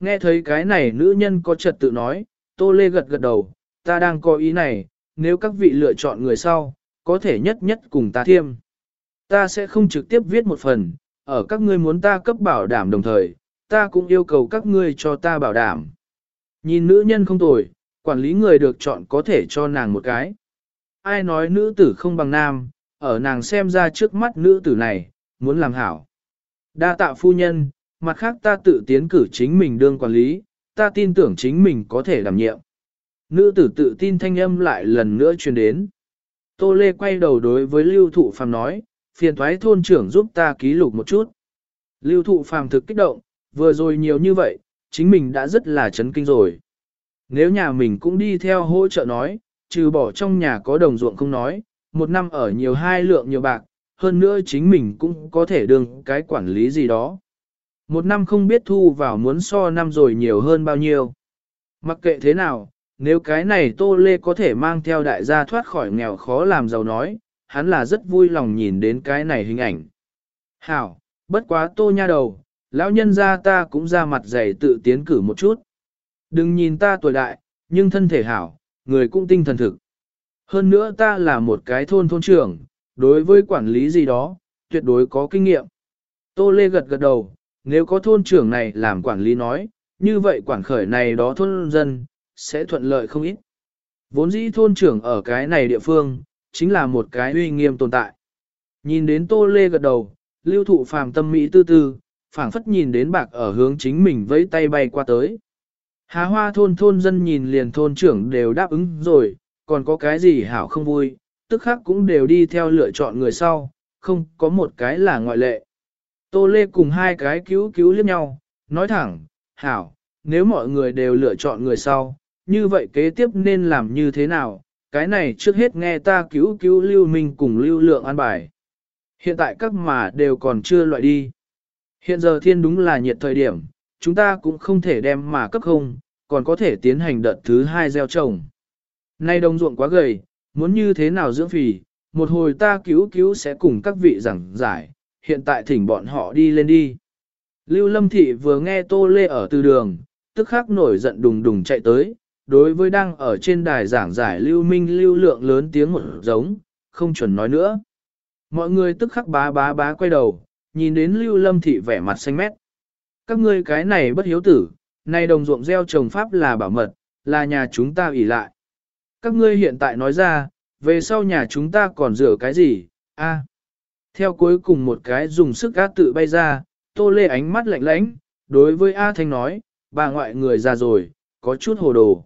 Nghe thấy cái này nữ nhân có trật tự nói, Tô Lê gật gật đầu, ta đang có ý này, nếu các vị lựa chọn người sau, có thể nhất nhất cùng ta thiêm. Ta sẽ không trực tiếp viết một phần, ở các ngươi muốn ta cấp bảo đảm đồng thời, ta cũng yêu cầu các ngươi cho ta bảo đảm. Nhìn nữ nhân không tồi, quản lý người được chọn có thể cho nàng một cái. Ai nói nữ tử không bằng nam, ở nàng xem ra trước mắt nữ tử này, muốn làm hảo. Đa tạ phu nhân, mặt khác ta tự tiến cử chính mình đương quản lý, ta tin tưởng chính mình có thể đảm nhiệm. Nữ tử tự tin thanh âm lại lần nữa truyền đến. Tô Lê quay đầu đối với Lưu Thụ Phàm nói, phiền thoái thôn trưởng giúp ta ký lục một chút. Lưu Thụ Phàm thực kích động, vừa rồi nhiều như vậy, chính mình đã rất là chấn kinh rồi. Nếu nhà mình cũng đi theo hỗ trợ nói, trừ bỏ trong nhà có đồng ruộng không nói, một năm ở nhiều hai lượng nhiều bạc, hơn nữa chính mình cũng có thể đương cái quản lý gì đó. Một năm không biết thu vào muốn so năm rồi nhiều hơn bao nhiêu. Mặc kệ thế nào, nếu cái này Tô Lê có thể mang theo đại gia thoát khỏi nghèo khó làm giàu nói, hắn là rất vui lòng nhìn đến cái này hình ảnh. Hảo, bất quá Tô nha đầu, lão nhân gia ta cũng ra mặt dày tự tiến cử một chút. Đừng nhìn ta tuổi đại, nhưng thân thể hảo, người cũng tinh thần thực. Hơn nữa ta là một cái thôn thôn trưởng, đối với quản lý gì đó, tuyệt đối có kinh nghiệm. Tô Lê gật gật đầu, nếu có thôn trưởng này làm quản lý nói, như vậy quản khởi này đó thôn dân, sẽ thuận lợi không ít. Vốn dĩ thôn trưởng ở cái này địa phương, chính là một cái uy nghiêm tồn tại. Nhìn đến Tô Lê gật đầu, lưu thụ phàm tâm mỹ tư tư, phảng phất nhìn đến bạc ở hướng chính mình vẫy tay bay qua tới. Há hoa thôn thôn dân nhìn liền thôn trưởng đều đáp ứng rồi, còn có cái gì hảo không vui, tức khác cũng đều đi theo lựa chọn người sau, không có một cái là ngoại lệ. Tô Lê cùng hai cái cứu cứu liếc nhau, nói thẳng, hảo, nếu mọi người đều lựa chọn người sau, như vậy kế tiếp nên làm như thế nào, cái này trước hết nghe ta cứu cứu lưu minh cùng lưu lượng an bài. Hiện tại các mà đều còn chưa loại đi. Hiện giờ thiên đúng là nhiệt thời điểm, chúng ta cũng không thể đem mà cấp không, còn có thể tiến hành đợt thứ hai gieo trồng. Nay đồng ruộng quá gầy, muốn như thế nào dưỡng phì, một hồi ta cứu cứu sẽ cùng các vị giảng giải, hiện tại thỉnh bọn họ đi lên đi. Lưu Lâm Thị vừa nghe Tô Lê ở từ đường, tức khắc nổi giận đùng đùng chạy tới, đối với đang ở trên đài giảng giải Lưu Minh lưu lượng lớn tiếng một giống, không chuẩn nói nữa. Mọi người tức khắc bá bá bá quay đầu, nhìn đến Lưu Lâm Thị vẻ mặt xanh mét. Các ngươi cái này bất hiếu tử, nay đồng ruộng gieo trồng pháp là bảo mật, là nhà chúng ta ủy lại. Các ngươi hiện tại nói ra, về sau nhà chúng ta còn rửa cái gì, a theo cuối cùng một cái dùng sức gác tự bay ra, tô lê ánh mắt lạnh lãnh, đối với A Thanh nói, bà ngoại người già rồi, có chút hồ đồ.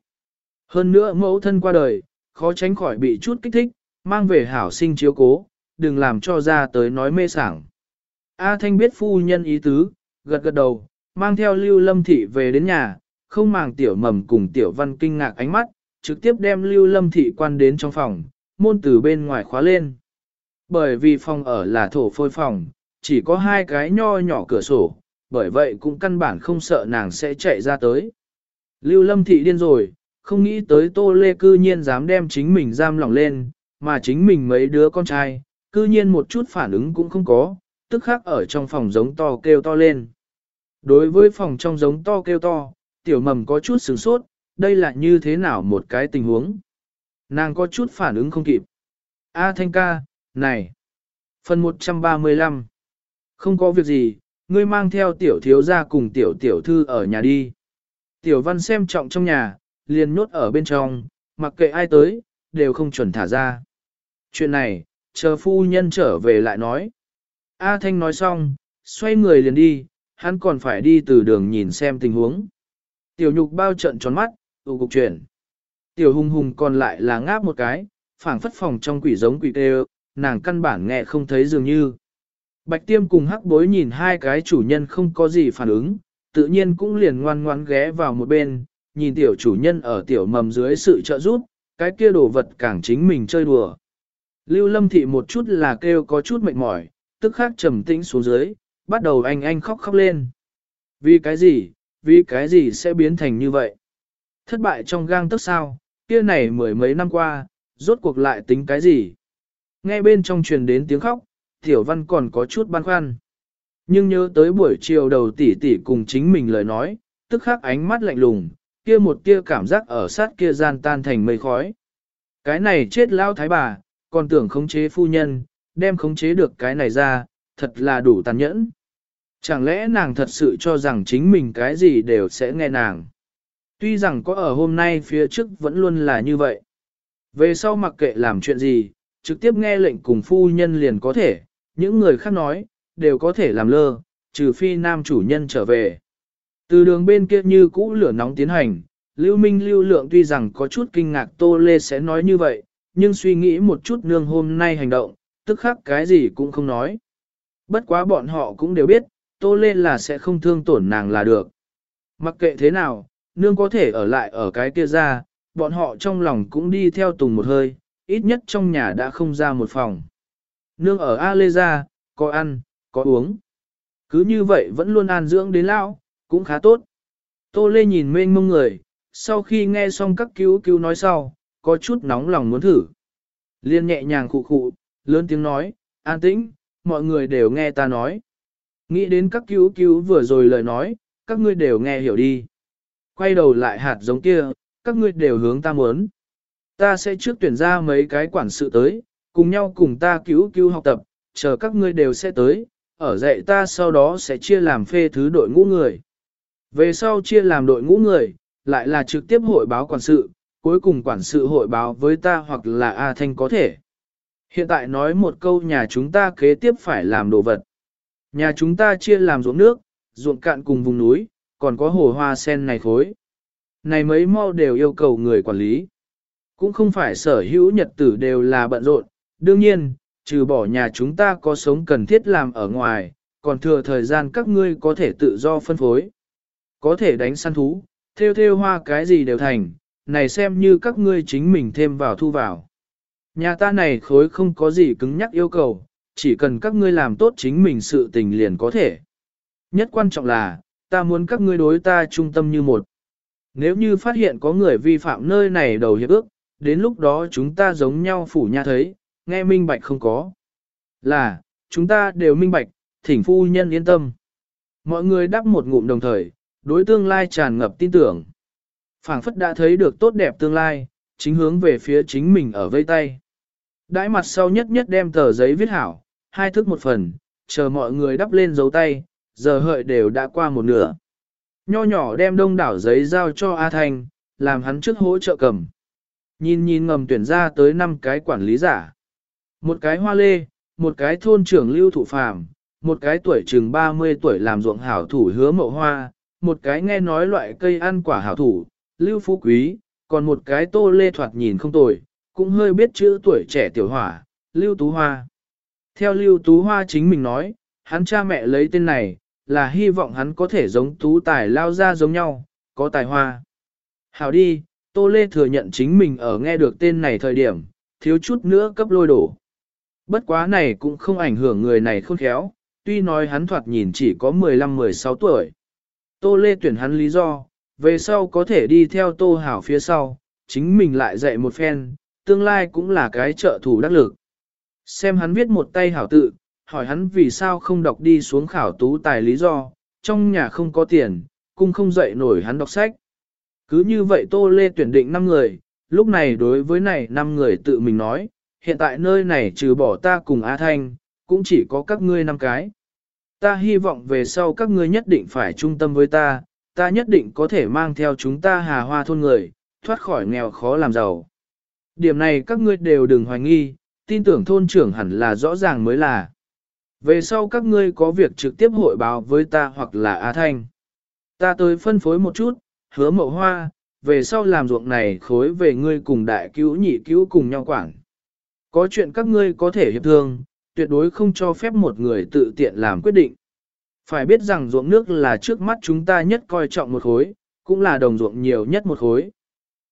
Hơn nữa mẫu thân qua đời, khó tránh khỏi bị chút kích thích, mang về hảo sinh chiếu cố, đừng làm cho ra tới nói mê sảng. A Thanh biết phu nhân ý tứ, gật gật đầu, mang theo Lưu Lâm Thị về đến nhà, không màng tiểu mầm cùng tiểu văn kinh ngạc ánh mắt, trực tiếp đem Lưu Lâm Thị quan đến trong phòng, môn từ bên ngoài khóa lên. Bởi vì phòng ở là thổ phôi phòng, chỉ có hai cái nho nhỏ cửa sổ, bởi vậy cũng căn bản không sợ nàng sẽ chạy ra tới. Lưu Lâm Thị điên rồi, không nghĩ tới Tô Lê cư nhiên dám đem chính mình giam lỏng lên, mà chính mình mấy đứa con trai, cư nhiên một chút phản ứng cũng không có, tức khắc ở trong phòng giống to kêu to lên. Đối với phòng trong giống to kêu to, tiểu mầm có chút sửng sốt, đây là như thế nào một cái tình huống. Nàng có chút phản ứng không kịp. A thanh ca, này. Phần 135. Không có việc gì, ngươi mang theo tiểu thiếu gia cùng tiểu tiểu thư ở nhà đi. Tiểu văn xem trọng trong nhà, liền nhốt ở bên trong, mặc kệ ai tới, đều không chuẩn thả ra. Chuyện này, chờ phu nhân trở về lại nói. A Thanh nói xong, xoay người liền đi, hắn còn phải đi từ đường nhìn xem tình huống. Tiểu nhục bao trận tròn mắt, tụ cục chuyển. Tiểu hùng hùng còn lại là ngáp một cái, phảng phất phòng trong quỷ giống quỷ tê nàng căn bản nghe không thấy dường như. Bạch tiêm cùng hắc bối nhìn hai cái chủ nhân không có gì phản ứng, tự nhiên cũng liền ngoan ngoan ghé vào một bên, nhìn tiểu chủ nhân ở tiểu mầm dưới sự trợ giúp, cái kia đồ vật càng chính mình chơi đùa. Lưu lâm thị một chút là kêu có chút mệt mỏi, tức khắc trầm tĩnh xuống dưới, bắt đầu anh anh khóc khóc lên. Vì cái gì, vì cái gì sẽ biến thành như vậy? Thất bại trong gang tức sao, kia này mười mấy năm qua, rốt cuộc lại tính cái gì? Nghe bên trong truyền đến tiếng khóc, tiểu văn còn có chút băn khoăn. Nhưng nhớ tới buổi chiều đầu tỷ tỷ cùng chính mình lời nói, tức khắc ánh mắt lạnh lùng, kia một tia cảm giác ở sát kia gian tan thành mây khói. Cái này chết lao thái bà, còn tưởng khống chế phu nhân, đem khống chế được cái này ra, thật là đủ tàn nhẫn. Chẳng lẽ nàng thật sự cho rằng chính mình cái gì đều sẽ nghe nàng. Tuy rằng có ở hôm nay phía trước vẫn luôn là như vậy. Về sau mặc kệ làm chuyện gì, trực tiếp nghe lệnh cùng phu nhân liền có thể, những người khác nói, đều có thể làm lơ, trừ phi nam chủ nhân trở về. Từ đường bên kia như cũ lửa nóng tiến hành, Lưu Minh lưu lượng tuy rằng có chút kinh ngạc Tô Lê sẽ nói như vậy, nhưng suy nghĩ một chút nương hôm nay hành động, tức khắc cái gì cũng không nói. Bất quá bọn họ cũng đều biết, Tô Lê là sẽ không thương tổn nàng là được. Mặc kệ thế nào, nương có thể ở lại ở cái kia ra, bọn họ trong lòng cũng đi theo tùng một hơi, ít nhất trong nhà đã không ra một phòng. Nương ở A Lê ra, có ăn, có uống. Cứ như vậy vẫn luôn an dưỡng đến lão, cũng khá tốt. Tô Lê nhìn mênh mông người, sau khi nghe xong các cứu cứu nói sau, có chút nóng lòng muốn thử. Liên nhẹ nhàng khụ khụ, lớn tiếng nói, an tĩnh, mọi người đều nghe ta nói. Nghĩ đến các cứu cứu vừa rồi lời nói, các ngươi đều nghe hiểu đi. Quay đầu lại hạt giống kia, các ngươi đều hướng ta muốn. Ta sẽ trước tuyển ra mấy cái quản sự tới, cùng nhau cùng ta cứu cứu học tập, chờ các ngươi đều sẽ tới, ở dạy ta sau đó sẽ chia làm phê thứ đội ngũ người. Về sau chia làm đội ngũ người, lại là trực tiếp hội báo quản sự, cuối cùng quản sự hội báo với ta hoặc là A Thanh có thể. Hiện tại nói một câu nhà chúng ta kế tiếp phải làm đồ vật. Nhà chúng ta chia làm ruộng nước, ruộng cạn cùng vùng núi, còn có hồ hoa sen này khối. Này mấy mau đều yêu cầu người quản lý. Cũng không phải sở hữu nhật tử đều là bận rộn, đương nhiên, trừ bỏ nhà chúng ta có sống cần thiết làm ở ngoài, còn thừa thời gian các ngươi có thể tự do phân phối. Có thể đánh săn thú, theo theo hoa cái gì đều thành, này xem như các ngươi chính mình thêm vào thu vào. Nhà ta này khối không có gì cứng nhắc yêu cầu, chỉ cần các ngươi làm tốt chính mình sự tình liền có thể. Nhất quan trọng là, ta muốn các ngươi đối ta trung tâm như một. Nếu như phát hiện có người vi phạm nơi này đầu hiệp ước, đến lúc đó chúng ta giống nhau phủ nha thấy, nghe minh bạch không có. Là, chúng ta đều minh bạch, thỉnh phu nhân yên tâm. Mọi người đáp một ngụm đồng thời, đối tương lai tràn ngập tin tưởng. phảng phất đã thấy được tốt đẹp tương lai, chính hướng về phía chính mình ở vây tay. Đãi mặt sau nhất nhất đem tờ giấy viết hảo, hai thức một phần, chờ mọi người đắp lên dấu tay, giờ hợi đều đã qua một nửa. Nho nhỏ đem đông đảo giấy giao cho A Thanh, làm hắn trước hỗ trợ cầm. Nhìn nhìn ngầm tuyển ra tới 5 cái quản lý giả. Một cái hoa lê, một cái thôn trưởng lưu thụ phàm, một cái tuổi chừng 30 tuổi làm ruộng hảo thủ hứa mậu hoa, một cái nghe nói loại cây ăn quả hảo thủ, lưu phú quý, còn một cái tô lê thoạt nhìn không tồi, cũng hơi biết chữ tuổi trẻ tiểu hỏa, lưu tú hoa. Theo lưu tú hoa chính mình nói, hắn cha mẹ lấy tên này, là hy vọng hắn có thể giống tú tài lao ra giống nhau, có tài hoa. Hảo đi, Tô Lê thừa nhận chính mình ở nghe được tên này thời điểm, thiếu chút nữa cấp lôi đổ. Bất quá này cũng không ảnh hưởng người này khôn khéo, tuy nói hắn thoạt nhìn chỉ có 15-16 tuổi. Tô Lê tuyển hắn lý do, về sau có thể đi theo Tô Hảo phía sau, chính mình lại dạy một phen, tương lai cũng là cái trợ thủ đắc lực. Xem hắn viết một tay hảo tự, hỏi hắn vì sao không đọc đi xuống khảo tú tài lý do, trong nhà không có tiền, cũng không dạy nổi hắn đọc sách. Cứ như vậy Tô Lê tuyển định 5 người, lúc này đối với này 5 người tự mình nói, hiện tại nơi này trừ bỏ ta cùng A Thanh, cũng chỉ có các ngươi năm cái. Ta hy vọng về sau các ngươi nhất định phải trung tâm với ta, ta nhất định có thể mang theo chúng ta hà hoa thôn người, thoát khỏi nghèo khó làm giàu. Điểm này các ngươi đều đừng hoài nghi, tin tưởng thôn trưởng hẳn là rõ ràng mới là. Về sau các ngươi có việc trực tiếp hội báo với ta hoặc là A Thanh. Ta tới phân phối một chút, hứa mậu hoa, về sau làm ruộng này khối về ngươi cùng đại cứu nhị cứu cùng nhau quản. Có chuyện các ngươi có thể hiệp thương, tuyệt đối không cho phép một người tự tiện làm quyết định. Phải biết rằng ruộng nước là trước mắt chúng ta nhất coi trọng một khối, cũng là đồng ruộng nhiều nhất một khối.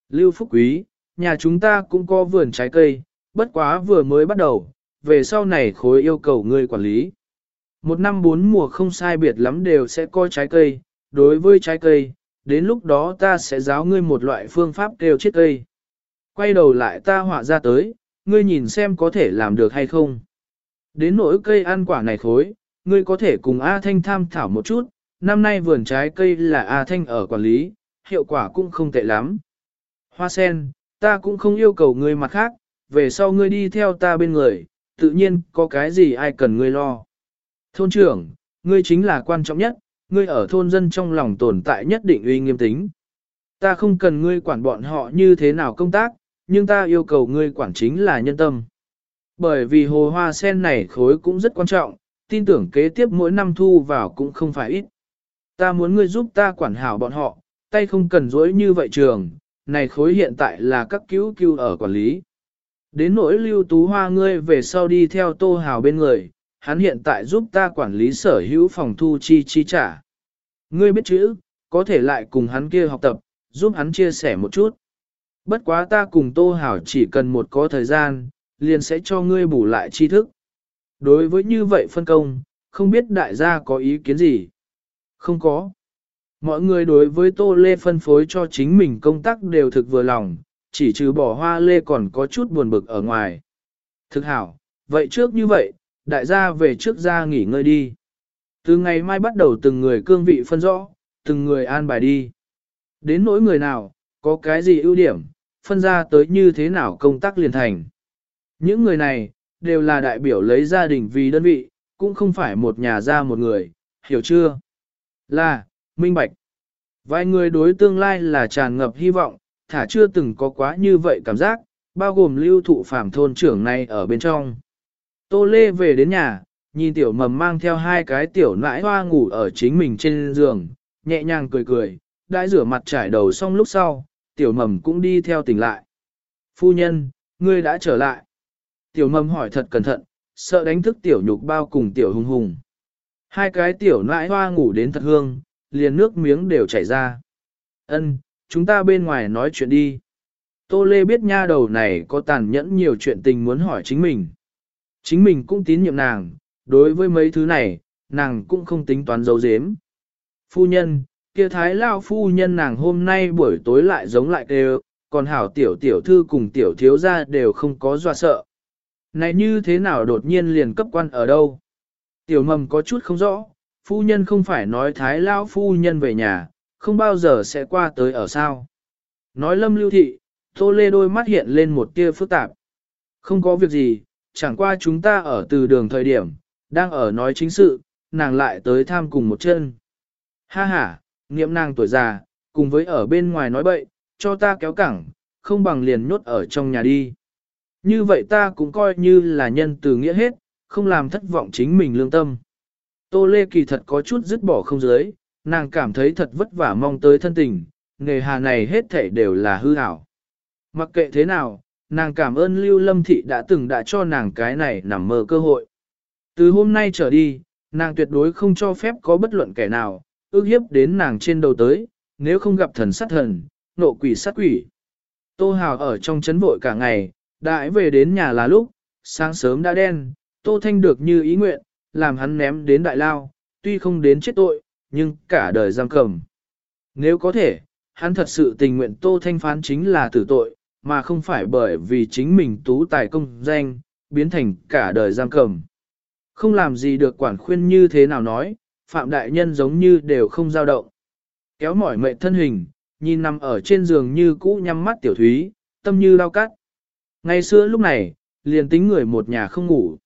Lưu Phúc Quý, nhà chúng ta cũng có vườn trái cây, bất quá vừa mới bắt đầu, về sau này khối yêu cầu ngươi quản lý. Một năm bốn mùa không sai biệt lắm đều sẽ coi trái cây, đối với trái cây, đến lúc đó ta sẽ giáo ngươi một loại phương pháp kêu chiết cây. Quay đầu lại ta họa ra tới, ngươi nhìn xem có thể làm được hay không. Đến nỗi cây ăn quả này khối, ngươi có thể cùng A Thanh tham thảo một chút, năm nay vườn trái cây là A Thanh ở quản lý, hiệu quả cũng không tệ lắm. Hoa sen, ta cũng không yêu cầu ngươi mặt khác, về sau ngươi đi theo ta bên người, tự nhiên có cái gì ai cần ngươi lo. Thôn trưởng, ngươi chính là quan trọng nhất, ngươi ở thôn dân trong lòng tồn tại nhất định uy nghiêm tính. Ta không cần ngươi quản bọn họ như thế nào công tác, nhưng ta yêu cầu ngươi quản chính là nhân tâm. Bởi vì hồ hoa sen này khối cũng rất quan trọng, tin tưởng kế tiếp mỗi năm thu vào cũng không phải ít. Ta muốn ngươi giúp ta quản hảo bọn họ, tay không cần dối như vậy trường, này khối hiện tại là các cứu cứu ở quản lý. Đến nỗi lưu tú hoa ngươi về sau đi theo tô hào bên người, hắn hiện tại giúp ta quản lý sở hữu phòng thu chi chi trả. Ngươi biết chữ, có thể lại cùng hắn kia học tập, giúp hắn chia sẻ một chút. Bất quá ta cùng tô hảo chỉ cần một có thời gian, liền sẽ cho ngươi bù lại tri thức. Đối với như vậy phân công, không biết đại gia có ý kiến gì? Không có. Mọi người đối với Tô Lê phân phối cho chính mình công tác đều thực vừa lòng, chỉ trừ bỏ hoa lê còn có chút buồn bực ở ngoài. Thực hảo, vậy trước như vậy, đại gia về trước ra nghỉ ngơi đi. Từ ngày mai bắt đầu từng người cương vị phân rõ, từng người an bài đi. Đến nỗi người nào, có cái gì ưu điểm, phân ra tới như thế nào công tác liền thành. Những người này, đều là đại biểu lấy gia đình vì đơn vị, cũng không phải một nhà ra một người, hiểu chưa? Là, minh bạch. Vài người đối tương lai là tràn ngập hy vọng, thả chưa từng có quá như vậy cảm giác, bao gồm lưu thụ phạm thôn trưởng này ở bên trong. Tô Lê về đến nhà, nhìn tiểu mầm mang theo hai cái tiểu nãi hoa ngủ ở chính mình trên giường, nhẹ nhàng cười cười, đã rửa mặt trải đầu xong lúc sau, tiểu mầm cũng đi theo tỉnh lại. Phu nhân, ngươi đã trở lại. Tiểu mầm hỏi thật cẩn thận, sợ đánh thức tiểu nhục bao cùng tiểu hùng hùng. Hai cái tiểu nãi hoa ngủ đến thật hương, liền nước miếng đều chảy ra. Ân, chúng ta bên ngoài nói chuyện đi. Tô Lê biết nha đầu này có tàn nhẫn nhiều chuyện tình muốn hỏi chính mình. Chính mình cũng tín nhiệm nàng, đối với mấy thứ này, nàng cũng không tính toán dấu dếm. Phu nhân, kia thái lao phu nhân nàng hôm nay buổi tối lại giống lại đều, còn hảo tiểu tiểu thư cùng tiểu thiếu gia đều không có dọa sợ. Này như thế nào đột nhiên liền cấp quan ở đâu? Tiểu mầm có chút không rõ, phu nhân không phải nói thái lao phu nhân về nhà, không bao giờ sẽ qua tới ở sao. Nói lâm lưu thị, tô lê đôi mắt hiện lên một tia phức tạp. Không có việc gì, chẳng qua chúng ta ở từ đường thời điểm, đang ở nói chính sự, nàng lại tới tham cùng một chân. Ha ha, niệm nàng tuổi già, cùng với ở bên ngoài nói bậy, cho ta kéo cẳng, không bằng liền nhốt ở trong nhà đi. Như vậy ta cũng coi như là nhân từ nghĩa hết, không làm thất vọng chính mình lương tâm. Tô Lê kỳ thật có chút dứt bỏ không dưới, nàng cảm thấy thật vất vả mong tới thân tình, nghề hà này hết thảy đều là hư ảo. Mặc kệ thế nào, nàng cảm ơn Lưu Lâm Thị đã từng đã cho nàng cái này nằm mơ cơ hội. Từ hôm nay trở đi, nàng tuyệt đối không cho phép có bất luận kẻ nào, ước hiếp đến nàng trên đầu tới, nếu không gặp thần sát thần, nộ quỷ sát quỷ. Tô Hào ở trong chấn vội cả ngày, đãi về đến nhà là lúc, sáng sớm đã đen, Tô Thanh được như ý nguyện, làm hắn ném đến đại lao, tuy không đến chết tội, nhưng cả đời giam cầm. Nếu có thể, hắn thật sự tình nguyện Tô Thanh phán chính là tử tội, mà không phải bởi vì chính mình tú tài công danh, biến thành cả đời giam cầm. Không làm gì được quản khuyên như thế nào nói, Phạm Đại Nhân giống như đều không dao động. Kéo mỏi mệt thân hình, nhìn nằm ở trên giường như cũ nhắm mắt tiểu thúy, tâm như lao cắt. Ngày xưa lúc này, liền tính người một nhà không ngủ.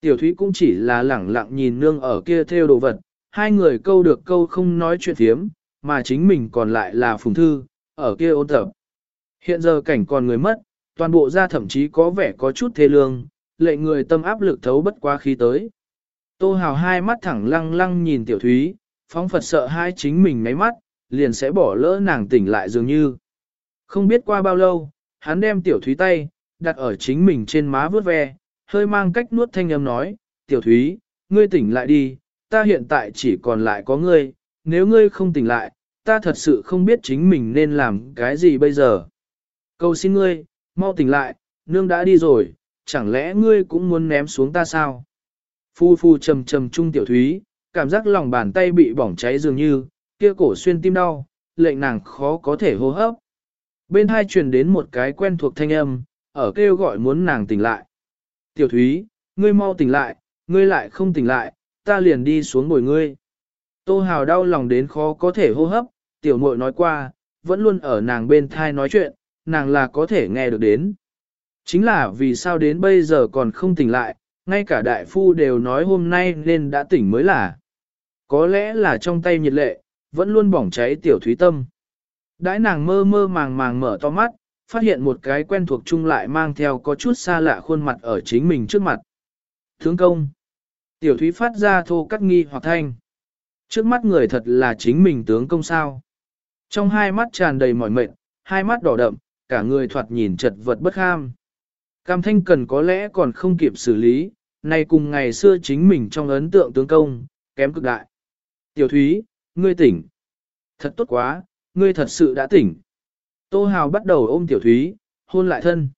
Tiểu thúy cũng chỉ là lẳng lặng nhìn nương ở kia theo đồ vật, hai người câu được câu không nói chuyện thiếm, mà chính mình còn lại là phùng thư, ở kia ôn tập. Hiện giờ cảnh còn người mất, toàn bộ ra thậm chí có vẻ có chút thê lương, lệ người tâm áp lực thấu bất quá khí tới. Tô hào hai mắt thẳng lăng lăng nhìn tiểu thúy, phóng Phật sợ hai chính mình ngáy mắt, liền sẽ bỏ lỡ nàng tỉnh lại dường như. Không biết qua bao lâu, hắn đem tiểu thúy tay, đặt ở chính mình trên má vướt ve, hơi mang cách nuốt thanh âm nói, tiểu thúy, ngươi tỉnh lại đi, ta hiện tại chỉ còn lại có ngươi, nếu ngươi không tỉnh lại, ta thật sự không biết chính mình nên làm cái gì bây giờ. Cầu xin ngươi, mau tỉnh lại, nương đã đi rồi, chẳng lẽ ngươi cũng muốn ném xuống ta sao? Phu phu trầm trầm trung tiểu thúy, cảm giác lòng bàn tay bị bỏng cháy dường như, kia cổ xuyên tim đau, lệnh nàng khó có thể hô hấp. Bên hai truyền đến một cái quen thuộc thanh âm, ở kêu gọi muốn nàng tỉnh lại. Tiểu thúy, ngươi mau tỉnh lại, ngươi lại không tỉnh lại, ta liền đi xuống bồi ngươi. Tô Hào đau lòng đến khó có thể hô hấp, tiểu muội nói qua, vẫn luôn ở nàng bên thai nói chuyện, nàng là có thể nghe được đến. Chính là vì sao đến bây giờ còn không tỉnh lại, ngay cả đại phu đều nói hôm nay nên đã tỉnh mới là. Có lẽ là trong tay nhiệt lệ, vẫn luôn bỏng cháy tiểu thúy tâm. Đãi nàng mơ mơ màng màng mở to mắt, phát hiện một cái quen thuộc chung lại mang theo có chút xa lạ khuôn mặt ở chính mình trước mặt. Thướng công. Tiểu thúy phát ra thô cắt nghi hoặc thanh. Trước mắt người thật là chính mình tướng công sao. Trong hai mắt tràn đầy mỏi mệt, hai mắt đỏ đậm, cả người thoạt nhìn chật vật bất ham. Cam thanh cần có lẽ còn không kịp xử lý, nay cùng ngày xưa chính mình trong ấn tượng tướng công, kém cực đại. Tiểu thúy, ngươi tỉnh. Thật tốt quá, ngươi thật sự đã tỉnh. Tô Hào bắt đầu ôm tiểu thúy, hôn lại thân.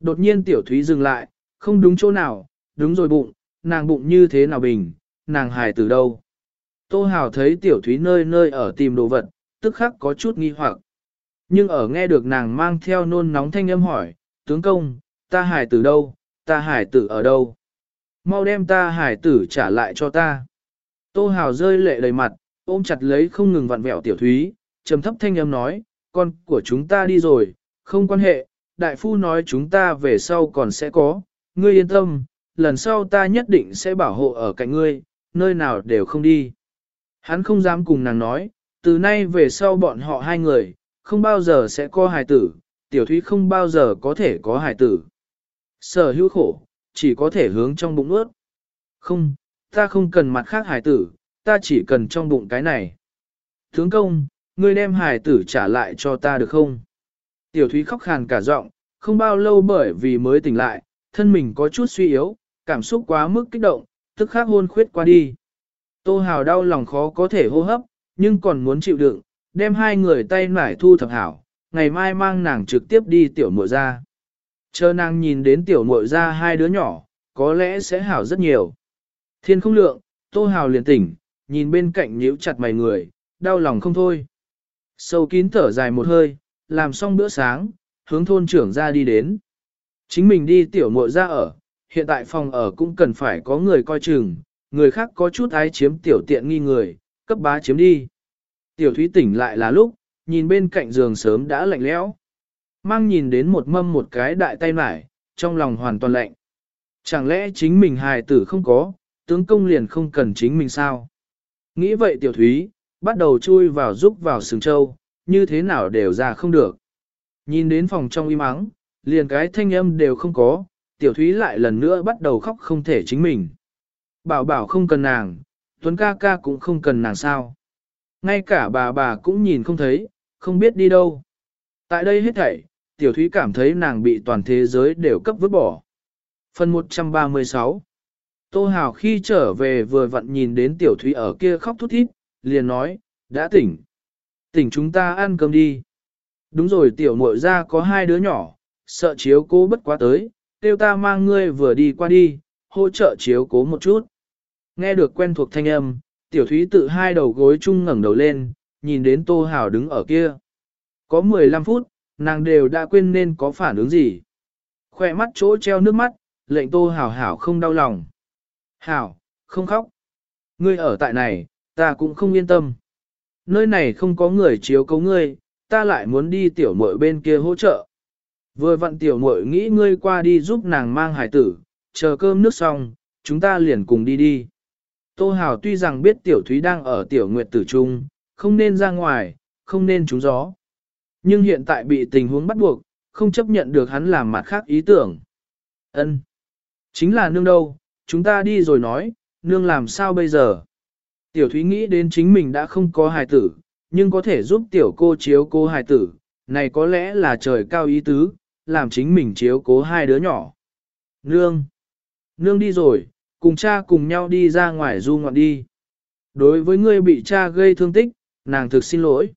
Đột nhiên tiểu thúy dừng lại, không đúng chỗ nào, đúng rồi bụng, nàng bụng như thế nào bình, nàng hài từ đâu. Tô Hào thấy tiểu thúy nơi nơi ở tìm đồ vật, tức khắc có chút nghi hoặc. Nhưng ở nghe được nàng mang theo nôn nóng thanh âm hỏi, tướng công, ta hải tử đâu, ta hải tử ở đâu? Mau đem ta hải tử trả lại cho ta. Tô Hào rơi lệ đầy mặt, ôm chặt lấy không ngừng vặn vẹo tiểu thúy, trầm thấp thanh âm nói, con của chúng ta đi rồi, không quan hệ, đại phu nói chúng ta về sau còn sẽ có, ngươi yên tâm, lần sau ta nhất định sẽ bảo hộ ở cạnh ngươi, nơi nào đều không đi. Hắn không dám cùng nàng nói, từ nay về sau bọn họ hai người, không bao giờ sẽ có hài tử, tiểu thúy không bao giờ có thể có hài tử. Sở hữu khổ, chỉ có thể hướng trong bụng ướt. Không, ta không cần mặt khác hài tử, ta chỉ cần trong bụng cái này. Thướng công, ngươi đem hài tử trả lại cho ta được không? Tiểu thúy khóc khàn cả giọng, không bao lâu bởi vì mới tỉnh lại, thân mình có chút suy yếu, cảm xúc quá mức kích động, tức khắc hôn khuyết qua đi. Tô Hào đau lòng khó có thể hô hấp, nhưng còn muốn chịu đựng, đem hai người tay nải thu thập hảo, ngày mai mang nàng trực tiếp đi tiểu muội ra. Chờ nàng nhìn đến tiểu muội ra hai đứa nhỏ, có lẽ sẽ hảo rất nhiều. Thiên không lượng, Tô Hào liền tỉnh, nhìn bên cạnh nhíu chặt mày người, đau lòng không thôi. Sâu kín thở dài một hơi, làm xong bữa sáng, hướng thôn trưởng ra đi đến. Chính mình đi tiểu muội ra ở, hiện tại phòng ở cũng cần phải có người coi chừng, người khác có chút ái chiếm tiểu tiện nghi người, cấp bá chiếm đi. Tiểu thúy tỉnh lại là lúc, nhìn bên cạnh giường sớm đã lạnh lẽo. Mang nhìn đến một mâm một cái đại tay mải, trong lòng hoàn toàn lạnh. Chẳng lẽ chính mình hài tử không có, tướng công liền không cần chính mình sao? Nghĩ vậy tiểu thúy, bắt đầu chui vào giúp vào sừng châu, như thế nào đều ra không được. Nhìn đến phòng trong im ắng, liền cái thanh âm đều không có, tiểu thúy lại lần nữa bắt đầu khóc không thể chính mình. Bảo bảo không cần nàng, Tuấn ca ca cũng không cần nàng sao. Ngay cả bà bà cũng nhìn không thấy, không biết đi đâu. Tại đây hết thảy, tiểu thúy cảm thấy nàng bị toàn thế giới đều cấp vứt bỏ. Phần 136 Tô Hào khi trở về vừa vặn nhìn đến tiểu thúy ở kia khóc thút thít, liền nói, đã tỉnh. Tỉnh chúng ta ăn cơm đi. Đúng rồi tiểu muội ra có hai đứa nhỏ, sợ chiếu cố bất quá tới, tiêu ta mang ngươi vừa đi qua đi, hỗ trợ chiếu cố một chút. Nghe được quen thuộc thanh âm, tiểu thúy tự hai đầu gối chung ngẩng đầu lên, nhìn đến tô hào đứng ở kia. Có 15 phút, nàng đều đã quên nên có phản ứng gì. Khoe mắt chỗ treo nước mắt, lệnh tô hào hảo không đau lòng. Hảo, không khóc. Ngươi ở tại này, ta cũng không yên tâm. Nơi này không có người chiếu cấu ngươi, ta lại muốn đi tiểu muội bên kia hỗ trợ. Vừa vặn tiểu muội nghĩ ngươi qua đi giúp nàng mang hải tử, chờ cơm nước xong, chúng ta liền cùng đi đi. Tô Hào tuy rằng biết tiểu thúy đang ở tiểu nguyệt tử trung, không nên ra ngoài, không nên trúng gió. Nhưng hiện tại bị tình huống bắt buộc, không chấp nhận được hắn làm mặt khác ý tưởng. Ân, Chính là nương đâu, chúng ta đi rồi nói, nương làm sao bây giờ? Tiểu thúy nghĩ đến chính mình đã không có hài tử, nhưng có thể giúp tiểu cô chiếu cô hài tử, này có lẽ là trời cao ý tứ, làm chính mình chiếu cố hai đứa nhỏ. Nương! Nương đi rồi, cùng cha cùng nhau đi ra ngoài du ngoạn đi. Đối với ngươi bị cha gây thương tích, nàng thực xin lỗi.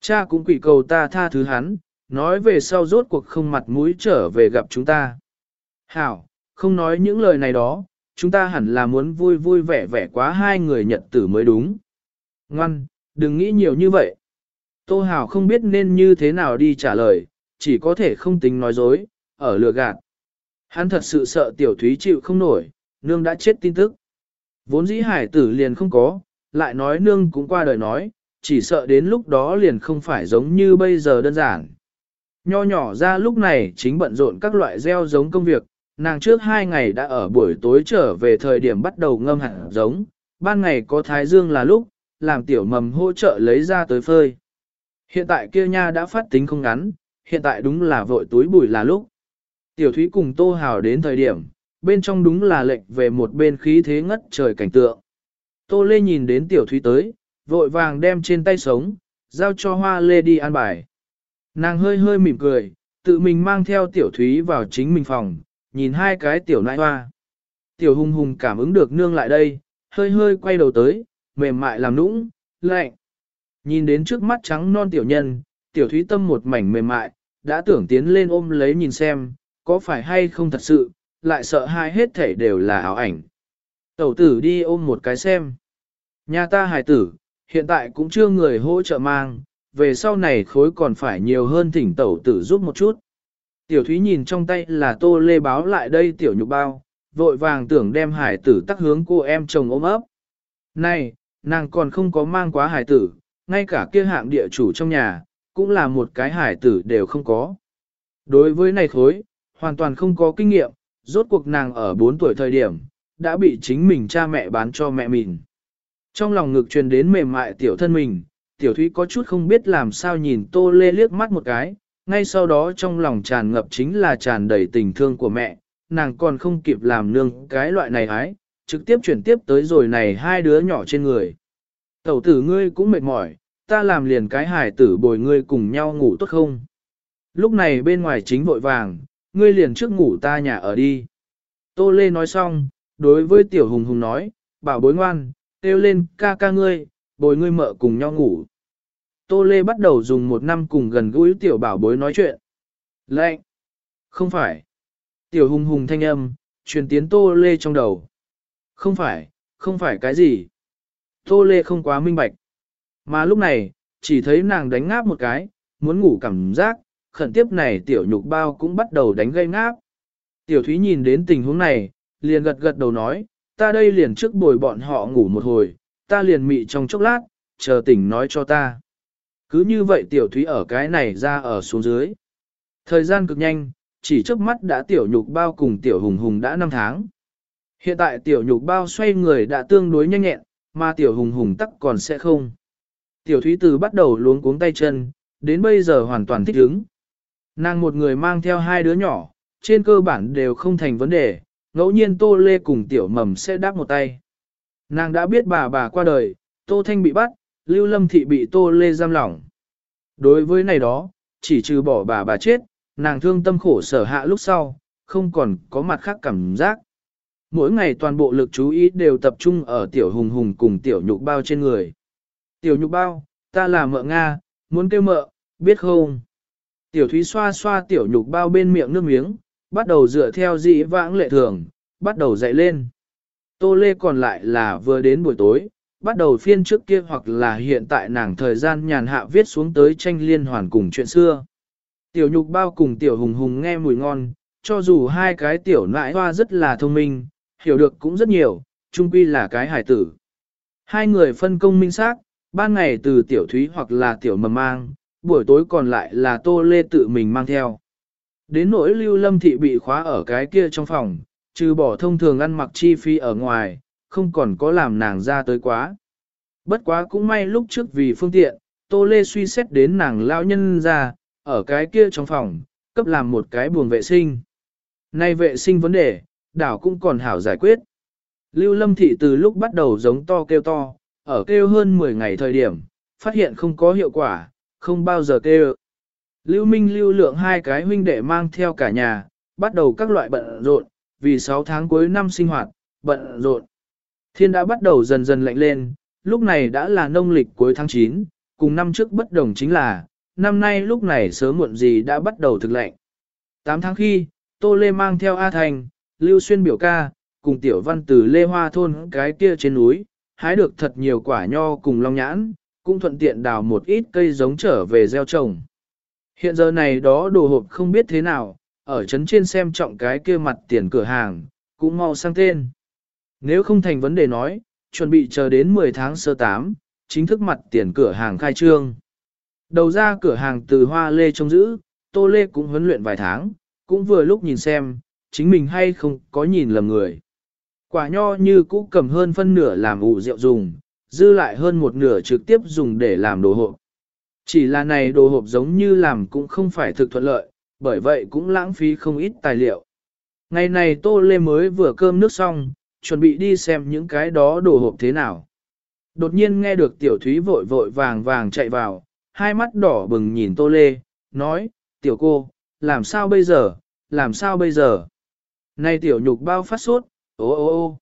Cha cũng quỷ cầu ta tha thứ hắn, nói về sau rốt cuộc không mặt mũi trở về gặp chúng ta. Hảo, không nói những lời này đó, chúng ta hẳn là muốn vui vui vẻ vẻ quá hai người nhật tử mới đúng. Ngoan, đừng nghĩ nhiều như vậy. Tô Hảo không biết nên như thế nào đi trả lời, chỉ có thể không tính nói dối, ở lừa gạt. Hắn thật sự sợ tiểu thúy chịu không nổi, nương đã chết tin tức. Vốn dĩ hải tử liền không có, lại nói nương cũng qua đời nói, chỉ sợ đến lúc đó liền không phải giống như bây giờ đơn giản. Nho nhỏ ra lúc này chính bận rộn các loại gieo giống công việc, nàng trước hai ngày đã ở buổi tối trở về thời điểm bắt đầu ngâm hạt giống, ban ngày có thái dương là lúc, làm tiểu mầm hỗ trợ lấy ra tới phơi. Hiện tại kia nha đã phát tính không ngắn, hiện tại đúng là vội túi bụi là lúc. Tiểu thúy cùng tô hào đến thời điểm, bên trong đúng là lệnh về một bên khí thế ngất trời cảnh tượng. Tô lê nhìn đến tiểu thúy tới, vội vàng đem trên tay sống, giao cho hoa lê đi an bài. Nàng hơi hơi mỉm cười, tự mình mang theo tiểu thúy vào chính mình phòng, nhìn hai cái tiểu nãi hoa. Tiểu hùng hùng cảm ứng được nương lại đây, hơi hơi quay đầu tới, mềm mại làm nũng, lạnh. Nhìn đến trước mắt trắng non tiểu nhân, tiểu thúy tâm một mảnh mềm mại, đã tưởng tiến lên ôm lấy nhìn xem, có phải hay không thật sự, lại sợ hai hết thể đều là ảo ảnh. Tẩu tử đi ôm một cái xem. Nhà ta hài tử, hiện tại cũng chưa người hỗ trợ mang, về sau này khối còn phải nhiều hơn thỉnh tẩu tử giúp một chút. Tiểu thúy nhìn trong tay là tô lê báo lại đây tiểu nhục bao, vội vàng tưởng đem hải tử tắc hướng cô em chồng ôm ấp. Này, nàng còn không có mang quá hải tử, ngay cả kia hạng địa chủ trong nhà, cũng là một cái hải tử đều không có. Đối với này khối, hoàn toàn không có kinh nghiệm, rốt cuộc nàng ở 4 tuổi thời điểm, đã bị chính mình cha mẹ bán cho mẹ mình. Trong lòng ngực truyền đến mềm mại tiểu thân mình, tiểu thúy có chút không biết làm sao nhìn tô lê liếc mắt một cái, ngay sau đó trong lòng tràn ngập chính là tràn đầy tình thương của mẹ, nàng còn không kịp làm nương cái loại này ái, trực tiếp chuyển tiếp tới rồi này hai đứa nhỏ trên người. Tẩu tử ngươi cũng mệt mỏi, ta làm liền cái hải tử bồi ngươi cùng nhau ngủ tốt không? Lúc này bên ngoài chính vội vàng, ngươi liền trước ngủ ta nhà ở đi. Tô Lê nói xong, đối với tiểu hùng hùng nói, bảo bối ngoan, kêu lên ca ca ngươi, bồi ngươi mợ cùng nhau ngủ. Tô Lê bắt đầu dùng một năm cùng gần gũi tiểu bảo bối nói chuyện. Lệnh! Không phải! Tiểu hùng hùng thanh âm, truyền tiến Tô Lê trong đầu. Không phải, không phải cái gì. Tô Lê không quá minh bạch. Mà lúc này, chỉ thấy nàng đánh ngáp một cái, muốn ngủ cảm giác, khẩn tiếp này tiểu nhục bao cũng bắt đầu đánh gây ngáp. Tiểu Thúy nhìn đến tình huống này, liền gật gật đầu nói, ta đây liền trước bồi bọn họ ngủ một hồi, ta liền mị trong chốc lát, chờ tỉnh nói cho ta. Cứ như vậy tiểu Thúy ở cái này ra ở xuống dưới. Thời gian cực nhanh, chỉ trước mắt đã tiểu nhục bao cùng tiểu hùng hùng đã 5 tháng. Hiện tại tiểu nhục bao xoay người đã tương đối nhanh nhẹn, mà tiểu hùng hùng tắc còn sẽ không. Tiểu thúy từ bắt đầu luống cuống tay chân, đến bây giờ hoàn toàn thích ứng. Nàng một người mang theo hai đứa nhỏ, trên cơ bản đều không thành vấn đề, ngẫu nhiên Tô Lê cùng tiểu mầm sẽ đáp một tay. Nàng đã biết bà bà qua đời, Tô Thanh bị bắt, Lưu Lâm Thị bị Tô Lê giam lỏng. Đối với này đó, chỉ trừ bỏ bà bà chết, nàng thương tâm khổ sở hạ lúc sau, không còn có mặt khác cảm giác. Mỗi ngày toàn bộ lực chú ý đều tập trung ở tiểu hùng hùng cùng tiểu nhục bao trên người. Tiểu nhục bao, ta là mợ Nga, muốn kêu mợ, biết không? Tiểu thúy xoa xoa tiểu nhục bao bên miệng nước miếng, bắt đầu dựa theo dị vãng lệ thường, bắt đầu dậy lên. Tô Lê còn lại là vừa đến buổi tối, bắt đầu phiên trước kia hoặc là hiện tại nàng thời gian nhàn hạ viết xuống tới tranh liên hoàn cùng chuyện xưa. Tiểu nhục bao cùng tiểu hùng hùng nghe mùi ngon, cho dù hai cái tiểu nãi hoa rất là thông minh, hiểu được cũng rất nhiều, chung quy là cái hải tử. Hai người phân công minh xác, ban ngày từ tiểu thúy hoặc là tiểu mầm mang, buổi tối còn lại là tô lê tự mình mang theo. Đến nỗi lưu lâm thị bị khóa ở cái kia trong phòng, trừ bỏ thông thường ăn mặc chi phí ở ngoài, không còn có làm nàng ra tới quá. Bất quá cũng may lúc trước vì phương tiện, tô lê suy xét đến nàng lao nhân ra, ở cái kia trong phòng, cấp làm một cái buồng vệ sinh. Nay vệ sinh vấn đề, đảo cũng còn hảo giải quyết. Lưu Lâm Thị từ lúc bắt đầu giống to kêu to, ở kêu hơn 10 ngày thời điểm, phát hiện không có hiệu quả, không bao giờ kêu. Lưu Minh lưu lượng hai cái huynh đệ mang theo cả nhà, bắt đầu các loại bận rộn, vì 6 tháng cuối năm sinh hoạt, bận rộn. Thiên đã bắt đầu dần dần lạnh lên, lúc này đã là nông lịch cuối tháng 9, cùng năm trước bất đồng chính là, năm nay lúc này sớm muộn gì đã bắt đầu thực lạnh. 8 tháng khi, Tô Lê mang theo A Thành, Lưu Xuyên biểu ca, cùng tiểu văn từ Lê Hoa thôn cái kia trên núi, hái được thật nhiều quả nho cùng long nhãn, cũng thuận tiện đào một ít cây giống trở về gieo trồng. Hiện giờ này đó đồ hộp không biết thế nào, ở trấn trên xem trọng cái kia mặt tiền cửa hàng, cũng mau sang tên. Nếu không thành vấn đề nói, chuẩn bị chờ đến 10 tháng sơ 8, chính thức mặt tiền cửa hàng khai trương. Đầu ra cửa hàng từ hoa lê trông giữ, tô lê cũng huấn luyện vài tháng, cũng vừa lúc nhìn xem, chính mình hay không có nhìn lầm người. Quả nho như cũ cầm hơn phân nửa làm ủ rượu dùng, dư lại hơn một nửa trực tiếp dùng để làm đồ hộp. Chỉ là này đồ hộp giống như làm cũng không phải thực thuận lợi, bởi vậy cũng lãng phí không ít tài liệu. Ngày này Tô Lê mới vừa cơm nước xong, chuẩn bị đi xem những cái đó đồ hộp thế nào. Đột nhiên nghe được tiểu thúy vội vội vàng vàng chạy vào, hai mắt đỏ bừng nhìn Tô Lê, nói, tiểu cô, làm sao bây giờ, làm sao bây giờ? Này tiểu nhục bao phát sốt, ô ô ô.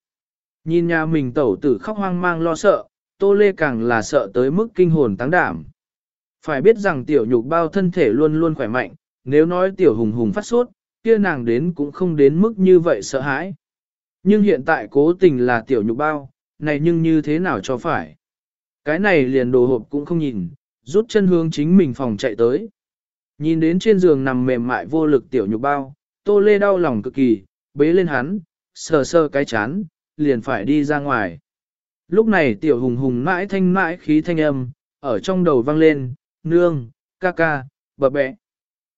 Nhìn nhà mình tẩu tử khóc hoang mang lo sợ, Tô Lê càng là sợ tới mức kinh hồn táng đảm. Phải biết rằng tiểu nhục bao thân thể luôn luôn khỏe mạnh, nếu nói tiểu hùng hùng phát sốt, kia nàng đến cũng không đến mức như vậy sợ hãi. Nhưng hiện tại cố tình là tiểu nhục bao, này nhưng như thế nào cho phải. Cái này liền đồ hộp cũng không nhìn, rút chân hướng chính mình phòng chạy tới. Nhìn đến trên giường nằm mềm mại vô lực tiểu nhục bao, tô lê đau lòng cực kỳ, bế lên hắn, sờ sờ cái chán, liền phải đi ra ngoài. Lúc này tiểu hùng hùng mãi thanh mãi khí thanh âm, ở trong đầu vang lên, nương, ca ca, bập bẹ.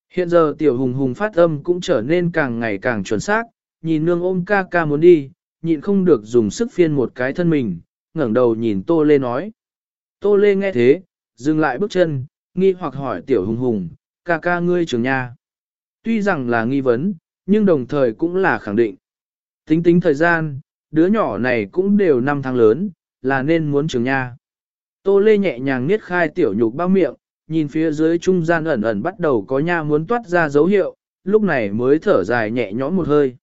Hiện giờ tiểu hùng hùng phát âm cũng trở nên càng ngày càng chuẩn xác, nhìn nương ôm ca ca muốn đi, nhịn không được dùng sức phiên một cái thân mình, ngẩng đầu nhìn Tô Lê nói. Tô Lê nghe thế, dừng lại bước chân, nghi hoặc hỏi tiểu hùng hùng, ca ca ngươi trường nha. Tuy rằng là nghi vấn, nhưng đồng thời cũng là khẳng định. Tính tính thời gian, đứa nhỏ này cũng đều năm tháng lớn, là nên muốn trường nha. Tô Lê nhẹ nhàng niết khai tiểu nhục bao miệng, nhìn phía dưới trung gian ẩn ẩn bắt đầu có nha muốn toát ra dấu hiệu, lúc này mới thở dài nhẹ nhõm một hơi.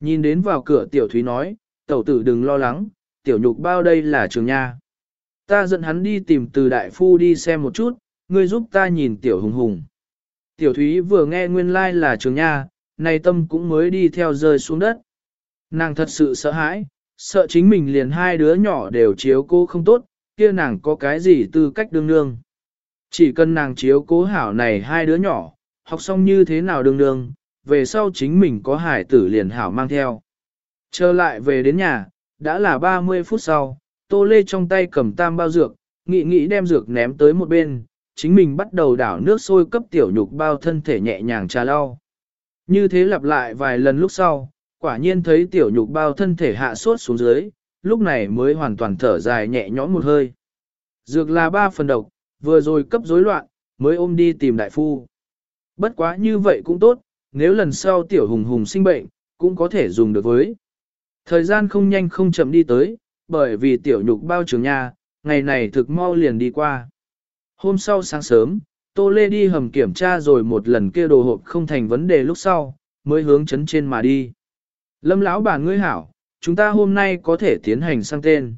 Nhìn đến vào cửa tiểu thúy nói, tẩu tử đừng lo lắng, tiểu nhục bao đây là trường nha. Ta dẫn hắn đi tìm từ đại phu đi xem một chút, ngươi giúp ta nhìn tiểu hùng hùng. Tiểu thúy vừa nghe nguyên lai like là trường nha, này tâm cũng mới đi theo rơi xuống đất. Nàng thật sự sợ hãi, sợ chính mình liền hai đứa nhỏ đều chiếu cố không tốt, kia nàng có cái gì tư cách đương nương. Chỉ cần nàng chiếu cố hảo này hai đứa nhỏ, học xong như thế nào đương đương, về sau chính mình có hải tử liền hảo mang theo. Trở lại về đến nhà, đã là 30 phút sau, tô lê trong tay cầm tam bao dược, nghĩ nghĩ đem dược ném tới một bên, chính mình bắt đầu đảo nước sôi cấp tiểu nhục bao thân thể nhẹ nhàng trà lau. Như thế lặp lại vài lần lúc sau, quả nhiên thấy tiểu nhục bao thân thể hạ sốt xuống dưới, lúc này mới hoàn toàn thở dài nhẹ nhõm một hơi. Dược là ba phần độc, vừa rồi cấp rối loạn, mới ôm đi tìm đại phu. Bất quá như vậy cũng tốt, nếu lần sau tiểu hùng hùng sinh bệnh, cũng có thể dùng được với. Thời gian không nhanh không chậm đi tới, bởi vì tiểu nhục bao trường nhà, ngày này thực mau liền đi qua. Hôm sau sáng sớm, Tô Lê đi hầm kiểm tra rồi một lần kia đồ hộp không thành vấn đề lúc sau, mới hướng chấn trên mà đi. Lâm lão bà ngươi hảo, chúng ta hôm nay có thể tiến hành sang tên.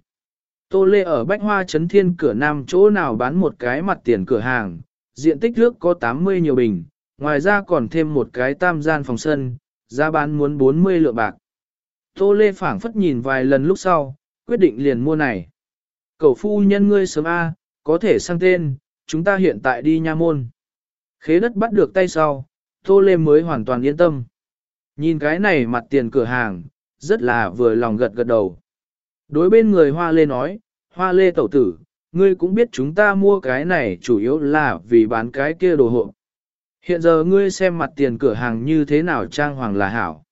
Tô Lê ở Bách Hoa Trấn Thiên cửa nam chỗ nào bán một cái mặt tiền cửa hàng, diện tích nước có 80 nhiều bình, ngoài ra còn thêm một cái tam gian phòng sân, giá bán muốn 40 lượng bạc. Tô Lê phảng phất nhìn vài lần lúc sau, quyết định liền mua này. Cầu phu nhân ngươi sớm A, có thể sang tên, chúng ta hiện tại đi nha môn. Khế đất bắt được tay sau, Tô Lê mới hoàn toàn yên tâm. Nhìn cái này mặt tiền cửa hàng, rất là vừa lòng gật gật đầu. Đối bên người Hoa Lê nói, Hoa Lê tẩu tử, ngươi cũng biết chúng ta mua cái này chủ yếu là vì bán cái kia đồ hộ. Hiện giờ ngươi xem mặt tiền cửa hàng như thế nào trang hoàng là hảo.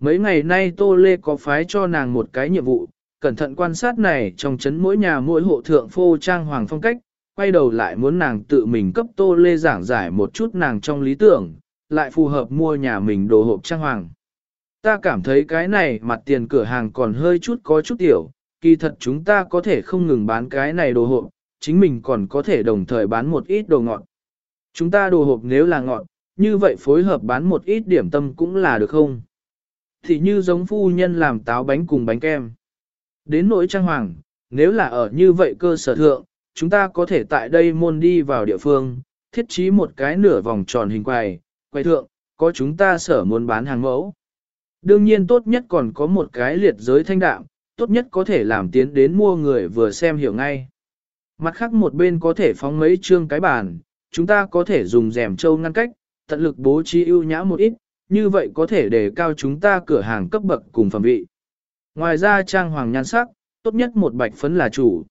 Mấy ngày nay Tô Lê có phái cho nàng một cái nhiệm vụ, cẩn thận quan sát này trong chấn mỗi nhà mỗi hộ thượng phô trang hoàng phong cách, quay đầu lại muốn nàng tự mình cấp Tô Lê giảng giải một chút nàng trong lý tưởng, lại phù hợp mua nhà mình đồ hộp trang hoàng. Ta cảm thấy cái này mặt tiền cửa hàng còn hơi chút có chút tiểu, kỳ thật chúng ta có thể không ngừng bán cái này đồ hộp, chính mình còn có thể đồng thời bán một ít đồ ngọt. Chúng ta đồ hộp nếu là ngọt, như vậy phối hợp bán một ít điểm tâm cũng là được không? Thì như giống phu nhân làm táo bánh cùng bánh kem. Đến nỗi trang hoàng, nếu là ở như vậy cơ sở thượng, chúng ta có thể tại đây môn đi vào địa phương, thiết trí một cái nửa vòng tròn hình quài, quay thượng, có chúng ta sở muốn bán hàng mẫu. Đương nhiên tốt nhất còn có một cái liệt giới thanh đạm, tốt nhất có thể làm tiến đến mua người vừa xem hiểu ngay. Mặt khác một bên có thể phóng mấy chương cái bàn, chúng ta có thể dùng rèm trâu ngăn cách, tận lực bố trí ưu nhã một ít, như vậy có thể đề cao chúng ta cửa hàng cấp bậc cùng phẩm vị. Ngoài ra trang hoàng nhan sắc, tốt nhất một bạch phấn là chủ.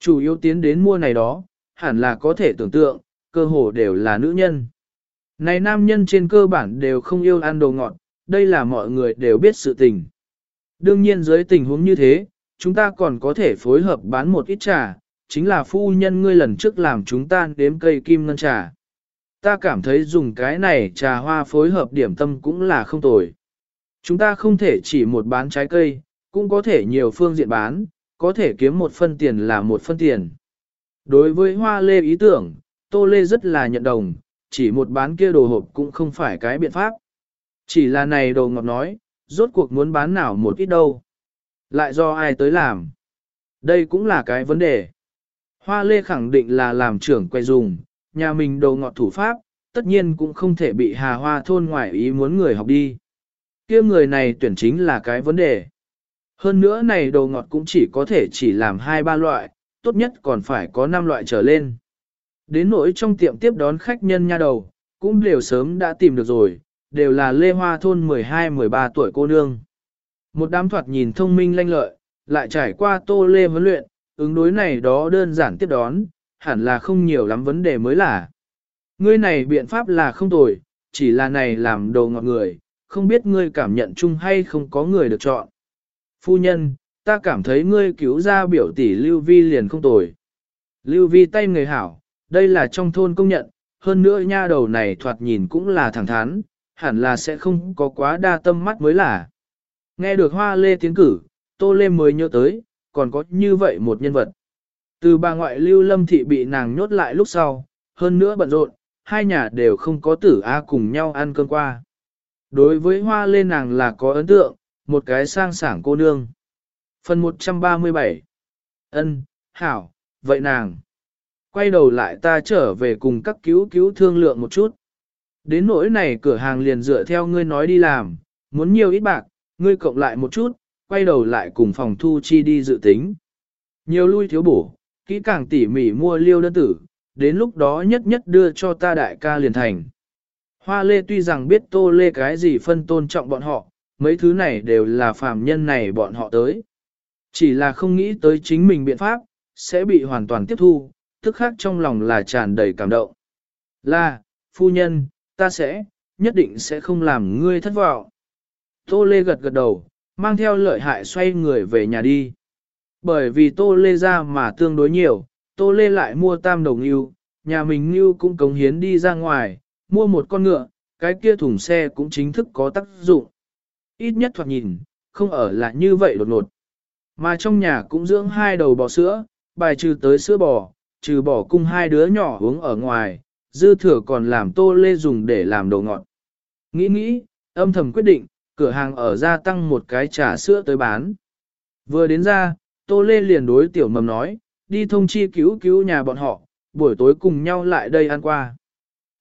Chủ yếu tiến đến mua này đó, hẳn là có thể tưởng tượng, cơ hồ đều là nữ nhân. Này nam nhân trên cơ bản đều không yêu ăn đồ ngọt, đây là mọi người đều biết sự tình. Đương nhiên dưới tình huống như thế, chúng ta còn có thể phối hợp bán một ít trà, chính là phu nhân ngươi lần trước làm chúng ta đếm cây kim ngân trà. Ta cảm thấy dùng cái này trà hoa phối hợp điểm tâm cũng là không tồi. Chúng ta không thể chỉ một bán trái cây, cũng có thể nhiều phương diện bán, có thể kiếm một phân tiền là một phân tiền. Đối với hoa lê ý tưởng, tô lê rất là nhận đồng, chỉ một bán kia đồ hộp cũng không phải cái biện pháp. Chỉ là này đồ ngọt nói, rốt cuộc muốn bán nào một ít đâu. Lại do ai tới làm. Đây cũng là cái vấn đề. Hoa lê khẳng định là làm trưởng quay dùng, nhà mình đồ ngọt thủ pháp, tất nhiên cũng không thể bị hà hoa thôn ngoại ý muốn người học đi. kia người này tuyển chính là cái vấn đề. Hơn nữa này đồ ngọt cũng chỉ có thể chỉ làm hai ba loại, tốt nhất còn phải có 5 loại trở lên. Đến nỗi trong tiệm tiếp đón khách nhân nha đầu, cũng đều sớm đã tìm được rồi, đều là Lê Hoa Thôn 12-13 tuổi cô nương. Một đám thoạt nhìn thông minh lanh lợi, lại trải qua tô lê vấn luyện, ứng đối này đó đơn giản tiếp đón, hẳn là không nhiều lắm vấn đề mới là. Ngươi này biện pháp là không tồi, chỉ là này làm đồ ngọt người, không biết ngươi cảm nhận chung hay không có người được chọn. Phu nhân, ta cảm thấy ngươi cứu ra biểu tỷ Lưu Vi liền không tồi. Lưu Vi tay người hảo, đây là trong thôn công nhận, hơn nữa nha đầu này thoạt nhìn cũng là thẳng thắn, hẳn là sẽ không có quá đa tâm mắt mới là. Nghe được hoa lê tiến cử, tô lê mới nhớ tới, còn có như vậy một nhân vật. Từ bà ngoại lưu lâm thị bị nàng nhốt lại lúc sau, hơn nữa bận rộn, hai nhà đều không có tử A cùng nhau ăn cơm qua. Đối với hoa lê nàng là có ấn tượng, một cái sang sảng cô nương. Phần 137 ân Hảo, vậy nàng. Quay đầu lại ta trở về cùng các cứu cứu thương lượng một chút. Đến nỗi này cửa hàng liền dựa theo ngươi nói đi làm, muốn nhiều ít bạc, ngươi cộng lại một chút, quay đầu lại cùng phòng thu chi đi dự tính. Nhiều lui thiếu bổ, kỹ càng tỉ mỉ mua liêu đơn tử, đến lúc đó nhất nhất đưa cho ta đại ca liền thành. Hoa lê tuy rằng biết tô lê cái gì phân tôn trọng bọn họ, mấy thứ này đều là phàm nhân này bọn họ tới. Chỉ là không nghĩ tới chính mình biện pháp, sẽ bị hoàn toàn tiếp thu, tức khác trong lòng là tràn đầy cảm động. Là, phu nhân, ta sẽ, nhất định sẽ không làm ngươi thất vọng. Tô Lê gật gật đầu, mang theo lợi hại xoay người về nhà đi. Bởi vì Tô Lê ra mà tương đối nhiều, Tô Lê lại mua tam đồng yêu, nhà mình yêu cũng cống hiến đi ra ngoài, mua một con ngựa, cái kia thùng xe cũng chính thức có tác dụng. Ít nhất thoạt nhìn, không ở là như vậy đột ngột. Mà trong nhà cũng dưỡng hai đầu bò sữa, bài trừ tới sữa bò, trừ bỏ cung hai đứa nhỏ uống ở ngoài, dư thừa còn làm tô lê dùng để làm đồ ngọt. Nghĩ nghĩ, âm thầm quyết định, cửa hàng ở gia tăng một cái trà sữa tới bán. Vừa đến ra, tô lê liền đối tiểu mầm nói, đi thông chi cứu cứu nhà bọn họ, buổi tối cùng nhau lại đây ăn qua.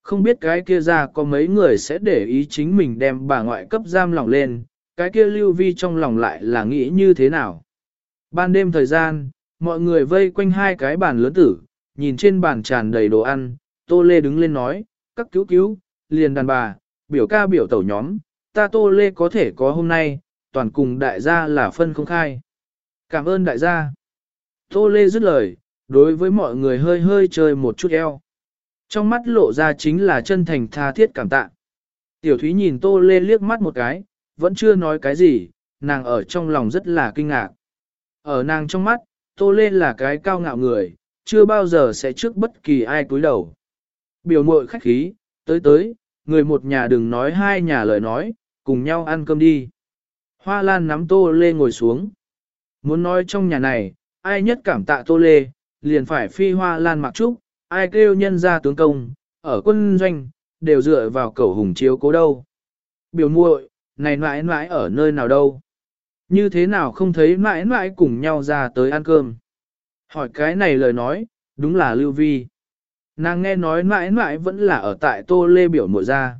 Không biết cái kia ra có mấy người sẽ để ý chính mình đem bà ngoại cấp giam lỏng lên, cái kia lưu vi trong lòng lại là nghĩ như thế nào. Ban đêm thời gian, mọi người vây quanh hai cái bàn lớn tử, nhìn trên bàn tràn đầy đồ ăn, Tô Lê đứng lên nói, các cứu cứu, liền đàn bà, biểu ca biểu tẩu nhóm, ta Tô Lê có thể có hôm nay, toàn cùng đại gia là phân không khai. Cảm ơn đại gia. Tô Lê dứt lời, đối với mọi người hơi hơi chơi một chút eo. Trong mắt lộ ra chính là chân thành tha thiết cảm tạ. Tiểu Thúy nhìn Tô Lê liếc mắt một cái, vẫn chưa nói cái gì, nàng ở trong lòng rất là kinh ngạc. Ở nàng trong mắt, Tô Lê là cái cao ngạo người, chưa bao giờ sẽ trước bất kỳ ai cúi đầu. Biểu mội khách khí, tới tới, người một nhà đừng nói hai nhà lời nói, cùng nhau ăn cơm đi. Hoa Lan nắm Tô Lê ngồi xuống. Muốn nói trong nhà này, ai nhất cảm tạ Tô Lê, liền phải phi Hoa Lan mặc trúc, ai kêu nhân ra tướng công, ở quân doanh, đều dựa vào cẩu hùng chiếu cố đâu. Biểu muội, này mãi mãi ở nơi nào đâu? Như thế nào không thấy mãi mãi cùng nhau ra tới ăn cơm? Hỏi cái này lời nói, đúng là Lưu Vi. Nàng nghe nói mãi mãi vẫn là ở tại Tô Lê biểu mộ ra.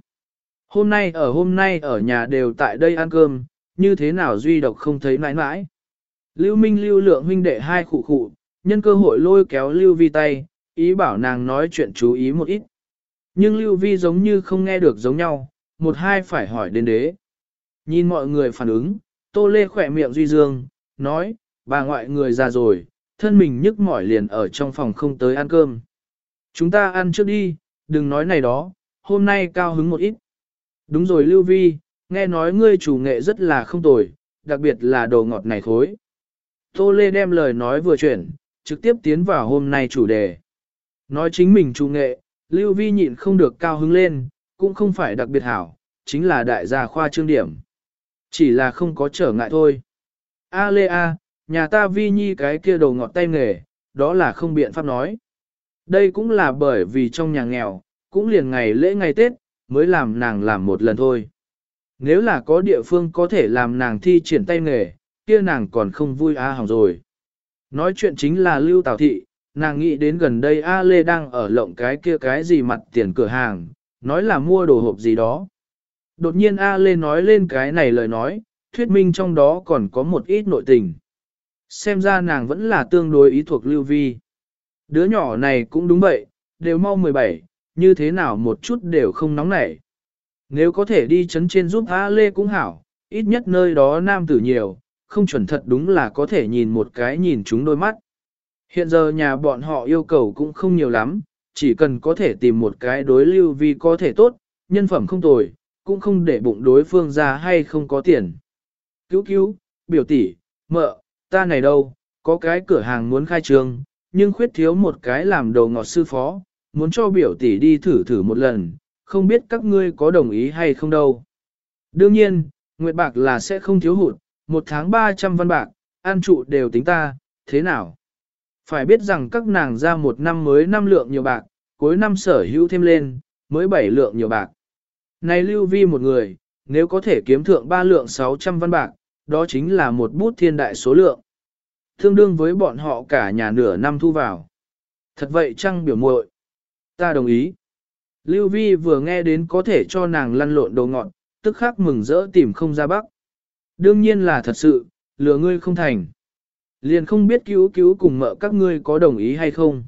Hôm nay ở hôm nay ở nhà đều tại đây ăn cơm, như thế nào duy độc không thấy mãi mãi. Lưu Minh lưu lượng huynh đệ hai khụ khụ, nhân cơ hội lôi kéo Lưu Vi tay, ý bảo nàng nói chuyện chú ý một ít. Nhưng Lưu Vi giống như không nghe được giống nhau, một hai phải hỏi đến đế. Nhìn mọi người phản ứng, Tô Lê khỏe miệng duy dương, nói, bà ngoại người già rồi, thân mình nhức mỏi liền ở trong phòng không tới ăn cơm. Chúng ta ăn trước đi, đừng nói này đó, hôm nay cao hứng một ít. Đúng rồi Lưu Vi, nghe nói ngươi chủ nghệ rất là không tồi, đặc biệt là đồ ngọt này khối. Tô Lê đem lời nói vừa chuyển, trực tiếp tiến vào hôm nay chủ đề. Nói chính mình chủ nghệ, Lưu Vi nhịn không được cao hứng lên, cũng không phải đặc biệt hảo, chính là đại gia khoa trương điểm. Chỉ là không có trở ngại thôi. A Lê A, nhà ta Vi Nhi cái kia đồ ngọt tay nghề, đó là không biện pháp nói. Đây cũng là bởi vì trong nhà nghèo, cũng liền ngày lễ ngày Tết, mới làm nàng làm một lần thôi. Nếu là có địa phương có thể làm nàng thi triển tay nghề, kia nàng còn không vui a hỏng rồi. Nói chuyện chính là Lưu Tào Thị, nàng nghĩ đến gần đây A Lê đang ở lộng cái kia cái gì mặt tiền cửa hàng, nói là mua đồ hộp gì đó. Đột nhiên A Lê nói lên cái này lời nói, thuyết minh trong đó còn có một ít nội tình. Xem ra nàng vẫn là tương đối ý thuộc Lưu Vi. Đứa nhỏ này cũng đúng vậy, đều mau 17, như thế nào một chút đều không nóng nảy. Nếu có thể đi chấn trên giúp A Lê cũng hảo, ít nhất nơi đó nam tử nhiều, không chuẩn thật đúng là có thể nhìn một cái nhìn chúng đôi mắt. Hiện giờ nhà bọn họ yêu cầu cũng không nhiều lắm, chỉ cần có thể tìm một cái đối lưu vi có thể tốt, nhân phẩm không tồi, cũng không để bụng đối phương ra hay không có tiền. Cứu cứu, biểu tỷ, mợ, ta này đâu, có cái cửa hàng muốn khai trương, nhưng khuyết thiếu một cái làm đầu ngọt sư phó, muốn cho biểu tỷ đi thử thử một lần, không biết các ngươi có đồng ý hay không đâu. Đương nhiên, Nguyệt Bạc là sẽ không thiếu hụt, một tháng 300 văn bạc, an trụ đều tính ta, thế nào? Phải biết rằng các nàng ra một năm mới năm lượng nhiều bạc, cuối năm sở hữu thêm lên, mới bảy lượng nhiều bạc. Này lưu vi một người, nếu có thể kiếm thượng ba lượng 600 văn bạc, đó chính là một bút thiên đại số lượng. Tương đương với bọn họ cả nhà nửa năm thu vào. Thật vậy chăng biểu muội Ta đồng ý. Lưu Vi vừa nghe đến có thể cho nàng lăn lộn đồ ngọn, tức khắc mừng rỡ tìm không ra bắc. Đương nhiên là thật sự, lừa ngươi không thành. Liền không biết cứu cứu cùng mợ các ngươi có đồng ý hay không.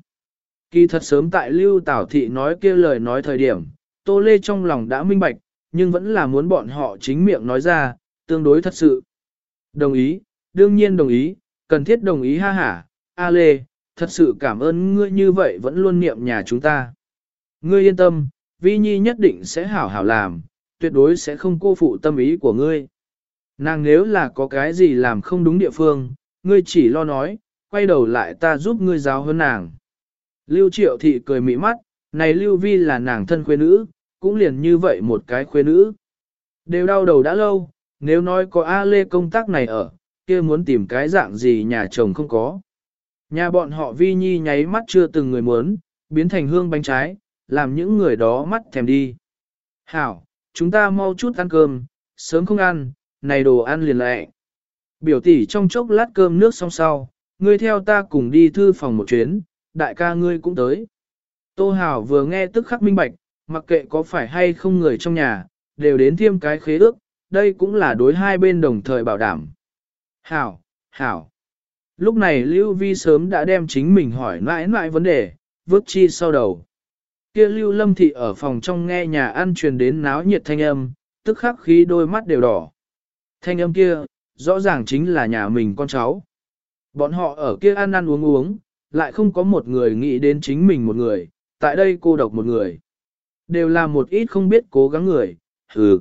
Kỳ thật sớm tại Lưu Tảo Thị nói kia lời nói thời điểm, Tô Lê trong lòng đã minh bạch, nhưng vẫn là muốn bọn họ chính miệng nói ra, tương đối thật sự. Đồng ý, đương nhiên đồng ý, cần thiết đồng ý ha hả, A Lê, thật sự cảm ơn ngươi như vậy vẫn luôn niệm nhà chúng ta. Ngươi yên tâm, Vi Nhi nhất định sẽ hảo hảo làm, tuyệt đối sẽ không cô phụ tâm ý của ngươi. Nàng nếu là có cái gì làm không đúng địa phương, ngươi chỉ lo nói, quay đầu lại ta giúp ngươi giáo hơn nàng. Lưu Triệu Thị cười mỹ mắt, này Lưu Vi là nàng thân khuê nữ, cũng liền như vậy một cái khuê nữ. Đều đau đầu đã lâu, nếu nói có A Lê công tác này ở, kia muốn tìm cái dạng gì nhà chồng không có. Nhà bọn họ Vi Nhi nháy mắt chưa từng người muốn, biến thành hương bánh trái, làm những người đó mắt thèm đi. Hảo, chúng ta mau chút ăn cơm, sớm không ăn, này đồ ăn liền lệ. Biểu tỷ trong chốc lát cơm nước xong sau, ngươi theo ta cùng đi thư phòng một chuyến, đại ca ngươi cũng tới. Tô Hảo vừa nghe tức khắc minh bạch, mặc kệ có phải hay không người trong nhà, đều đến thiêm cái khế ước, đây cũng là đối hai bên đồng thời bảo đảm. Hảo, Hảo. Lúc này Lưu Vi sớm đã đem chính mình hỏi mãi mãi vấn đề, vứt chi sau đầu. Kia Lưu Lâm Thị ở phòng trong nghe nhà ăn truyền đến náo nhiệt thanh âm, tức khắc khí đôi mắt đều đỏ. Thanh âm kia, rõ ràng chính là nhà mình con cháu. Bọn họ ở kia ăn ăn uống uống, lại không có một người nghĩ đến chính mình một người, tại đây cô độc một người. Đều là một ít không biết cố gắng người, hừ.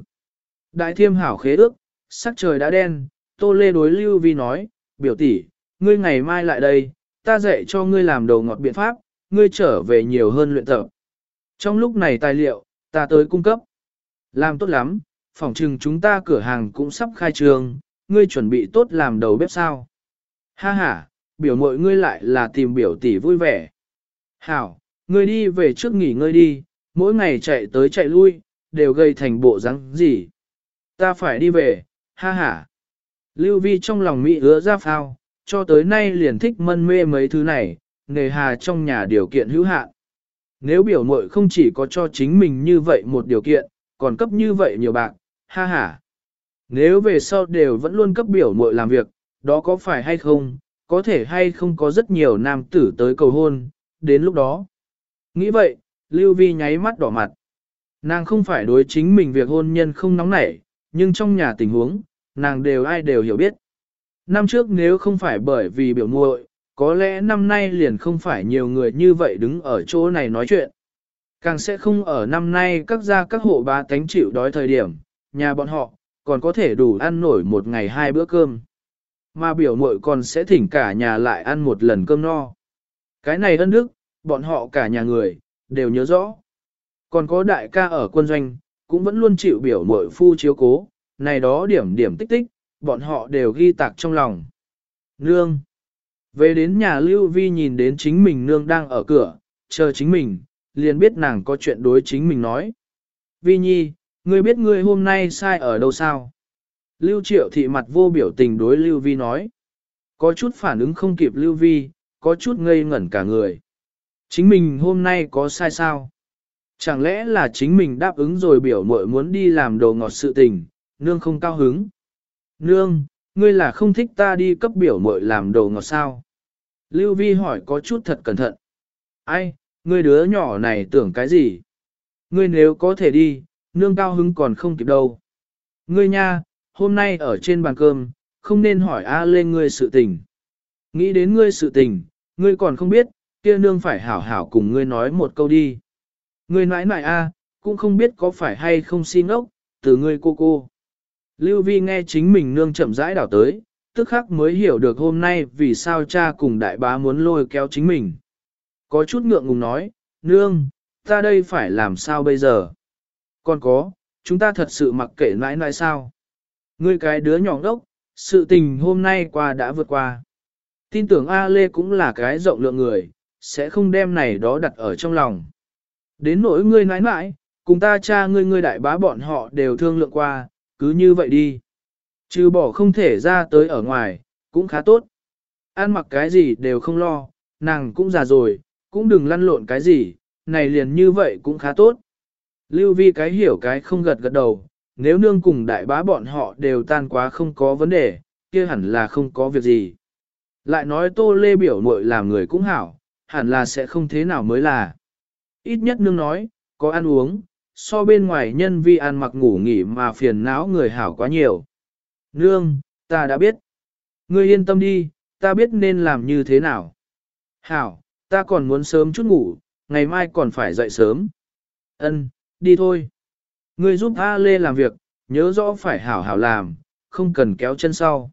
Đại thiêm hảo khế ước, sắc trời đã đen, tô lê đối lưu vi nói, biểu tỷ, ngươi ngày mai lại đây, ta dạy cho ngươi làm đầu ngọt biện pháp, ngươi trở về nhiều hơn luyện tập. Trong lúc này tài liệu, ta tới cung cấp. Làm tốt lắm, phòng trừng chúng ta cửa hàng cũng sắp khai trường, ngươi chuẩn bị tốt làm đầu bếp sao. Ha ha, biểu mội ngươi lại là tìm biểu tỷ vui vẻ. Hảo, ngươi đi về trước nghỉ ngơi đi, mỗi ngày chạy tới chạy lui, đều gây thành bộ rắn gì. Ta phải đi về, ha ha. Lưu Vi trong lòng mị ứa ra phao, cho tới nay liền thích mân mê mấy thứ này, nghề hà trong nhà điều kiện hữu hạn. Nếu biểu muội không chỉ có cho chính mình như vậy một điều kiện, còn cấp như vậy nhiều bạc, ha ha. Nếu về sau đều vẫn luôn cấp biểu muội làm việc, đó có phải hay không, có thể hay không có rất nhiều nam tử tới cầu hôn, đến lúc đó. Nghĩ vậy, Lưu Vi nháy mắt đỏ mặt. Nàng không phải đối chính mình việc hôn nhân không nóng nảy, nhưng trong nhà tình huống, nàng đều ai đều hiểu biết. Năm trước nếu không phải bởi vì biểu muội, có lẽ năm nay liền không phải nhiều người như vậy đứng ở chỗ này nói chuyện. Càng sẽ không ở năm nay các gia các hộ bá tánh chịu đói thời điểm, nhà bọn họ, còn có thể đủ ăn nổi một ngày hai bữa cơm. Mà biểu muội còn sẽ thỉnh cả nhà lại ăn một lần cơm no. Cái này ân đức, bọn họ cả nhà người, đều nhớ rõ. Còn có đại ca ở quân doanh, cũng vẫn luôn chịu biểu mội phu chiếu cố, này đó điểm điểm tích tích, bọn họ đều ghi tạc trong lòng. Nương. Về đến nhà Lưu Vi nhìn đến chính mình nương đang ở cửa, chờ chính mình, liền biết nàng có chuyện đối chính mình nói. Vi Nhi, ngươi biết ngươi hôm nay sai ở đâu sao? Lưu Triệu thị mặt vô biểu tình đối Lưu Vi nói. Có chút phản ứng không kịp Lưu Vi, có chút ngây ngẩn cả người. Chính mình hôm nay có sai sao? Chẳng lẽ là chính mình đáp ứng rồi biểu muội muốn đi làm đồ ngọt sự tình, nương không cao hứng. Nương, ngươi là không thích ta đi cấp biểu muội làm đồ ngọt sao? Lưu Vi hỏi có chút thật cẩn thận. Ai, ngươi đứa nhỏ này tưởng cái gì? Ngươi nếu có thể đi, nương cao hứng còn không kịp đâu. Ngươi nha, hôm nay ở trên bàn cơm, không nên hỏi A lên ngươi sự tình. Nghĩ đến ngươi sự tình, ngươi còn không biết, kia nương phải hảo hảo cùng ngươi nói một câu đi. Ngươi nãi nãi A, cũng không biết có phải hay không xin ốc, từ ngươi cô cô. Lưu Vi nghe chính mình nương chậm rãi đảo tới, tức khắc mới hiểu được hôm nay vì sao cha cùng đại bá muốn lôi kéo chính mình. Có chút ngượng ngùng nói, nương, ta đây phải làm sao bây giờ? Còn có, chúng ta thật sự mặc kệ nãi nãi sao? Ngươi cái đứa nhỏ đốc, sự tình hôm nay qua đã vượt qua. Tin tưởng A Lê cũng là cái rộng lượng người, sẽ không đem này đó đặt ở trong lòng. Đến nỗi ngươi nãi nãi, cùng ta cha ngươi ngươi đại bá bọn họ đều thương lượng qua, cứ như vậy đi. Trừ bỏ không thể ra tới ở ngoài, cũng khá tốt. Ăn mặc cái gì đều không lo, nàng cũng già rồi, cũng đừng lăn lộn cái gì, này liền như vậy cũng khá tốt. Lưu vi cái hiểu cái không gật gật đầu, nếu nương cùng đại bá bọn họ đều tan quá không có vấn đề, kia hẳn là không có việc gì. Lại nói tô lê biểu muội làm người cũng hảo, hẳn là sẽ không thế nào mới là. Ít nhất nương nói, có ăn uống, so bên ngoài nhân vi ăn mặc ngủ nghỉ mà phiền não người hảo quá nhiều. Nương, ta đã biết. Ngươi yên tâm đi, ta biết nên làm như thế nào. Hảo, ta còn muốn sớm chút ngủ, ngày mai còn phải dậy sớm. Ân, đi thôi. Ngươi giúp A Lê làm việc, nhớ rõ phải hảo hảo làm, không cần kéo chân sau.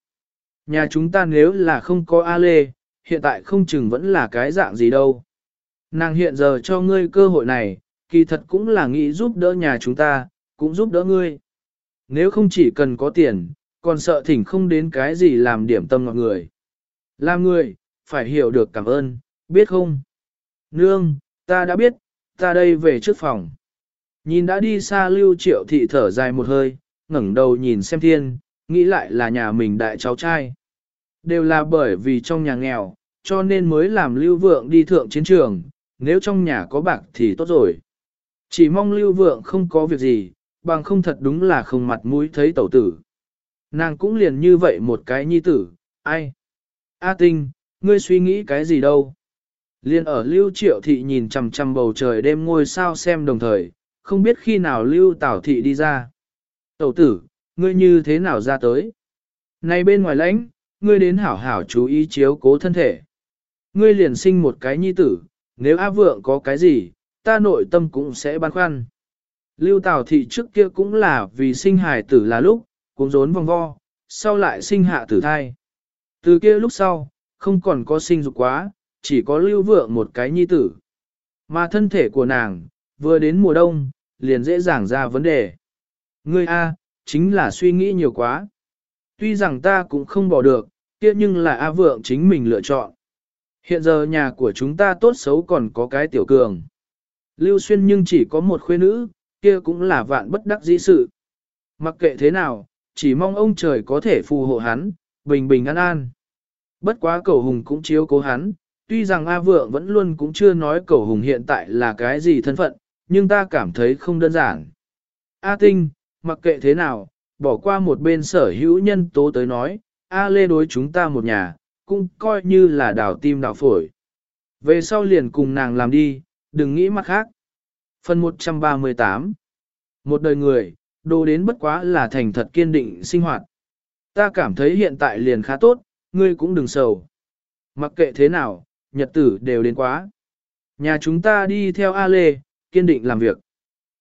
Nhà chúng ta nếu là không có A Lê, hiện tại không chừng vẫn là cái dạng gì đâu. Nàng hiện giờ cho ngươi cơ hội này, kỳ thật cũng là nghĩ giúp đỡ nhà chúng ta, cũng giúp đỡ ngươi. Nếu không chỉ cần có tiền, còn sợ thỉnh không đến cái gì làm điểm tâm ngọt người. Làm người, phải hiểu được cảm ơn, biết không? Nương, ta đã biết, ta đây về trước phòng. Nhìn đã đi xa lưu triệu thị thở dài một hơi, ngẩng đầu nhìn xem thiên, nghĩ lại là nhà mình đại cháu trai. Đều là bởi vì trong nhà nghèo, cho nên mới làm lưu vượng đi thượng chiến trường, nếu trong nhà có bạc thì tốt rồi. Chỉ mong lưu vượng không có việc gì, bằng không thật đúng là không mặt mũi thấy tẩu tử. Nàng cũng liền như vậy một cái nhi tử, ai? A tinh, ngươi suy nghĩ cái gì đâu? Liên ở lưu triệu thị nhìn chằm chằm bầu trời đêm ngôi sao xem đồng thời, không biết khi nào lưu tảo thị đi ra. Tẩu tử, ngươi như thế nào ra tới? Này bên ngoài lãnh, ngươi đến hảo hảo chú ý chiếu cố thân thể. Ngươi liền sinh một cái nhi tử, nếu A vượng có cái gì, ta nội tâm cũng sẽ băn khoăn. Lưu Tào thị trước kia cũng là vì sinh hài tử là lúc, cũng rốn vòng vo, sau lại sinh hạ tử thai. Từ kia lúc sau, không còn có sinh dục quá, chỉ có lưu vượng một cái nhi tử. Mà thân thể của nàng, vừa đến mùa đông, liền dễ dàng ra vấn đề. Ngươi A, chính là suy nghĩ nhiều quá. Tuy rằng ta cũng không bỏ được, kia nhưng là A vượng chính mình lựa chọn. Hiện giờ nhà của chúng ta tốt xấu còn có cái tiểu cường. Lưu Xuyên nhưng chỉ có một khuê nữ, kia cũng là vạn bất đắc dĩ sự. Mặc kệ thế nào, chỉ mong ông trời có thể phù hộ hắn, bình bình an an. Bất quá cầu hùng cũng chiếu cố hắn, tuy rằng A Vượng vẫn luôn cũng chưa nói cầu hùng hiện tại là cái gì thân phận, nhưng ta cảm thấy không đơn giản. A Tinh, mặc kệ thế nào, bỏ qua một bên sở hữu nhân tố tới nói, A Lê đối chúng ta một nhà, cũng coi như là đào tim đào phổi. Về sau liền cùng nàng làm đi, đừng nghĩ mặt khác. Phần 138 Một đời người, đồ đến bất quá là thành thật kiên định sinh hoạt. Ta cảm thấy hiện tại liền khá tốt, ngươi cũng đừng sầu. Mặc kệ thế nào, nhật tử đều đến quá. Nhà chúng ta đi theo A Lê, kiên định làm việc.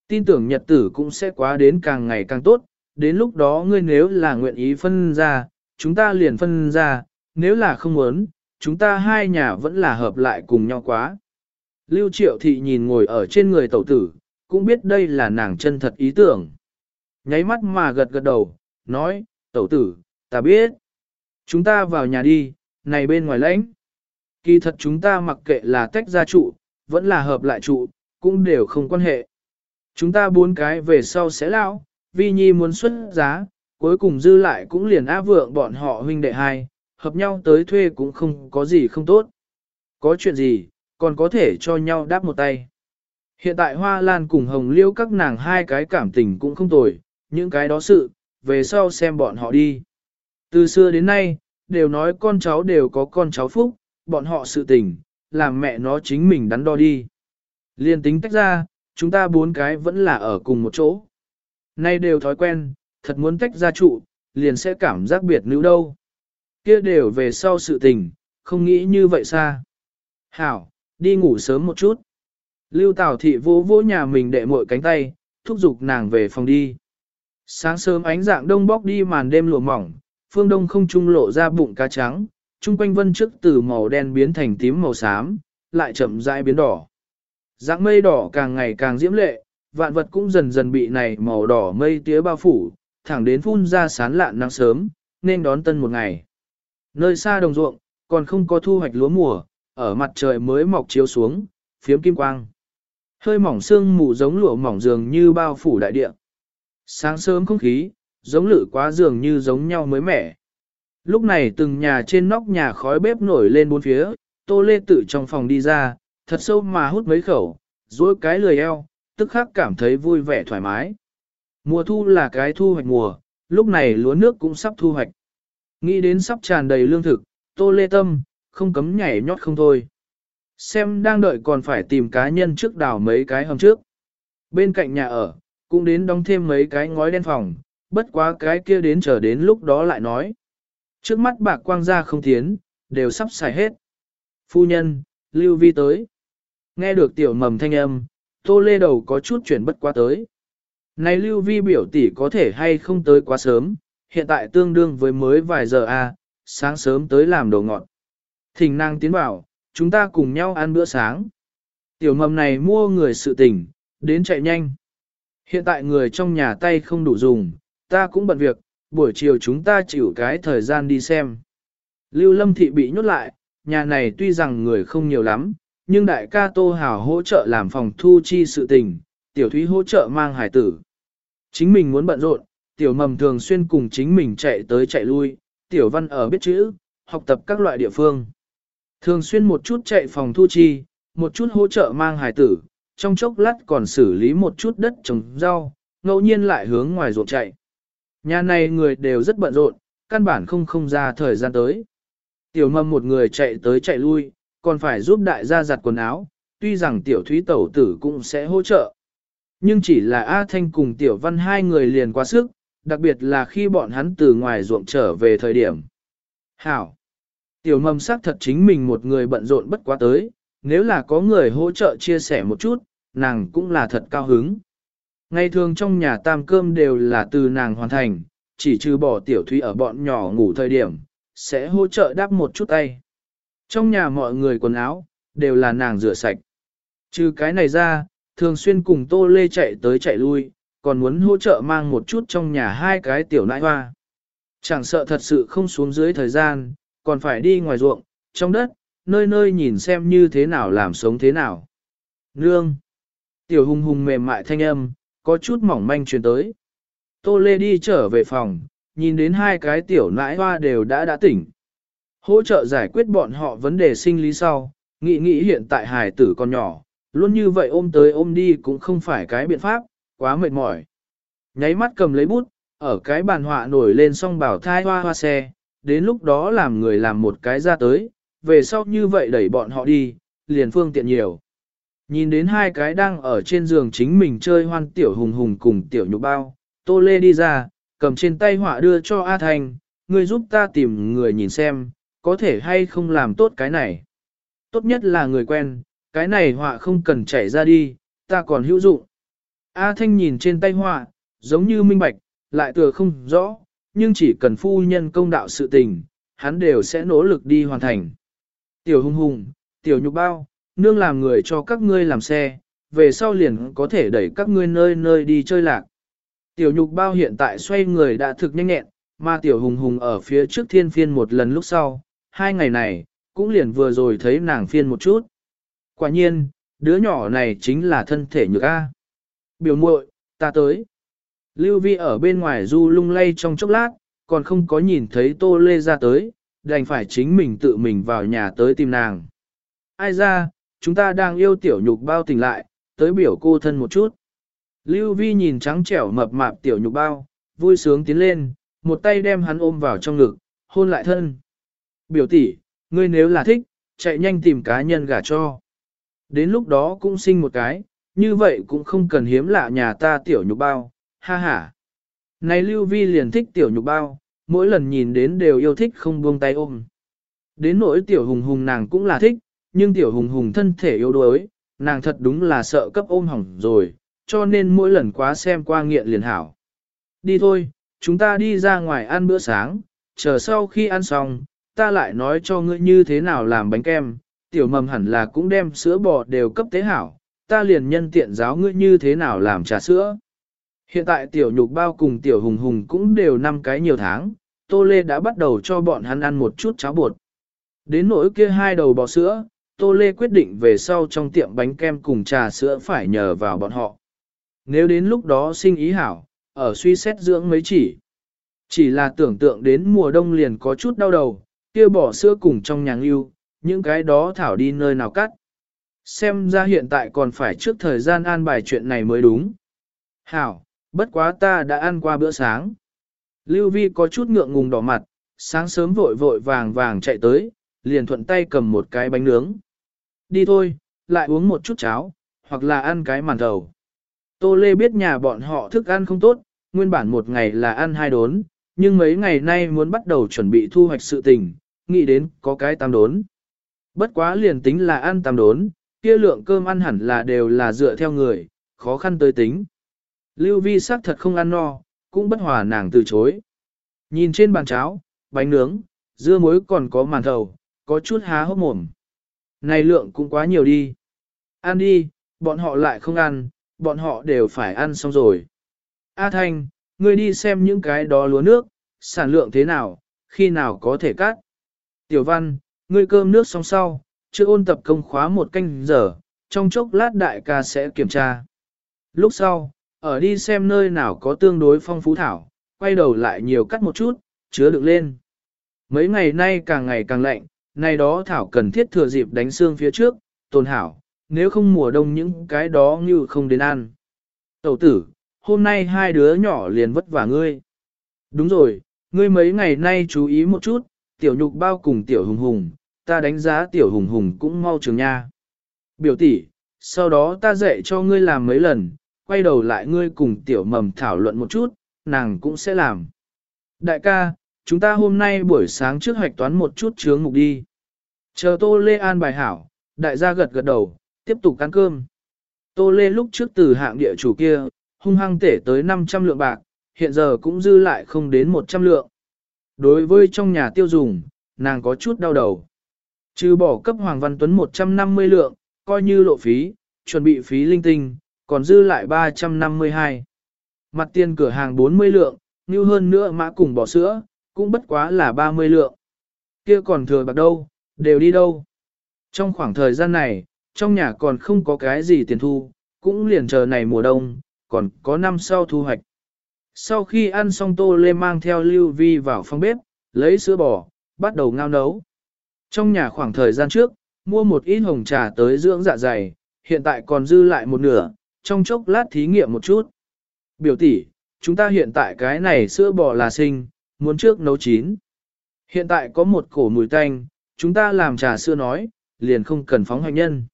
Tin tưởng nhật tử cũng sẽ quá đến càng ngày càng tốt, đến lúc đó ngươi nếu là nguyện ý phân ra, chúng ta liền phân ra, nếu là không muốn, chúng ta hai nhà vẫn là hợp lại cùng nhau quá. Lưu Triệu Thị nhìn ngồi ở trên người tẩu tử, cũng biết đây là nàng chân thật ý tưởng. Nháy mắt mà gật gật đầu, nói, tẩu tử, ta biết. Chúng ta vào nhà đi, này bên ngoài lãnh. Kỳ thật chúng ta mặc kệ là tách ra trụ, vẫn là hợp lại trụ, cũng đều không quan hệ. Chúng ta bốn cái về sau sẽ lão, vi nhi muốn xuất giá, cuối cùng dư lại cũng liền áp vượng bọn họ huynh đệ hai, hợp nhau tới thuê cũng không có gì không tốt. Có chuyện gì, còn có thể cho nhau đáp một tay. Hiện tại Hoa Lan cùng Hồng Liêu các nàng hai cái cảm tình cũng không tồi, những cái đó sự, về sau xem bọn họ đi. Từ xưa đến nay, đều nói con cháu đều có con cháu phúc, bọn họ sự tình, làm mẹ nó chính mình đắn đo đi. Liên tính tách ra, chúng ta bốn cái vẫn là ở cùng một chỗ. Nay đều thói quen, thật muốn tách ra trụ, liền sẽ cảm giác biệt nữ đâu. Kia đều về sau sự tình, không nghĩ như vậy xa. Hảo, đi ngủ sớm một chút. Lưu Tào Thị vỗ vỗ nhà mình đệ mội cánh tay, thúc giục nàng về phòng đi. Sáng sớm ánh dạng đông bóc đi màn đêm lụa mỏng, phương đông không trung lộ ra bụng cá trắng, trung quanh vân trước từ màu đen biến thành tím màu xám, lại chậm rãi biến đỏ. Dạng mây đỏ càng ngày càng diễm lệ, vạn vật cũng dần dần bị này màu đỏ mây tía bao phủ, thẳng đến phun ra sán lạn nắng sớm, nên đón tân một ngày. Nơi xa đồng ruộng, còn không có thu hoạch lúa mùa, ở mặt trời mới mọc chiếu xuống, phiếm kim quang. Hơi mỏng sương mù giống lụa mỏng dường như bao phủ đại địa. Sáng sớm không khí, giống lự quá dường như giống nhau mới mẻ. Lúc này từng nhà trên nóc nhà khói bếp nổi lên bốn phía, tô lê tự trong phòng đi ra, thật sâu mà hút mấy khẩu, dối cái lười eo, tức khắc cảm thấy vui vẻ thoải mái. Mùa thu là cái thu hoạch mùa, lúc này lúa nước cũng sắp thu hoạch. Nghĩ đến sắp tràn đầy lương thực, tô lê tâm, không cấm nhảy nhót không thôi. Xem đang đợi còn phải tìm cá nhân trước đào mấy cái hầm trước. Bên cạnh nhà ở, cũng đến đóng thêm mấy cái ngói đen phòng, bất quá cái kia đến chờ đến lúc đó lại nói. Trước mắt bạc quang ra không tiến, đều sắp xài hết. Phu nhân, Lưu Vi tới. Nghe được tiểu mầm thanh âm, tô lê đầu có chút chuyển bất quá tới. Này Lưu Vi biểu tỷ có thể hay không tới quá sớm, hiện tại tương đương với mới vài giờ a, à, sáng sớm tới làm đồ ngọt. Thỉnh năng tiến bảo, chúng ta cùng nhau ăn bữa sáng. Tiểu mầm này mua người sự tình, đến chạy nhanh. Hiện tại người trong nhà tay không đủ dùng, ta cũng bận việc, buổi chiều chúng ta chịu cái thời gian đi xem. Lưu Lâm Thị bị nhốt lại, nhà này tuy rằng người không nhiều lắm, nhưng đại ca Tô Hảo hỗ trợ làm phòng thu chi sự tình, tiểu thúy hỗ trợ mang hải tử. Chính mình muốn bận rộn, tiểu mầm thường xuyên cùng chính mình chạy tới chạy lui, tiểu văn ở biết chữ, học tập các loại địa phương. Thường xuyên một chút chạy phòng thu chi, một chút hỗ trợ mang hài tử, trong chốc lát còn xử lý một chút đất trồng rau, ngẫu nhiên lại hướng ngoài ruộng chạy. Nhà này người đều rất bận rộn, căn bản không không ra thời gian tới. Tiểu mầm một người chạy tới chạy lui, còn phải giúp đại gia giặt quần áo, tuy rằng tiểu thúy tẩu tử cũng sẽ hỗ trợ. Nhưng chỉ là A Thanh cùng tiểu văn hai người liền quá sức, đặc biệt là khi bọn hắn từ ngoài ruộng trở về thời điểm. Hảo! Tiểu mầm sắc thật chính mình một người bận rộn bất quá tới, nếu là có người hỗ trợ chia sẻ một chút, nàng cũng là thật cao hứng. Ngày thường trong nhà tam cơm đều là từ nàng hoàn thành, chỉ trừ bỏ tiểu thúy ở bọn nhỏ ngủ thời điểm, sẽ hỗ trợ đáp một chút tay. Trong nhà mọi người quần áo, đều là nàng rửa sạch. Trừ cái này ra, thường xuyên cùng tô lê chạy tới chạy lui, còn muốn hỗ trợ mang một chút trong nhà hai cái tiểu nãi hoa. Chẳng sợ thật sự không xuống dưới thời gian, còn phải đi ngoài ruộng, trong đất, nơi nơi nhìn xem như thế nào làm sống thế nào. Nương! Tiểu hùng hùng mềm mại thanh âm, có chút mỏng manh truyền tới. Tô Lê đi trở về phòng, nhìn đến hai cái tiểu nãi hoa đều đã đã tỉnh. Hỗ trợ giải quyết bọn họ vấn đề sinh lý sau, nghĩ nghĩ hiện tại hài tử còn nhỏ, luôn như vậy ôm tới ôm đi cũng không phải cái biện pháp, quá mệt mỏi. Nháy mắt cầm lấy bút, ở cái bàn họa nổi lên song bảo thai hoa hoa xe, đến lúc đó làm người làm một cái ra tới, về sau như vậy đẩy bọn họ đi, liền phương tiện nhiều. Nhìn đến hai cái đang ở trên giường chính mình chơi hoan tiểu hùng hùng cùng tiểu nhục bao, Tô Lê đi ra, cầm trên tay họa đưa cho A Thành, người giúp ta tìm người nhìn xem, có thể hay không làm tốt cái này. Tốt nhất là người quen, cái này họa không cần chảy ra đi, ta còn hữu dụng. A Thanh nhìn trên tay họa, giống như minh bạch, lại tựa không rõ, nhưng chỉ cần phu nhân công đạo sự tình, hắn đều sẽ nỗ lực đi hoàn thành. Tiểu hung hùng, tiểu nhục bao, nương làm người cho các ngươi làm xe, về sau liền có thể đẩy các ngươi nơi nơi đi chơi lạc. Tiểu nhục bao hiện tại xoay người đã thực nhanh nhẹn, mà tiểu hùng hùng ở phía trước thiên phiên một lần lúc sau, hai ngày này, cũng liền vừa rồi thấy nàng phiên một chút. Quả nhiên, đứa nhỏ này chính là thân thể nhược A. Biểu muội, ta tới. Lưu Vi ở bên ngoài du lung lay trong chốc lát, còn không có nhìn thấy Tô Lê ra tới, đành phải chính mình tự mình vào nhà tới tìm nàng. Ai ra, chúng ta đang yêu tiểu nhục bao tỉnh lại, tới biểu cô thân một chút. Lưu Vi nhìn trắng trẻo mập mạp tiểu nhục bao, vui sướng tiến lên, một tay đem hắn ôm vào trong ngực, hôn lại thân. Biểu tỷ, ngươi nếu là thích, chạy nhanh tìm cá nhân gả cho. Đến lúc đó cũng sinh một cái, như vậy cũng không cần hiếm lạ nhà ta tiểu nhục bao, ha ha. Này Lưu Vi liền thích tiểu nhục bao, mỗi lần nhìn đến đều yêu thích không buông tay ôm. Đến nỗi tiểu hùng hùng nàng cũng là thích, nhưng tiểu hùng hùng thân thể yếu đuối, nàng thật đúng là sợ cấp ôm hỏng rồi, cho nên mỗi lần quá xem qua nghiện liền hảo. Đi thôi, chúng ta đi ra ngoài ăn bữa sáng, chờ sau khi ăn xong, ta lại nói cho ngươi như thế nào làm bánh kem, tiểu mầm hẳn là cũng đem sữa bò đều cấp tế hảo, ta liền nhân tiện giáo ngươi như thế nào làm trà sữa. Hiện tại tiểu nhục bao cùng tiểu hùng hùng cũng đều năm cái nhiều tháng, Tô Lê đã bắt đầu cho bọn hắn ăn một chút cháo bột. Đến nỗi kia hai đầu bò sữa, Tô Lê quyết định về sau trong tiệm bánh kem cùng trà sữa phải nhờ vào bọn họ. Nếu đến lúc đó sinh ý hảo, ở suy xét dưỡng mấy chỉ. Chỉ là tưởng tượng đến mùa đông liền có chút đau đầu, kia bỏ sữa cùng trong nhà ngưu, những cái đó thảo đi nơi nào cắt. Xem ra hiện tại còn phải trước thời gian an bài chuyện này mới đúng. Hảo, bất quá ta đã ăn qua bữa sáng. Lưu Vi có chút ngượng ngùng đỏ mặt, sáng sớm vội vội vàng vàng chạy tới, liền thuận tay cầm một cái bánh nướng. Đi thôi, lại uống một chút cháo, hoặc là ăn cái màn thầu. Tô Lê biết nhà bọn họ thức ăn không tốt, nguyên bản một ngày là ăn hai đốn, nhưng mấy ngày nay muốn bắt đầu chuẩn bị thu hoạch sự tình, nghĩ đến có cái tam đốn. Bất quá liền tính là ăn tam đốn, kia lượng cơm ăn hẳn là đều là dựa theo người, khó khăn tới tính. Lưu Vi xác thật không ăn no, cũng bất hòa nàng từ chối. Nhìn trên bàn cháo, bánh nướng, dưa muối còn có màn thầu, có chút há hốc mồm. Này lượng cũng quá nhiều đi. Ăn đi, bọn họ lại không ăn, bọn họ đều phải ăn xong rồi. A Thanh, ngươi đi xem những cái đó lúa nước, sản lượng thế nào, khi nào có thể cắt. Tiểu Văn, ngươi cơm nước xong sau, chưa ôn tập công khóa một canh giờ, trong chốc lát đại ca sẽ kiểm tra. Lúc sau, ở đi xem nơi nào có tương đối phong phú thảo, quay đầu lại nhiều cắt một chút, chứa được lên. Mấy ngày nay càng ngày càng lạnh, nay đó thảo cần thiết thừa dịp đánh xương phía trước, tồn hảo, nếu không mùa đông những cái đó như không đến ăn. Tẩu tử, hôm nay hai đứa nhỏ liền vất vả ngươi. Đúng rồi, ngươi mấy ngày nay chú ý một chút, tiểu nhục bao cùng tiểu hùng hùng, ta đánh giá tiểu hùng hùng cũng mau trường nha. Biểu tỷ, sau đó ta dạy cho ngươi làm mấy lần, quay đầu lại ngươi cùng tiểu mầm thảo luận một chút, nàng cũng sẽ làm. Đại ca, chúng ta hôm nay buổi sáng trước hoạch toán một chút chướng mục đi. Chờ Tô Lê an bài hảo, đại gia gật gật đầu, tiếp tục ăn cơm. Tô Lê lúc trước từ hạng địa chủ kia, hung hăng tể tới 500 lượng bạc, hiện giờ cũng dư lại không đến 100 lượng. Đối với trong nhà tiêu dùng, nàng có chút đau đầu. Trừ bỏ cấp Hoàng Văn Tuấn 150 lượng, coi như lộ phí, chuẩn bị phí linh tinh, còn dư lại 352. Mặt tiền cửa hàng 40 lượng, như hơn nữa mã cùng bỏ sữa, cũng bất quá là 30 lượng. Kia còn thừa bạc đâu, đều đi đâu. Trong khoảng thời gian này, trong nhà còn không có cái gì tiền thu, cũng liền chờ này mùa đông, còn có năm sau thu hoạch. Sau khi ăn xong tô lê mang theo lưu vi vào phòng bếp, lấy sữa bò, bắt đầu ngao nấu. Trong nhà khoảng thời gian trước, mua một ít hồng trà tới dưỡng dạ dày, hiện tại còn dư lại một nửa, trong chốc lát thí nghiệm một chút. Biểu tỷ, chúng ta hiện tại cái này sữa bò là sinh, muốn trước nấu chín. Hiện tại có một cổ mùi tanh, chúng ta làm trà sữa nói, liền không cần phóng hành nhân.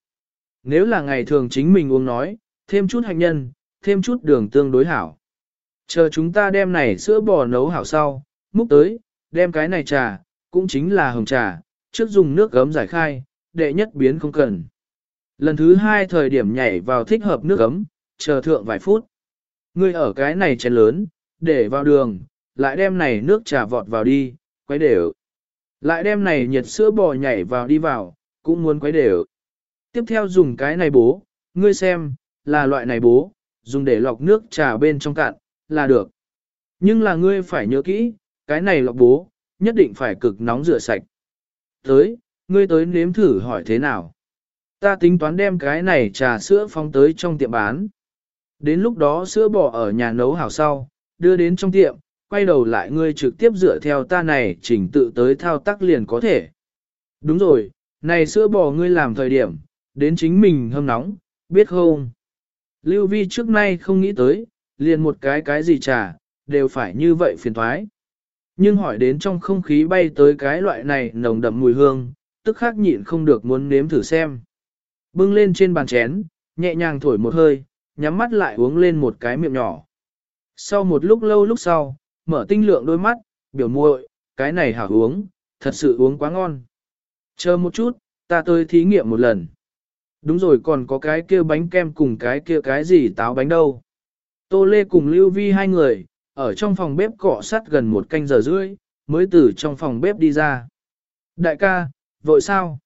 Nếu là ngày thường chính mình uống nói, thêm chút hành nhân, thêm chút đường tương đối hảo. Chờ chúng ta đem này sữa bò nấu hảo sau, múc tới, đem cái này trà, cũng chính là hồng trà, trước dùng nước gấm giải khai, đệ nhất biến không cần. Lần thứ hai thời điểm nhảy vào thích hợp nước gấm, chờ thượng vài phút. Ngươi ở cái này chén lớn, để vào đường, lại đem này nước trà vọt vào đi, quấy đều. Lại đem này nhiệt sữa bò nhảy vào đi vào, cũng muốn quấy đều. Tiếp theo dùng cái này bố, ngươi xem, là loại này bố, dùng để lọc nước trà bên trong cạn, là được. Nhưng là ngươi phải nhớ kỹ, cái này lọc bố, nhất định phải cực nóng rửa sạch. Tới, ngươi tới nếm thử hỏi thế nào. Ta tính toán đem cái này trà sữa phong tới trong tiệm bán. Đến lúc đó sữa bò ở nhà nấu hảo sau, đưa đến trong tiệm, quay đầu lại ngươi trực tiếp dựa theo ta này chỉnh tự tới thao tác liền có thể. Đúng rồi, này sữa bò ngươi làm thời điểm, đến chính mình hâm nóng, biết không? Lưu Vi trước nay không nghĩ tới, liền một cái cái gì trà, đều phải như vậy phiền thoái. Nhưng hỏi đến trong không khí bay tới cái loại này nồng đậm mùi hương, tức khắc nhịn không được muốn nếm thử xem. Bưng lên trên bàn chén, nhẹ nhàng thổi một hơi, nhắm mắt lại uống lên một cái miệng nhỏ. Sau một lúc lâu lúc sau, mở tinh lượng đôi mắt, biểu muội, cái này hảo uống, thật sự uống quá ngon. Chờ một chút, ta tới thí nghiệm một lần. Đúng rồi còn có cái kia bánh kem cùng cái kia cái gì táo bánh đâu. Tô Lê cùng Lưu Vi hai người, ở trong phòng bếp cọ sát gần một canh giờ rưỡi, mới từ trong phòng bếp đi ra. Đại ca, vội sao?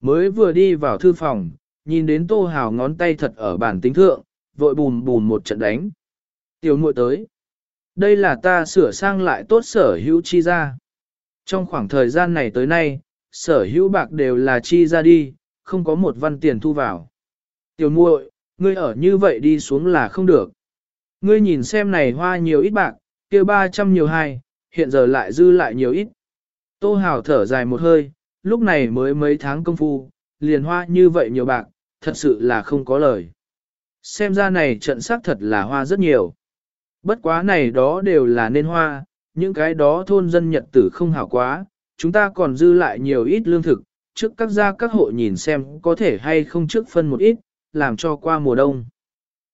Mới vừa đi vào thư phòng, nhìn đến Tô Hào ngón tay thật ở bàn tính thượng, vội bùm bùm một trận đánh. Tiểu muội tới. Đây là ta sửa sang lại tốt sở hữu chi ra. Trong khoảng thời gian này tới nay, sở hữu bạc đều là chi ra đi, không có một văn tiền thu vào. Tiểu muội, ngươi ở như vậy đi xuống là không được. Ngươi nhìn xem này hoa nhiều ít bạc, kia 300 nhiều hai, hiện giờ lại dư lại nhiều ít. Tô Hào thở dài một hơi, lúc này mới mấy tháng công phu, liền hoa như vậy nhiều bạc, thật sự là không có lời. Xem ra này trận sắc thật là hoa rất nhiều. Bất quá này đó đều là nên hoa, những cái đó thôn dân nhật tử không hảo quá, chúng ta còn dư lại nhiều ít lương thực, trước các gia các hộ nhìn xem có thể hay không trước phân một ít, làm cho qua mùa đông.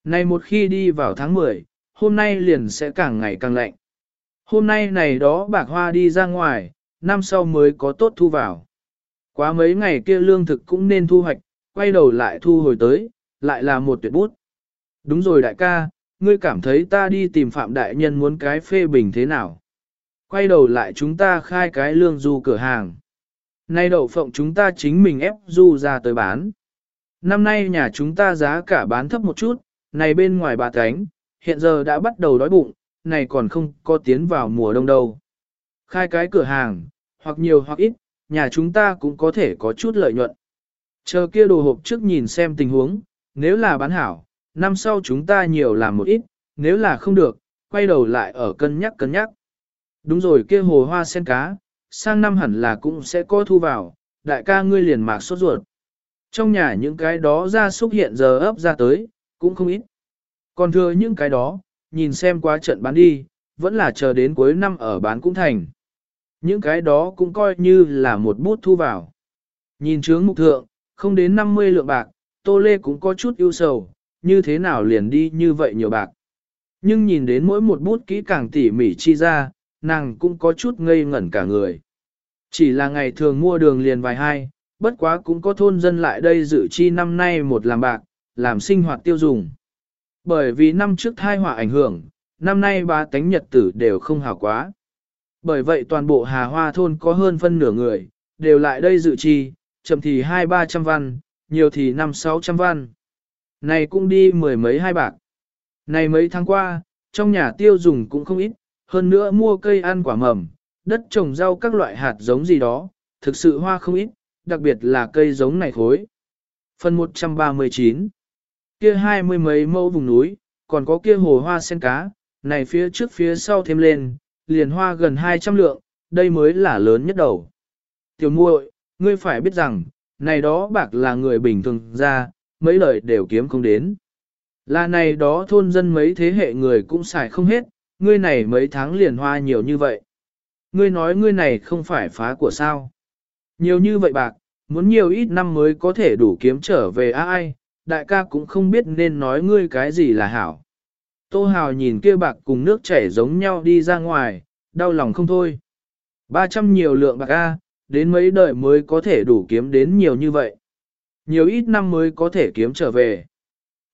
Này một khi đi vào tháng 10, hôm nay liền sẽ càng ngày càng lạnh. Hôm nay này đó bạc hoa đi ra ngoài, năm sau mới có tốt thu vào. Quá mấy ngày kia lương thực cũng nên thu hoạch, quay đầu lại thu hồi tới, lại là một tuyệt bút. Đúng rồi đại ca, ngươi cảm thấy ta đi tìm Phạm Đại Nhân muốn cái phê bình thế nào? Quay đầu lại chúng ta khai cái lương du cửa hàng. Nay đậu phộng chúng ta chính mình ép du ra tới bán. Năm nay nhà chúng ta giá cả bán thấp một chút, này bên ngoài bà cánh, hiện giờ đã bắt đầu đói bụng, này còn không có tiến vào mùa đông đâu. Khai cái cửa hàng, hoặc nhiều hoặc ít, nhà chúng ta cũng có thể có chút lợi nhuận. Chờ kia đồ hộp trước nhìn xem tình huống, nếu là bán hảo, năm sau chúng ta nhiều làm một ít, nếu là không được, quay đầu lại ở cân nhắc cân nhắc. Đúng rồi kia hồ hoa sen cá, sang năm hẳn là cũng sẽ có thu vào, đại ca ngươi liền mạc sốt ruột. Trong nhà những cái đó ra xúc hiện giờ ấp ra tới, cũng không ít. Còn thừa những cái đó, nhìn xem qua trận bán đi, vẫn là chờ đến cuối năm ở bán cũng thành. Những cái đó cũng coi như là một bút thu vào. Nhìn trướng mục thượng, không đến 50 lượng bạc, Tô Lê cũng có chút ưu sầu, như thế nào liền đi như vậy nhiều bạc. Nhưng nhìn đến mỗi một bút kỹ càng tỉ mỉ chi ra, nàng cũng có chút ngây ngẩn cả người. Chỉ là ngày thường mua đường liền vài hai, bất quá cũng có thôn dân lại đây dự chi năm nay một làm bạc, làm sinh hoạt tiêu dùng. Bởi vì năm trước thai họa ảnh hưởng, năm nay ba tánh nhật tử đều không hảo quá. Bởi vậy toàn bộ Hà Hoa thôn có hơn phân nửa người, đều lại đây dự chi, chậm thì hai ba trăm văn, nhiều thì năm sáu trăm văn. Này cũng đi mười mấy hai bạc. Này mấy tháng qua, trong nhà tiêu dùng cũng không ít, hơn nữa mua cây ăn quả mầm, đất trồng rau các loại hạt giống gì đó, thực sự hoa không ít, đặc biệt là cây giống này khối. Phần 139 Kia hai mươi mấy mẫu vùng núi, còn có kia hồ hoa sen cá, này phía trước phía sau thêm lên, liền hoa gần 200 lượng, đây mới là lớn nhất đầu. Tiểu muội, ngươi phải biết rằng, này đó bạc là người bình thường ra, mấy lời đều kiếm không đến. Là này đó thôn dân mấy thế hệ người cũng xài không hết, ngươi này mấy tháng liền hoa nhiều như vậy. Ngươi nói ngươi này không phải phá của sao. Nhiều như vậy bạc, muốn nhiều ít năm mới có thể đủ kiếm trở về ai, đại ca cũng không biết nên nói ngươi cái gì là hảo. Tô Hào nhìn kia bạc cùng nước chảy giống nhau đi ra ngoài, đau lòng không thôi. 300 nhiều lượng bạc A, đến mấy đời mới có thể đủ kiếm đến nhiều như vậy. Nhiều ít năm mới có thể kiếm trở về.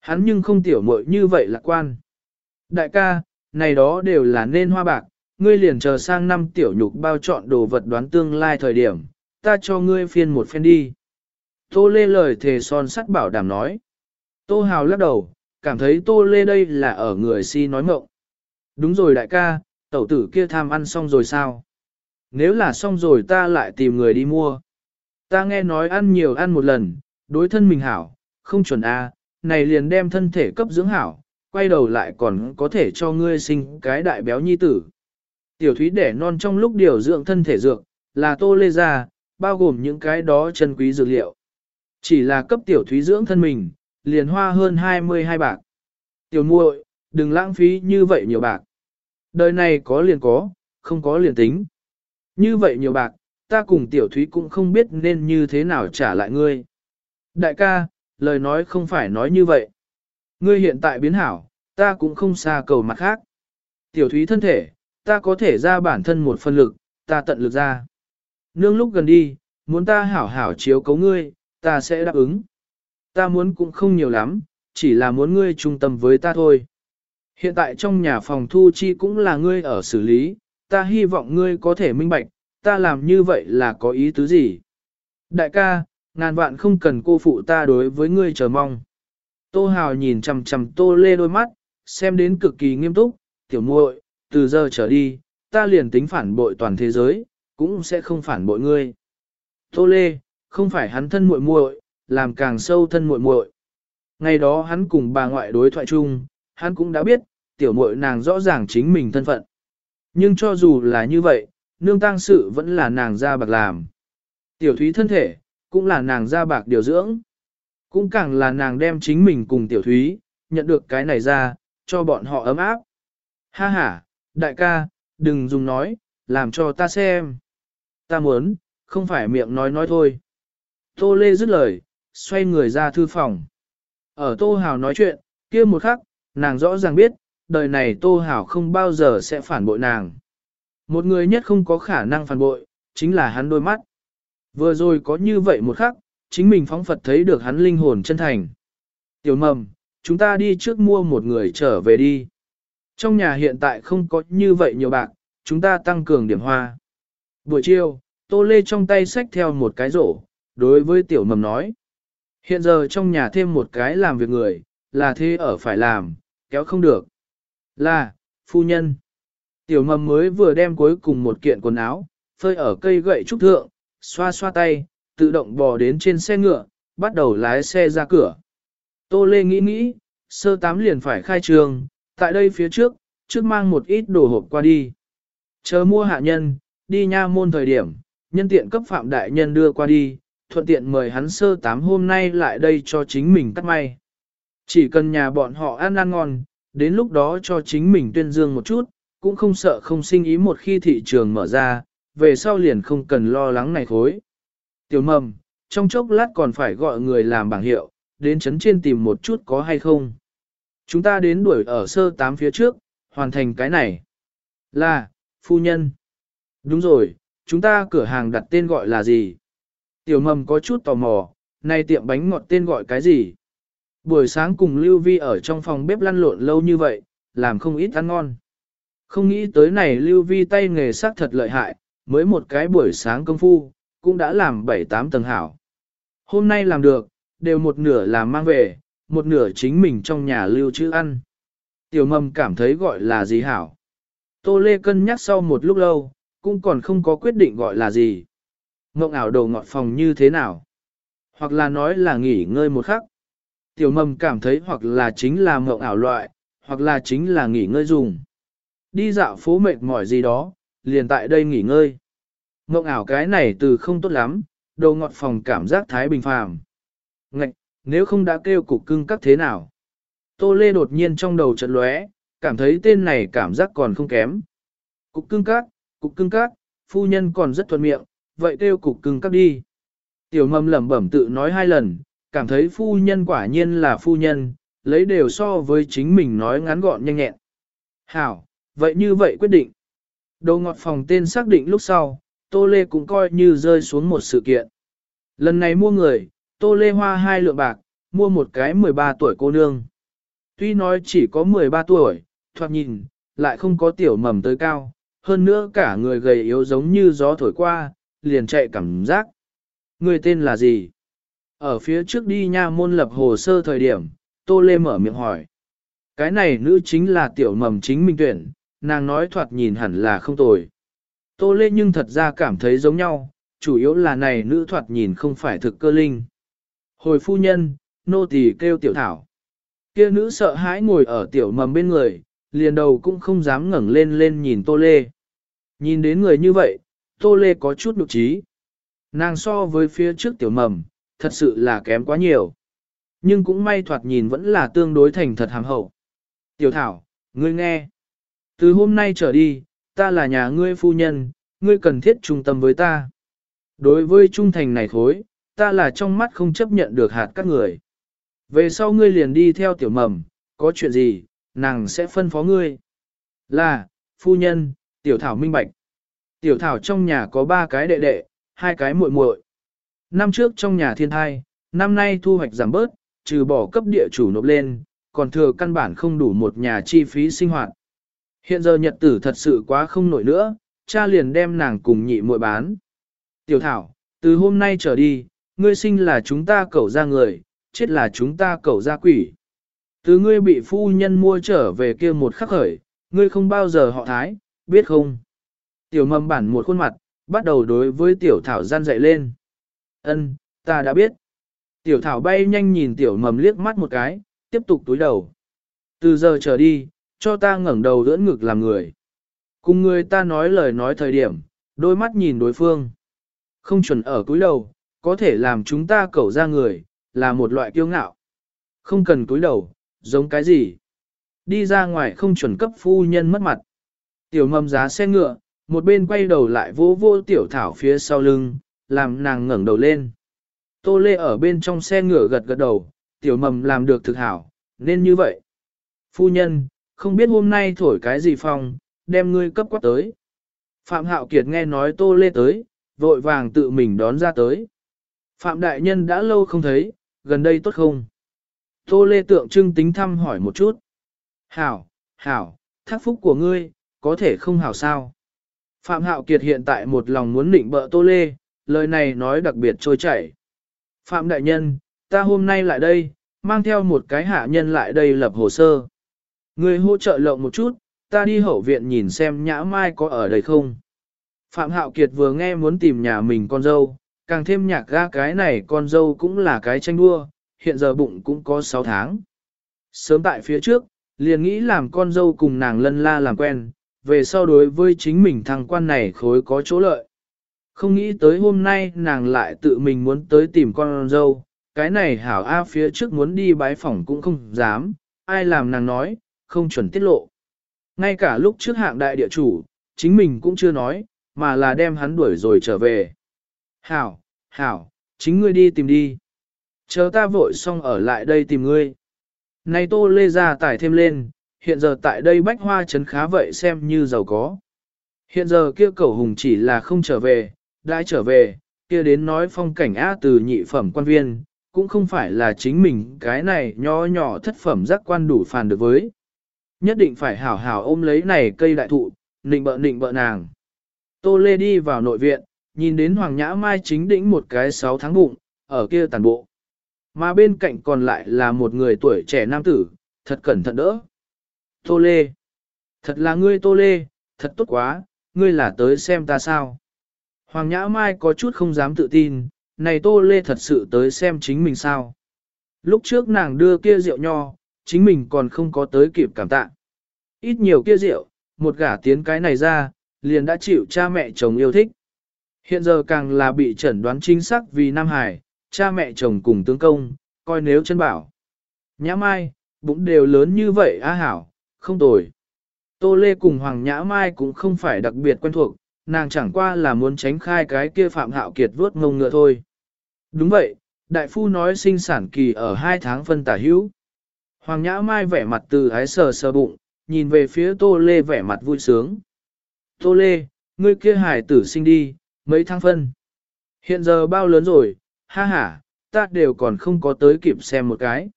Hắn nhưng không tiểu muội như vậy lạc quan. Đại ca, này đó đều là nên hoa bạc, ngươi liền chờ sang năm tiểu nhục bao chọn đồ vật đoán tương lai thời điểm, ta cho ngươi phiên một phen đi. Tô Lê lời thề son sắt bảo đảm nói. Tô Hào lắc đầu, cảm thấy Tô Lê đây là ở người si nói mộng. Đúng rồi đại ca, tẩu tử kia tham ăn xong rồi sao? Nếu là xong rồi ta lại tìm người đi mua. Ta nghe nói ăn nhiều ăn một lần, đối thân mình hảo, không chuẩn a, này liền đem thân thể cấp dưỡng hảo, quay đầu lại còn có thể cho ngươi sinh cái đại béo nhi tử. Tiểu thúy đẻ non trong lúc điều dưỡng thân thể dược, là tô lê ra, bao gồm những cái đó chân quý dược liệu. Chỉ là cấp tiểu thúy dưỡng thân mình, liền hoa hơn 22 bạc. Tiểu muội, đừng lãng phí như vậy nhiều bạc. Đời này có liền có, không có liền tính. Như vậy nhiều bạc, ta cùng tiểu thúy cũng không biết nên như thế nào trả lại ngươi. Đại ca, lời nói không phải nói như vậy. Ngươi hiện tại biến hảo, ta cũng không xa cầu mặt khác. Tiểu thúy thân thể, ta có thể ra bản thân một phần lực, ta tận lực ra. Nương lúc gần đi, muốn ta hảo hảo chiếu cấu ngươi, ta sẽ đáp ứng. Ta muốn cũng không nhiều lắm, chỉ là muốn ngươi trung tâm với ta thôi. Hiện tại trong nhà phòng thu chi cũng là ngươi ở xử lý, ta hy vọng ngươi có thể minh bạch, ta làm như vậy là có ý tứ gì. Đại ca, ngàn vạn không cần cô phụ ta đối với ngươi chờ mong. Tô Hào nhìn chằm chằm Tô Lê đôi mắt, xem đến cực kỳ nghiêm túc, tiểu muội, từ giờ trở đi, ta liền tính phản bội toàn thế giới, cũng sẽ không phản bội ngươi. Tô Lê, không phải hắn thân muội muội, làm càng sâu thân muội muội. Ngày đó hắn cùng bà ngoại đối thoại chung, hắn cũng đã biết, tiểu muội nàng rõ ràng chính mình thân phận. Nhưng cho dù là như vậy, nương tang sự vẫn là nàng ra bạc làm. Tiểu thúy thân thể, cũng là nàng ra bạc điều dưỡng. Cũng càng là nàng đem chính mình cùng tiểu thúy, nhận được cái này ra, cho bọn họ ấm áp. Ha ha, đại ca, đừng dùng nói, làm cho ta xem. Ta muốn, không phải miệng nói nói thôi. Tô Lê dứt lời, xoay người ra thư phòng. Ở Tô Hào nói chuyện, kia một khắc, nàng rõ ràng biết, đời này Tô Hào không bao giờ sẽ phản bội nàng. Một người nhất không có khả năng phản bội, chính là hắn đôi mắt. Vừa rồi có như vậy một khắc, chính mình phóng Phật thấy được hắn linh hồn chân thành. Tiểu mầm, chúng ta đi trước mua một người trở về đi. Trong nhà hiện tại không có như vậy nhiều bạc, chúng ta tăng cường điểm hoa. Buổi chiều, Tô Lê trong tay xách theo một cái rổ, đối với tiểu mầm nói. Hiện giờ trong nhà thêm một cái làm việc người, là thế ở phải làm, kéo không được. Là, phu nhân. Tiểu mầm mới vừa đem cuối cùng một kiện quần áo, phơi ở cây gậy trúc thượng, xoa xoa tay, tự động bò đến trên xe ngựa, bắt đầu lái xe ra cửa. Tô Lê nghĩ nghĩ, sơ tám liền phải khai trường, tại đây phía trước, trước mang một ít đồ hộp qua đi. Chờ mua hạ nhân, đi nha môn thời điểm, nhân tiện cấp phạm đại nhân đưa qua đi, thuận tiện mời hắn sơ tám hôm nay lại đây cho chính mình cắt may. Chỉ cần nhà bọn họ ăn ăn ngon, đến lúc đó cho chính mình tuyên dương một chút, cũng không sợ không sinh ý một khi thị trường mở ra, về sau liền không cần lo lắng này khối. Tiểu mầm, trong chốc lát còn phải gọi người làm bảng hiệu, đến chấn trên tìm một chút có hay không. Chúng ta đến đuổi ở sơ tám phía trước, hoàn thành cái này. Là, phu nhân. Đúng rồi, chúng ta cửa hàng đặt tên gọi là gì? Tiểu mầm có chút tò mò, này tiệm bánh ngọt tên gọi cái gì? Buổi sáng cùng Lưu Vi ở trong phòng bếp lăn lộn lâu như vậy, làm không ít ăn ngon. Không nghĩ tới này Lưu Vi tay nghề sắc thật lợi hại, mới một cái buổi sáng công phu, cũng đã làm 7-8 tầng hảo. Hôm nay làm được, đều một nửa làm mang về, một nửa chính mình trong nhà lưu trữ ăn. Tiểu mầm cảm thấy gọi là gì hảo. Tô Lê cân nhắc sau một lúc lâu, cũng còn không có quyết định gọi là gì mộng ảo đồ ngọt phòng như thế nào? Hoặc là nói là nghỉ ngơi một khắc. Tiểu mầm cảm thấy hoặc là chính là mộng ảo loại, hoặc là chính là nghỉ ngơi dùng. Đi dạo phố mệt mỏi gì đó, liền tại đây nghỉ ngơi. Mộng ảo cái này từ không tốt lắm, đồ ngọt phòng cảm giác thái bình phàm. Ngạch, nếu không đã kêu cục cưng các thế nào? Tô Lê đột nhiên trong đầu chợt lóe, cảm thấy tên này cảm giác còn không kém. Cục cưng các, cục cưng các, phu nhân còn rất thuận miệng, vậy kêu cục cưng các đi. Tiểu mầm lẩm bẩm tự nói hai lần, cảm thấy phu nhân quả nhiên là phu nhân, lấy đều so với chính mình nói ngắn gọn nhanh nhẹn. Hảo, vậy như vậy quyết định. Đồ ngọt phòng tên xác định lúc sau, Tô Lê cũng coi như rơi xuống một sự kiện. Lần này mua người, Tô Lê hoa hai lượng bạc, mua một cái 13 tuổi cô nương. Tuy nói chỉ có 13 tuổi, thoạt nhìn, lại không có tiểu mầm tới cao, hơn nữa cả người gầy yếu giống như gió thổi qua, liền chạy cảm giác. Người tên là gì? Ở phía trước đi nha môn lập hồ sơ thời điểm, Tô Lê mở miệng hỏi. Cái này nữ chính là tiểu mầm chính minh tuyển, nàng nói thoạt nhìn hẳn là không tồi. Tô Lê nhưng thật ra cảm thấy giống nhau, chủ yếu là này nữ thoạt nhìn không phải thực cơ linh. Hồi phu nhân, nô tỳ kêu tiểu thảo. Kia nữ sợ hãi ngồi ở tiểu mầm bên người, liền đầu cũng không dám ngẩng lên lên nhìn Tô Lê. Nhìn đến người như vậy, Tô Lê có chút nụ trí. Nàng so với phía trước tiểu mầm, thật sự là kém quá nhiều. Nhưng cũng may thoạt nhìn vẫn là tương đối thành thật hàm hậu. Tiểu thảo, ngươi nghe. Từ hôm nay trở đi, ta là nhà ngươi phu nhân, ngươi cần thiết trung tâm với ta. Đối với trung thành này thối, ta là trong mắt không chấp nhận được hạt các người. Về sau ngươi liền đi theo tiểu mầm, có chuyện gì, nàng sẽ phân phó ngươi. Là, phu nhân, tiểu thảo minh bạch. Tiểu thảo trong nhà có ba cái đệ đệ, hai cái muội muội. Năm trước trong nhà thiên thai, năm nay thu hoạch giảm bớt, trừ bỏ cấp địa chủ nộp lên, còn thừa căn bản không đủ một nhà chi phí sinh hoạt. Hiện giờ nhật tử thật sự quá không nổi nữa, cha liền đem nàng cùng nhị muội bán. Tiểu thảo, từ hôm nay trở đi, ngươi sinh là chúng ta cẩu ra người, chết là chúng ta cẩu ra quỷ. Từ ngươi bị phu nhân mua trở về kia một khắc khởi, ngươi không bao giờ họ thái, biết không? Tiểu mầm bản một khuôn mặt, bắt đầu đối với tiểu thảo gian dậy lên. Ân, ta đã biết. Tiểu thảo bay nhanh nhìn tiểu mầm liếc mắt một cái, tiếp tục túi đầu. Từ giờ trở đi, cho ta ngẩng đầu dưỡng ngực làm người. Cùng người ta nói lời nói thời điểm, đôi mắt nhìn đối phương. Không chuẩn ở cúi đầu, có thể làm chúng ta cẩu ra người, là một loại kiêu ngạo. Không cần cúi đầu, giống cái gì. Đi ra ngoài không chuẩn cấp phu nhân mất mặt. Tiểu mầm giá xe ngựa, một bên quay đầu lại vỗ vô tiểu thảo phía sau lưng, làm nàng ngẩng đầu lên. Tô Lê ở bên trong xe ngựa gật gật đầu, tiểu mầm làm được thực hảo, nên như vậy. Phu nhân, không biết hôm nay thổi cái gì phong, đem ngươi cấp quát tới. Phạm Hạo Kiệt nghe nói Tô Lê tới, vội vàng tự mình đón ra tới. Phạm Đại Nhân đã lâu không thấy, gần đây tốt không? Tô Lê tượng trưng tính thăm hỏi một chút. Hảo, hảo, thác phúc của ngươi, có thể không hảo sao? Phạm Hạo Kiệt hiện tại một lòng muốn định bợ Tô Lê, lời này nói đặc biệt trôi chảy. Phạm Đại Nhân, ta hôm nay lại đây, mang theo một cái hạ nhân lại đây lập hồ sơ. Người hỗ trợ lộng một chút, ta đi hậu viện nhìn xem nhã mai có ở đây không. Phạm Hạo Kiệt vừa nghe muốn tìm nhà mình con dâu, càng thêm nhạc ga cái này con dâu cũng là cái tranh đua, hiện giờ bụng cũng có 6 tháng. Sớm tại phía trước, liền nghĩ làm con dâu cùng nàng lân la làm quen, về sau đối với chính mình thằng quan này khối có chỗ lợi. Không nghĩ tới hôm nay nàng lại tự mình muốn tới tìm con dâu, cái này hảo A phía trước muốn đi bái phỏng cũng không dám, ai làm nàng nói, không chuẩn tiết lộ. Ngay cả lúc trước hạng đại địa chủ, chính mình cũng chưa nói, mà là đem hắn đuổi rồi trở về. Hảo, hảo, chính ngươi đi tìm đi. Chờ ta vội xong ở lại đây tìm ngươi. Này tô lê ra tải thêm lên, hiện giờ tại đây bách hoa trấn khá vậy xem như giàu có. Hiện giờ kia cầu hùng chỉ là không trở về, đã trở về, kia đến nói phong cảnh á từ nhị phẩm quan viên, cũng không phải là chính mình cái này nho nhỏ thất phẩm giác quan đủ phàn được với. Nhất định phải hảo hảo ôm lấy này cây đại thụ, nịnh bợ nịnh bợ nàng. Tô Lê đi vào nội viện, nhìn đến Hoàng Nhã Mai chính đỉnh một cái sáu tháng bụng, ở kia tàn bộ. Mà bên cạnh còn lại là một người tuổi trẻ nam tử, thật cẩn thận đỡ. Tô Lê. Thật là ngươi Tô Lê, thật tốt quá, ngươi là tới xem ta sao. Hoàng Nhã Mai có chút không dám tự tin, này Tô Lê thật sự tới xem chính mình sao. Lúc trước nàng đưa kia rượu nho, chính mình còn không có tới kịp cảm tạ. Ít nhiều kia rượu, một gả tiến cái này ra, liền đã chịu cha mẹ chồng yêu thích. Hiện giờ càng là bị chẩn đoán chính xác vì Nam Hải, cha mẹ chồng cùng tướng công, coi nếu chân bảo. Nhã Mai, bụng đều lớn như vậy á hảo, không tồi. Tô Lê cùng Hoàng Nhã Mai cũng không phải đặc biệt quen thuộc, nàng chẳng qua là muốn tránh khai cái kia Phạm Hạo Kiệt vuốt ngông ngựa thôi. Đúng vậy, đại phu nói sinh sản kỳ ở hai tháng phân tả hữu. Hoàng Nhã Mai vẻ mặt từ ái sờ sờ bụng, nhìn về phía Tô Lê vẻ mặt vui sướng. Tô Lê, ngươi kia hải tử sinh đi, Mấy tháng phân. Hiện giờ bao lớn rồi, ha ha, ta đều còn không có tới kịp xem một cái.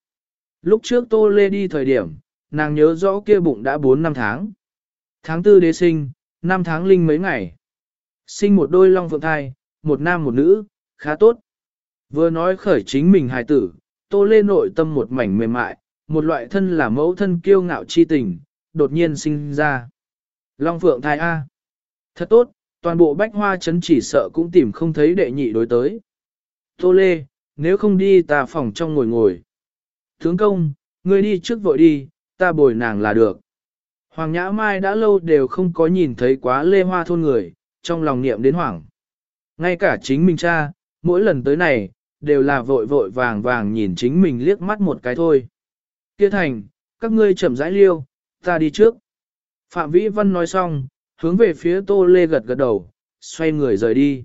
Lúc trước Tô Lê đi thời điểm, nàng nhớ rõ kia bụng đã 4 năm tháng. Tháng tư đế sinh, năm tháng linh mấy ngày. Sinh một đôi long phượng thai, một nam một nữ, khá tốt. Vừa nói khởi chính mình hài tử, Tô Lê nội tâm một mảnh mềm mại, một loại thân là mẫu thân kiêu ngạo chi tình, đột nhiên sinh ra. Long phượng thai A. Thật tốt, toàn bộ bách hoa chấn chỉ sợ cũng tìm không thấy đệ nhị đối tới. Tô Lê, nếu không đi ta phòng trong ngồi ngồi. Tướng công, ngươi đi trước vội đi, ta bồi nàng là được. Hoàng Nhã Mai đã lâu đều không có nhìn thấy quá lê hoa thôn người, trong lòng niệm đến hoảng. Ngay cả chính mình cha, mỗi lần tới này, đều là vội vội vàng vàng nhìn chính mình liếc mắt một cái thôi. Kia thành, các ngươi chậm rãi liêu, ta đi trước. Phạm Vĩ Văn nói xong, hướng về phía Tô Lê gật gật đầu, xoay người rời đi.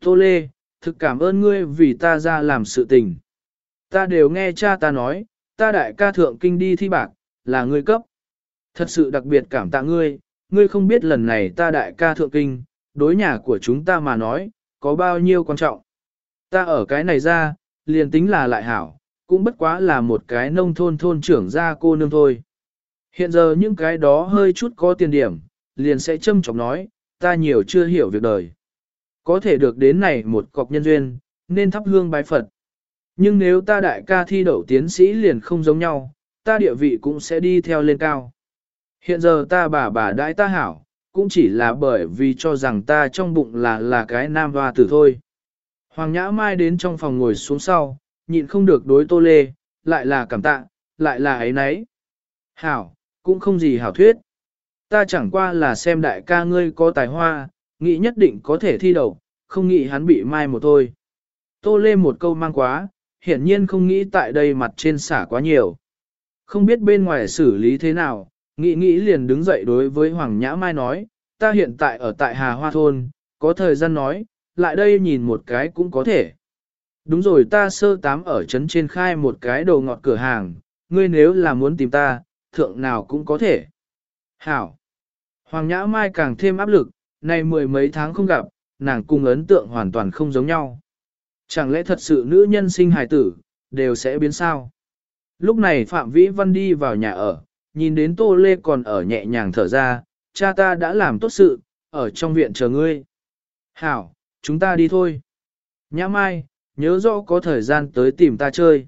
Tô Lê, thực cảm ơn ngươi vì ta ra làm sự tình. Ta đều nghe cha ta nói, ta đại ca thượng kinh đi thi bạc, là ngươi cấp. Thật sự đặc biệt cảm tạ ngươi, ngươi không biết lần này ta đại ca thượng kinh, đối nhà của chúng ta mà nói, có bao nhiêu quan trọng. Ta ở cái này ra, liền tính là lại hảo, cũng bất quá là một cái nông thôn thôn trưởng gia cô nương thôi. Hiện giờ những cái đó hơi chút có tiền điểm, liền sẽ châm chọc nói, ta nhiều chưa hiểu việc đời. Có thể được đến này một cọc nhân duyên, nên thắp hương bái Phật. Nhưng nếu ta đại ca thi đậu tiến sĩ liền không giống nhau, ta địa vị cũng sẽ đi theo lên cao. Hiện giờ ta bà bà đại ta hảo, cũng chỉ là bởi vì cho rằng ta trong bụng là là cái nam hoa tử thôi. Hoàng Nhã Mai đến trong phòng ngồi xuống sau, nhịn không được đối tô lê, lại là cảm tạ, lại là ấy nấy. Hảo, cũng không gì hảo thuyết. Ta chẳng qua là xem đại ca ngươi có tài hoa, nghĩ nhất định có thể thi đậu, không nghĩ hắn bị mai một thôi. Tô lê một câu mang quá, hiển nhiên không nghĩ tại đây mặt trên xả quá nhiều. Không biết bên ngoài xử lý thế nào, nghĩ nghĩ liền đứng dậy đối với Hoàng Nhã Mai nói, ta hiện tại ở tại Hà Hoa Thôn, có thời gian nói, lại đây nhìn một cái cũng có thể. Đúng rồi ta sơ tám ở trấn trên khai một cái đồ ngọt cửa hàng, ngươi nếu là muốn tìm ta, thượng nào cũng có thể. Hảo. Hoàng Nhã Mai càng thêm áp lực, nay mười mấy tháng không gặp, nàng cùng ấn tượng hoàn toàn không giống nhau. Chẳng lẽ thật sự nữ nhân sinh hài tử, đều sẽ biến sao? Lúc này Phạm Vĩ Văn đi vào nhà ở, nhìn đến Tô Lê còn ở nhẹ nhàng thở ra, cha ta đã làm tốt sự, ở trong viện chờ ngươi. Hảo, chúng ta đi thôi. Nhã Mai, nhớ rõ có thời gian tới tìm ta chơi.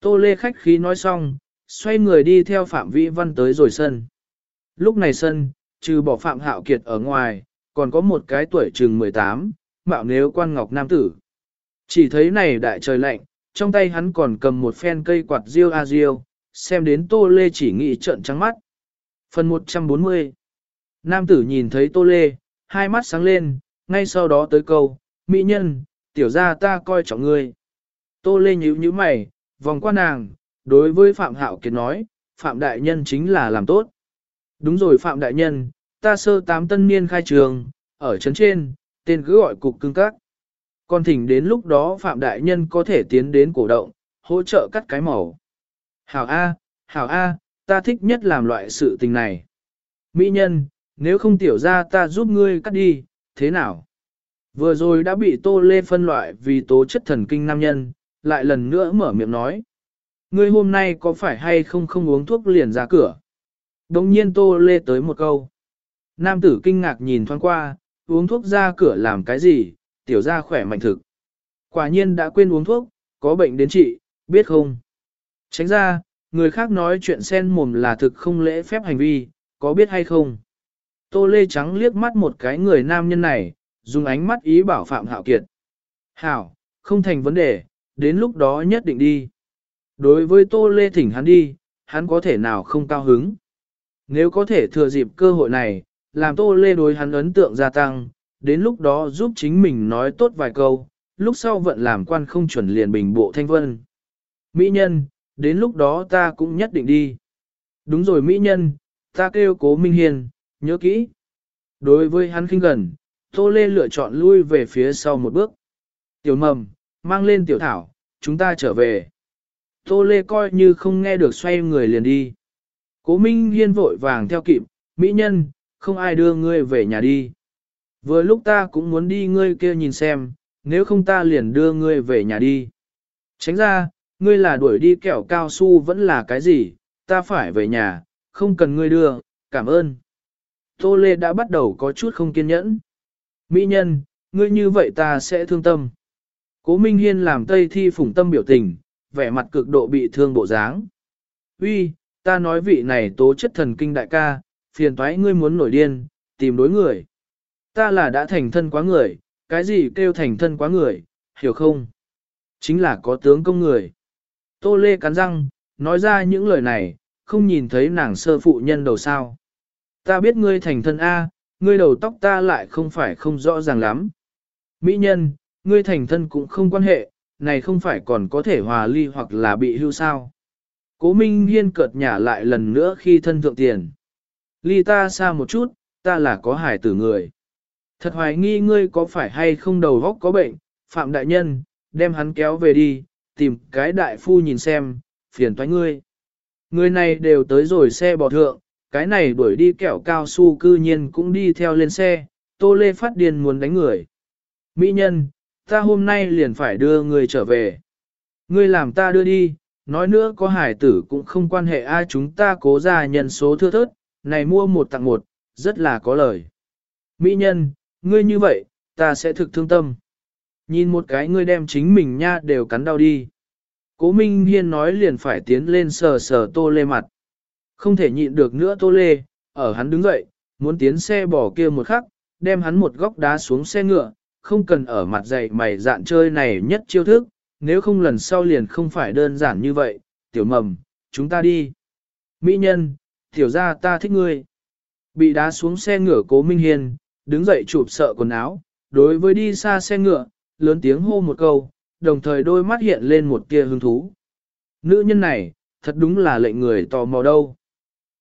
Tô Lê khách khí nói xong, xoay người đi theo Phạm Vĩ Văn tới rồi sân. Lúc này sân, trừ bỏ Phạm Hạo Kiệt ở ngoài, còn có một cái tuổi chừng 18, mạo nếu quan ngọc nam tử. Chỉ thấy này đại trời lạnh, trong tay hắn còn cầm một phen cây quạt riêu a riêu, xem đến Tô Lê chỉ nghĩ trợn trắng mắt. Phần 140 Nam tử nhìn thấy Tô Lê, hai mắt sáng lên, ngay sau đó tới câu, mỹ nhân, tiểu ra ta coi trọng ngươi. Tô Lê nhíu nhíu mày, vòng qua nàng, đối với Phạm Hạo Kiệt nói, Phạm Đại Nhân chính là làm tốt. Đúng rồi Phạm Đại Nhân, ta sơ tám tân niên khai trường, ở trấn trên, tên cứ gọi cục cưng các. Còn thỉnh đến lúc đó Phạm Đại Nhân có thể tiến đến cổ động, hỗ trợ cắt cái màu. Hảo A, Hảo A, ta thích nhất làm loại sự tình này. Mỹ nhân, nếu không tiểu ra ta giúp ngươi cắt đi, thế nào? Vừa rồi đã bị Tô Lê phân loại vì tố chất thần kinh nam nhân, lại lần nữa mở miệng nói. Ngươi hôm nay có phải hay không không uống thuốc liền ra cửa? Đồng nhiên Tô Lê tới một câu. Nam tử kinh ngạc nhìn thoáng qua, uống thuốc ra cửa làm cái gì, tiểu ra khỏe mạnh thực. Quả nhiên đã quên uống thuốc, có bệnh đến trị, biết không? Tránh ra, người khác nói chuyện sen mồm là thực không lễ phép hành vi, có biết hay không? Tô Lê Trắng liếc mắt một cái người nam nhân này, dùng ánh mắt ý bảo Phạm Hạo Kiệt. Hảo, không thành vấn đề, đến lúc đó nhất định đi. Đối với Tô Lê thỉnh hắn đi, hắn có thể nào không cao hứng. Nếu có thể thừa dịp cơ hội này, làm Tô Lê đối hắn ấn tượng gia tăng, đến lúc đó giúp chính mình nói tốt vài câu, lúc sau vận làm quan không chuẩn liền bình bộ thanh vân. Mỹ nhân, đến lúc đó ta cũng nhất định đi. Đúng rồi Mỹ nhân, ta kêu cố Minh Hiền, nhớ kỹ. Đối với hắn khinh gần, Tô Lê lựa chọn lui về phía sau một bước. Tiểu mầm, mang lên tiểu thảo, chúng ta trở về. Tô Lê coi như không nghe được xoay người liền đi. Cố Minh Hiên vội vàng theo kịp, Mỹ nhân, không ai đưa ngươi về nhà đi. Vừa lúc ta cũng muốn đi ngươi kia nhìn xem, nếu không ta liền đưa ngươi về nhà đi. Tránh ra, ngươi là đuổi đi kẹo cao su vẫn là cái gì, ta phải về nhà, không cần ngươi đưa, cảm ơn. Tô Lê đã bắt đầu có chút không kiên nhẫn. Mỹ nhân, ngươi như vậy ta sẽ thương tâm. Cố Minh Hiên làm tây thi phủng tâm biểu tình, vẻ mặt cực độ bị thương bộ dáng. Uy, ta nói vị này tố chất thần kinh đại ca, phiền toái ngươi muốn nổi điên, tìm đối người. Ta là đã thành thân quá người, cái gì kêu thành thân quá người, hiểu không? Chính là có tướng công người. Tô Lê cắn răng, nói ra những lời này, không nhìn thấy nàng sơ phụ nhân đầu sao. Ta biết ngươi thành thân A, ngươi đầu tóc ta lại không phải không rõ ràng lắm. Mỹ nhân, ngươi thành thân cũng không quan hệ, này không phải còn có thể hòa ly hoặc là bị hưu sao. Cố Minh Hiên cợt nhả lại lần nữa khi thân thượng tiền. Ly ta xa một chút, ta là có hải tử người. Thật hoài nghi ngươi có phải hay không đầu góc có bệnh, Phạm Đại Nhân, đem hắn kéo về đi, tìm cái đại phu nhìn xem, phiền toái ngươi. Người này đều tới rồi xe bò thượng, cái này đuổi đi kẹo cao su cư nhiên cũng đi theo lên xe, Tô Lê phát điên muốn đánh người. Mỹ nhân, ta hôm nay liền phải đưa người trở về. Ngươi làm ta đưa đi, nói nữa có hải tử cũng không quan hệ ai chúng ta cố ra nhân số thưa thớt, này mua một tặng một, rất là có lời. Mỹ nhân, ngươi như vậy, ta sẽ thực thương tâm. Nhìn một cái ngươi đem chính mình nha đều cắn đau đi. Cố Minh Hiên nói liền phải tiến lên sờ sờ tô lê mặt. Không thể nhịn được nữa tô lê, ở hắn đứng dậy, muốn tiến xe bỏ kia một khắc, đem hắn một góc đá xuống xe ngựa, không cần ở mặt dày mày dạn chơi này nhất chiêu thức, nếu không lần sau liền không phải đơn giản như vậy, tiểu mầm, chúng ta đi. Mỹ nhân, tiểu ra ta thích ngươi. Bị đá xuống xe ngựa cố Minh Hiên, đứng dậy chụp sợ quần áo, đối với đi xa xe ngựa, lớn tiếng hô một câu, đồng thời đôi mắt hiện lên một tia hứng thú. Nữ nhân này, thật đúng là lệnh người tò mò đâu.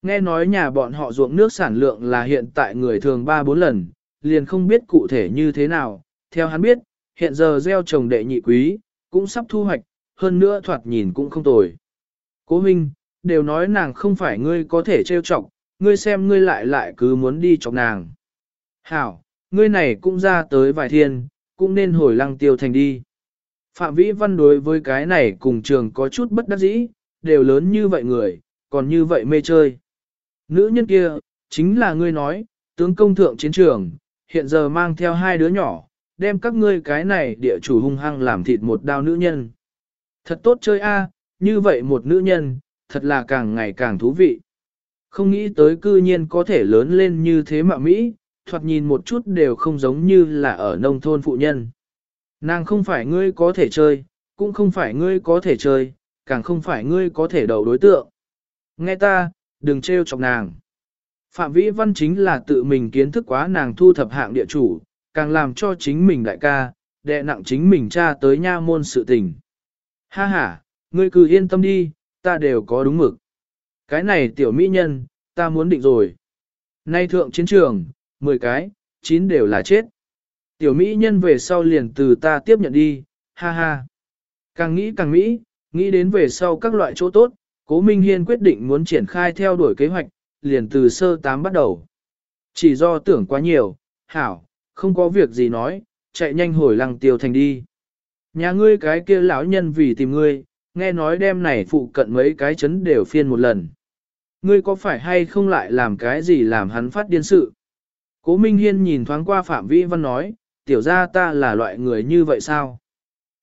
Nghe nói nhà bọn họ ruộng nước sản lượng là hiện tại người thường 3-4 lần, liền không biết cụ thể như thế nào. Theo hắn biết, hiện giờ gieo trồng đệ nhị quý, cũng sắp thu hoạch, hơn nữa thoạt nhìn cũng không tồi. Cố Minh, đều nói nàng không phải ngươi có thể trêu chọc, ngươi xem ngươi lại lại cứ muốn đi chọc nàng. Hảo, ngươi này cũng ra tới vài thiên, cũng nên hồi lăng tiêu thành đi. Phạm Vĩ Văn đối với cái này cùng trường có chút bất đắc dĩ, đều lớn như vậy người, còn như vậy mê chơi. Nữ nhân kia, chính là ngươi nói, tướng công thượng chiến trường, hiện giờ mang theo hai đứa nhỏ, đem các ngươi cái này địa chủ hung hăng làm thịt một đao nữ nhân. Thật tốt chơi a, như vậy một nữ nhân, thật là càng ngày càng thú vị. Không nghĩ tới cư nhiên có thể lớn lên như thế mà Mỹ, thoạt nhìn một chút đều không giống như là ở nông thôn phụ nhân. Nàng không phải ngươi có thể chơi, cũng không phải ngươi có thể chơi, càng không phải ngươi có thể đầu đối tượng. Nghe ta, đừng trêu chọc nàng. Phạm Vĩ Văn chính là tự mình kiến thức quá nàng thu thập hạng địa chủ, càng làm cho chính mình đại ca, đệ nặng chính mình cha tới nha môn sự tình. Ha ha, ngươi cứ yên tâm đi, ta đều có đúng mực. Cái này tiểu mỹ nhân, ta muốn định rồi. Nay thượng chiến trường, 10 cái, 9 đều là chết. Tiểu mỹ nhân về sau liền từ ta tiếp nhận đi, ha ha. Càng nghĩ càng mỹ, nghĩ đến về sau các loại chỗ tốt, Cố Minh Hiên quyết định muốn triển khai theo đuổi kế hoạch, liền từ sơ tám bắt đầu. Chỉ do tưởng quá nhiều, hảo, không có việc gì nói, chạy nhanh hồi lăng tiêu thành đi. Nhà ngươi cái kia lão nhân vì tìm ngươi, nghe nói đêm này phụ cận mấy cái chấn đều phiên một lần. Ngươi có phải hay không lại làm cái gì làm hắn phát điên sự? Cố Minh Hiên nhìn thoáng qua Phạm Vĩ Văn nói, tiểu gia ta là loại người như vậy sao?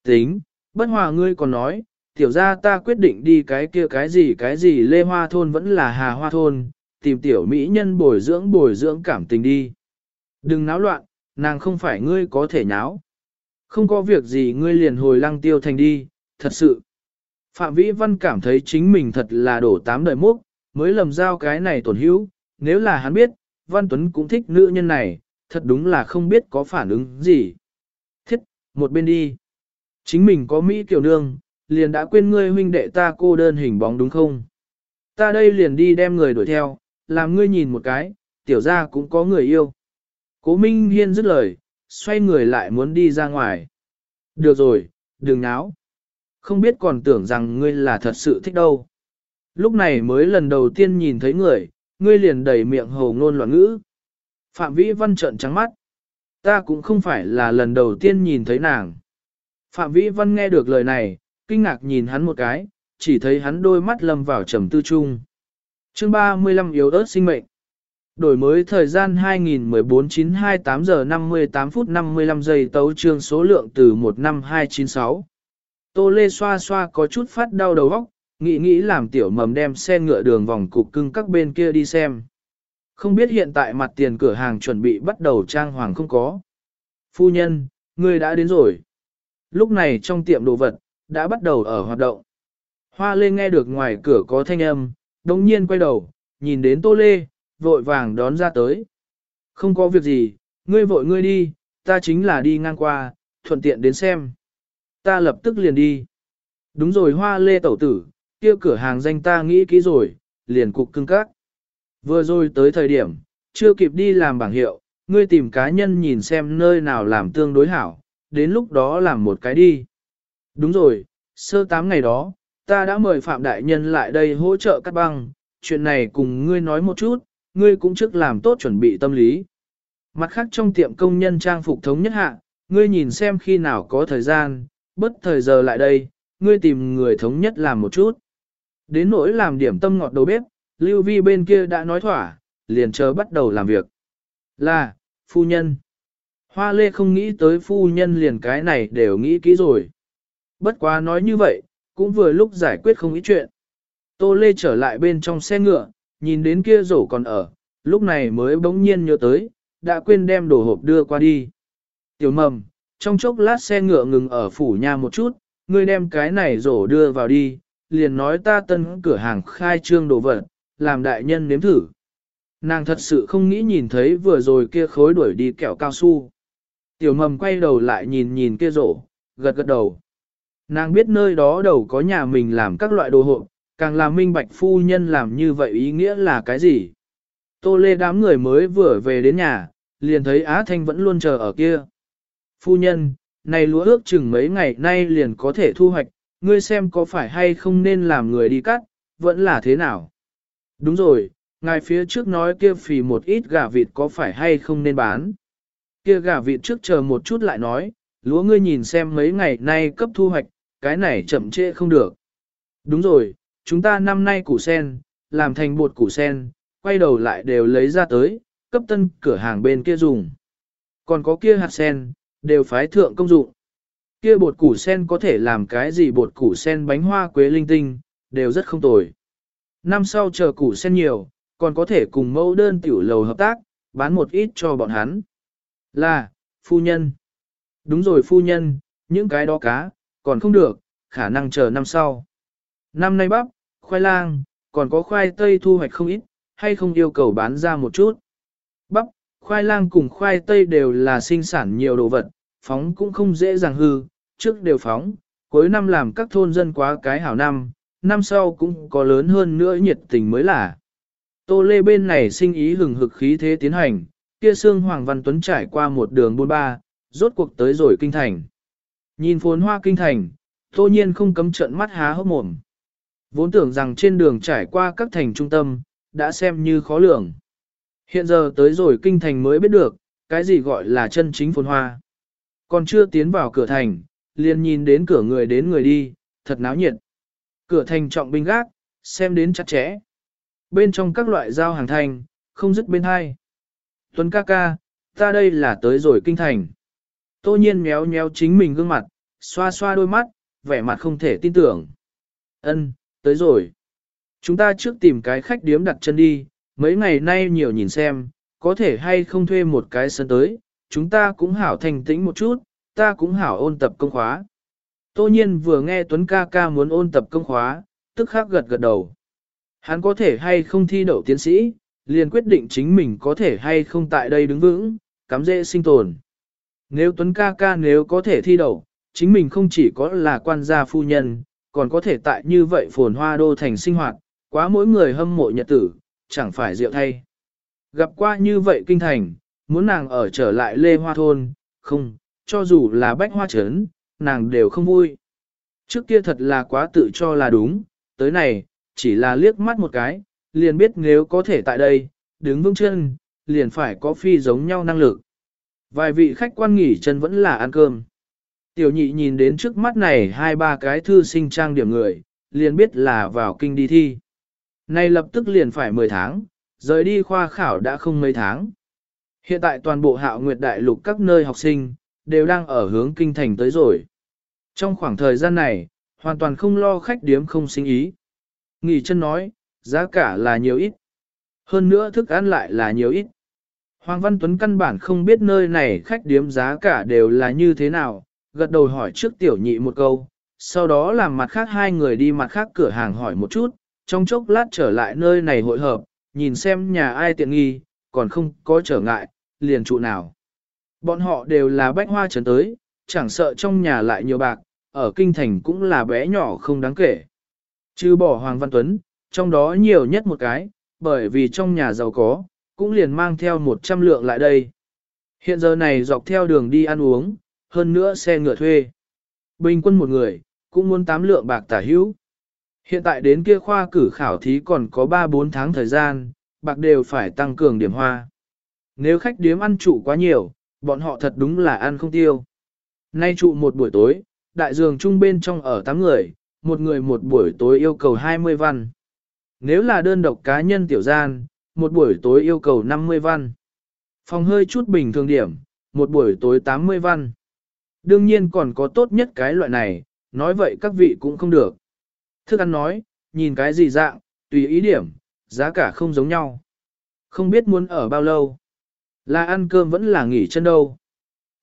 Tính, bất hòa ngươi còn nói, tiểu gia ta quyết định đi cái kia cái gì cái gì Lê Hoa Thôn vẫn là Hà Hoa Thôn, tìm tiểu mỹ nhân bồi dưỡng bồi dưỡng cảm tình đi. Đừng náo loạn, nàng không phải ngươi có thể nháo. Không có việc gì ngươi liền hồi lăng tiêu thành đi, thật sự. Phạm Vĩ Văn cảm thấy chính mình thật là đổ tám đời múc, mới lầm giao cái này tổn hữu, nếu là hắn biết, Văn Tuấn cũng thích nữ nhân này, thật đúng là không biết có phản ứng gì. Thiết, một bên đi. Chính mình có Mỹ kiểu nương, liền đã quên ngươi huynh đệ ta cô đơn hình bóng đúng không? Ta đây liền đi đem người đuổi theo, làm ngươi nhìn một cái, tiểu ra cũng có người yêu. Cố Minh Hiên dứt lời, xoay người lại muốn đi ra ngoài. Được rồi, đừng náo. Không biết còn tưởng rằng ngươi là thật sự thích đâu. Lúc này mới lần đầu tiên nhìn thấy người, ngươi liền đầy miệng hồ ngôn loạn ngữ. Phạm Vĩ Văn trợn trắng mắt. Ta cũng không phải là lần đầu tiên nhìn thấy nàng. Phạm Vĩ Văn nghe được lời này, kinh ngạc nhìn hắn một cái, chỉ thấy hắn đôi mắt lâm vào trầm tư chung. Chương 35 yếu ớt sinh mệnh. Đổi mới thời gian 2014-928 giờ 58 phút 55 giây tấu trương số lượng từ 15296. Tô Lê xoa xoa có chút phát đau đầu óc, nghĩ nghĩ làm tiểu mầm đem xe ngựa đường vòng cục cưng các bên kia đi xem. Không biết hiện tại mặt tiền cửa hàng chuẩn bị bắt đầu trang hoàng không có. Phu nhân, người đã đến rồi. Lúc này trong tiệm đồ vật, đã bắt đầu ở hoạt động. Hoa Lê nghe được ngoài cửa có thanh âm, đồng nhiên quay đầu, nhìn đến Tô Lê, vội vàng đón ra tới. Không có việc gì, ngươi vội ngươi đi, ta chính là đi ngang qua, thuận tiện đến xem. Ta lập tức liền đi. Đúng rồi Hoa Lê tẩu tử, kia cửa hàng danh ta nghĩ kỹ rồi, liền cục cưng các. Vừa rồi tới thời điểm, chưa kịp đi làm bảng hiệu, ngươi tìm cá nhân nhìn xem nơi nào làm tương đối hảo, đến lúc đó làm một cái đi. Đúng rồi, sơ tám ngày đó, ta đã mời Phạm Đại Nhân lại đây hỗ trợ cắt băng, chuyện này cùng ngươi nói một chút, ngươi cũng trước làm tốt chuẩn bị tâm lý. Mặt khác trong tiệm công nhân trang phục thống nhất hạ, ngươi nhìn xem khi nào có thời gian, bất thời giờ lại đây, ngươi tìm người thống nhất làm một chút. Đến nỗi làm điểm tâm ngọt đầu bếp, Lưu Vi bên kia đã nói thỏa, liền chờ bắt đầu làm việc. Là, phu nhân. Hoa lê không nghĩ tới phu nhân liền cái này đều nghĩ kỹ rồi. Bất quá nói như vậy, cũng vừa lúc giải quyết không ít chuyện. Tô lê trở lại bên trong xe ngựa, nhìn đến kia rổ còn ở, lúc này mới bỗng nhiên nhớ tới, đã quên đem đồ hộp đưa qua đi. Tiểu mầm, trong chốc lát xe ngựa ngừng ở phủ nhà một chút, ngươi đem cái này rổ đưa vào đi, liền nói ta tân cửa hàng khai trương đồ vật, làm đại nhân nếm thử. Nàng thật sự không nghĩ nhìn thấy vừa rồi kia khối đuổi đi kẹo cao su. Tiểu mầm quay đầu lại nhìn nhìn kia rổ, gật gật đầu. Nàng biết nơi đó đầu có nhà mình làm các loại đồ hộp, càng là minh bạch phu nhân làm như vậy ý nghĩa là cái gì. Tô lê đám người mới vừa về đến nhà, liền thấy Á Thanh vẫn luôn chờ ở kia. Phu nhân, này lúa ước chừng mấy ngày nay liền có thể thu hoạch, ngươi xem có phải hay không nên làm người đi cắt, vẫn là thế nào. Đúng rồi, ngài phía trước nói kia phì một ít gà vịt có phải hay không nên bán. Kia gà vịt trước chờ một chút lại nói, lúa ngươi nhìn xem mấy ngày nay cấp thu hoạch, cái này chậm trễ không được. Đúng rồi, chúng ta năm nay củ sen, làm thành bột củ sen, quay đầu lại đều lấy ra tới, cấp tân cửa hàng bên kia dùng. Còn có kia hạt sen, đều phái thượng công dụng. Kia bột củ sen có thể làm cái gì bột củ sen bánh hoa quế linh tinh, đều rất không tồi. Năm sau chờ củ sen nhiều, còn có thể cùng mẫu đơn tiểu lầu hợp tác, bán một ít cho bọn hắn. Là, phu nhân. Đúng rồi phu nhân, những cái đó cá, còn không được, khả năng chờ năm sau. Năm nay bắp, khoai lang, còn có khoai tây thu hoạch không ít, hay không yêu cầu bán ra một chút. Bắp, khoai lang cùng khoai tây đều là sinh sản nhiều đồ vật, phóng cũng không dễ dàng hư, trước đều phóng, cuối năm làm các thôn dân quá cái hảo năm, năm sau cũng có lớn hơn nữa nhiệt tình mới là. Tô Lê bên này sinh ý hừng hực khí thế tiến hành, kia xương Hoàng Văn Tuấn trải qua một đường buôn ba, rốt cuộc tới rồi kinh thành. Nhìn phồn hoa kinh thành, tô nhiên không cấm trận mắt há hốc mồm. Vốn tưởng rằng trên đường trải qua các thành trung tâm, đã xem như khó lường. Hiện giờ tới rồi kinh thành mới biết được, cái gì gọi là chân chính phồn hoa. Còn chưa tiến vào cửa thành, liền nhìn đến cửa người đến người đi, thật náo nhiệt. Cửa thành trọng binh gác, xem đến chặt chẽ. Bên trong các loại giao hàng thành, không dứt bên hai. Tuấn ca ca, ta đây là tới rồi kinh thành. Tô nhiên méo méo chính mình gương mặt, xoa xoa đôi mắt, vẻ mặt không thể tin tưởng. Ân, tới rồi. Chúng ta trước tìm cái khách điếm đặt chân đi, mấy ngày nay nhiều nhìn xem, có thể hay không thuê một cái sân tới, chúng ta cũng hảo thành tĩnh một chút, ta cũng hảo ôn tập công khóa. Tô nhiên vừa nghe Tuấn ca ca muốn ôn tập công khóa, tức khắc gật gật đầu. Hắn có thể hay không thi đậu tiến sĩ, liền quyết định chính mình có thể hay không tại đây đứng vững, cắm dễ sinh tồn. Nếu Tuấn ca ca nếu có thể thi đậu, chính mình không chỉ có là quan gia phu nhân, còn có thể tại như vậy phồn hoa đô thành sinh hoạt, quá mỗi người hâm mộ nhật tử, chẳng phải rượu thay. Gặp qua như vậy kinh thành, muốn nàng ở trở lại Lê Hoa Thôn, không, cho dù là bách hoa trấn, nàng đều không vui. Trước kia thật là quá tự cho là đúng, tới này, chỉ là liếc mắt một cái, liền biết nếu có thể tại đây, đứng vững chân, liền phải có phi giống nhau năng lực. Vài vị khách quan nghỉ chân vẫn là ăn cơm. Tiểu nhị nhìn đến trước mắt này hai ba cái thư sinh trang điểm người, liền biết là vào kinh đi thi. Nay lập tức liền phải 10 tháng, rời đi khoa khảo đã không mấy tháng. Hiện tại toàn bộ hạo nguyệt đại lục các nơi học sinh, đều đang ở hướng kinh thành tới rồi. Trong khoảng thời gian này, hoàn toàn không lo khách điếm không sinh ý. Nghỉ chân nói, giá cả là nhiều ít. Hơn nữa thức ăn lại là nhiều ít. Hoàng Văn Tuấn căn bản không biết nơi này khách điếm giá cả đều là như thế nào, gật đầu hỏi trước tiểu nhị một câu, sau đó làm mặt khác hai người đi mặt khác cửa hàng hỏi một chút, trong chốc lát trở lại nơi này hội hợp, nhìn xem nhà ai tiện nghi, còn không có trở ngại, liền trụ nào. Bọn họ đều là bách hoa trấn tới, chẳng sợ trong nhà lại nhiều bạc, ở kinh thành cũng là bé nhỏ không đáng kể. Chứ bỏ Hoàng Văn Tuấn, trong đó nhiều nhất một cái, bởi vì trong nhà giàu có, cũng liền mang theo 100 lượng lại đây. Hiện giờ này dọc theo đường đi ăn uống, hơn nữa xe ngựa thuê. Bình quân một người, cũng muốn 8 lượng bạc tả hữu. Hiện tại đến kia khoa cử khảo thí còn có 3-4 tháng thời gian, bạc đều phải tăng cường điểm hoa. Nếu khách điếm ăn trụ quá nhiều, bọn họ thật đúng là ăn không tiêu. Nay trụ một buổi tối, đại dường trung bên trong ở 8 người, một người một buổi tối yêu cầu 20 văn. Nếu là đơn độc cá nhân tiểu gian, một buổi tối yêu cầu 50 văn. Phòng hơi chút bình thường điểm, một buổi tối 80 văn. Đương nhiên còn có tốt nhất cái loại này, nói vậy các vị cũng không được. Thức ăn nói, nhìn cái gì dạng, tùy ý điểm, giá cả không giống nhau. Không biết muốn ở bao lâu. Là ăn cơm vẫn là nghỉ chân đâu.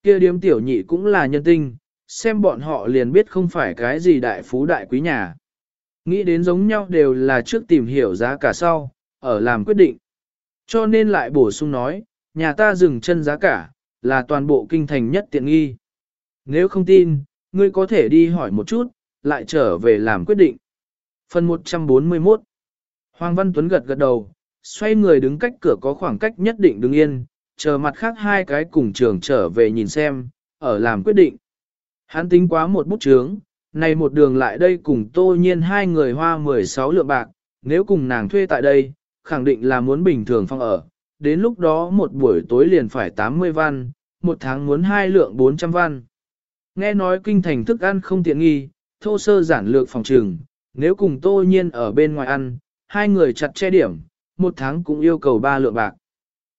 Kia điếm tiểu nhị cũng là nhân tinh, xem bọn họ liền biết không phải cái gì đại phú đại quý nhà. Nghĩ đến giống nhau đều là trước tìm hiểu giá cả sau, ở làm quyết định. Cho nên lại bổ sung nói, nhà ta dừng chân giá cả, là toàn bộ kinh thành nhất tiện nghi. Nếu không tin, ngươi có thể đi hỏi một chút, lại trở về làm quyết định. Phần 141 Hoàng Văn Tuấn gật gật đầu, xoay người đứng cách cửa có khoảng cách nhất định đứng yên, chờ mặt khác hai cái cùng trường trở về nhìn xem, ở làm quyết định. Hắn tính quá một bút chướng, này một đường lại đây cùng tô nhiên hai người hoa 16 lượng bạc, nếu cùng nàng thuê tại đây, khẳng định là muốn bình thường phong ở, đến lúc đó một buổi tối liền phải 80 văn, một tháng muốn hai lượng 400 văn. Nghe nói kinh thành thức ăn không tiện nghi, thô sơ giản lược phòng trừng, nếu cùng tô nhiên ở bên ngoài ăn, hai người chặt che điểm, một tháng cũng yêu cầu ba lượng bạc.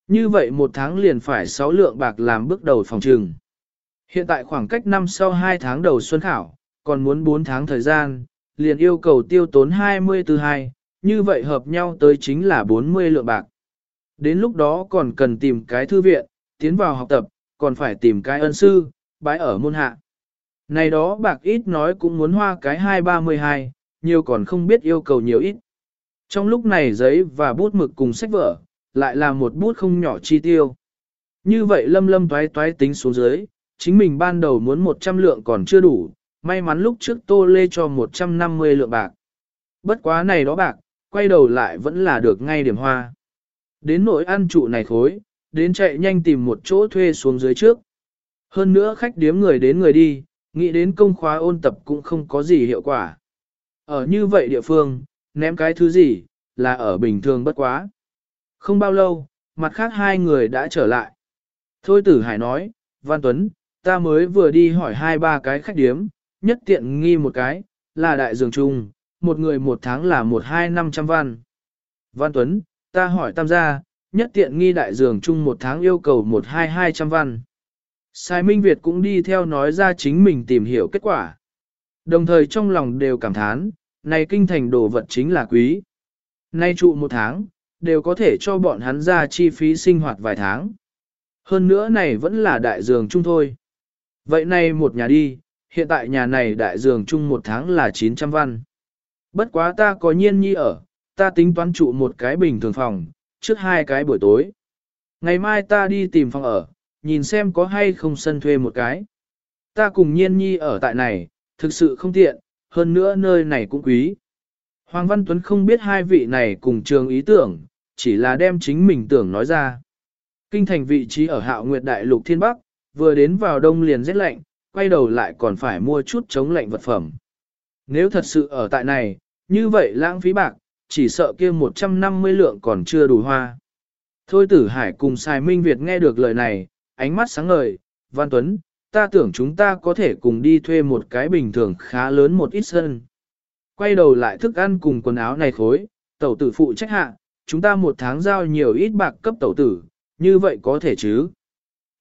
Như vậy một tháng liền phải 6 lượng bạc làm bước đầu phòng trừng. Hiện tại khoảng cách năm sau 2 tháng đầu xuân khảo, còn muốn 4 tháng thời gian, liền yêu cầu tiêu tốn 24 hai, như vậy hợp nhau tới chính là 40 lượng bạc. Đến lúc đó còn cần tìm cái thư viện, tiến vào học tập, còn phải tìm cái ân sư, bái ở môn hạ. Này đó bạc ít nói cũng muốn hoa cái 232, nhiều còn không biết yêu cầu nhiều ít. Trong lúc này giấy và bút mực cùng sách vở, lại là một bút không nhỏ chi tiêu. Như vậy lâm lâm toái toái tính xuống dưới, chính mình ban đầu muốn 100 lượng còn chưa đủ, may mắn lúc trước tô lê cho 150 lượng bạc. Bất quá này đó bạc, quay đầu lại vẫn là được ngay điểm hoa. Đến nỗi ăn trụ này khối, đến chạy nhanh tìm một chỗ thuê xuống dưới trước. Hơn nữa khách điếm người đến người đi, nghĩ đến công khóa ôn tập cũng không có gì hiệu quả. Ở như vậy địa phương, ném cái thứ gì, là ở bình thường bất quá. Không bao lâu, mặt khác hai người đã trở lại. Thôi tử hải nói, Văn Tuấn, ta mới vừa đi hỏi hai ba cái khách điếm, nhất tiện nghi một cái, là đại dường trung, một người một tháng là một hai năm trăm văn. Văn Tuấn, ta hỏi tam gia, nhất tiện nghi đại dường Trung một tháng yêu cầu một hai hai trăm văn. Sai Minh Việt cũng đi theo nói ra chính mình tìm hiểu kết quả. Đồng thời trong lòng đều cảm thán, này kinh thành đồ vật chính là quý. Nay trụ một tháng, đều có thể cho bọn hắn ra chi phí sinh hoạt vài tháng. Hơn nữa này vẫn là đại dường chung thôi. Vậy nay một nhà đi, hiện tại nhà này đại dường chung một tháng là 900 văn. Bất quá ta có nhiên nhi ở, ta tính toán trụ một cái bình thường phòng, trước hai cái buổi tối. Ngày mai ta đi tìm phòng ở, nhìn xem có hay không sân thuê một cái. Ta cùng nhiên nhi ở tại này, thực sự không tiện, hơn nữa nơi này cũng quý. Hoàng Văn Tuấn không biết hai vị này cùng trường ý tưởng, chỉ là đem chính mình tưởng nói ra. Kinh thành vị trí ở hạo nguyệt đại lục thiên bắc, vừa đến vào đông liền rét lạnh, quay đầu lại còn phải mua chút chống lạnh vật phẩm. Nếu thật sự ở tại này, như vậy lãng phí bạc, chỉ sợ kia 150 lượng còn chưa đủ hoa. Thôi tử hải cùng Sài Minh Việt nghe được lời này, ánh mắt sáng ngời, Văn Tuấn, ta tưởng chúng ta có thể cùng đi thuê một cái bình thường khá lớn một ít sân. Quay đầu lại thức ăn cùng quần áo này khối, tẩu tử phụ trách hạ, chúng ta một tháng giao nhiều ít bạc cấp tẩu tử, như vậy có thể chứ.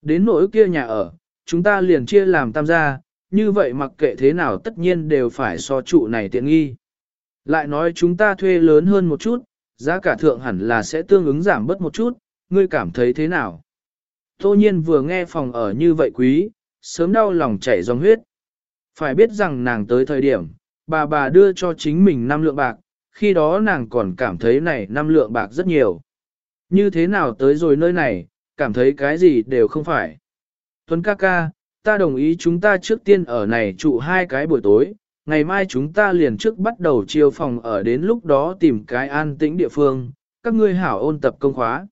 Đến nỗi kia nhà ở, chúng ta liền chia làm tam gia, như vậy mặc kệ thế nào tất nhiên đều phải so trụ này tiện nghi. Lại nói chúng ta thuê lớn hơn một chút, giá cả thượng hẳn là sẽ tương ứng giảm bớt một chút, ngươi cảm thấy thế nào? Tô nhiên vừa nghe phòng ở như vậy quý, sớm đau lòng chảy dòng huyết. Phải biết rằng nàng tới thời điểm, bà bà đưa cho chính mình năm lượng bạc, khi đó nàng còn cảm thấy này năm lượng bạc rất nhiều. Như thế nào tới rồi nơi này, cảm thấy cái gì đều không phải. Tuấn ca ca, ta đồng ý chúng ta trước tiên ở này trụ hai cái buổi tối, ngày mai chúng ta liền trước bắt đầu chiêu phòng ở đến lúc đó tìm cái an tĩnh địa phương, các ngươi hảo ôn tập công khóa.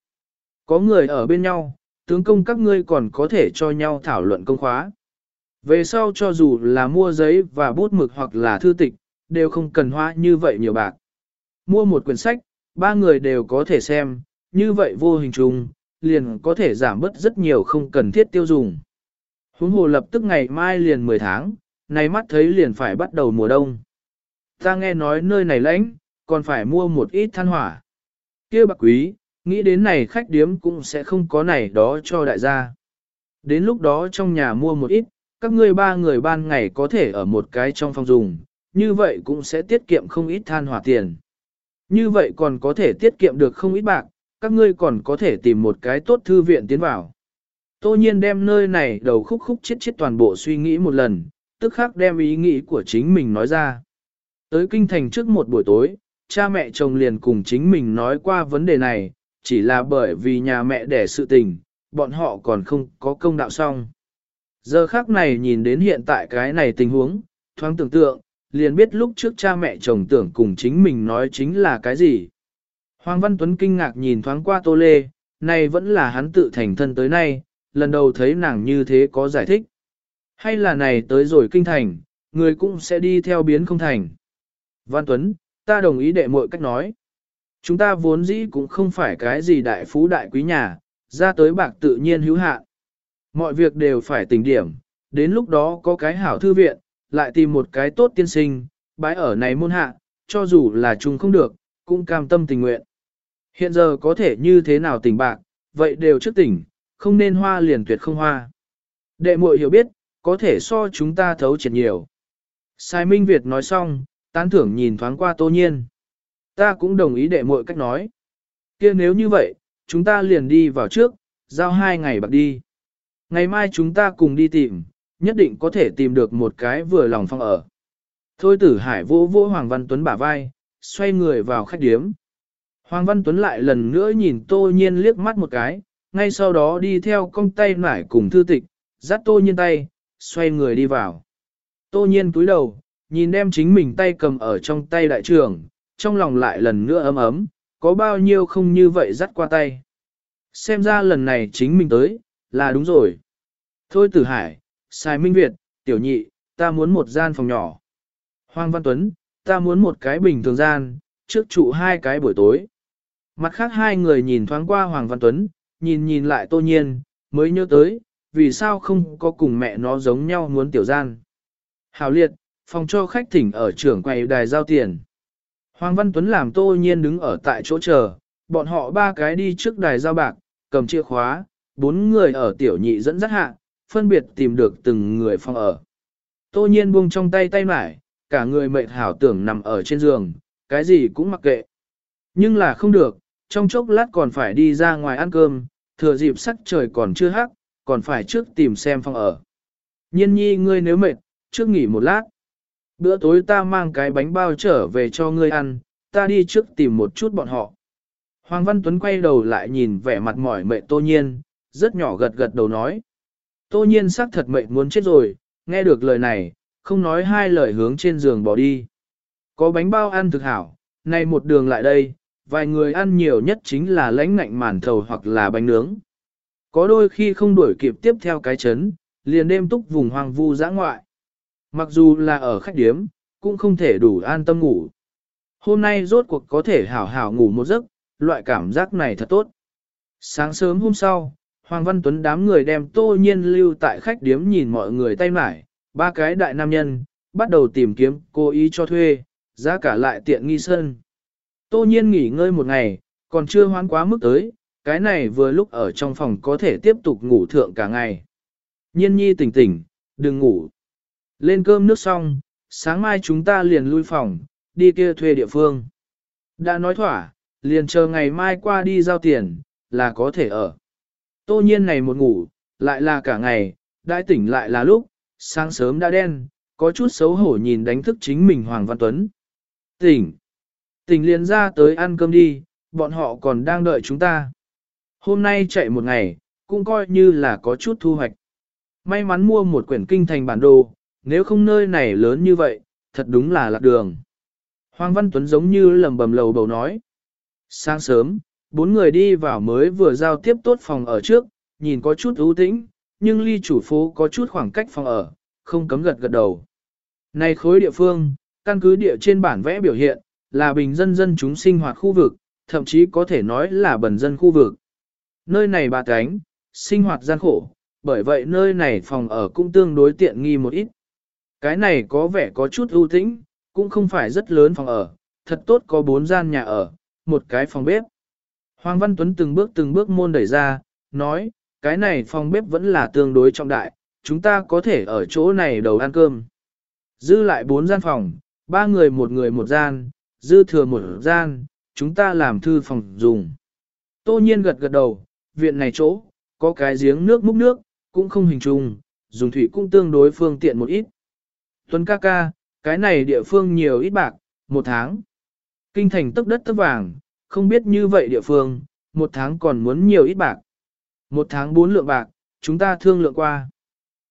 Có người ở bên nhau, tướng công các ngươi còn có thể cho nhau thảo luận công khóa. Về sau cho dù là mua giấy và bút mực hoặc là thư tịch, đều không cần hoa như vậy nhiều bạc. Mua một quyển sách, ba người đều có thể xem, như vậy vô hình chung, liền có thể giảm bớt rất nhiều không cần thiết tiêu dùng. Huống hồ lập tức ngày mai liền 10 tháng, nay mắt thấy liền phải bắt đầu mùa đông. Ta nghe nói nơi này lạnh, còn phải mua một ít than hỏa. kia bạc quý, nghĩ đến này khách điếm cũng sẽ không có này đó cho đại gia. Đến lúc đó trong nhà mua một ít, các ngươi ba người ban ngày có thể ở một cái trong phòng dùng, như vậy cũng sẽ tiết kiệm không ít than hỏa tiền. Như vậy còn có thể tiết kiệm được không ít bạc, các ngươi còn có thể tìm một cái tốt thư viện tiến vào. Tô nhiên đem nơi này đầu khúc khúc chết chết toàn bộ suy nghĩ một lần, tức khắc đem ý nghĩ của chính mình nói ra. Tới kinh thành trước một buổi tối, cha mẹ chồng liền cùng chính mình nói qua vấn đề này, chỉ là bởi vì nhà mẹ đẻ sự tình, bọn họ còn không có công đạo xong. Giờ khác này nhìn đến hiện tại cái này tình huống, thoáng tưởng tượng, liền biết lúc trước cha mẹ chồng tưởng cùng chính mình nói chính là cái gì. Hoàng Văn Tuấn kinh ngạc nhìn thoáng qua Tô Lê, này vẫn là hắn tự thành thân tới nay, lần đầu thấy nàng như thế có giải thích. Hay là này tới rồi kinh thành, người cũng sẽ đi theo biến không thành. Văn Tuấn, ta đồng ý đệ mọi cách nói. Chúng ta vốn dĩ cũng không phải cái gì đại phú đại quý nhà, ra tới bạc tự nhiên hữu hạn. Mọi việc đều phải tình điểm, đến lúc đó có cái hảo thư viện, lại tìm một cái tốt tiên sinh, bãi ở này môn hạ, cho dù là chung không được, cũng cam tâm tình nguyện. Hiện giờ có thể như thế nào tỉnh bạc, vậy đều trước tỉnh, không nên hoa liền tuyệt không hoa. Đệ muội hiểu biết, có thể so chúng ta thấu triệt nhiều. Sai Minh Việt nói xong, tán thưởng nhìn thoáng qua tô nhiên. Ta cũng đồng ý đệ muội cách nói. kia nếu như vậy, chúng ta liền đi vào trước, giao hai ngày bạc đi. Ngày mai chúng ta cùng đi tìm, nhất định có thể tìm được một cái vừa lòng phong ở. Thôi tử hải vô vô Hoàng Văn Tuấn bả vai, xoay người vào khách điếm. Hoàng Văn Tuấn lại lần nữa nhìn tô nhiên liếc mắt một cái, ngay sau đó đi theo cong tay nải cùng thư tịch, dắt tô nhiên tay, xoay người đi vào. Tô nhiên túi đầu, nhìn đem chính mình tay cầm ở trong tay đại trưởng, trong lòng lại lần nữa ấm ấm, có bao nhiêu không như vậy dắt qua tay. Xem ra lần này chính mình tới, là đúng rồi. Thôi tử hải, Sai Minh Việt, tiểu nhị, ta muốn một gian phòng nhỏ. Hoàng Văn Tuấn, ta muốn một cái bình thường gian, trước trụ hai cái buổi tối. Mặt khác hai người nhìn thoáng qua Hoàng Văn Tuấn, nhìn nhìn lại tô nhiên, mới nhớ tới, vì sao không có cùng mẹ nó giống nhau muốn tiểu gian. Hào liệt, phòng cho khách thỉnh ở trưởng quầy đài giao tiền. Hoàng Văn Tuấn làm tô nhiên đứng ở tại chỗ chờ, bọn họ ba cái đi trước đài giao bạc, cầm chìa khóa, bốn người ở tiểu nhị dẫn dắt hạ, phân biệt tìm được từng người phòng ở. Tô nhiên buông trong tay tay mải, cả người mệt hảo tưởng nằm ở trên giường, cái gì cũng mặc kệ. Nhưng là không được, trong chốc lát còn phải đi ra ngoài ăn cơm, thừa dịp sắc trời còn chưa hắc, còn phải trước tìm xem phòng ở. Nhiên nhi ngươi nếu mệt, trước nghỉ một lát. Bữa tối ta mang cái bánh bao trở về cho ngươi ăn, ta đi trước tìm một chút bọn họ. Hoàng Văn Tuấn quay đầu lại nhìn vẻ mặt mỏi mệt tô nhiên, rất nhỏ gật gật đầu nói. Tô nhiên sắc thật mệnh muốn chết rồi, nghe được lời này, không nói hai lời hướng trên giường bỏ đi. Có bánh bao ăn thực hảo, nay một đường lại đây, vài người ăn nhiều nhất chính là lãnh ngạnh màn thầu hoặc là bánh nướng. Có đôi khi không đuổi kịp tiếp theo cái chấn, liền đêm túc vùng hoang vu dã ngoại. Mặc dù là ở khách điếm, cũng không thể đủ an tâm ngủ. Hôm nay rốt cuộc có thể hảo hảo ngủ một giấc, loại cảm giác này thật tốt. Sáng sớm hôm sau, Hoàng Văn Tuấn đám người đem tô nhiên lưu tại khách điếm nhìn mọi người tay mải, ba cái đại nam nhân, bắt đầu tìm kiếm cố ý cho thuê, giá cả lại tiện nghi sơn Tô nhiên nghỉ ngơi một ngày, còn chưa hoán quá mức tới, cái này vừa lúc ở trong phòng có thể tiếp tục ngủ thượng cả ngày. Nhiên nhi tỉnh tỉnh, đừng ngủ. Lên cơm nước xong, sáng mai chúng ta liền lui phòng, đi kia thuê địa phương. Đã nói thỏa, liền chờ ngày mai qua đi giao tiền, là có thể ở. Tô nhiên này một ngủ, lại là cả ngày, đại tỉnh lại là lúc, sáng sớm đã đen, có chút xấu hổ nhìn đánh thức chính mình Hoàng Văn Tuấn. Tỉnh! Tỉnh liền ra tới ăn cơm đi, bọn họ còn đang đợi chúng ta. Hôm nay chạy một ngày, cũng coi như là có chút thu hoạch. May mắn mua một quyển kinh thành bản đồ, nếu không nơi này lớn như vậy, thật đúng là lạc đường. Hoàng Văn Tuấn giống như lầm bầm lầu bầu nói. Sáng sớm, bốn người đi vào mới vừa giao tiếp tốt phòng ở trước, nhìn có chút ưu tĩnh, nhưng ly chủ phố có chút khoảng cách phòng ở, không cấm gật gật đầu. Này khối địa phương, căn cứ địa trên bản vẽ biểu hiện, là bình dân dân chúng sinh hoạt khu vực, thậm chí có thể nói là bần dân khu vực. Nơi này bà cánh, sinh hoạt gian khổ, bởi vậy nơi này phòng ở cũng tương đối tiện nghi một ít. Cái này có vẻ có chút ưu tĩnh, cũng không phải rất lớn phòng ở, thật tốt có bốn gian nhà ở, một cái phòng bếp. Hoàng Văn Tuấn từng bước từng bước môn đẩy ra, nói, cái này phòng bếp vẫn là tương đối trọng đại, chúng ta có thể ở chỗ này đầu ăn cơm. Dư lại bốn gian phòng, ba người một người một gian, dư thừa một gian, chúng ta làm thư phòng dùng. Tô nhiên gật gật đầu, viện này chỗ, có cái giếng nước múc nước, cũng không hình trùng, dùng thủy cũng tương đối phương tiện một ít. Tuấn ca ca, cái này địa phương nhiều ít bạc, một tháng. Kinh thành tức đất tức vàng, không biết như vậy địa phương, một tháng còn muốn nhiều ít bạc. Một tháng bốn lượng bạc, chúng ta thương lượng qua.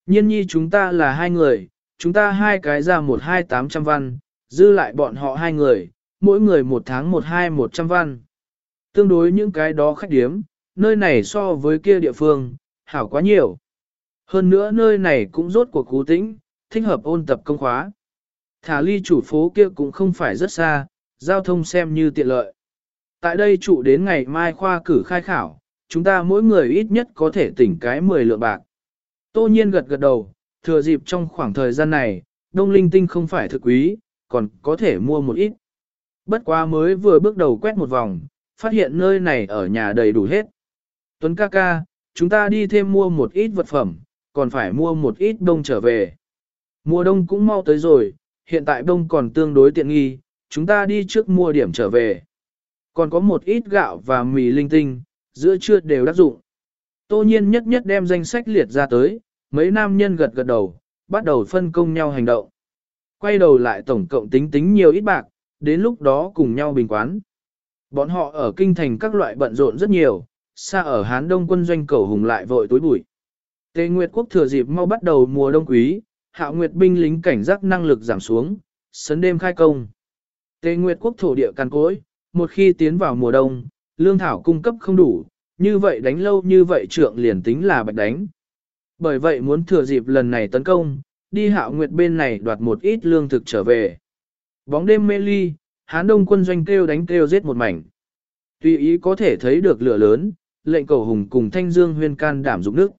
Nhiên nhi chúng ta là hai người, chúng ta hai cái ra một hai tám trăm văn, dư lại bọn họ hai người, mỗi người một tháng một hai một trăm văn. Tương đối những cái đó khách điếm, nơi này so với kia địa phương, hảo quá nhiều. Hơn nữa nơi này cũng rốt cuộc cú tĩnh, thích hợp ôn tập công khóa. Thả ly chủ phố kia cũng không phải rất xa, giao thông xem như tiện lợi. Tại đây trụ đến ngày mai khoa cử khai khảo, chúng ta mỗi người ít nhất có thể tỉnh cái 10 lượng bạc. Tô nhiên gật gật đầu, thừa dịp trong khoảng thời gian này, đông linh tinh không phải thực quý, còn có thể mua một ít. Bất quá mới vừa bước đầu quét một vòng, phát hiện nơi này ở nhà đầy đủ hết. Tuấn ca ca, chúng ta đi thêm mua một ít vật phẩm, còn phải mua một ít đông trở về. Mùa đông cũng mau tới rồi, hiện tại đông còn tương đối tiện nghi, chúng ta đi trước mua điểm trở về. Còn có một ít gạo và mì linh tinh, giữa trưa đều đắc dụng. Tô nhiên nhất nhất đem danh sách liệt ra tới, mấy nam nhân gật gật đầu, bắt đầu phân công nhau hành động. Quay đầu lại tổng cộng tính tính nhiều ít bạc, đến lúc đó cùng nhau bình quán. Bọn họ ở kinh thành các loại bận rộn rất nhiều, xa ở Hán Đông quân doanh cầu hùng lại vội tối bụi. Tề Nguyệt quốc thừa dịp mau bắt đầu mùa đông quý, Hạo Nguyệt binh lính cảnh giác năng lực giảm xuống, sấn đêm khai công. Tề Nguyệt quốc thổ địa càn cối, một khi tiến vào mùa đông, lương thảo cung cấp không đủ, như vậy đánh lâu như vậy trượng liền tính là bạch đánh. Bởi vậy muốn thừa dịp lần này tấn công, đi Hạo Nguyệt bên này đoạt một ít lương thực trở về. Bóng đêm mê ly, Hán Đông quân doanh kêu đánh kêu giết một mảnh. Tuy ý có thể thấy được lửa lớn, lệnh cầu hùng cùng thanh dương huyên can đảm dụng nước.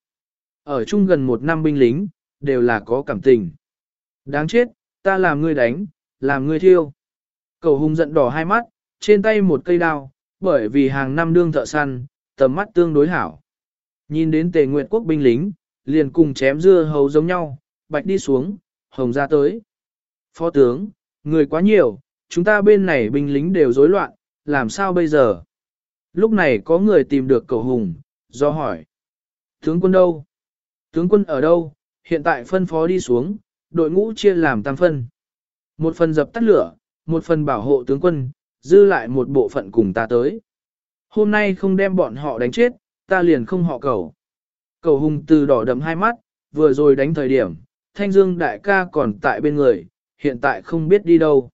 Ở chung gần một năm binh lính, đều là có cảm tình. Đáng chết, ta làm ngươi đánh, làm ngươi thiêu. Cầu hùng giận đỏ hai mắt, trên tay một cây đao, bởi vì hàng năm đương thợ săn, tầm mắt tương đối hảo. Nhìn đến tề nguyện quốc binh lính, liền cùng chém dưa hầu giống nhau, bạch đi xuống, hồng ra tới. Phó tướng, người quá nhiều, chúng ta bên này binh lính đều rối loạn, làm sao bây giờ? Lúc này có người tìm được cậu hùng, do hỏi. Tướng quân đâu? Tướng quân ở đâu? Hiện tại phân phó đi xuống, đội ngũ chia làm tam phân. Một phần dập tắt lửa, một phần bảo hộ tướng quân, dư lại một bộ phận cùng ta tới. Hôm nay không đem bọn họ đánh chết, ta liền không họ cầu. Cầu hùng từ đỏ đầm hai mắt, vừa rồi đánh thời điểm, thanh dương đại ca còn tại bên người, hiện tại không biết đi đâu.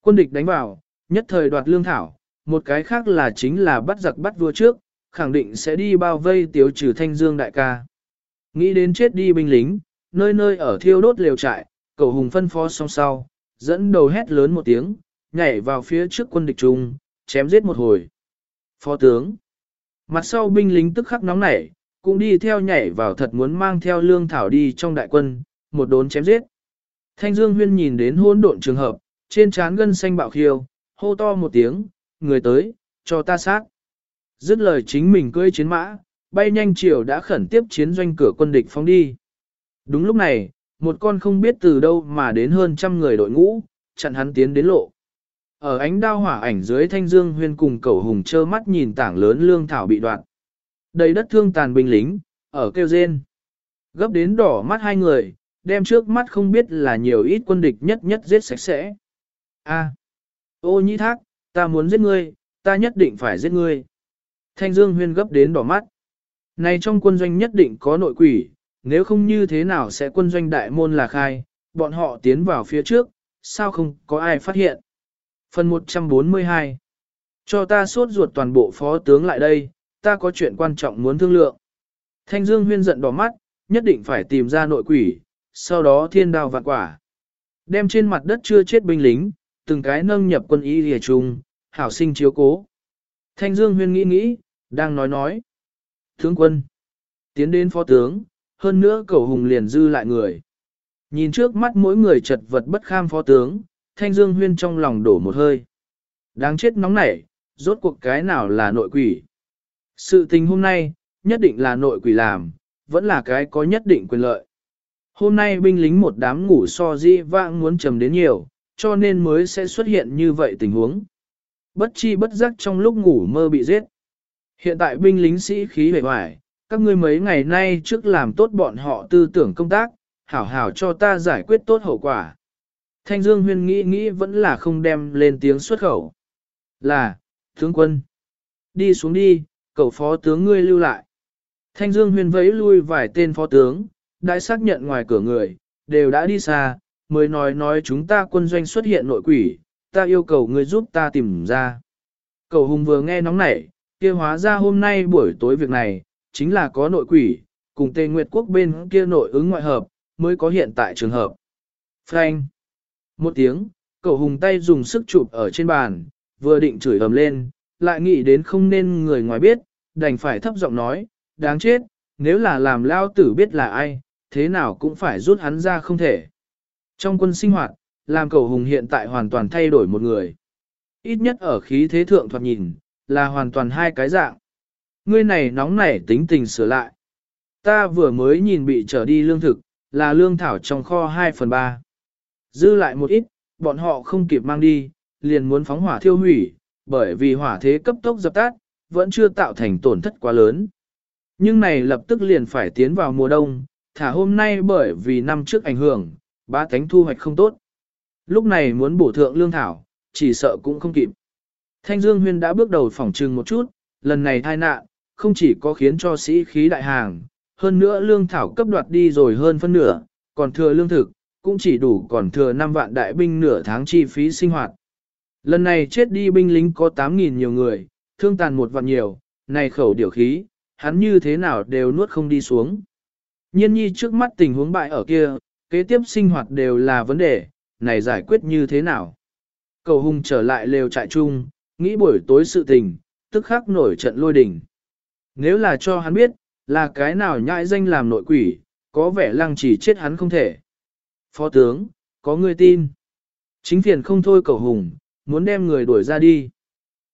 Quân địch đánh vào, nhất thời đoạt lương thảo, một cái khác là chính là bắt giặc bắt vua trước, khẳng định sẽ đi bao vây tiêu trừ thanh dương đại ca. Nghĩ đến chết đi binh lính, nơi nơi ở thiêu đốt liều trại, cầu hùng phân phó song sau, dẫn đầu hét lớn một tiếng, nhảy vào phía trước quân địch trung, chém giết một hồi. Phó tướng. Mặt sau binh lính tức khắc nóng nảy, cũng đi theo nhảy vào thật muốn mang theo lương thảo đi trong đại quân, một đốn chém giết. Thanh Dương Huyên nhìn đến hỗn độn trường hợp, trên trán gân xanh bạo khiêu, hô to một tiếng, người tới, cho ta sát. Dứt lời chính mình cưỡi chiến mã, bay nhanh chiều đã khẩn tiếp chiến doanh cửa quân địch phóng đi. Đúng lúc này, một con không biết từ đâu mà đến hơn trăm người đội ngũ, chặn hắn tiến đến lộ. Ở ánh đao hỏa ảnh dưới thanh dương huyên cùng cầu hùng trơ mắt nhìn tảng lớn lương thảo bị đoạn. Đầy đất thương tàn binh lính, ở kêu rên. Gấp đến đỏ mắt hai người, đem trước mắt không biết là nhiều ít quân địch nhất nhất giết sạch sẽ. A, ô nhĩ thác, ta muốn giết ngươi, ta nhất định phải giết ngươi. Thanh Dương Huyên gấp đến đỏ mắt. Này trong quân doanh nhất định có nội quỷ, nếu không như thế nào sẽ quân doanh đại môn là khai, bọn họ tiến vào phía trước, sao không có ai phát hiện. Phần 142 Cho ta suốt ruột toàn bộ phó tướng lại đây, ta có chuyện quan trọng muốn thương lượng. Thanh Dương Huyên giận đỏ mắt, nhất định phải tìm ra nội quỷ, sau đó thiên đao vạn quả. Đem trên mặt đất chưa chết binh lính, từng cái nâng nhập quân y hề chung, hảo sinh chiếu cố. Thanh Dương Huyên nghĩ nghĩ, đang nói nói. Tướng quân, tiến đến phó tướng, hơn nữa cầu hùng liền dư lại người. Nhìn trước mắt mỗi người chật vật bất kham phó tướng, Thanh Dương Huyên trong lòng đổ một hơi. Đáng chết nóng nảy, rốt cuộc cái nào là nội quỷ. Sự tình hôm nay, nhất định là nội quỷ làm, vẫn là cái có nhất định quyền lợi. Hôm nay binh lính một đám ngủ so di vãng muốn trầm đến nhiều, cho nên mới sẽ xuất hiện như vậy tình huống. Bất chi bất giác trong lúc ngủ mơ bị giết. Hiện tại binh lính sĩ khí vẻ hoài, các ngươi mấy ngày nay trước làm tốt bọn họ tư tưởng công tác, hảo hảo cho ta giải quyết tốt hậu quả. Thanh Dương Huyên nghĩ nghĩ vẫn là không đem lên tiếng xuất khẩu. Là, tướng quân. Đi xuống đi, cầu phó tướng ngươi lưu lại. Thanh Dương Huyên vẫy lui vài tên phó tướng, đã xác nhận ngoài cửa người, đều đã đi xa, mới nói nói chúng ta quân doanh xuất hiện nội quỷ, ta yêu cầu ngươi giúp ta tìm ra. Cầu hùng vừa nghe nóng nảy, kia hóa ra hôm nay buổi tối việc này, chính là có nội quỷ, cùng Tề Nguyệt Quốc bên kia nội ứng ngoại hợp, mới có hiện tại trường hợp. Frank. Một tiếng, cậu hùng tay dùng sức chụp ở trên bàn, vừa định chửi ầm lên, lại nghĩ đến không nên người ngoài biết, đành phải thấp giọng nói, đáng chết, nếu là làm lao tử biết là ai, thế nào cũng phải rút hắn ra không thể. Trong quân sinh hoạt, làm cậu hùng hiện tại hoàn toàn thay đổi một người. Ít nhất ở khí thế thượng thoạt nhìn, là hoàn toàn hai cái dạng. Ngươi này nóng nảy tính tình sửa lại. Ta vừa mới nhìn bị trở đi lương thực, là lương thảo trong kho 2 phần 3. Dư lại một ít, bọn họ không kịp mang đi, liền muốn phóng hỏa thiêu hủy, bởi vì hỏa thế cấp tốc dập tắt, vẫn chưa tạo thành tổn thất quá lớn. Nhưng này lập tức liền phải tiến vào mùa đông, thả hôm nay bởi vì năm trước ảnh hưởng, ba cánh thu hoạch không tốt. Lúc này muốn bổ thượng lương thảo, chỉ sợ cũng không kịp. Thanh Dương Huyên đã bước đầu phỏng trừng một chút, lần này tai nạn, không chỉ có khiến cho sĩ khí đại hàng, hơn nữa lương thảo cấp đoạt đi rồi hơn phân nửa, còn thừa lương thực, cũng chỉ đủ còn thừa 5 vạn đại binh nửa tháng chi phí sinh hoạt. Lần này chết đi binh lính có 8.000 nhiều người, thương tàn một vạn nhiều, này khẩu điều khí, hắn như thế nào đều nuốt không đi xuống. Nhiên nhi trước mắt tình huống bại ở kia, kế tiếp sinh hoạt đều là vấn đề, này giải quyết như thế nào. Cầu hùng trở lại lều trại chung, nghĩ buổi tối sự tình, tức khắc nổi trận lôi đình. Nếu là cho hắn biết, là cái nào nhãi danh làm nội quỷ, có vẻ lăng chỉ chết hắn không thể. Phó tướng, có người tin. Chính phiền không thôi cầu hùng, muốn đem người đuổi ra đi.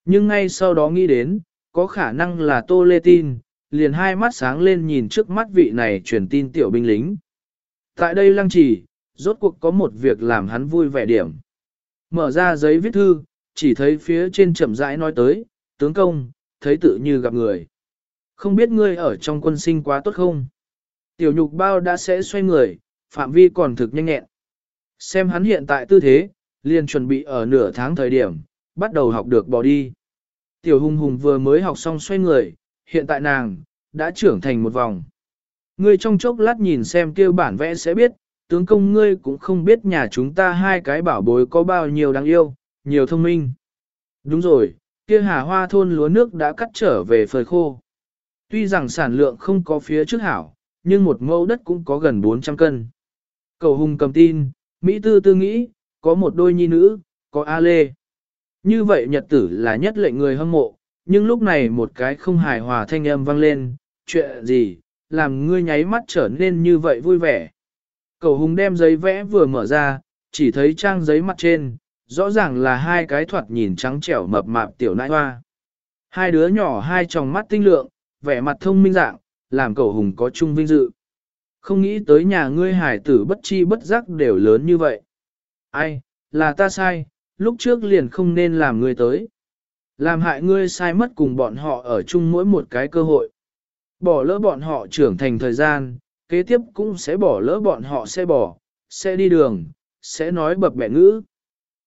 Nhưng ngay sau đó nghĩ đến, có khả năng là Tô Lê tin, liền hai mắt sáng lên nhìn trước mắt vị này truyền tin tiểu binh lính. Tại đây lăng trì, rốt cuộc có một việc làm hắn vui vẻ điểm. Mở ra giấy viết thư, chỉ thấy phía trên chậm rãi nói tới, tướng công, thấy tự như gặp người. Không biết ngươi ở trong quân sinh quá tốt không? Tiểu nhục bao đã sẽ xoay người, phạm vi còn thực nhanh nhẹn. Xem hắn hiện tại tư thế, liền chuẩn bị ở nửa tháng thời điểm, bắt đầu học được bỏ đi. Tiểu hùng hùng vừa mới học xong xoay người, hiện tại nàng, đã trưởng thành một vòng. Ngươi trong chốc lát nhìn xem kêu bản vẽ sẽ biết, tướng công ngươi cũng không biết nhà chúng ta hai cái bảo bối có bao nhiêu đáng yêu, nhiều thông minh. Đúng rồi, kia hà hoa thôn lúa nước đã cắt trở về phơi khô. Tuy rằng sản lượng không có phía trước hảo, nhưng một mẫu đất cũng có gần 400 cân. Cầu hùng cầm tin, Mỹ tư tư nghĩ, có một đôi nhi nữ, có A Lê. Như vậy nhật tử là nhất lệnh người hâm mộ, nhưng lúc này một cái không hài hòa thanh âm vang lên, chuyện gì, làm ngươi nháy mắt trở nên như vậy vui vẻ. Cầu hùng đem giấy vẽ vừa mở ra, chỉ thấy trang giấy mặt trên, rõ ràng là hai cái thoạt nhìn trắng trẻo mập mạp tiểu nãi hoa. Hai đứa nhỏ hai tròng mắt tinh lượng, vẻ mặt thông minh dạng, làm cầu hùng có chung vinh dự. Không nghĩ tới nhà ngươi hải tử bất chi bất giác đều lớn như vậy. Ai, là ta sai, lúc trước liền không nên làm ngươi tới. Làm hại ngươi sai mất cùng bọn họ ở chung mỗi một cái cơ hội. Bỏ lỡ bọn họ trưởng thành thời gian, kế tiếp cũng sẽ bỏ lỡ bọn họ sẽ bỏ, sẽ đi đường, sẽ nói bập bẹ ngữ.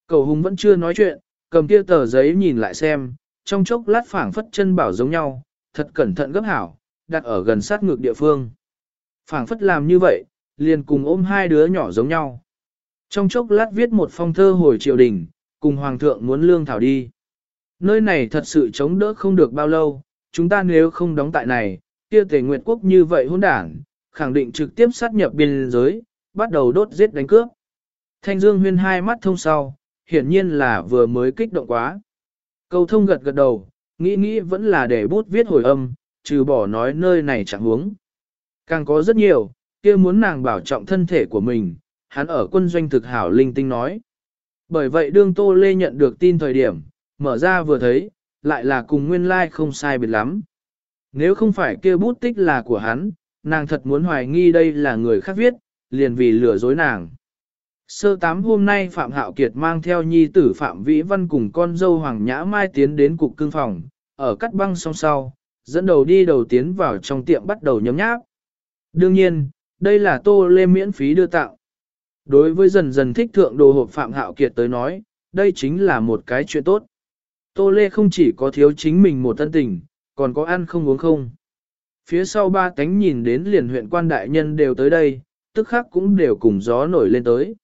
Cầu hùng vẫn chưa nói chuyện, cầm kia tờ giấy nhìn lại xem, trong chốc lát phảng phất chân bảo giống nhau, thật cẩn thận gấp hảo, đặt ở gần sát ngược địa phương phảng phất làm như vậy, liền cùng ôm hai đứa nhỏ giống nhau. Trong chốc lát viết một phong thơ hồi triều đình, cùng hoàng thượng muốn lương thảo đi. Nơi này thật sự chống đỡ không được bao lâu, chúng ta nếu không đóng tại này, kia tề nguyệt quốc như vậy hôn đảng, khẳng định trực tiếp sát nhập biên giới, bắt đầu đốt giết đánh cướp. Thanh Dương huyên hai mắt thông sau, hiển nhiên là vừa mới kích động quá. Câu thông gật gật đầu, nghĩ nghĩ vẫn là để bút viết hồi âm, trừ bỏ nói nơi này chẳng huống. Càng có rất nhiều, kia muốn nàng bảo trọng thân thể của mình, hắn ở quân doanh thực hảo linh tinh nói. Bởi vậy đương Tô Lê nhận được tin thời điểm, mở ra vừa thấy, lại là cùng nguyên lai like không sai biệt lắm. Nếu không phải kia bút tích là của hắn, nàng thật muốn hoài nghi đây là người khác viết, liền vì lừa dối nàng. Sơ tám hôm nay Phạm Hạo Kiệt mang theo nhi tử Phạm Vĩ Văn cùng con dâu Hoàng Nhã Mai tiến đến cục cương phòng, ở cắt băng song sau, dẫn đầu đi đầu tiến vào trong tiệm bắt đầu nhấm nháp. Đương nhiên, đây là tô lê miễn phí đưa tặng Đối với dần dần thích thượng đồ hộp Phạm Hạo Kiệt tới nói, đây chính là một cái chuyện tốt. Tô lê không chỉ có thiếu chính mình một tân tình, còn có ăn không uống không. Phía sau ba cánh nhìn đến liền huyện quan đại nhân đều tới đây, tức khắc cũng đều cùng gió nổi lên tới.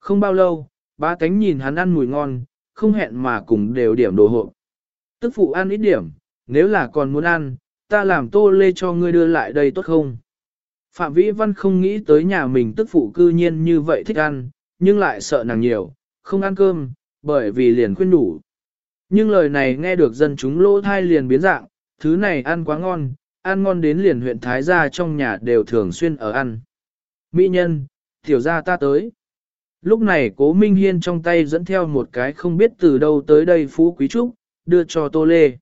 Không bao lâu, ba cánh nhìn hắn ăn mùi ngon, không hẹn mà cùng đều điểm đồ hộp. Tức phụ ăn ít điểm, nếu là còn muốn ăn, ta làm tô lê cho ngươi đưa lại đây tốt không? Phạm Vĩ Văn không nghĩ tới nhà mình tức phụ cư nhiên như vậy thích ăn, nhưng lại sợ nàng nhiều, không ăn cơm, bởi vì liền khuyên đủ. Nhưng lời này nghe được dân chúng lỗ thai liền biến dạng, thứ này ăn quá ngon, ăn ngon đến liền huyện Thái gia trong nhà đều thường xuyên ở ăn. Mỹ nhân, tiểu gia ta tới. Lúc này cố Minh Hiên trong tay dẫn theo một cái không biết từ đâu tới đây phú quý trúc, đưa cho Tô Lê.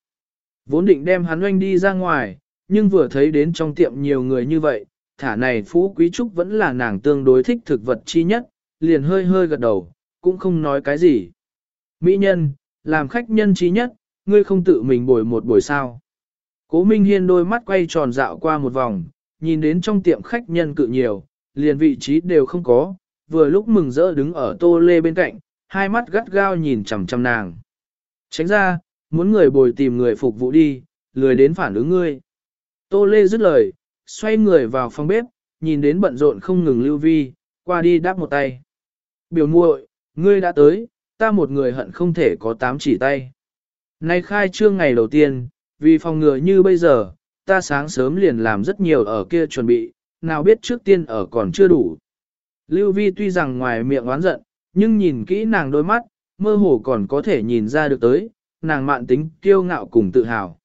Vốn định đem hắn oanh đi ra ngoài, nhưng vừa thấy đến trong tiệm nhiều người như vậy, thả này phú quý trúc vẫn là nàng tương đối thích thực vật chi nhất, liền hơi hơi gật đầu, cũng không nói cái gì. Mỹ nhân, làm khách nhân chi nhất, ngươi không tự mình bồi một buổi sao. Cố Minh Hiên đôi mắt quay tròn dạo qua một vòng, nhìn đến trong tiệm khách nhân cự nhiều, liền vị trí đều không có, vừa lúc mừng rỡ đứng ở tô lê bên cạnh, hai mắt gắt gao nhìn chằm chằm nàng. Tránh ra, muốn người bồi tìm người phục vụ đi, lười đến phản ứng ngươi. Tô lê dứt lời, xoay người vào phòng bếp, nhìn đến bận rộn không ngừng lưu vi, qua đi đáp một tay. Biểu muội, ngươi đã tới, ta một người hận không thể có tám chỉ tay. Nay khai trương ngày đầu tiên, vì phòng ngừa như bây giờ, ta sáng sớm liền làm rất nhiều ở kia chuẩn bị, nào biết trước tiên ở còn chưa đủ. Lưu Vi tuy rằng ngoài miệng oán giận, nhưng nhìn kỹ nàng đôi mắt, mơ hồ còn có thể nhìn ra được tới, nàng mạn tính kiêu ngạo cùng tự hào.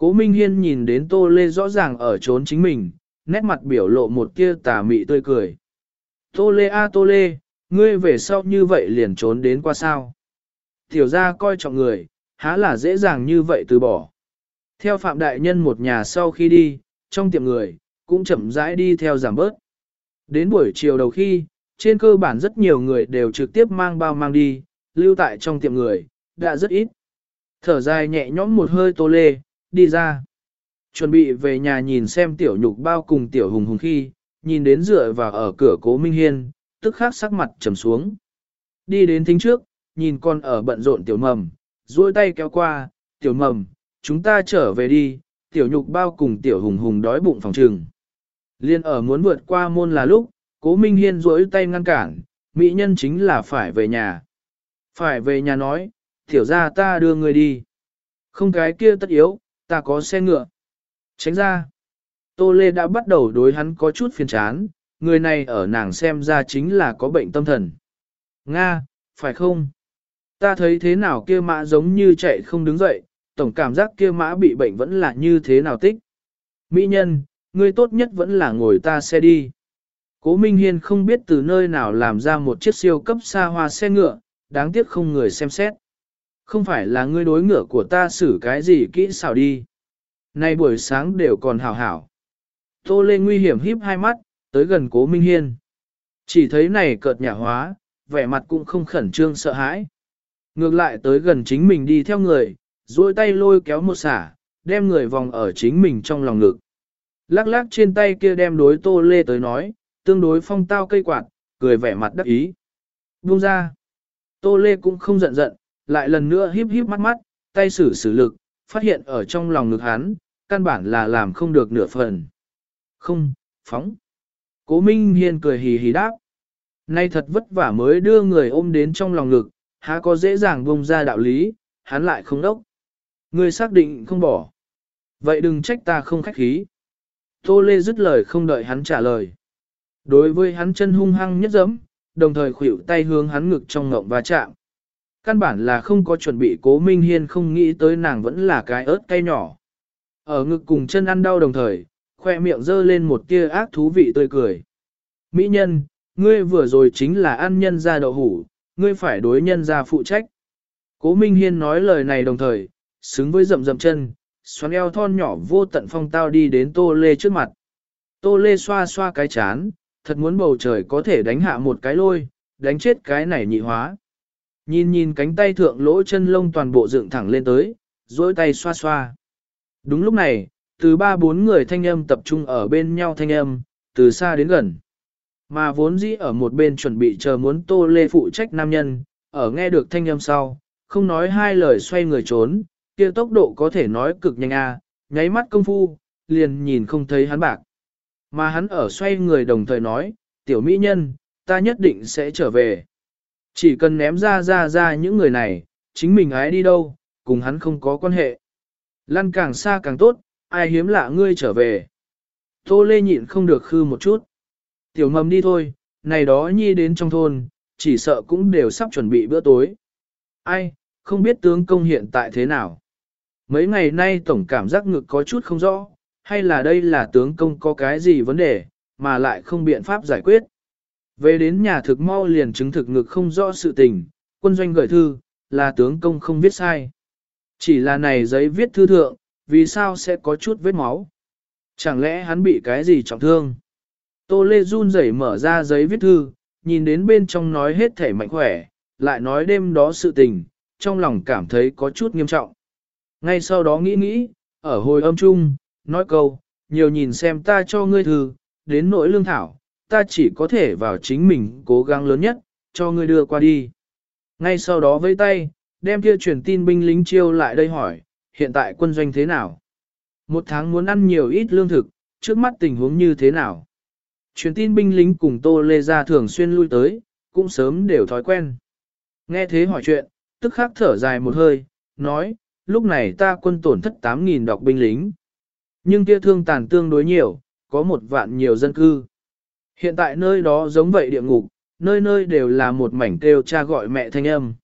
Cố Minh Hiên nhìn đến Tô Lê rõ ràng ở trốn chính mình, nét mặt biểu lộ một tia tà mị tươi cười. Tô Lê a Tô Lê, ngươi về sau như vậy liền trốn đến qua sao. Tiểu ra coi trọng người, há là dễ dàng như vậy từ bỏ. Theo Phạm Đại Nhân một nhà sau khi đi, trong tiệm người, cũng chậm rãi đi theo giảm bớt. Đến buổi chiều đầu khi, trên cơ bản rất nhiều người đều trực tiếp mang bao mang đi, lưu tại trong tiệm người, đã rất ít. Thở dài nhẹ nhõm một hơi tô lê, đi ra. Chuẩn bị về nhà nhìn xem tiểu nhục bao cùng tiểu hùng hùng khi, nhìn đến dựa vào ở cửa cố Minh Hiên, tức khắc sắc mặt trầm xuống. Đi đến thính trước, nhìn con ở bận rộn tiểu mầm, duỗi tay kéo qua, tiểu mầm, chúng ta trở về đi, tiểu nhục bao cùng tiểu hùng hùng đói bụng phòng trừng. Liên ở muốn vượt qua môn là lúc, cố Minh Hiên duỗi tay ngăn cản, mỹ nhân chính là phải về nhà. Phải về nhà nói, tiểu ra ta đưa người đi. Không cái kia tất yếu, ta có xe ngựa. Tránh ra. Tô Lê đã bắt đầu đối hắn có chút phiền chán, người này ở nàng xem ra chính là có bệnh tâm thần. Nga, phải không? Ta thấy thế nào kia mã giống như chạy không đứng dậy, tổng cảm giác kia mã bị bệnh vẫn là như thế nào tích. Mỹ nhân, ngươi tốt nhất vẫn là ngồi ta xe đi. Cố Minh Hiên không biết từ nơi nào làm ra một chiếc siêu cấp xa hoa xe ngựa, đáng tiếc không người xem xét. Không phải là ngươi đối ngựa của ta xử cái gì kỹ xảo đi. Nay buổi sáng đều còn hảo hảo. Tô Lê nguy hiểm híp hai mắt, tới gần Cố Minh Hiên. Chỉ thấy này cợt nhả hóa, vẻ mặt cũng không khẩn trương sợ hãi. Ngược lại tới gần chính mình đi theo người, duỗi tay lôi kéo một xả, đem người vòng ở chính mình trong lòng ngực. Lắc lắc trên tay kia đem đối tô lê tới nói, tương đối phong tao cây quạt, cười vẻ mặt đắc ý. Buông ra. Tô lê cũng không giận giận, lại lần nữa híp híp mắt mắt, tay sử sử lực, phát hiện ở trong lòng ngực hắn, căn bản là làm không được nửa phần. Không, phóng. Cố Minh Hiên cười hì hì đáp. Nay thật vất vả mới đưa người ôm đến trong lòng ngực, há có dễ dàng bông ra đạo lý, hắn lại không đốc. Ngươi xác định không bỏ. Vậy đừng trách ta không khách khí. Tô Lê dứt lời không đợi hắn trả lời. Đối với hắn chân hung hăng nhất dẫm, đồng thời khuỷu tay hướng hắn ngực trong ngộng va chạm. Căn bản là không có chuẩn bị cố Minh Hiên không nghĩ tới nàng vẫn là cái ớt cay nhỏ. Ở ngực cùng chân ăn đau đồng thời, khoe miệng dơ lên một tia ác thú vị tươi cười. Mỹ nhân, ngươi vừa rồi chính là ăn nhân ra đậu hủ, ngươi phải đối nhân ra phụ trách. Cố Minh Hiên nói lời này đồng thời, xứng với rậm rậm chân, xoắn eo thon nhỏ vô tận phong tao đi đến Tô Lê trước mặt. Tô Lê xoa xoa cái chán, thật muốn bầu trời có thể đánh hạ một cái lôi, đánh chết cái này nhị hóa. Nhìn nhìn cánh tay thượng lỗ chân lông toàn bộ dựng thẳng lên tới, duỗi tay xoa xoa. Đúng lúc này, từ ba bốn người thanh âm tập trung ở bên nhau thanh âm, từ xa đến gần. Mà vốn dĩ ở một bên chuẩn bị chờ muốn tô lê phụ trách nam nhân, ở nghe được thanh âm sau, không nói hai lời xoay người trốn, kia tốc độ có thể nói cực nhanh a, nháy mắt công phu, liền nhìn không thấy hắn bạc. Mà hắn ở xoay người đồng thời nói, tiểu mỹ nhân, ta nhất định sẽ trở về. Chỉ cần ném ra ra ra những người này, chính mình ái đi đâu, cùng hắn không có quan hệ. Lăn càng xa càng tốt, ai hiếm lạ ngươi trở về. Tô Lê nhịn không được khư một chút. Tiểu mầm đi thôi, này đó nhi đến trong thôn, chỉ sợ cũng đều sắp chuẩn bị bữa tối. Ai, không biết tướng công hiện tại thế nào. Mấy ngày nay tổng cảm giác ngực có chút không rõ, hay là đây là tướng công có cái gì vấn đề, mà lại không biện pháp giải quyết. Về đến nhà thực mau liền chứng thực ngực không rõ sự tình, quân doanh gửi thư, là tướng công không viết sai. Chỉ là này giấy viết thư thượng, vì sao sẽ có chút vết máu? Chẳng lẽ hắn bị cái gì trọng thương? Tô Lê run rẩy mở ra giấy viết thư, nhìn đến bên trong nói hết thể mạnh khỏe, lại nói đêm đó sự tình, trong lòng cảm thấy có chút nghiêm trọng. Ngay sau đó nghĩ nghĩ, ở hồi âm chung, nói câu, nhiều nhìn xem ta cho ngươi thư, đến nỗi lương thảo, ta chỉ có thể vào chính mình cố gắng lớn nhất, cho ngươi đưa qua đi. Ngay sau đó với tay, đem kia truyền tin binh lính chiêu lại đây hỏi, hiện tại quân doanh thế nào? Một tháng muốn ăn nhiều ít lương thực, trước mắt tình huống như thế nào? Truyền tin binh lính cùng Tô Lê Gia thường xuyên lui tới, cũng sớm đều thói quen. Nghe thế hỏi chuyện, tức khắc thở dài một hơi, nói, lúc này ta quân tổn thất 8.000 đọc binh lính. Nhưng kia thương tàn tương đối nhiều, có một vạn nhiều dân cư. Hiện tại nơi đó giống vậy địa ngục, nơi nơi đều là một mảnh kêu cha gọi mẹ thanh âm.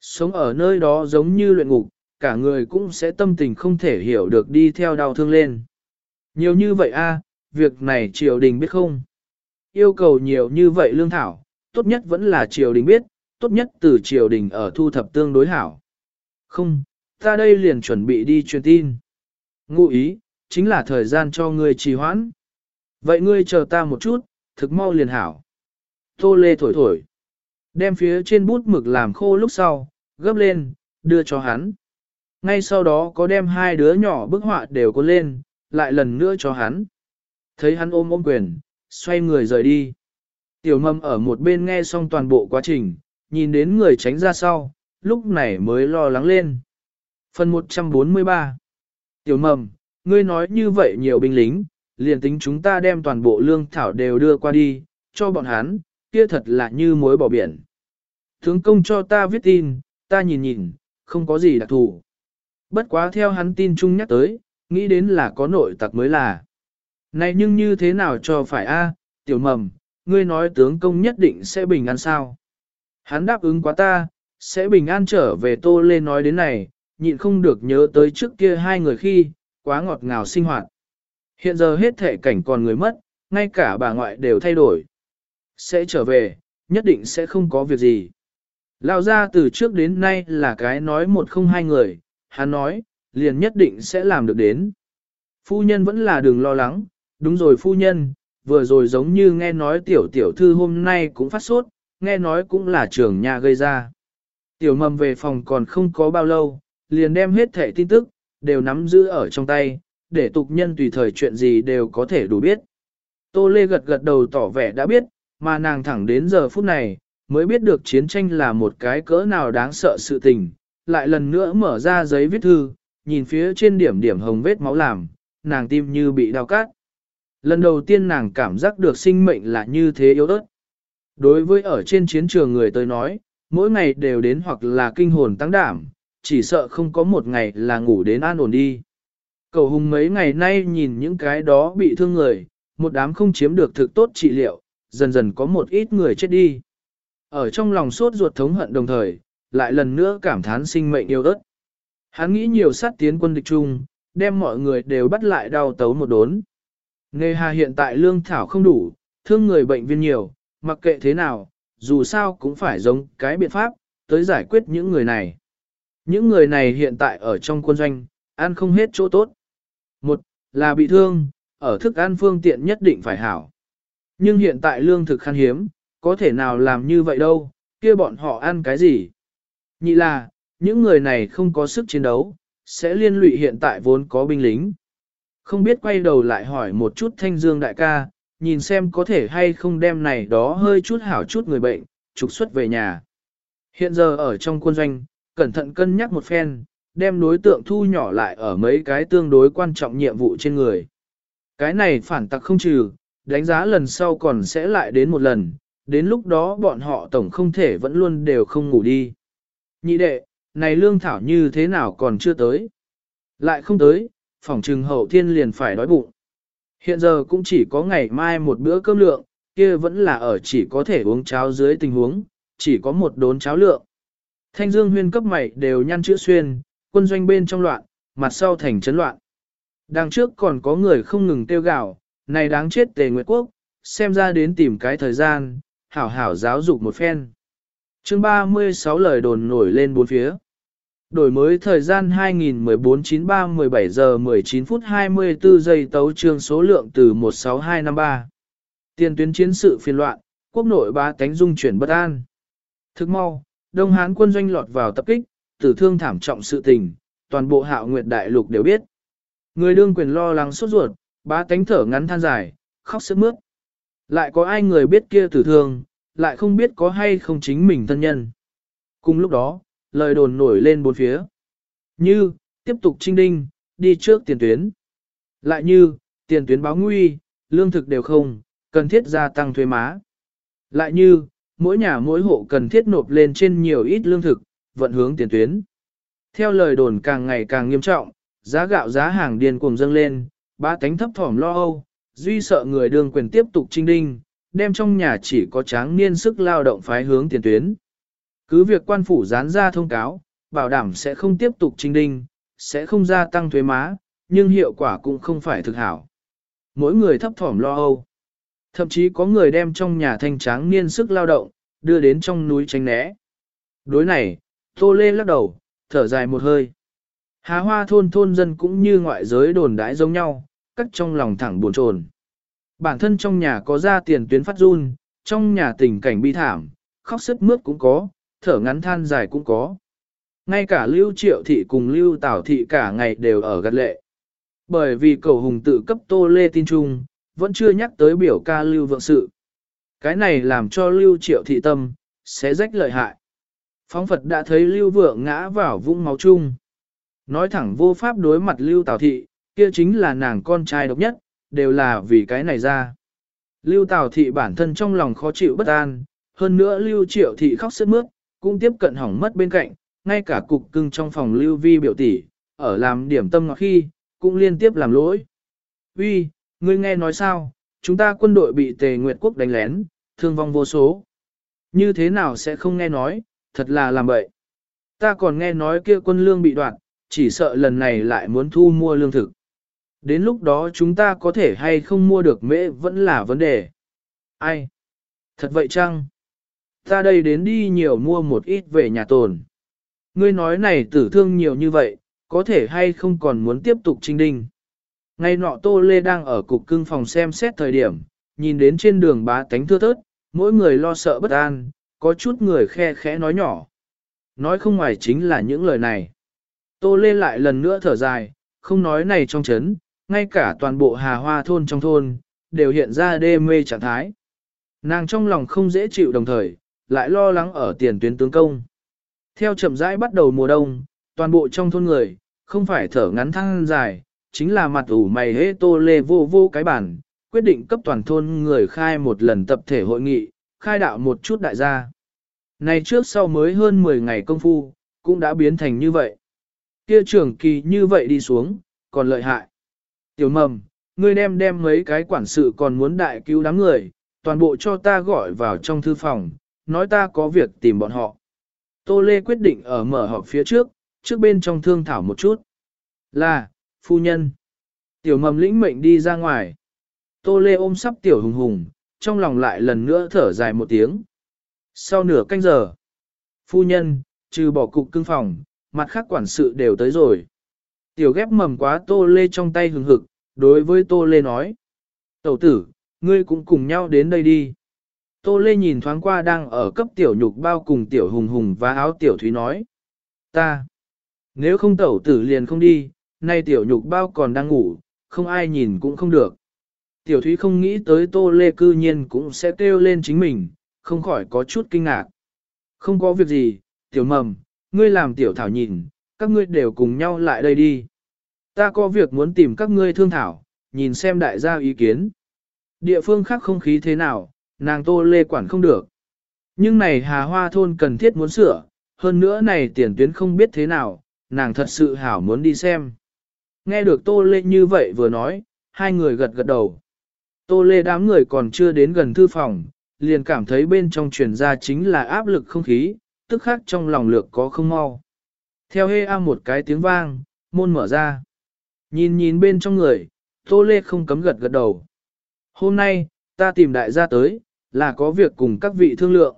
Sống ở nơi đó giống như luyện ngục, cả người cũng sẽ tâm tình không thể hiểu được đi theo đau thương lên. Nhiều như vậy a, việc này triều đình biết không? Yêu cầu nhiều như vậy lương thảo, tốt nhất vẫn là triều đình biết, tốt nhất từ triều đình ở thu thập tương đối hảo. Không, ta đây liền chuẩn bị đi truyền tin. Ngụ ý, chính là thời gian cho ngươi trì hoãn. Vậy ngươi chờ ta một chút, thực mau liền hảo. Tô lê thổi thổi. Đem phía trên bút mực làm khô lúc sau, gấp lên, đưa cho hắn. Ngay sau đó có đem hai đứa nhỏ bức họa đều có lên, lại lần nữa cho hắn. Thấy hắn ôm ôm quyền, xoay người rời đi. Tiểu mâm ở một bên nghe xong toàn bộ quá trình, nhìn đến người tránh ra sau, lúc này mới lo lắng lên. Phần 143 Tiểu mầm, ngươi nói như vậy nhiều binh lính, liền tính chúng ta đem toàn bộ lương thảo đều đưa qua đi, cho bọn hắn, kia thật là như mối bỏ biển. Thướng công cho ta viết tin, ta nhìn nhìn, không có gì đặc thù. Bất quá theo hắn tin chung nhắc tới, nghĩ đến là có nội tặc mới là. Này nhưng như thế nào cho phải a, tiểu mầm, ngươi nói tướng công nhất định sẽ bình an sao. Hắn đáp ứng quá ta, sẽ bình an trở về tô lên nói đến này, nhịn không được nhớ tới trước kia hai người khi, quá ngọt ngào sinh hoạt. Hiện giờ hết thể cảnh còn người mất, ngay cả bà ngoại đều thay đổi. Sẽ trở về, nhất định sẽ không có việc gì. Lao ra từ trước đến nay là cái nói một không hai người, hắn nói, liền nhất định sẽ làm được đến. Phu nhân vẫn là đừng lo lắng, đúng rồi phu nhân, vừa rồi giống như nghe nói tiểu tiểu thư hôm nay cũng phát sốt, nghe nói cũng là trưởng nhà gây ra. Tiểu mầm về phòng còn không có bao lâu, liền đem hết thẻ tin tức, đều nắm giữ ở trong tay, để tục nhân tùy thời chuyện gì đều có thể đủ biết. Tô Lê gật gật đầu tỏ vẻ đã biết, mà nàng thẳng đến giờ phút này, mới biết được chiến tranh là một cái cỡ nào đáng sợ sự tình, lại lần nữa mở ra giấy viết thư, nhìn phía trên điểm điểm hồng vết máu làm, nàng tim như bị đau cát. Lần đầu tiên nàng cảm giác được sinh mệnh là như thế yếu ớt. Đối với ở trên chiến trường người tới nói, mỗi ngày đều đến hoặc là kinh hồn tăng đảm, chỉ sợ không có một ngày là ngủ đến an ổn đi. Cầu hùng mấy ngày nay nhìn những cái đó bị thương người, một đám không chiếm được thực tốt trị liệu, dần dần có một ít người chết đi. Ở trong lòng sốt ruột thống hận đồng thời, lại lần nữa cảm thán sinh mệnh yêu ớt. Hắn nghĩ nhiều sát tiến quân địch chung, đem mọi người đều bắt lại đau tấu một đốn. Nề hà hiện tại lương thảo không đủ, thương người bệnh viên nhiều, mặc kệ thế nào, dù sao cũng phải giống cái biện pháp, tới giải quyết những người này. Những người này hiện tại ở trong quân doanh, ăn không hết chỗ tốt. Một, là bị thương, ở thức ăn phương tiện nhất định phải hảo. Nhưng hiện tại lương thực khan hiếm, có thể nào làm như vậy đâu, kia bọn họ ăn cái gì? Nhị là, những người này không có sức chiến đấu, sẽ liên lụy hiện tại vốn có binh lính. Không biết quay đầu lại hỏi một chút thanh dương đại ca, nhìn xem có thể hay không đem này đó hơi chút hảo chút người bệnh, trục xuất về nhà. Hiện giờ ở trong quân doanh, cẩn thận cân nhắc một phen, đem đối tượng thu nhỏ lại ở mấy cái tương đối quan trọng nhiệm vụ trên người. Cái này phản tặc không trừ, đánh giá lần sau còn sẽ lại đến một lần, đến lúc đó bọn họ tổng không thể vẫn luôn đều không ngủ đi. Nhị đệ, này lương thảo như thế nào còn chưa tới? Lại không tới, phòng trừng hậu thiên liền phải đói bụng. Hiện giờ cũng chỉ có ngày mai một bữa cơm lượng, kia vẫn là ở chỉ có thể uống cháo dưới tình huống, chỉ có một đốn cháo lượng. Thanh dương huyên cấp mày đều nhăn chữ xuyên, quân doanh bên trong loạn, mặt sau thành chấn loạn. Đằng trước còn có người không ngừng tiêu gạo, này đáng chết tề nguyệt quốc, xem ra đến tìm cái thời gian, hảo hảo giáo dục một phen. chương 36 lời đồn nổi lên bốn phía. Đổi mới thời gian 2014-93-17 giờ 19 phút 24 giây tấu trương số lượng từ 16253. Tiền tuyến chiến sự phiên loạn, quốc nội ba cánh dung chuyển bất an. Thức mau, Đông Hán quân doanh lọt vào tập kích, tử thương thảm trọng sự tình, toàn bộ hạo nguyệt đại lục đều biết. Người đương quyền lo lắng sốt ruột, bá tánh thở ngắn than dài, khóc sức mướt. Lại có ai người biết kia tử thương, lại không biết có hay không chính mình thân nhân. Cùng lúc đó, lời đồn nổi lên bốn phía. Như, tiếp tục trinh đinh, đi trước tiền tuyến. Lại như, tiền tuyến báo nguy, lương thực đều không, cần thiết gia tăng thuế má. Lại như, mỗi nhà mỗi hộ cần thiết nộp lên trên nhiều ít lương thực, vận hướng tiền tuyến. Theo lời đồn càng ngày càng nghiêm trọng, giá gạo giá hàng điên cuồng dâng lên, ba tánh thấp thỏm lo âu, duy sợ người đương quyền tiếp tục trinh đinh, đem trong nhà chỉ có tráng niên sức lao động phái hướng tiền tuyến. Cứ việc quan phủ dán ra thông cáo, bảo đảm sẽ không tiếp tục trinh đinh, sẽ không gia tăng thuế má, nhưng hiệu quả cũng không phải thực hảo. Mỗi người thấp thỏm lo âu. Thậm chí có người đem trong nhà thanh tráng niên sức lao động, đưa đến trong núi tránh né. Đối này, Tô Lê lắc đầu, thở dài một hơi. Há hoa thôn thôn dân cũng như ngoại giới đồn đãi giống nhau, cắt trong lòng thẳng buồn trồn. Bản thân trong nhà có ra tiền tuyến phát run, trong nhà tình cảnh bi thảm, khóc sức mướt cũng có, thở ngắn than dài cũng có. Ngay cả Lưu Triệu Thị cùng Lưu Tảo Thị cả ngày đều ở gật lệ. Bởi vì cầu hùng tự cấp Tô Lê tin trung, vẫn chưa nhắc tới biểu ca Lưu Vượng sự. Cái này làm cho Lưu Triệu Thị tâm, sẽ rách lợi hại. Phóng Phật đã thấy Lưu Vượng ngã vào vũng máu chung. Nói thẳng vô pháp đối mặt Lưu Tào Thị, kia chính là nàng con trai độc nhất, đều là vì cái này ra. Lưu Tào Thị bản thân trong lòng khó chịu bất an, hơn nữa Lưu Triệu Thị khóc sướt mướt, cũng tiếp cận hỏng mất bên cạnh, ngay cả cục cưng trong phòng Lưu Vi biểu tỷ, ở làm điểm tâm ngọt khi, cũng liên tiếp làm lỗi. Vi, ngươi nghe nói sao, chúng ta quân đội bị tề nguyệt quốc đánh lén, thương vong vô số. Như thế nào sẽ không nghe nói, thật là làm bậy. Ta còn nghe nói kia quân lương bị đoạn, chỉ sợ lần này lại muốn thu mua lương thực. Đến lúc đó chúng ta có thể hay không mua được mễ vẫn là vấn đề. Ai? Thật vậy chăng? Ta đây đến đi nhiều mua một ít về nhà tồn. Ngươi nói này tử thương nhiều như vậy, có thể hay không còn muốn tiếp tục trinh đinh. Ngay nọ Tô Lê đang ở cục cưng phòng xem xét thời điểm, nhìn đến trên đường bá tánh thưa thớt, mỗi người lo sợ bất an, có chút người khe khẽ nói nhỏ. Nói không ngoài chính là những lời này. Tô Lê lại lần nữa thở dài, không nói này trong chấn, ngay cả toàn bộ hà hoa thôn trong thôn, đều hiện ra đê mê trạng thái. Nàng trong lòng không dễ chịu đồng thời, lại lo lắng ở tiền tuyến tướng công. Theo chậm rãi bắt đầu mùa đông, toàn bộ trong thôn người, không phải thở ngắn thăng dài, chính là mặt ủ mày hế tô lê vô vô cái bản, quyết định cấp toàn thôn người khai một lần tập thể hội nghị, khai đạo một chút đại gia. Này trước sau mới hơn 10 ngày công phu, cũng đã biến thành như vậy. Kia trưởng kỳ như vậy đi xuống, còn lợi hại. Tiểu mầm, ngươi đem đem mấy cái quản sự còn muốn đại cứu đám người, toàn bộ cho ta gọi vào trong thư phòng, nói ta có việc tìm bọn họ. Tô Lê quyết định ở mở họp phía trước, trước bên trong thương thảo một chút. Là, phu nhân. Tiểu mầm lĩnh mệnh đi ra ngoài. Tô Lê ôm sắp tiểu hùng hùng, trong lòng lại lần nữa thở dài một tiếng. Sau nửa canh giờ, phu nhân, trừ bỏ cục cưng phòng, mặt khác quản sự đều tới rồi. Tiểu ghép mầm quá Tô Lê trong tay hừng hực, đối với Tô Lê nói. Tẩu tử, ngươi cũng cùng nhau đến đây đi. Tô Lê nhìn thoáng qua đang ở cấp tiểu nhục bao cùng tiểu hùng hùng và áo tiểu thúy nói. Ta, nếu không tẩu tử liền không đi, nay tiểu nhục bao còn đang ngủ, không ai nhìn cũng không được. Tiểu thúy không nghĩ tới Tô Lê cư nhiên cũng sẽ kêu lên chính mình, không khỏi có chút kinh ngạc. Không có việc gì, tiểu mầm, ngươi làm tiểu thảo nhìn, các ngươi đều cùng nhau lại đây đi. Ta có việc muốn tìm các ngươi thương thảo, nhìn xem đại gia ý kiến. Địa phương khác không khí thế nào, nàng tô lê quản không được. Nhưng này hà hoa thôn cần thiết muốn sửa, hơn nữa này tiền tuyến không biết thế nào, nàng thật sự hảo muốn đi xem. Nghe được tô lê như vậy vừa nói, hai người gật gật đầu. Tô lê đám người còn chưa đến gần thư phòng, liền cảm thấy bên trong truyền ra chính là áp lực không khí, tức khác trong lòng lược có không mau. Theo hê a một cái tiếng vang, môn mở ra. Nhìn nhìn bên trong người, Tô Lê không cấm gật gật đầu. Hôm nay, ta tìm đại gia tới, là có việc cùng các vị thương lượng.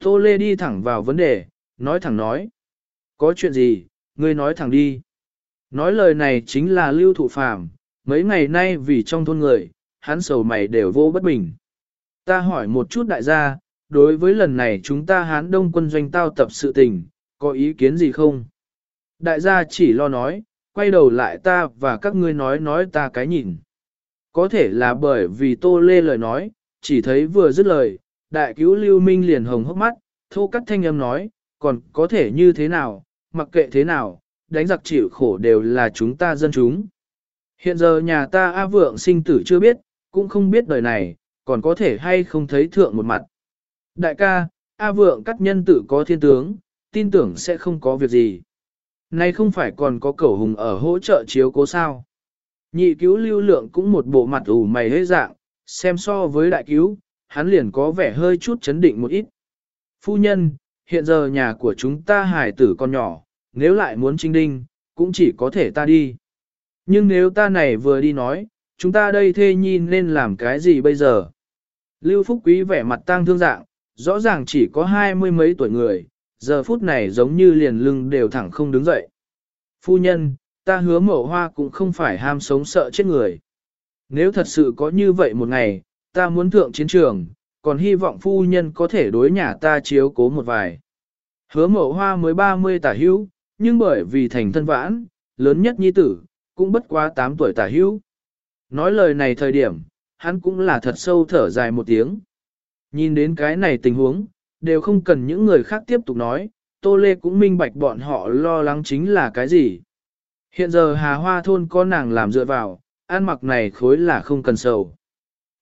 Tô Lê đi thẳng vào vấn đề, nói thẳng nói. Có chuyện gì, ngươi nói thẳng đi. Nói lời này chính là lưu thụ phàm, mấy ngày nay vì trong thôn người, hắn sầu mày đều vô bất bình. Ta hỏi một chút đại gia, đối với lần này chúng ta hán đông quân doanh tao tập sự tình, có ý kiến gì không? Đại gia chỉ lo nói, quay đầu lại ta và các ngươi nói nói ta cái nhìn. Có thể là bởi vì tô lê lời nói, chỉ thấy vừa dứt lời, đại cứu lưu minh liền hồng hốc mắt, thô cắt thanh âm nói, còn có thể như thế nào, mặc kệ thế nào, đánh giặc chịu khổ đều là chúng ta dân chúng. Hiện giờ nhà ta A vượng sinh tử chưa biết, cũng không biết đời này, còn có thể hay không thấy thượng một mặt. Đại ca, A vượng cắt nhân tử có thiên tướng, tin tưởng sẽ không có việc gì. Nay không phải còn có cẩu hùng ở hỗ trợ chiếu cố sao. Nhị cứu lưu lượng cũng một bộ mặt ủ mày hơi dạng, xem so với đại cứu, hắn liền có vẻ hơi chút chấn định một ít. Phu nhân, hiện giờ nhà của chúng ta hải tử con nhỏ, nếu lại muốn trinh đinh, cũng chỉ có thể ta đi. Nhưng nếu ta này vừa đi nói, chúng ta đây thê nhi nên làm cái gì bây giờ? Lưu Phúc Quý vẻ mặt tang thương dạng, rõ ràng chỉ có hai mươi mấy tuổi người, giờ phút này giống như liền lưng đều thẳng không đứng dậy. Phu nhân, ta hứa mẫu hoa cũng không phải ham sống sợ chết người. Nếu thật sự có như vậy một ngày, ta muốn thượng chiến trường, còn hy vọng phu nhân có thể đối nhà ta chiếu cố một vài. Hứa mẫu hoa mới 30 tả hữu, nhưng bởi vì thành thân vãn, lớn nhất nhi tử, cũng bất quá 8 tuổi tả hữu. Nói lời này thời điểm, hắn cũng là thật sâu thở dài một tiếng. Nhìn đến cái này tình huống, đều không cần những người khác tiếp tục nói, Tô Lê cũng minh bạch bọn họ lo lắng chính là cái gì. Hiện giờ Hà Hoa thôn có nàng làm dựa vào, ăn mặc này khối là không cần sầu.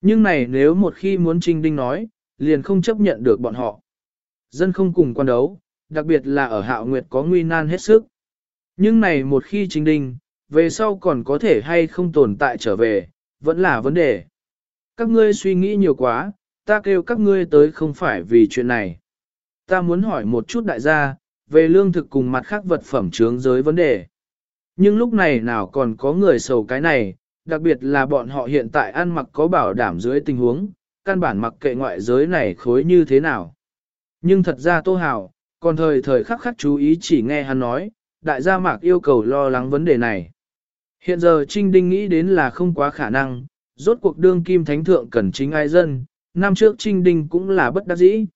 Nhưng này nếu một khi muốn trinh đinh nói, liền không chấp nhận được bọn họ. Dân không cùng quan đấu, đặc biệt là ở hạo nguyệt có nguy nan hết sức. Nhưng này một khi trinh đinh, về sau còn có thể hay không tồn tại trở về, vẫn là vấn đề. Các ngươi suy nghĩ nhiều quá, ta kêu các ngươi tới không phải vì chuyện này. Ta muốn hỏi một chút đại gia, về lương thực cùng mặt khác vật phẩm trướng giới vấn đề. Nhưng lúc này nào còn có người sầu cái này, đặc biệt là bọn họ hiện tại ăn mặc có bảo đảm dưới tình huống, căn bản mặc kệ ngoại giới này khối như thế nào. Nhưng thật ra Tô Hào, còn thời thời khắc khắc chú ý chỉ nghe hắn nói, đại gia mạc yêu cầu lo lắng vấn đề này. Hiện giờ Trinh Đinh nghĩ đến là không quá khả năng, rốt cuộc đương kim thánh thượng cần chính ai dân, năm trước Trinh Đinh cũng là bất đắc dĩ.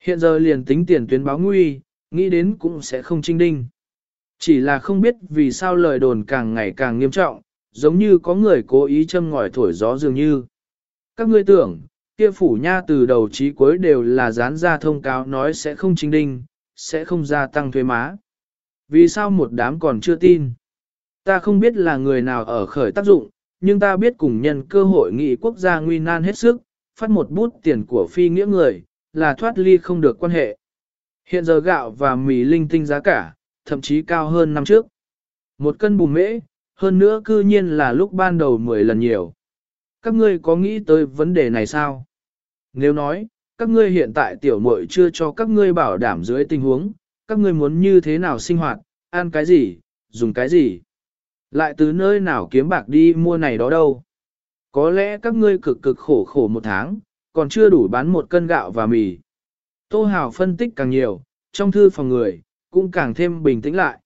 Hiện giờ liền tính tiền tuyến báo nguy, nghĩ đến cũng sẽ không Trinh Đinh. Chỉ là không biết vì sao lời đồn càng ngày càng nghiêm trọng, giống như có người cố ý châm ngòi thổi gió dường như. Các ngươi tưởng, kia phủ nha từ đầu chí cuối đều là dán ra thông cáo nói sẽ không chính đinh, sẽ không gia tăng thuế má. Vì sao một đám còn chưa tin? Ta không biết là người nào ở khởi tác dụng, nhưng ta biết cùng nhân cơ hội nghị quốc gia nguy nan hết sức, phát một bút tiền của phi nghĩa người, là thoát ly không được quan hệ. Hiện giờ gạo và mì linh tinh giá cả, thậm chí cao hơn năm trước. Một cân bùn mễ, hơn nữa cư nhiên là lúc ban đầu 10 lần nhiều. Các ngươi có nghĩ tới vấn đề này sao? Nếu nói, các ngươi hiện tại tiểu muội chưa cho các ngươi bảo đảm dưới tình huống, các ngươi muốn như thế nào sinh hoạt, ăn cái gì, dùng cái gì? Lại từ nơi nào kiếm bạc đi mua này đó đâu? Có lẽ các ngươi cực cực khổ khổ một tháng, còn chưa đủ bán một cân gạo và mì. Tô Hào phân tích càng nhiều, trong thư phòng người, cũng càng thêm bình tĩnh lại.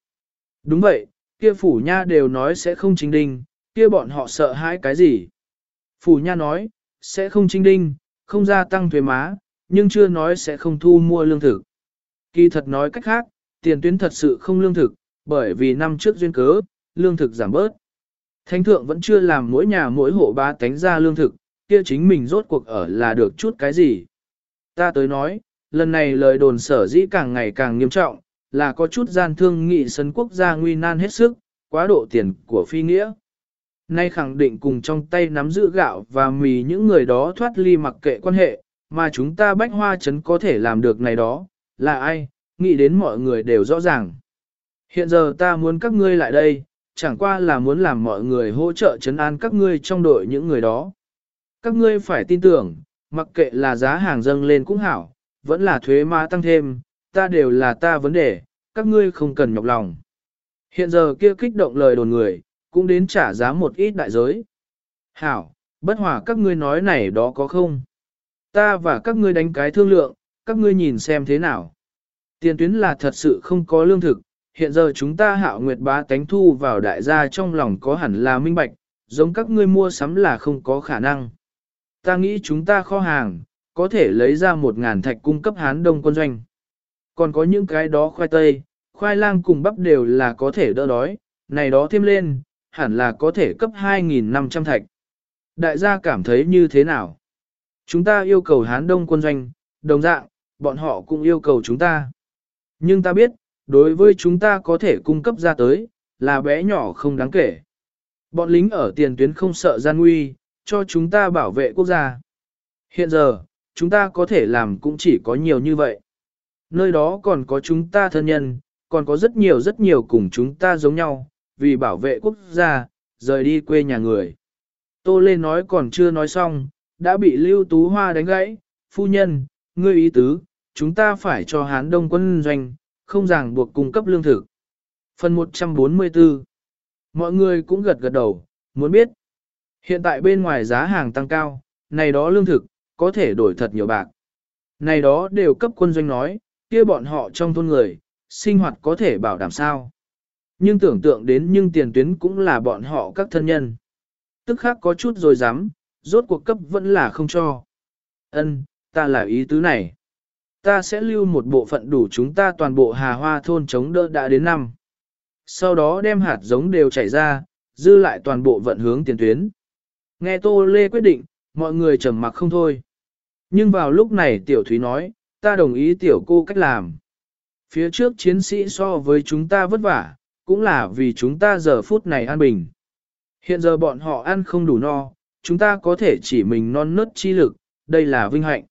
Đúng vậy, kia phủ nha đều nói sẽ không chính đinh, kia bọn họ sợ hãi cái gì? Phủ nha nói, sẽ không chính đinh, không gia tăng thuế má, nhưng chưa nói sẽ không thu mua lương thực. Kỳ thật nói cách khác, tiền tuyến thật sự không lương thực, bởi vì năm trước duyên cớ, lương thực giảm bớt. Thánh thượng vẫn chưa làm mỗi nhà mỗi hộ ba tánh ra lương thực, kia chính mình rốt cuộc ở là được chút cái gì. Ta tới nói, lần này lời đồn sở dĩ càng ngày càng nghiêm trọng, là có chút gian thương nghị sân quốc gia nguy nan hết sức, quá độ tiền của phi nghĩa. Nay khẳng định cùng trong tay nắm giữ gạo và mì những người đó thoát ly mặc kệ quan hệ, mà chúng ta bách hoa chấn có thể làm được này đó, là ai, nghĩ đến mọi người đều rõ ràng. Hiện giờ ta muốn các ngươi lại đây, chẳng qua là muốn làm mọi người hỗ trợ chấn an các ngươi trong đội những người đó. Các ngươi phải tin tưởng, mặc kệ là giá hàng dâng lên cũng hảo, vẫn là thuế má tăng thêm, ta đều là ta vấn đề, các ngươi không cần nhọc lòng. Hiện giờ kia kích động lời đồn người, cũng đến trả giá một ít đại giới. Hảo, bất hòa các ngươi nói này đó có không? Ta và các ngươi đánh cái thương lượng, các ngươi nhìn xem thế nào. Tiền tuyến là thật sự không có lương thực, hiện giờ chúng ta hạo nguyệt bá tánh thu vào đại gia trong lòng có hẳn là minh bạch, giống các ngươi mua sắm là không có khả năng. Ta nghĩ chúng ta kho hàng, có thể lấy ra một ngàn thạch cung cấp hán đông quân doanh. Còn có những cái đó khoai tây, khoai lang cùng bắp đều là có thể đỡ đói, này đó thêm lên, hẳn là có thể cấp 2.500 thạch. Đại gia cảm thấy như thế nào? Chúng ta yêu cầu hán đông quân doanh, đồng dạng, bọn họ cũng yêu cầu chúng ta. Nhưng ta biết, đối với chúng ta có thể cung cấp ra tới, là bé nhỏ không đáng kể. Bọn lính ở tiền tuyến không sợ gian nguy, cho chúng ta bảo vệ quốc gia. Hiện giờ, chúng ta có thể làm cũng chỉ có nhiều như vậy. Nơi đó còn có chúng ta thân nhân, còn có rất nhiều rất nhiều cùng chúng ta giống nhau, vì bảo vệ quốc gia, rời đi quê nhà người. Tô Lê nói còn chưa nói xong, đã bị Lưu Tú Hoa đánh gãy, phu nhân, ngươi ý tứ, chúng ta phải cho Hán Đông quân doanh, không ràng buộc cung cấp lương thực. Phần 144 Mọi người cũng gật gật đầu, muốn biết. Hiện tại bên ngoài giá hàng tăng cao, này đó lương thực, có thể đổi thật nhiều bạc. Này đó đều cấp quân doanh nói, kia bọn họ trong thôn người, sinh hoạt có thể bảo đảm sao. Nhưng tưởng tượng đến nhưng tiền tuyến cũng là bọn họ các thân nhân. Tức khác có chút rồi dám, rốt cuộc cấp vẫn là không cho. Ân, ta là ý tứ này. Ta sẽ lưu một bộ phận đủ chúng ta toàn bộ hà hoa thôn chống đỡ đã đến năm. Sau đó đem hạt giống đều chảy ra, dư lại toàn bộ vận hướng tiền tuyến. Nghe Tô Lê quyết định, mọi người trầm mặc không thôi. Nhưng vào lúc này Tiểu Thúy nói, ta đồng ý Tiểu cô cách làm. Phía trước chiến sĩ so với chúng ta vất vả, cũng là vì chúng ta giờ phút này an bình. Hiện giờ bọn họ ăn không đủ no, chúng ta có thể chỉ mình non nớt chi lực, đây là vinh hạnh.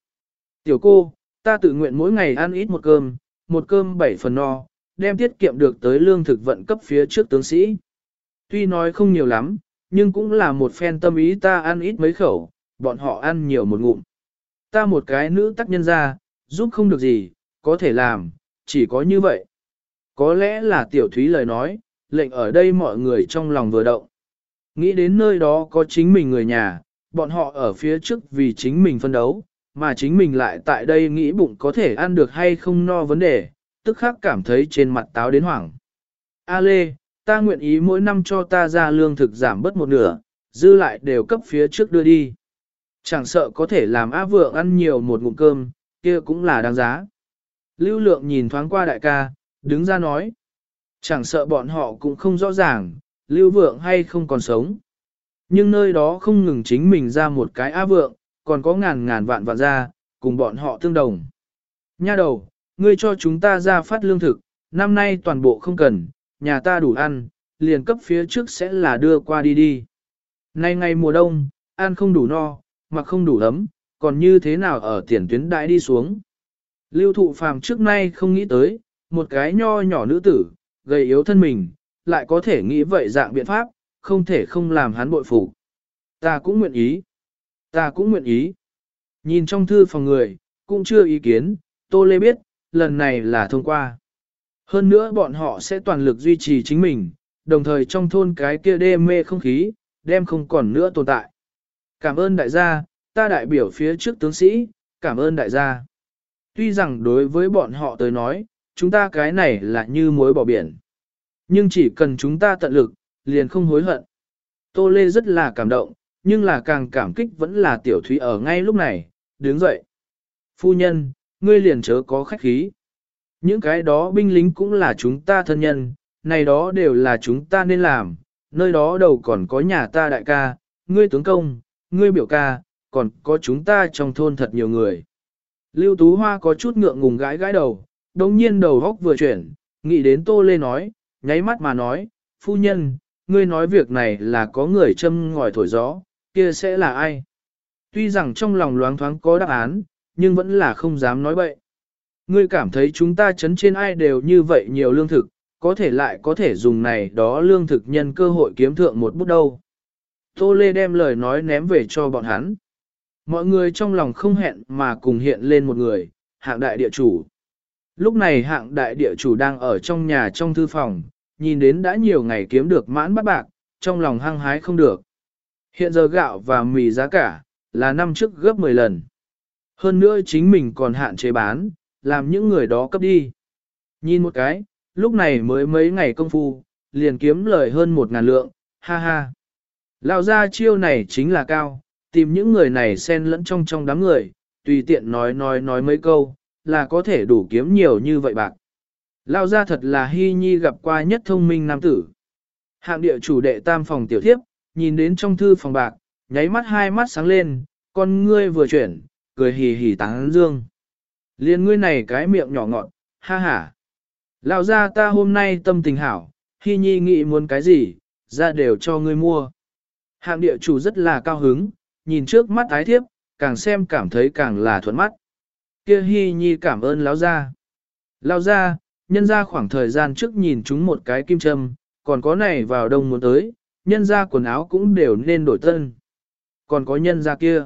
Tiểu cô, ta tự nguyện mỗi ngày ăn ít một cơm, một cơm bảy phần no, đem tiết kiệm được tới lương thực vận cấp phía trước tướng sĩ. Tuy nói không nhiều lắm, nhưng cũng là một phen tâm ý ta ăn ít mấy khẩu, bọn họ ăn nhiều một ngụm. Ta một cái nữ tác nhân ra, giúp không được gì, có thể làm, chỉ có như vậy. Có lẽ là tiểu thúy lời nói, lệnh ở đây mọi người trong lòng vừa động. Nghĩ đến nơi đó có chính mình người nhà, bọn họ ở phía trước vì chính mình phân đấu, mà chính mình lại tại đây nghĩ bụng có thể ăn được hay không no vấn đề, tức khắc cảm thấy trên mặt táo đến hoảng. A Lê, ta nguyện ý mỗi năm cho ta ra lương thực giảm bớt một nửa, dư lại đều cấp phía trước đưa đi. Chẳng sợ có thể làm A Vượng ăn nhiều một ngụm cơm, kia cũng là đáng giá. Lưu lượng nhìn thoáng qua đại ca, đứng ra nói. Chẳng sợ bọn họ cũng không rõ ràng, lưu vượng hay không còn sống. Nhưng nơi đó không ngừng chính mình ra một cái A Vượng, còn có ngàn ngàn vạn vạn ra, cùng bọn họ tương đồng. Nha đầu, ngươi cho chúng ta ra phát lương thực, năm nay toàn bộ không cần, nhà ta đủ ăn, liền cấp phía trước sẽ là đưa qua đi đi. Nay ngày mùa đông, ăn không đủ no, mặc không đủ ấm, còn như thế nào ở tiền tuyến đại đi xuống. Lưu thụ phàm trước nay không nghĩ tới, một cái nho nhỏ nữ tử, gầy yếu thân mình, lại có thể nghĩ vậy dạng biện pháp, không thể không làm hắn bội phục. Ta cũng nguyện ý. Ta cũng nguyện ý. Nhìn trong thư phòng người, cũng chưa ý kiến, Tô Lê biết, lần này là thông qua. Hơn nữa bọn họ sẽ toàn lực duy trì chính mình, đồng thời trong thôn cái kia đê mê không khí, đem không còn nữa tồn tại. Cảm ơn đại gia, ta đại biểu phía trước tướng sĩ, cảm ơn đại gia. Tuy rằng đối với bọn họ tới nói, chúng ta cái này là như muối bỏ biển. Nhưng chỉ cần chúng ta tận lực, liền không hối hận. Tô Lê rất là cảm động, nhưng là càng cảm kích vẫn là tiểu thúy ở ngay lúc này, đứng dậy. Phu nhân, ngươi liền chớ có khách khí. Những cái đó binh lính cũng là chúng ta thân nhân, này đó đều là chúng ta nên làm, nơi đó đầu còn có nhà ta đại ca, ngươi tướng công, ngươi biểu ca, còn có chúng ta trong thôn thật nhiều người. Lưu Tú Hoa có chút ngượng ngùng gãi gãi đầu, đồng nhiên đầu góc vừa chuyển, nghĩ đến Tô Lê nói, nháy mắt mà nói, phu nhân, ngươi nói việc này là có người châm ngòi thổi gió, kia sẽ là ai? Tuy rằng trong lòng loáng thoáng có đáp án, nhưng vẫn là không dám nói bậy. Ngươi cảm thấy chúng ta chấn trên ai đều như vậy nhiều lương thực, có thể lại có thể dùng này đó lương thực nhân cơ hội kiếm thượng một bút đâu. Tô Lê đem lời nói ném về cho bọn hắn. Mọi người trong lòng không hẹn mà cùng hiện lên một người, hạng đại địa chủ. Lúc này hạng đại địa chủ đang ở trong nhà trong thư phòng, nhìn đến đã nhiều ngày kiếm được mãn bắt bạc, trong lòng hăng hái không được. Hiện giờ gạo và mì giá cả, là năm trước gấp 10 lần. Hơn nữa chính mình còn hạn chế bán, làm những người đó cấp đi. Nhìn một cái, lúc này mới mấy ngày công phu, liền kiếm lời hơn một ngàn lượng, ha ha. Lão ra chiêu này chính là cao, tìm những người này xen lẫn trong trong đám người, tùy tiện nói nói nói mấy câu, là có thể đủ kiếm nhiều như vậy bạc. Lao ra thật là hy nhi gặp qua nhất thông minh nam tử. Hạng địa chủ đệ tam phòng tiểu thiếp, nhìn đến trong thư phòng bạc, nháy mắt hai mắt sáng lên, con ngươi vừa chuyển, cười hì hì tán dương. Liên ngươi này cái miệng nhỏ ngọn, ha ha. Lão ra ta hôm nay tâm tình hảo, khi nhi nghĩ muốn cái gì, ra đều cho ngươi mua. Hạng địa chủ rất là cao hứng, nhìn trước mắt ái thiếp, càng xem cảm thấy càng là thuận mắt. Kia hy nhi cảm ơn lão gia. Lão gia, nhân ra khoảng thời gian trước nhìn chúng một cái kim châm, còn có này vào đông muốn tới, nhân ra quần áo cũng đều nên đổi tân. Còn có nhân ra kia.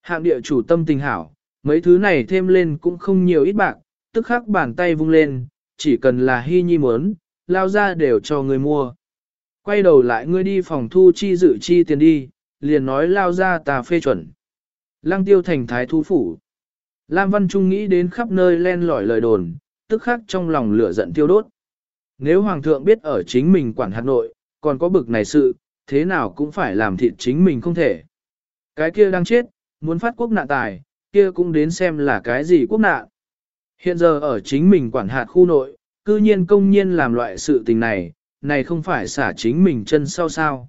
Hạng địa chủ tâm tình hảo, mấy thứ này thêm lên cũng không nhiều ít bạc, tức khắc bàn tay vung lên, chỉ cần là hy nhi muốn, lao ra đều cho người mua. Quay đầu lại ngươi đi phòng thu chi dự chi tiền đi, liền nói lao ra tà phê chuẩn. Lăng tiêu thành thái thú phủ. Lam Văn Trung nghĩ đến khắp nơi len lỏi lời đồn, tức khắc trong lòng lửa giận tiêu đốt. Nếu Hoàng thượng biết ở chính mình quản hạt nội, còn có bực này sự, thế nào cũng phải làm thịt chính mình không thể. Cái kia đang chết, muốn phát quốc nạn tài, kia cũng đến xem là cái gì quốc nạn. Hiện giờ ở chính mình quản hạt khu nội, cư nhiên công nhiên làm loại sự tình này, này không phải xả chính mình chân sau sao.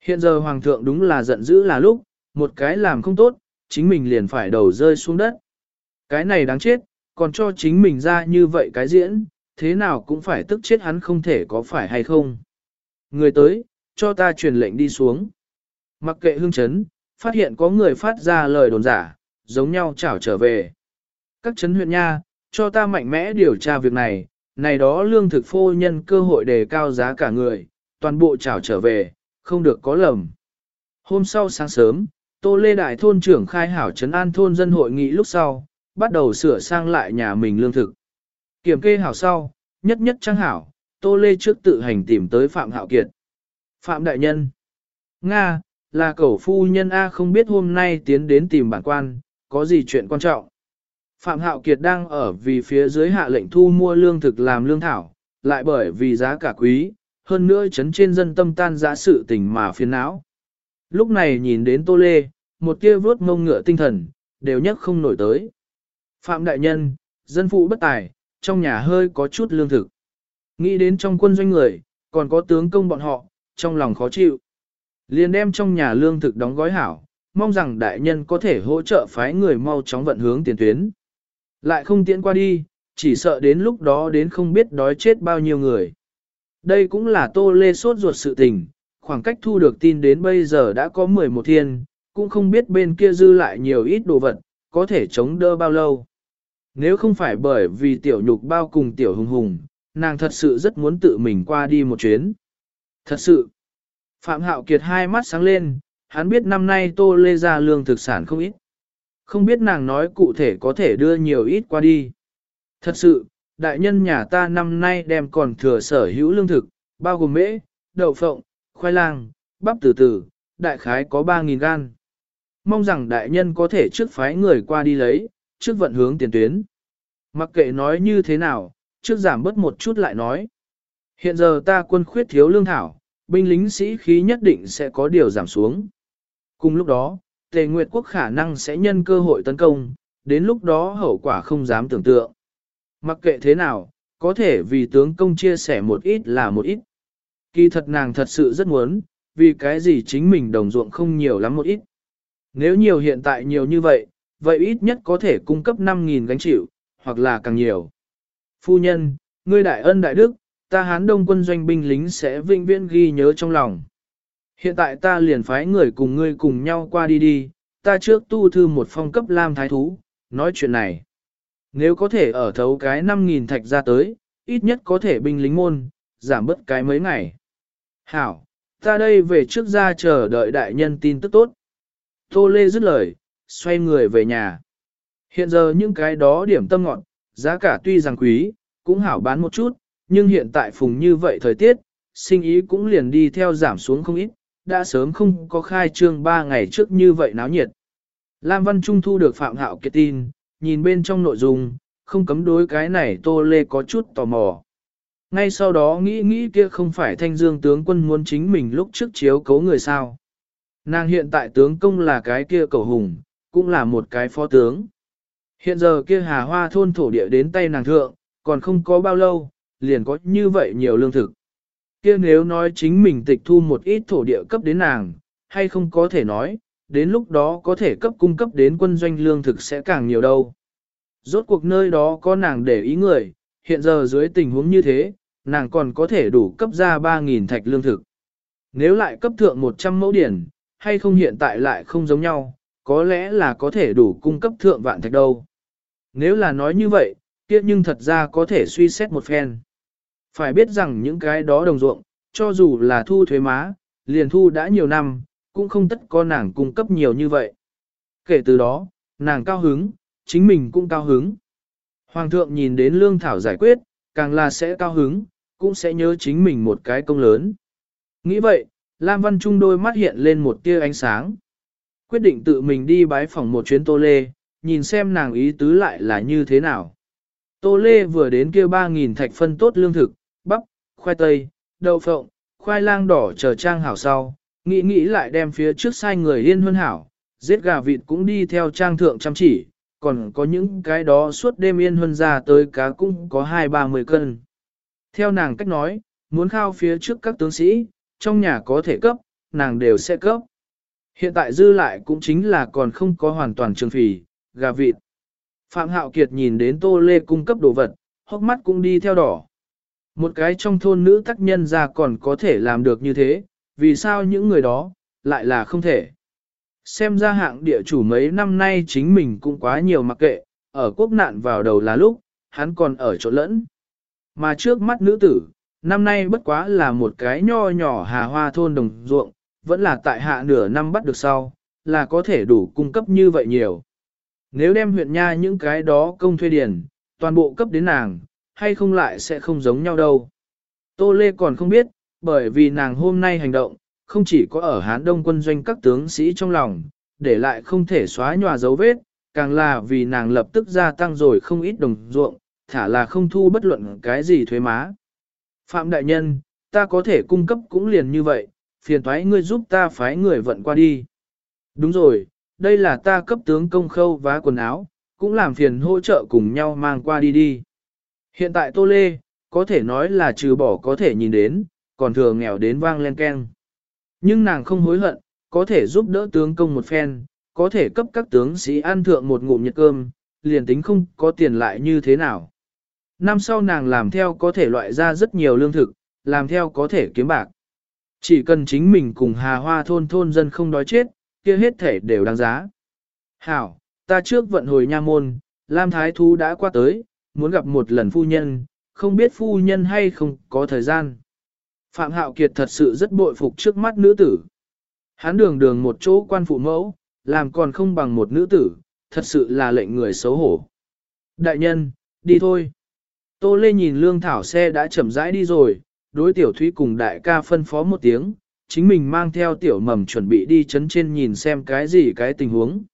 Hiện giờ Hoàng thượng đúng là giận dữ là lúc, một cái làm không tốt, chính mình liền phải đầu rơi xuống đất. Cái này đáng chết, còn cho chính mình ra như vậy cái diễn, thế nào cũng phải tức chết hắn không thể có phải hay không. Người tới, cho ta truyền lệnh đi xuống. Mặc kệ hương chấn, phát hiện có người phát ra lời đồn giả, giống nhau chảo trở về. Các chấn huyện nha, cho ta mạnh mẽ điều tra việc này, này đó lương thực phô nhân cơ hội đề cao giá cả người, toàn bộ chảo trở về, không được có lầm. Hôm sau sáng sớm, Tô Lê Đại thôn trưởng khai hảo trấn an thôn dân hội nghị lúc sau, bắt đầu sửa sang lại nhà mình lương thực. Kiểm kê hảo sau, nhất nhất trang hảo, Tô Lê trước tự hành tìm tới Phạm Hạo Kiệt. Phạm Đại Nhân Nga, là cẩu phu nhân A không biết hôm nay tiến đến tìm bản quan, có gì chuyện quan trọng. Phạm Hạo Kiệt đang ở vì phía dưới hạ lệnh thu mua lương thực làm lương thảo, lại bởi vì giá cả quý, hơn nữa chấn trên dân tâm tan giá sự tình mà phiền não. Lúc này nhìn đến Tô Lê, một tia vuốt mông ngựa tinh thần, đều nhắc không nổi tới. Phạm Đại Nhân, dân phụ bất tài, trong nhà hơi có chút lương thực. Nghĩ đến trong quân doanh người, còn có tướng công bọn họ, trong lòng khó chịu. Liền đem trong nhà lương thực đóng gói hảo, mong rằng đại nhân có thể hỗ trợ phái người mau chóng vận hướng tiền tuyến. Lại không tiễn qua đi, chỉ sợ đến lúc đó đến không biết đói chết bao nhiêu người. Đây cũng là tô lê sốt ruột sự tình, khoảng cách thu được tin đến bây giờ đã có 11 thiên, cũng không biết bên kia dư lại nhiều ít đồ vật, có thể chống đỡ bao lâu. Nếu không phải bởi vì tiểu nhục bao cùng tiểu hùng hùng, nàng thật sự rất muốn tự mình qua đi một chuyến. Thật sự, Phạm Hạo Kiệt hai mắt sáng lên, hắn biết năm nay Tô Lê ra lương thực sản không ít. Không biết nàng nói cụ thể có thể đưa nhiều ít qua đi. Thật sự, đại nhân nhà ta năm nay đem còn thừa sở hữu lương thực, bao gồm mễ, đậu phộng, khoai lang, bắp từ từ, đại khái có 3.000 gan. Mong rằng đại nhân có thể trước phái người qua đi lấy, trước vận hướng tiền tuyến. Mặc kệ nói như thế nào, trước giảm bớt một chút lại nói. Hiện giờ ta quân khuyết thiếu lương thảo, binh lính sĩ khí nhất định sẽ có điều giảm xuống. Cùng lúc đó, Tề Nguyệt Quốc khả năng sẽ nhân cơ hội tấn công, đến lúc đó hậu quả không dám tưởng tượng. Mặc kệ thế nào, có thể vì tướng công chia sẻ một ít là một ít. Kỳ thật nàng thật sự rất muốn, vì cái gì chính mình đồng ruộng không nhiều lắm một ít. Nếu nhiều hiện tại nhiều như vậy, vậy ít nhất có thể cung cấp 5.000 gánh chịu, hoặc là càng nhiều. Phu nhân, ngươi đại ân đại đức, ta hán đông quân doanh binh lính sẽ vinh viễn ghi nhớ trong lòng. Hiện tại ta liền phái người cùng ngươi cùng nhau qua đi đi, ta trước tu thư một phong cấp lam thái thú, nói chuyện này. Nếu có thể ở thấu cái 5.000 thạch ra tới, ít nhất có thể binh lính môn, giảm bớt cái mấy ngày. Hảo, ta đây về trước ra chờ đợi đại nhân tin tức tốt. Tô Lê dứt lời, xoay người về nhà. Hiện giờ những cái đó điểm tâm ngọn, giá cả tuy rằng quý, cũng hảo bán một chút, nhưng hiện tại phùng như vậy thời tiết, sinh ý cũng liền đi theo giảm xuống không ít, đã sớm không có khai trương 3 ngày trước như vậy náo nhiệt. Lam Văn Trung thu được Phạm Hạo kiệt tin, nhìn bên trong nội dung, không cấm đối cái này Tô Lê có chút tò mò. Ngay sau đó nghĩ nghĩ kia không phải thanh dương tướng quân muốn chính mình lúc trước chiếu cấu người sao. Nàng hiện tại tướng công là cái kia cầu hùng, cũng là một cái phó tướng. Hiện giờ kia hà hoa thôn thổ địa đến tay nàng thượng, còn không có bao lâu, liền có như vậy nhiều lương thực. Kia nếu nói chính mình tịch thu một ít thổ địa cấp đến nàng, hay không có thể nói, đến lúc đó có thể cấp cung cấp đến quân doanh lương thực sẽ càng nhiều đâu. Rốt cuộc nơi đó có nàng để ý người, hiện giờ dưới tình huống như thế, nàng còn có thể đủ cấp ra 3.000 thạch lương thực. Nếu lại cấp thượng 100 mẫu điển, hay không hiện tại lại không giống nhau, có lẽ là có thể đủ cung cấp thượng vạn thạch đâu. Nếu là nói như vậy, kia nhưng thật ra có thể suy xét một phen. Phải biết rằng những cái đó đồng ruộng, cho dù là thu thuế má, liền thu đã nhiều năm, cũng không tất có nàng cung cấp nhiều như vậy. Kể từ đó, nàng cao hứng, chính mình cũng cao hứng. Hoàng thượng nhìn đến lương thảo giải quyết, càng là sẽ cao hứng, cũng sẽ nhớ chính mình một cái công lớn. Nghĩ vậy, Lam Văn Trung đôi mắt hiện lên một tia ánh sáng. Quyết định tự mình đi bái phòng một chuyến tô lê, nhìn xem nàng ý tứ lại là như thế nào. Tô lê vừa đến kia 3.000 thạch phân tốt lương thực, bắp, khoai tây, đậu phộng, khoai lang đỏ chờ trang hảo sau, nghĩ nghĩ lại đem phía trước sai người yên hơn hảo, giết gà vịt cũng đi theo trang thượng chăm chỉ, còn có những cái đó suốt đêm yên hơn ra tới cá cũng có hai ba mười cân. Theo nàng cách nói, muốn khao phía trước các tướng sĩ, trong nhà có thể cấp, nàng đều sẽ cấp. Hiện tại dư lại cũng chính là còn không có hoàn toàn trường phì, gà vịt. Phạm Hạo Kiệt nhìn đến Tô Lê cung cấp đồ vật, hốc mắt cũng đi theo đỏ. Một cái trong thôn nữ tác nhân ra còn có thể làm được như thế, vì sao những người đó, lại là không thể. Xem ra hạng địa chủ mấy năm nay chính mình cũng quá nhiều mặc kệ, ở quốc nạn vào đầu là lúc, hắn còn ở chỗ lẫn. Mà trước mắt nữ tử, năm nay bất quá là một cái nho nhỏ hà hoa thôn đồng ruộng, vẫn là tại hạ nửa năm bắt được sau, là có thể đủ cung cấp như vậy nhiều. Nếu đem huyện nha những cái đó công thuê điền, toàn bộ cấp đến nàng, hay không lại sẽ không giống nhau đâu. Tô Lê còn không biết, bởi vì nàng hôm nay hành động, không chỉ có ở Hán Đông quân doanh các tướng sĩ trong lòng, để lại không thể xóa nhòa dấu vết, càng là vì nàng lập tức gia tăng rồi không ít đồng ruộng, thả là không thu bất luận cái gì thuế má. Phạm Đại Nhân, ta có thể cung cấp cũng liền như vậy, phiền thoái ngươi giúp ta phái người vận qua đi. Đúng rồi, đây là ta cấp tướng công khâu vá quần áo, cũng làm phiền hỗ trợ cùng nhau mang qua đi đi. Hiện tại Tô Lê, có thể nói là trừ bỏ có thể nhìn đến, còn thừa nghèo đến vang len keng. Nhưng nàng không hối hận, có thể giúp đỡ tướng công một phen, có thể cấp các tướng sĩ ăn thượng một ngụm nhiệt cơm, liền tính không có tiền lại như thế nào. Năm sau nàng làm theo có thể loại ra rất nhiều lương thực, làm theo có thể kiếm bạc. Chỉ cần chính mình cùng hà hoa thôn thôn dân không đói chết, kia hết thể đều đáng giá. Hảo, ta trước vận hồi nha môn, Lam Thái Thú đã qua tới, muốn gặp một lần phu nhân, không biết phu nhân hay không có thời gian. Phạm Hạo Kiệt thật sự rất bội phục trước mắt nữ tử. Hắn đường đường một chỗ quan phụ mẫu, làm còn không bằng một nữ tử, thật sự là lệnh người xấu hổ. Đại nhân, đi thôi. Tô Lê nhìn lương thảo xe đã chậm rãi đi rồi, đối tiểu thúy cùng đại ca phân phó một tiếng, chính mình mang theo tiểu mầm chuẩn bị đi chấn trên nhìn xem cái gì cái tình huống.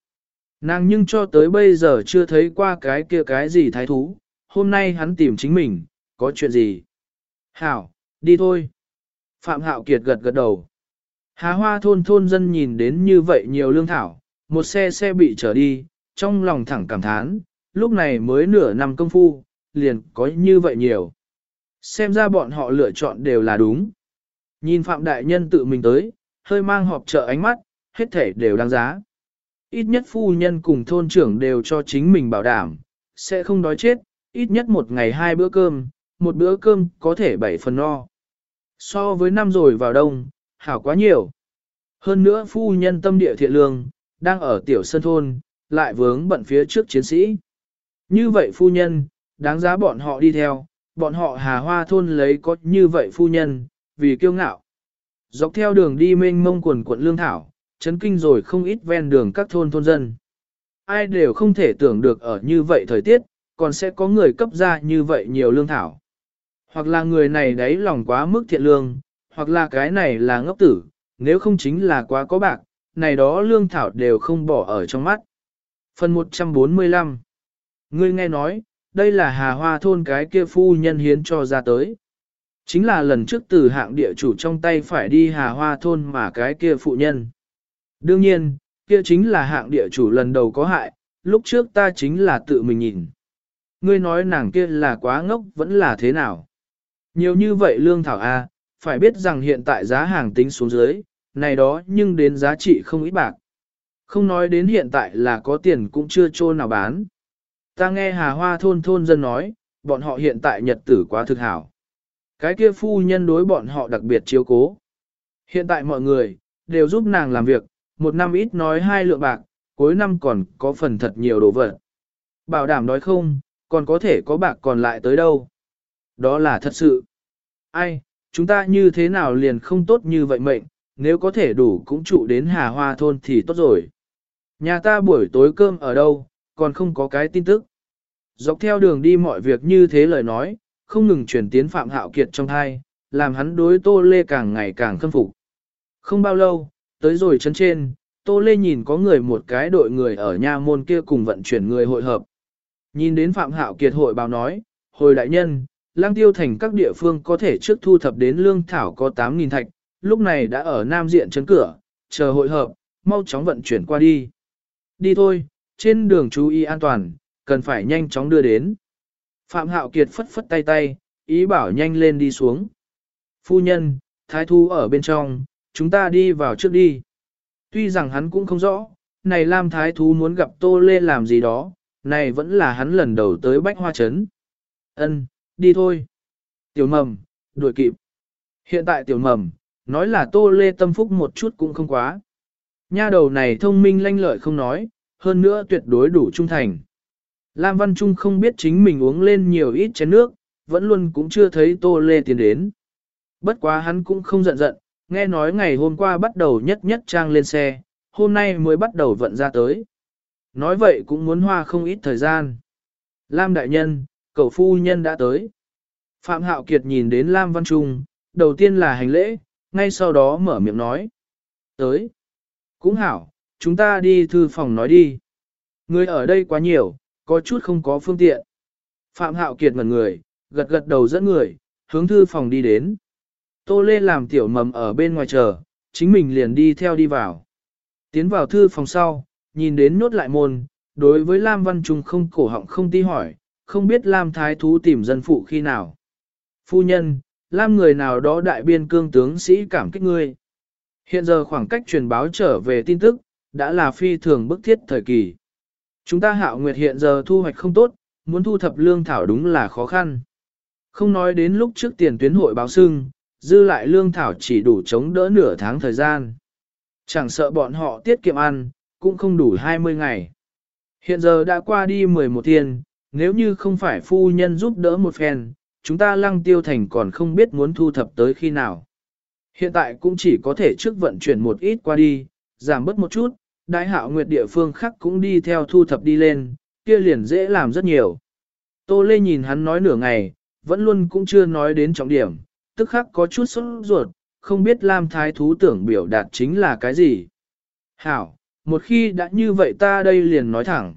Nàng nhưng cho tới bây giờ chưa thấy qua cái kia cái gì thái thú, hôm nay hắn tìm chính mình, có chuyện gì? Hảo, đi thôi. Phạm Hạo Kiệt gật gật đầu. Hà hoa thôn thôn dân nhìn đến như vậy nhiều lương thảo, một xe xe bị trở đi, trong lòng thẳng cảm thán, lúc này mới nửa năm công phu, liền có như vậy nhiều. Xem ra bọn họ lựa chọn đều là đúng. Nhìn Phạm Đại Nhân tự mình tới, hơi mang họp trợ ánh mắt, hết thể đều đáng giá. Ít nhất phu nhân cùng thôn trưởng đều cho chính mình bảo đảm, sẽ không đói chết, ít nhất một ngày hai bữa cơm, một bữa cơm có thể bảy phần no. So với năm rồi vào đông, hảo quá nhiều. Hơn nữa phu nhân tâm địa thiện lương, đang ở tiểu sân thôn, lại vướng bận phía trước chiến sĩ. Như vậy phu nhân, đáng giá bọn họ đi theo, bọn họ hà hoa thôn lấy có như vậy phu nhân, vì kiêu ngạo. Dọc theo đường đi mênh mông quần quận lương thảo, chấn kinh rồi không ít ven đường các thôn thôn dân. Ai đều không thể tưởng được ở như vậy thời tiết, còn sẽ có người cấp ra như vậy nhiều lương thảo. Hoặc là người này đấy lòng quá mức thiện lương, hoặc là cái này là ngốc tử, nếu không chính là quá có bạc, này đó lương thảo đều không bỏ ở trong mắt. Phần 145 Ngươi nghe nói, đây là hà hoa thôn cái kia phu nhân hiến cho ra tới. Chính là lần trước từ hạng địa chủ trong tay phải đi hà hoa thôn mà cái kia phụ nhân. Đương nhiên, kia chính là hạng địa chủ lần đầu có hại, lúc trước ta chính là tự mình nhìn. Ngươi nói nàng kia là quá ngốc vẫn là thế nào? Nhiều như vậy lương thảo A, phải biết rằng hiện tại giá hàng tính xuống dưới, này đó nhưng đến giá trị không ít bạc. Không nói đến hiện tại là có tiền cũng chưa trô nào bán. Ta nghe hà hoa thôn thôn dân nói, bọn họ hiện tại nhật tử quá thực hảo. Cái kia phu nhân đối bọn họ đặc biệt chiếu cố. Hiện tại mọi người, đều giúp nàng làm việc, một năm ít nói hai lượng bạc, cuối năm còn có phần thật nhiều đồ vật. Bảo đảm nói không, còn có thể có bạc còn lại tới đâu. Đó là thật sự. Ai, chúng ta như thế nào liền không tốt như vậy mệnh, nếu có thể đủ cũng trụ đến Hà Hoa thôn thì tốt rồi. Nhà ta buổi tối cơm ở đâu, còn không có cái tin tức. Dọc theo đường đi mọi việc như thế lời nói, không ngừng chuyển tiến Phạm Hạo Kiệt trong thai, làm hắn đối Tô Lê càng ngày càng khâm phục. Không bao lâu, tới rồi chân trên, Tô Lê nhìn có người một cái đội người ở nha môn kia cùng vận chuyển người hội hợp. Nhìn đến Phạm Hạo Kiệt hội báo nói, hồi đại nhân, lang tiêu thành các địa phương có thể trước thu thập đến lương thảo có 8.000 thạch, lúc này đã ở Nam Diện chấn cửa, chờ hội hợp, mau chóng vận chuyển qua đi. Đi thôi, trên đường chú ý an toàn, cần phải nhanh chóng đưa đến. Phạm Hạo Kiệt phất phất tay tay, ý bảo nhanh lên đi xuống. Phu nhân, thái thu ở bên trong, chúng ta đi vào trước đi. Tuy rằng hắn cũng không rõ, này Lam Thái Thú muốn gặp Tô Lê làm gì đó, này vẫn là hắn lần đầu tới Bách Hoa Trấn. Ân, đi thôi. Tiểu mầm, đuổi kịp. Hiện tại tiểu mầm, nói là Tô Lê tâm phúc một chút cũng không quá. Nha đầu này thông minh lanh lợi không nói, hơn nữa tuyệt đối đủ trung thành. Lam Văn Trung không biết chính mình uống lên nhiều ít chén nước, vẫn luôn cũng chưa thấy Tô Lê tiến đến. Bất quá hắn cũng không giận giận, nghe nói ngày hôm qua bắt đầu nhất nhất trang lên xe, hôm nay mới bắt đầu vận ra tới. Nói vậy cũng muốn hoa không ít thời gian. Lam đại nhân, cậu phu nhân đã tới. Phạm Hạo Kiệt nhìn đến Lam Văn Trung, đầu tiên là hành lễ, ngay sau đó mở miệng nói. Tới. Cũng hảo, chúng ta đi thư phòng nói đi. Người ở đây quá nhiều, có chút không có phương tiện. Phạm Hạo Kiệt ngẩn người, gật gật đầu dẫn người, hướng thư phòng đi đến. Tô Lê làm tiểu mầm ở bên ngoài chờ, chính mình liền đi theo đi vào. Tiến vào thư phòng sau, nhìn đến nốt lại môn, đối với Lam Văn Trung không cổ họng không ti hỏi, không biết Lam Thái Thú tìm dân phụ khi nào. Phu nhân, Lam người nào đó đại biên cương tướng sĩ cảm kích ngươi. Hiện giờ khoảng cách truyền báo trở về tin tức, đã là phi thường bức thiết thời kỳ. Chúng ta hạo nguyệt hiện giờ thu hoạch không tốt, muốn thu thập lương thảo đúng là khó khăn. Không nói đến lúc trước tiền tuyến hội báo sưng, dư lại lương thảo chỉ đủ chống đỡ nửa tháng thời gian. Chẳng sợ bọn họ tiết kiệm ăn, cũng không đủ 20 ngày. Hiện giờ đã qua đi 11 thiên, nếu như không phải phu nhân giúp đỡ một phen, chúng ta lăng tiêu thành còn không biết muốn thu thập tới khi nào. Hiện tại cũng chỉ có thể trước vận chuyển một ít qua đi, giảm bớt một chút, đại hạo nguyệt địa phương khác cũng đi theo thu thập đi lên, kia liền dễ làm rất nhiều. Tô Lê nhìn hắn nói nửa ngày, vẫn luôn cũng chưa nói đến trọng điểm, tức khắc có chút sốt ruột, không biết Lam Thái Thú tưởng biểu đạt chính là cái gì. Hảo, một khi đã như vậy ta đây liền nói thẳng.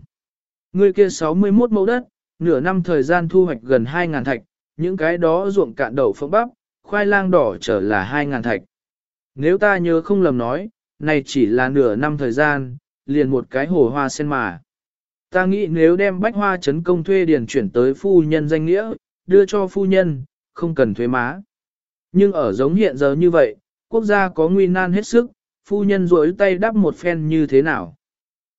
Người kia 61 mẫu đất, nửa năm thời gian thu hoạch gần 2.000 thạch, những cái đó ruộng cạn đậu phộng bắp, khoai lang đỏ trở là 2.000 thạch. Nếu ta nhớ không lầm nói, này chỉ là nửa năm thời gian, liền một cái hồ hoa sen mà. Ta nghĩ nếu đem bách hoa chấn công thuê điền chuyển tới phu nhân danh nghĩa, đưa cho phu nhân, không cần thuế má. Nhưng ở giống hiện giờ như vậy, quốc gia có nguy nan hết sức, phu nhân rỗi tay đắp một phen như thế nào.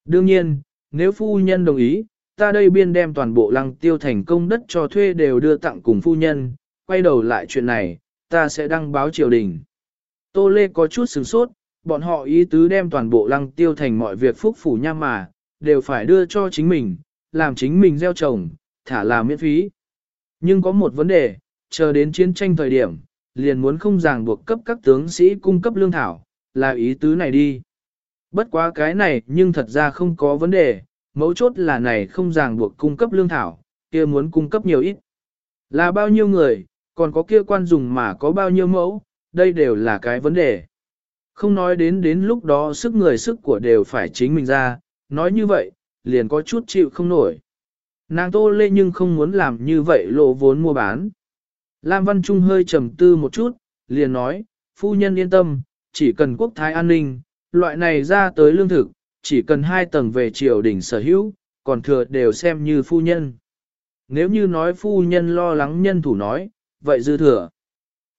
Đương nhiên, nếu phu nhân đồng ý, ta đây biên đem toàn bộ lăng tiêu thành công đất cho thuê đều đưa tặng cùng phu nhân, quay đầu lại chuyện này, ta sẽ đăng báo triều đình. Tô Lê có chút sửng sốt, bọn họ ý tứ đem toàn bộ lăng tiêu thành mọi việc phúc phủ nha mà, đều phải đưa cho chính mình, làm chính mình gieo trồng, thả làm miễn phí. Nhưng có một vấn đề, chờ đến chiến tranh thời điểm, liền muốn không ràng buộc cấp các tướng sĩ cung cấp lương thảo, là ý tứ này đi. Bất quá cái này nhưng thật ra không có vấn đề, mấu chốt là này không ràng buộc cung cấp lương thảo, kia muốn cung cấp nhiều ít. Là bao nhiêu người, còn có kia quan dùng mà có bao nhiêu mẫu, đây đều là cái vấn đề. Không nói đến đến lúc đó sức người sức của đều phải chính mình ra, nói như vậy, liền có chút chịu không nổi. Nàng tô lê nhưng không muốn làm như vậy lộ vốn mua bán. Lam Văn Trung hơi trầm tư một chút, liền nói, phu nhân yên tâm, chỉ cần quốc thái an ninh, loại này ra tới lương thực, chỉ cần hai tầng về triều đình sở hữu, còn thừa đều xem như phu nhân. Nếu như nói phu nhân lo lắng nhân thủ nói, vậy dư thừa.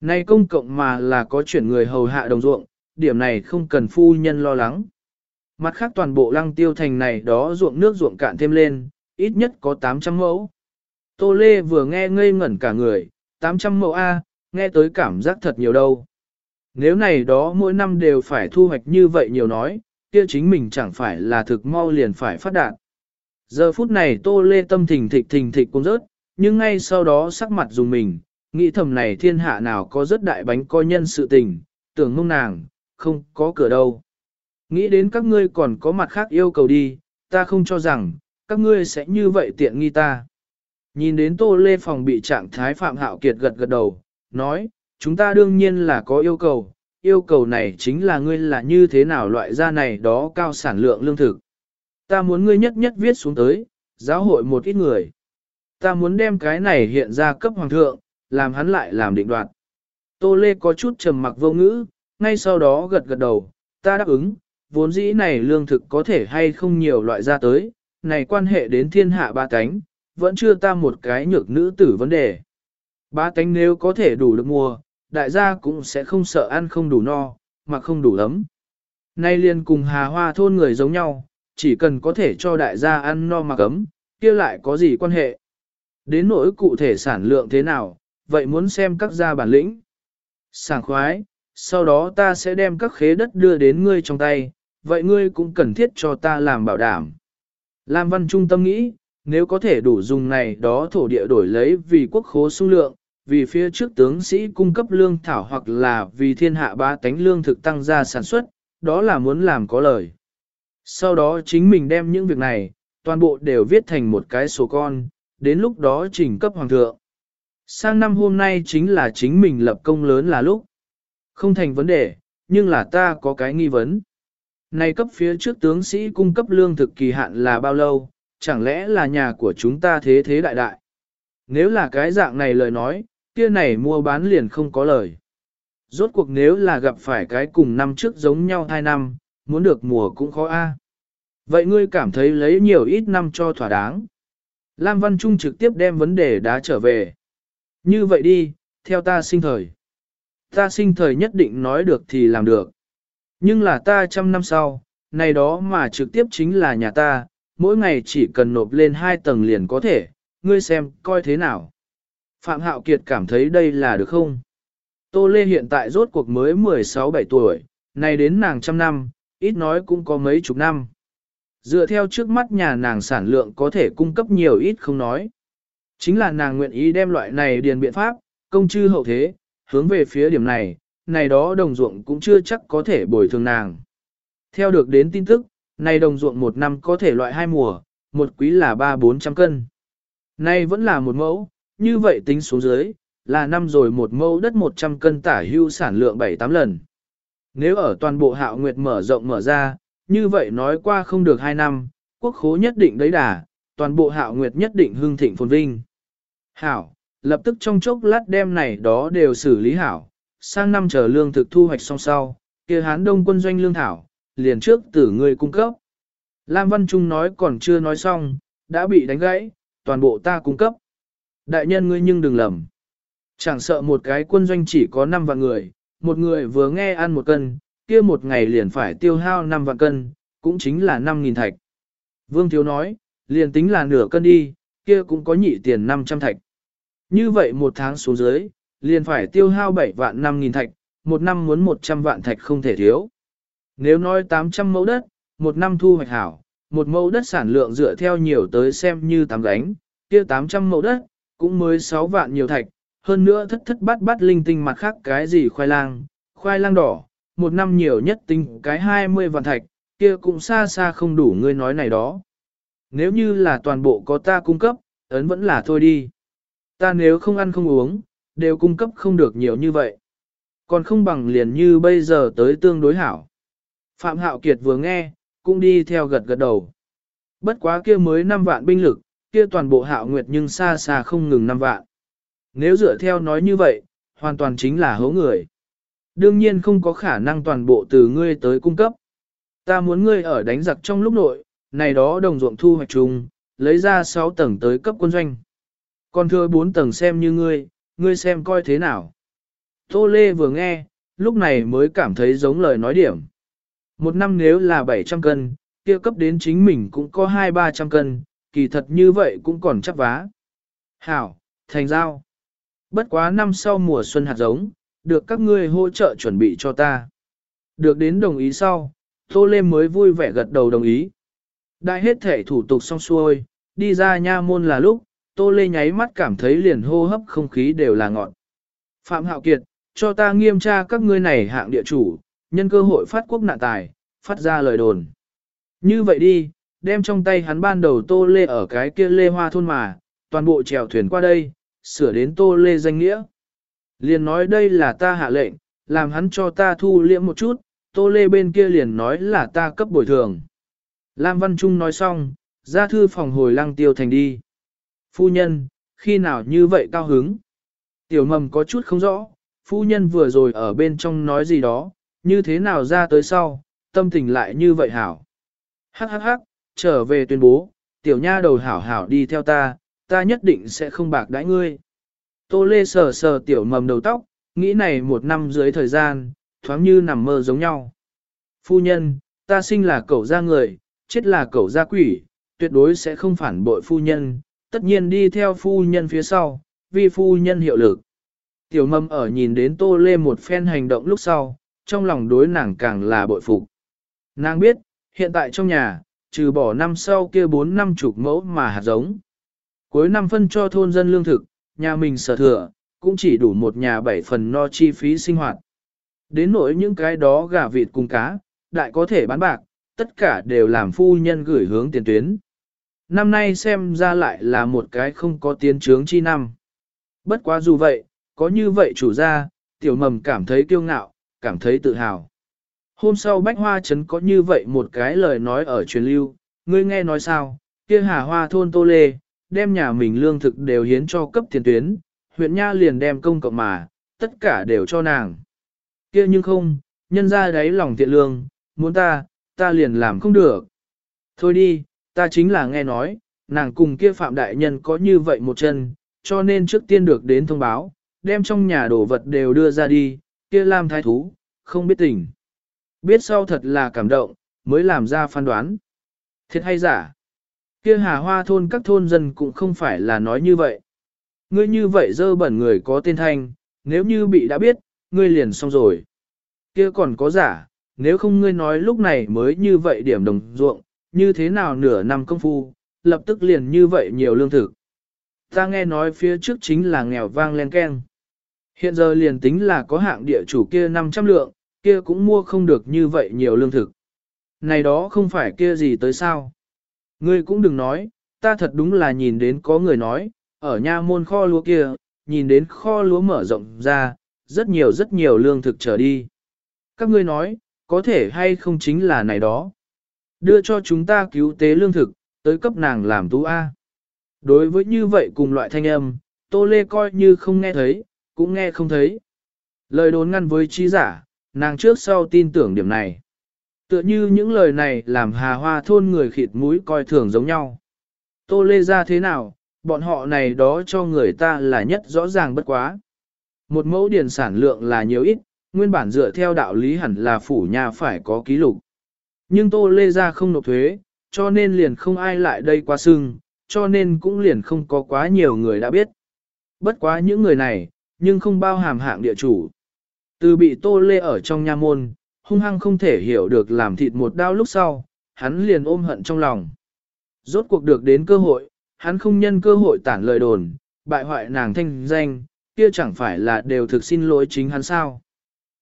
Nay công cộng mà là có chuyển người hầu hạ đồng ruộng, điểm này không cần phu nhân lo lắng. Mặt khác toàn bộ lăng tiêu thành này đó ruộng nước ruộng cạn thêm lên, ít nhất có 800 mẫu. Tô Lê vừa nghe ngây ngẩn cả người, 800 mẫu A, nghe tới cảm giác thật nhiều đâu. Nếu này đó mỗi năm đều phải thu hoạch như vậy nhiều nói, kia chính mình chẳng phải là thực mau liền phải phát đạt. Giờ phút này Tô Lê tâm thình thịch thình thịch cũng rớt, nhưng ngay sau đó sắc mặt dùng mình, nghĩ thầm này thiên hạ nào có rất đại bánh coi nhân sự tình, tưởng mông nàng, không có cửa đâu. Nghĩ đến các ngươi còn có mặt khác yêu cầu đi, ta không cho rằng, các ngươi sẽ như vậy tiện nghi ta. Nhìn đến Tô Lê phòng bị trạng thái Phạm Hạo Kiệt gật gật đầu, nói, chúng ta đương nhiên là có yêu cầu, yêu cầu này chính là ngươi là như thế nào loại da này đó cao sản lượng lương thực. Ta muốn ngươi nhất nhất viết xuống tới, giáo hội một ít người. Ta muốn đem cái này hiện ra cấp hoàng thượng, làm hắn lại làm định đoạt. Tô Lê có chút trầm mặc vô ngữ, ngay sau đó gật gật đầu, ta đáp ứng, vốn dĩ này lương thực có thể hay không nhiều loại ra tới, này quan hệ đến thiên hạ ba cánh, vẫn chưa ta một cái nhược nữ tử vấn đề. Ba cánh nếu có thể đủ được mua, đại gia cũng sẽ không sợ ăn không đủ no, mà không đủ ấm. Nay liền cùng hà hoa thôn người giống nhau, chỉ cần có thể cho đại gia ăn no mặc ấm, kia lại có gì quan hệ. Đến nỗi cụ thể sản lượng thế nào, vậy muốn xem các gia bản lĩnh. Sảng khoái, sau đó ta sẽ đem các khế đất đưa đến ngươi trong tay, vậy ngươi cũng cần thiết cho ta làm bảo đảm. Lam Văn Trung tâm nghĩ, nếu có thể đủ dùng này đó thổ địa đổi lấy vì quốc khố số lượng, vì phía trước tướng sĩ cung cấp lương thảo hoặc là vì thiên hạ ba tánh lương thực tăng gia sản xuất, đó là muốn làm có lời. Sau đó chính mình đem những việc này, toàn bộ đều viết thành một cái sổ con, đến lúc đó trình cấp hoàng thượng. Sang năm hôm nay chính là chính mình lập công lớn là lúc. Không thành vấn đề, nhưng là ta có cái nghi vấn. Này cấp phía trước tướng sĩ cung cấp lương thực kỳ hạn là bao lâu, chẳng lẽ là nhà của chúng ta thế thế đại đại. Nếu là cái dạng này lời nói, kia này mua bán liền không có lời. Rốt cuộc nếu là gặp phải cái cùng năm trước giống nhau hai năm, muốn được mùa cũng khó a. Vậy ngươi cảm thấy lấy nhiều ít năm cho thỏa đáng. Lam Văn Trung trực tiếp đem vấn đề đá trở về. Như vậy đi, theo ta sinh thời. Ta sinh thời nhất định nói được thì làm được. Nhưng là ta trăm năm sau, này đó mà trực tiếp chính là nhà ta, mỗi ngày chỉ cần nộp lên hai tầng liền có thể, ngươi xem, coi thế nào. Phạm Hạo Kiệt cảm thấy đây là được không? Tô Lê hiện tại rốt cuộc mới 16-17 tuổi, này đến nàng trăm năm, ít nói cũng có mấy chục năm. Dựa theo trước mắt nhà nàng sản lượng có thể cung cấp nhiều ít không nói. Chính là nàng nguyện ý đem loại này điền biện pháp, công chư hậu thế, hướng về phía điểm này, này đó đồng ruộng cũng chưa chắc có thể bồi thường nàng. Theo được đến tin tức, này đồng ruộng một năm có thể loại hai mùa, một quý là ba bốn trăm cân. Nay vẫn là một mẫu, như vậy tính số dưới, là năm rồi một mẫu đất 100 cân tả hưu sản lượng 7-8 lần. Nếu ở toàn bộ hạo nguyệt mở rộng mở ra, như vậy nói qua không được 2 năm, quốc khố nhất định đấy đà, toàn bộ hạo nguyệt nhất định hương thịnh phồn vinh. Hảo, lập tức trong chốc lát đêm này đó đều xử lý hảo, sang năm chờ lương thực thu hoạch xong sau, kia hán đông quân doanh lương thảo, liền trước tử người cung cấp. Lam Văn Trung nói còn chưa nói xong, đã bị đánh gãy, toàn bộ ta cung cấp. Đại nhân ngươi nhưng đừng lầm. Chẳng sợ một cái quân doanh chỉ có 5 vạn người, một người vừa nghe ăn một cân, kia một ngày liền phải tiêu hao 5 vạn cân, cũng chính là 5.000 thạch. Vương Thiếu nói, liền tính là nửa cân đi, kia cũng có nhị tiền 500 thạch. Như vậy một tháng xuống dưới, liền phải tiêu hao 7 vạn 5.000 thạch, một năm muốn 100 vạn thạch không thể thiếu. Nếu nói 800 mẫu đất, một năm thu hoạch hảo, một mẫu đất sản lượng dựa theo nhiều tới xem như 8 gánh, kia 800 mẫu đất, cũng mới 6 vạn nhiều thạch, hơn nữa thất thất bát bát linh tinh mặt khác cái gì khoai lang, khoai lang đỏ, một năm nhiều nhất tinh cái 20 vạn thạch, kia cũng xa xa không đủ ngươi nói này đó. Nếu như là toàn bộ có ta cung cấp, ấn vẫn là thôi đi. Ta nếu không ăn không uống, đều cung cấp không được nhiều như vậy. Còn không bằng liền như bây giờ tới tương đối hảo. Phạm Hạo Kiệt vừa nghe, cũng đi theo gật gật đầu. Bất quá kia mới 5 vạn binh lực, kia toàn bộ hạo nguyệt nhưng xa xa không ngừng 5 vạn. Nếu dựa theo nói như vậy, hoàn toàn chính là hố người. Đương nhiên không có khả năng toàn bộ từ ngươi tới cung cấp. Ta muốn ngươi ở đánh giặc trong lúc nội, này đó đồng ruộng thu hoạch chung, lấy ra 6 tầng tới cấp quân doanh. Còn thưa bốn tầng xem như ngươi, ngươi xem coi thế nào. Tô Lê vừa nghe, lúc này mới cảm thấy giống lời nói điểm. Một năm nếu là 700 cân, kia cấp đến chính mình cũng có 2-300 cân, kỳ thật như vậy cũng còn chắc vá. Hảo, thành giao. Bất quá năm sau mùa xuân hạt giống, được các ngươi hỗ trợ chuẩn bị cho ta. Được đến đồng ý sau, Tô Lê mới vui vẻ gật đầu đồng ý. Đại hết thể thủ tục xong xuôi, đi ra nha môn là lúc, Tô Lê nháy mắt cảm thấy liền hô hấp không khí đều là ngọn. Phạm Hạo Kiệt, cho ta nghiêm tra các ngươi này hạng địa chủ, nhân cơ hội phát quốc nạn tài, phát ra lời đồn. Như vậy đi, đem trong tay hắn ban đầu Tô Lê ở cái kia Lê Hoa thôn mà, toàn bộ chèo thuyền qua đây, sửa đến Tô Lê danh nghĩa. Liền nói đây là ta hạ lệnh, làm hắn cho ta thu liễm một chút, Tô Lê bên kia liền nói là ta cấp bồi thường. Lam Văn Trung nói xong, ra thư phòng hồi lăng tiêu thành đi. Phu nhân, khi nào như vậy cao hứng? Tiểu mầm có chút không rõ, phu nhân vừa rồi ở bên trong nói gì đó, như thế nào ra tới sau, tâm tình lại như vậy hảo. Hắc hắc hắc, trở về tuyên bố, tiểu nha đầu hảo hảo đi theo ta, ta nhất định sẽ không bạc đãi ngươi. Tô Lê sờ sờ tiểu mầm đầu tóc, nghĩ này một năm dưới thời gian, thoáng như nằm mơ giống nhau. Phu nhân, ta sinh là cậu gia người, chết là cậu gia quỷ, tuyệt đối sẽ không phản bội phu nhân, tất nhiên đi theo phu nhân phía sau, vì phu nhân hiệu lực. Tiểu Mâm ở nhìn đến Tô Lê một phen hành động lúc sau, trong lòng đối nàng càng là bội phục. Nàng biết, hiện tại trong nhà, trừ bỏ năm sau kia bốn năm chục mẫu mà hạt giống. Cuối năm phân cho thôn dân lương thực, nhà mình sở thừa, cũng chỉ đủ một nhà bảy phần no chi phí sinh hoạt. Đến nỗi những cái đó gà vịt cùng cá, đại có thể bán bạc, tất cả đều làm phu nhân gửi hướng tiền tuyến. Năm nay xem ra lại là một cái không có tiến trướng chi năm. Bất quá dù vậy, có như vậy chủ gia, tiểu mầm cảm thấy kiêu ngạo, cảm thấy tự hào. Hôm sau Bách Hoa Trấn có như vậy một cái lời nói ở truyền lưu, ngươi nghe nói sao, kia hà hoa thôn Tô Lê, đem nhà mình lương thực đều hiến cho cấp tiền tuyến, huyện Nha liền đem công cộng mà, tất cả đều cho nàng. Kia nhưng không, nhân ra đấy lòng thiện lương, muốn ta, ta liền làm không được. Thôi đi, ta chính là nghe nói, nàng cùng kia phạm đại nhân có như vậy một chân, cho nên trước tiên được đến thông báo, đem trong nhà đồ vật đều đưa ra đi, kia làm thái thú, không biết tình. Biết sau thật là cảm động, mới làm ra phán đoán. Thiệt hay giả? Kia hà hoa thôn các thôn dân cũng không phải là nói như vậy. Ngươi như vậy dơ bẩn người có tên thanh, nếu như bị đã biết, ngươi liền xong rồi. Kia còn có giả, nếu không ngươi nói lúc này mới như vậy điểm đồng ruộng, như thế nào nửa năm công phu, lập tức liền như vậy nhiều lương thực. Ta nghe nói phía trước chính là nghèo vang len keng. Hiện giờ liền tính là có hạng địa chủ kia 500 lượng, kia cũng mua không được như vậy nhiều lương thực. Này đó không phải kia gì tới sao. Ngươi cũng đừng nói, ta thật đúng là nhìn đến có người nói, ở nha môn kho lúa kia, nhìn đến kho lúa mở rộng ra, rất nhiều rất nhiều lương thực trở đi. Các ngươi nói, có thể hay không chính là này đó. Đưa cho chúng ta cứu tế lương thực, tới cấp nàng làm tú A. Đối với như vậy cùng loại thanh âm, Tô Lê coi như không nghe thấy, cũng nghe không thấy. Lời đồn ngăn với trí giả, nàng trước sau tin tưởng điểm này. Tựa như những lời này làm hà hoa thôn người khịt mũi coi thường giống nhau. Tô Lê ra thế nào, bọn họ này đó cho người ta là nhất rõ ràng bất quá. Một mẫu điền sản lượng là nhiều ít, nguyên bản dựa theo đạo lý hẳn là phủ nhà phải có ký lục. Nhưng Tô Lê ra không nộp thuế, cho nên liền không ai lại đây qua sưng, cho nên cũng liền không có quá nhiều người đã biết. Bất quá những người này, nhưng không bao hàm hạng địa chủ. Từ bị Tô Lê ở trong nha môn, hung hăng không thể hiểu được làm thịt một đao lúc sau, hắn liền ôm hận trong lòng. Rốt cuộc được đến cơ hội, hắn không nhân cơ hội tản lời đồn, bại hoại nàng thanh danh, kia chẳng phải là đều thực xin lỗi chính hắn sao.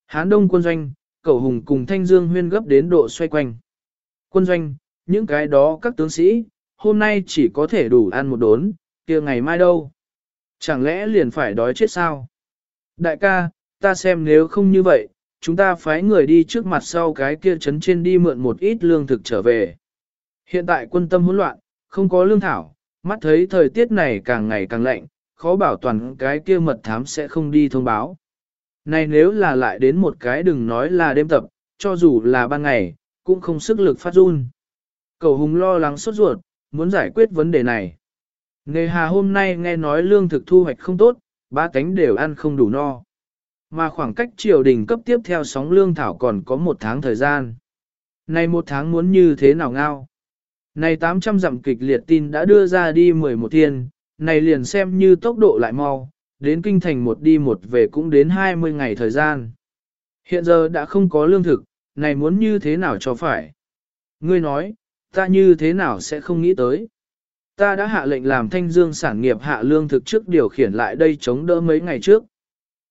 Hán đông quân doanh, cầu hùng cùng thanh dương huyên gấp đến độ xoay quanh. Quân doanh, những cái đó các tướng sĩ, hôm nay chỉ có thể đủ ăn một đốn, kia ngày mai đâu. Chẳng lẽ liền phải đói chết sao? Đại ca, ta xem nếu không như vậy, chúng ta phái người đi trước mặt sau cái kia trấn trên đi mượn một ít lương thực trở về. Hiện tại quân tâm hỗn loạn, không có lương thảo, mắt thấy thời tiết này càng ngày càng lạnh, khó bảo toàn cái kia mật thám sẽ không đi thông báo. Này nếu là lại đến một cái đừng nói là đêm tập, cho dù là ban ngày, cũng không sức lực phát run. Cầu hùng lo lắng sốt ruột, muốn giải quyết vấn đề này. Nề hà hôm nay nghe nói lương thực thu hoạch không tốt, ba cánh đều ăn không đủ no. Mà khoảng cách triều đình cấp tiếp theo sóng lương thảo còn có một tháng thời gian. Này một tháng muốn như thế nào ngao? Này 800 dặm kịch liệt tin đã đưa ra đi 11 thiên, này liền xem như tốc độ lại mau, đến kinh thành một đi một về cũng đến 20 ngày thời gian. Hiện giờ đã không có lương thực, này muốn như thế nào cho phải? Ngươi nói, ta như thế nào sẽ không nghĩ tới? Ta đã hạ lệnh làm thanh dương sản nghiệp hạ lương thực trước điều khiển lại đây chống đỡ mấy ngày trước.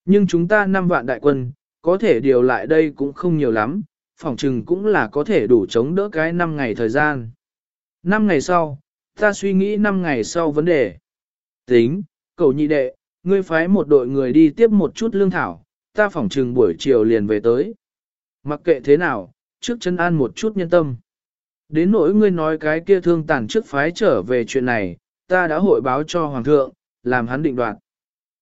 Nhưng chúng ta năm vạn đại quân, có thể điều lại đây cũng không nhiều lắm, phòng chừng cũng là có thể đủ chống đỡ cái 5 ngày thời gian. 5 ngày sau, ta suy nghĩ 5 ngày sau vấn đề. Tính, cậu nhị đệ, ngươi phái một đội người đi tiếp một chút lương thảo, ta phỏng trừng buổi chiều liền về tới. Mặc kệ thế nào, trước chân an một chút nhân tâm. Đến nỗi ngươi nói cái kia thương tàn trước phái trở về chuyện này, ta đã hội báo cho Hoàng thượng, làm hắn định đoạt.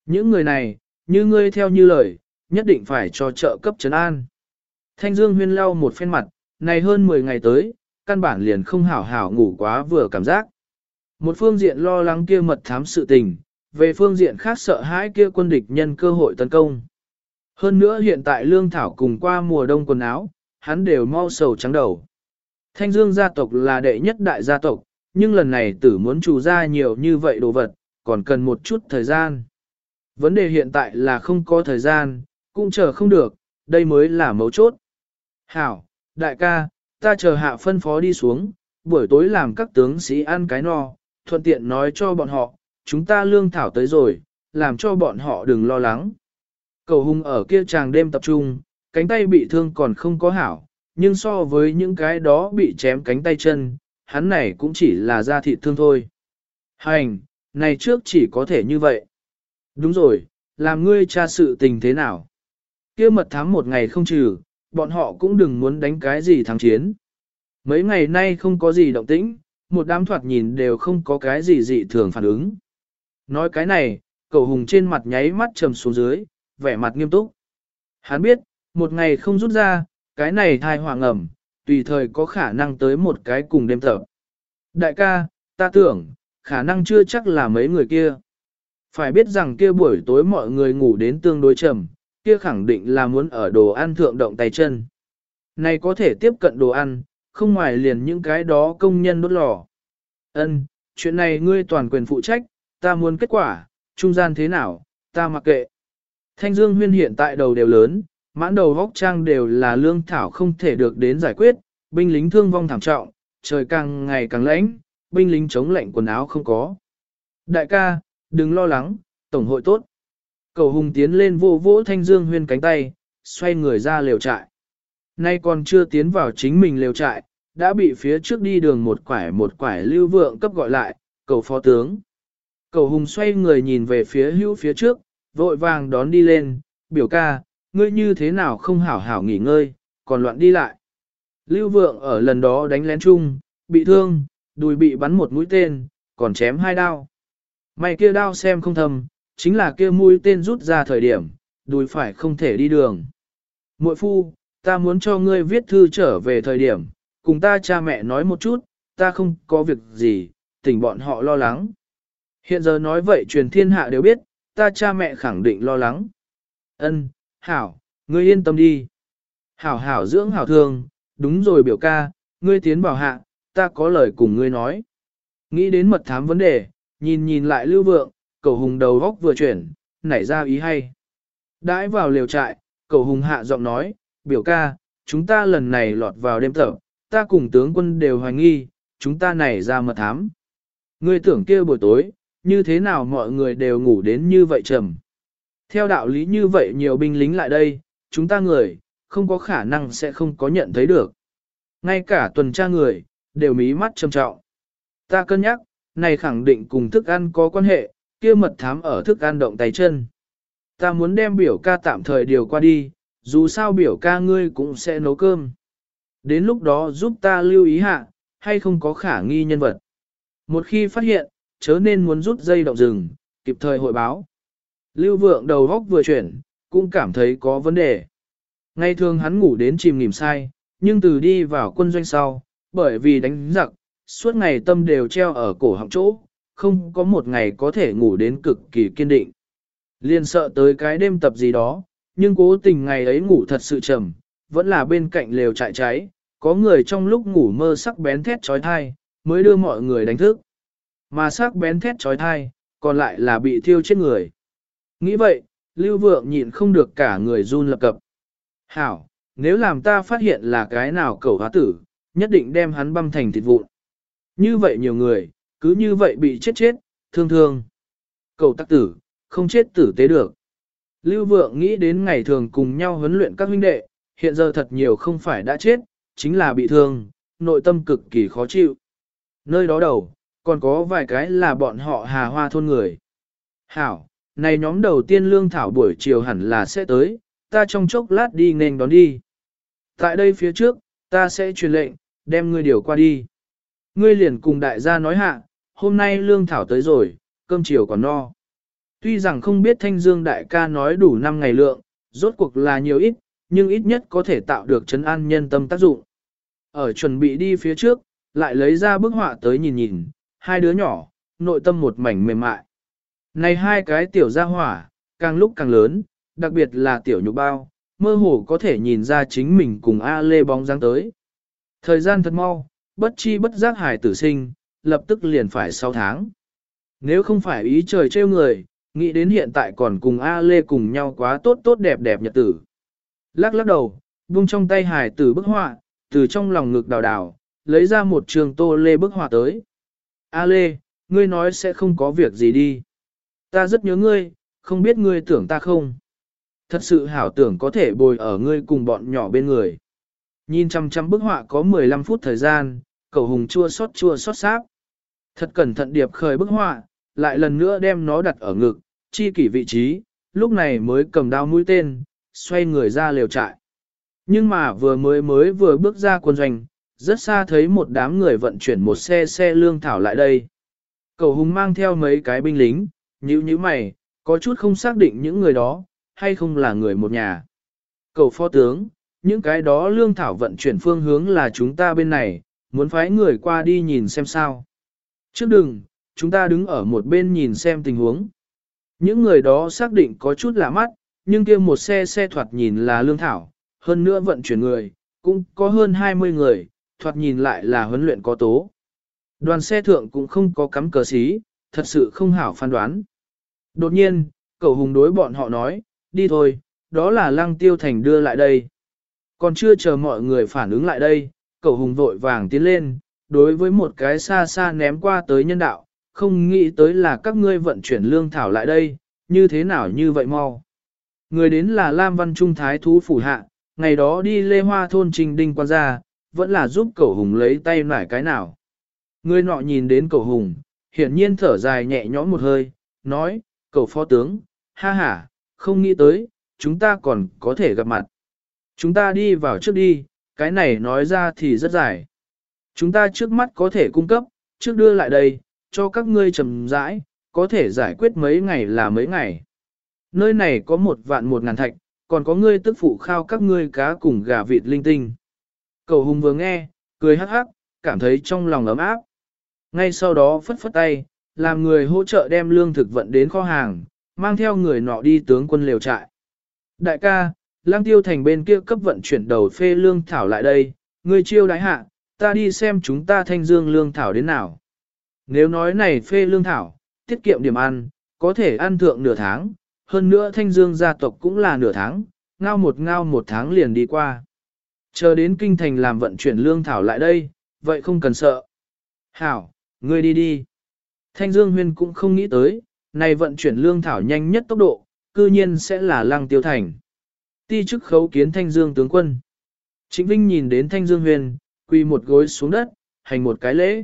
Những người này, như ngươi theo như lời, nhất định phải cho trợ cấp trấn an. Thanh Dương huyên lau một phen mặt, này hơn 10 ngày tới, căn bản liền không hảo hảo ngủ quá vừa cảm giác. Một phương diện lo lắng kia mật thám sự tình, về phương diện khác sợ hãi kia quân địch nhân cơ hội tấn công. Hơn nữa hiện tại lương thảo cùng qua mùa đông quần áo, hắn đều mau sầu trắng đầu. Thanh Dương gia tộc là đệ nhất đại gia tộc, nhưng lần này tử muốn chủ ra nhiều như vậy đồ vật, còn cần một chút thời gian. Vấn đề hiện tại là không có thời gian, cũng chờ không được, đây mới là mấu chốt. Hảo, đại ca, ta chờ hạ phân phó đi xuống, buổi tối làm các tướng sĩ ăn cái no, thuận tiện nói cho bọn họ, chúng ta lương thảo tới rồi, làm cho bọn họ đừng lo lắng. Cầu hung ở kia chàng đêm tập trung, cánh tay bị thương còn không có hảo, nhưng so với những cái đó bị chém cánh tay chân, hắn này cũng chỉ là da thịt thương thôi. Hành, này trước chỉ có thể như vậy. Đúng rồi, làm ngươi tra sự tình thế nào? kia mật thám một ngày không trừ, bọn họ cũng đừng muốn đánh cái gì thắng chiến. Mấy ngày nay không có gì động tĩnh, một đám thoạt nhìn đều không có cái gì dị thường phản ứng. Nói cái này, cầu hùng trên mặt nháy mắt trầm xuống dưới, vẻ mặt nghiêm túc. Hắn biết, một ngày không rút ra, cái này thai hoàng ẩm, tùy thời có khả năng tới một cái cùng đêm tập. Đại ca, ta tưởng, khả năng chưa chắc là mấy người kia. Phải biết rằng kia buổi tối mọi người ngủ đến tương đối trầm, kia khẳng định là muốn ở đồ ăn thượng động tay chân. Này có thể tiếp cận đồ ăn, không ngoài liền những cái đó công nhân đốt lò. Ân, chuyện này ngươi toàn quyền phụ trách, ta muốn kết quả, trung gian thế nào, ta mặc kệ. Thanh Dương Huyên hiện tại đầu đều lớn, mãn đầu vóc trang đều là lương thảo không thể được đến giải quyết, binh lính thương vong thảm trọng, trời càng ngày càng lạnh, binh lính chống lạnh quần áo không có. Đại ca, đừng lo lắng, tổng hội tốt. Cầu hùng tiến lên vô vỗ thanh dương huyên cánh tay, xoay người ra lều trại. Nay còn chưa tiến vào chính mình lều trại, đã bị phía trước đi đường một quải một quải lưu vượng cấp gọi lại, cầu phó tướng. Cầu hùng xoay người nhìn về phía hữu phía trước, vội vàng đón đi lên, biểu ca, ngươi như thế nào không hảo hảo nghỉ ngơi, còn loạn đi lại. Lưu vượng ở lần đó đánh lén chung, bị thương, đùi bị bắn một mũi tên, còn chém hai đao. Mày kia đao xem không thầm, chính là kia mũi tên rút ra thời điểm, đùi phải không thể đi đường. Muội phu, ta muốn cho ngươi viết thư trở về thời điểm, cùng ta cha mẹ nói một chút, ta không có việc gì, tỉnh bọn họ lo lắng. Hiện giờ nói vậy truyền thiên hạ đều biết, ta cha mẹ khẳng định lo lắng. Ân, hảo, ngươi yên tâm đi. Hảo hảo dưỡng hảo thương, đúng rồi biểu ca, ngươi tiến bảo hạ, ta có lời cùng ngươi nói. Nghĩ đến mật thám vấn đề, nhìn nhìn lại lưu vượng, cầu hùng đầu góc vừa chuyển, nảy ra ý hay. Đãi vào liều trại, cầu hùng hạ giọng nói, biểu ca, chúng ta lần này lọt vào đêm tập, ta cùng tướng quân đều hoài nghi, chúng ta này ra mật thám. Ngươi tưởng kia buổi tối, như thế nào mọi người đều ngủ đến như vậy trầm. Theo đạo lý như vậy nhiều binh lính lại đây, chúng ta người, không có khả năng sẽ không có nhận thấy được. Ngay cả tuần tra người, đều mí mắt trầm trọng. Ta cân nhắc, này khẳng định cùng thức ăn có quan hệ, kia mật thám ở thức ăn động tay chân. Ta muốn đem biểu ca tạm thời điều qua đi, dù sao biểu ca ngươi cũng sẽ nấu cơm. Đến lúc đó giúp ta lưu ý hạ, hay không có khả nghi nhân vật. Một khi phát hiện, chớ nên muốn rút dây động rừng, kịp thời hội báo. Lưu vượng đầu góc vừa chuyển, cũng cảm thấy có vấn đề. Ngày thường hắn ngủ đến chìm nghỉm sai, nhưng từ đi vào quân doanh sau, bởi vì đánh giặc, suốt ngày tâm đều treo ở cổ họng chỗ, không có một ngày có thể ngủ đến cực kỳ kiên định. Liên sợ tới cái đêm tập gì đó, nhưng cố tình ngày ấy ngủ thật sự trầm, vẫn là bên cạnh lều trại cháy, có người trong lúc ngủ mơ sắc bén thét trói thai, mới đưa mọi người đánh thức. Mà sắc bén thét trói thai, còn lại là bị thiêu chết người. Nghĩ vậy, Lưu Vượng nhịn không được cả người run lập cập. Hảo, nếu làm ta phát hiện là cái nào cầu hóa tử, nhất định đem hắn băm thành thịt vụn. Như vậy nhiều người, cứ như vậy bị chết chết, thương thương. Cầu tắc tử, không chết tử tế được. Lưu Vượng nghĩ đến ngày thường cùng nhau huấn luyện các huynh đệ, hiện giờ thật nhiều không phải đã chết, chính là bị thương, nội tâm cực kỳ khó chịu. Nơi đó đầu, còn có vài cái là bọn họ hà hoa thôn người. Hảo, này nhóm đầu tiên lương thảo buổi chiều hẳn là sẽ tới, ta trong chốc lát đi nên đón đi. Tại đây phía trước, ta sẽ truyền lệnh, đem ngươi điều qua đi. Ngươi liền cùng đại gia nói hạ, hôm nay lương thảo tới rồi, cơm chiều còn no. Tuy rằng không biết thanh dương đại ca nói đủ 5 ngày lượng, rốt cuộc là nhiều ít, nhưng ít nhất có thể tạo được chấn an nhân tâm tác dụng. Ở chuẩn bị đi phía trước, lại lấy ra bức họa tới nhìn nhìn, hai đứa nhỏ, nội tâm một mảnh mềm mại. Này hai cái tiểu gia hỏa, càng lúc càng lớn, đặc biệt là tiểu nhục bao, mơ hồ có thể nhìn ra chính mình cùng A Lê bóng dáng tới. Thời gian thật mau, bất chi bất giác hải tử sinh, lập tức liền phải 6 tháng. Nếu không phải ý trời trêu người, nghĩ đến hiện tại còn cùng A Lê cùng nhau quá tốt tốt đẹp đẹp nhật tử. Lắc lắc đầu, buông trong tay hải tử bức họa, từ trong lòng ngực đào đào, lấy ra một trường tô lê bức họa tới. A Lê, ngươi nói sẽ không có việc gì đi. Ta rất nhớ ngươi, không biết ngươi tưởng ta không. Thật sự hảo tưởng có thể bồi ở ngươi cùng bọn nhỏ bên người. Nhìn chăm chăm bức họa có 15 phút thời gian, Cậu hùng chua xót chua xót sáp. Thật cẩn thận điệp khởi bức họa, lại lần nữa đem nó đặt ở ngực, chi kỷ vị trí, lúc này mới cầm đao mũi tên, xoay người ra liều trại. Nhưng mà vừa mới mới vừa bước ra quân doanh, rất xa thấy một đám người vận chuyển một xe xe lương thảo lại đây. Cầu hùng mang theo mấy cái binh lính, nhíu nhíu mày, có chút không xác định những người đó, hay không là người một nhà. Cầu phó tướng, những cái đó lương thảo vận chuyển phương hướng là chúng ta bên này, muốn phái người qua đi nhìn xem sao. Trước đừng, chúng ta đứng ở một bên nhìn xem tình huống. Những người đó xác định có chút lạ mắt, nhưng kia một xe xe thoạt nhìn là lương thảo, hơn nữa vận chuyển người, cũng có hơn 20 người, thoạt nhìn lại là huấn luyện có tố. Đoàn xe thượng cũng không có cắm cờ xí, thật sự không hảo phán đoán. Đột nhiên, cậu hùng đối bọn họ nói, đi thôi, đó là lăng tiêu thành đưa lại đây. Còn chưa chờ mọi người phản ứng lại đây, cậu hùng vội vàng tiến lên, đối với một cái xa xa ném qua tới nhân đạo, không nghĩ tới là các ngươi vận chuyển lương thảo lại đây, như thế nào như vậy mau. Người đến là Lam Văn Trung Thái Thú Phủ Hạ, ngày đó đi Lê Hoa Thôn Trình Đinh quan gia, vẫn là giúp cậu hùng lấy tay nải cái nào. Người nọ nhìn đến cậu hùng, hiển nhiên thở dài nhẹ nhõm một hơi, nói, cậu phó tướng, ha ha, không nghĩ tới, chúng ta còn có thể gặp mặt. Chúng ta đi vào trước đi, cái này nói ra thì rất dài. Chúng ta trước mắt có thể cung cấp, trước đưa lại đây, cho các ngươi trầm rãi, có thể giải quyết mấy ngày là mấy ngày. Nơi này có một vạn một ngàn thạch, còn có ngươi tức phụ khao các ngươi cá cùng gà vịt linh tinh. Cầu hùng vừa nghe, cười hắc hắc, cảm thấy trong lòng ấm áp. Ngay sau đó phất phất tay, làm người hỗ trợ đem lương thực vận đến kho hàng, mang theo người nọ đi tướng quân liều trại. Đại ca, lang tiêu thành bên kia cấp vận chuyển đầu phê lương thảo lại đây, người chiêu đái hạ, ta đi xem chúng ta thanh dương lương thảo đến nào. Nếu nói này phê lương thảo, tiết kiệm điểm ăn, có thể ăn thượng nửa tháng, hơn nữa thanh dương gia tộc cũng là nửa tháng, ngao một ngao một tháng liền đi qua. Chờ đến kinh thành làm vận chuyển lương thảo lại đây, vậy không cần sợ. Hảo, ngươi đi đi. Thanh Dương Huyên cũng không nghĩ tới, này vận chuyển lương thảo nhanh nhất tốc độ, cư nhiên sẽ là lăng tiêu thành. Ti chức khấu kiến Thanh Dương tướng quân. Trịnh Vinh nhìn đến Thanh Dương Huyên, quỳ một gối xuống đất, hành một cái lễ.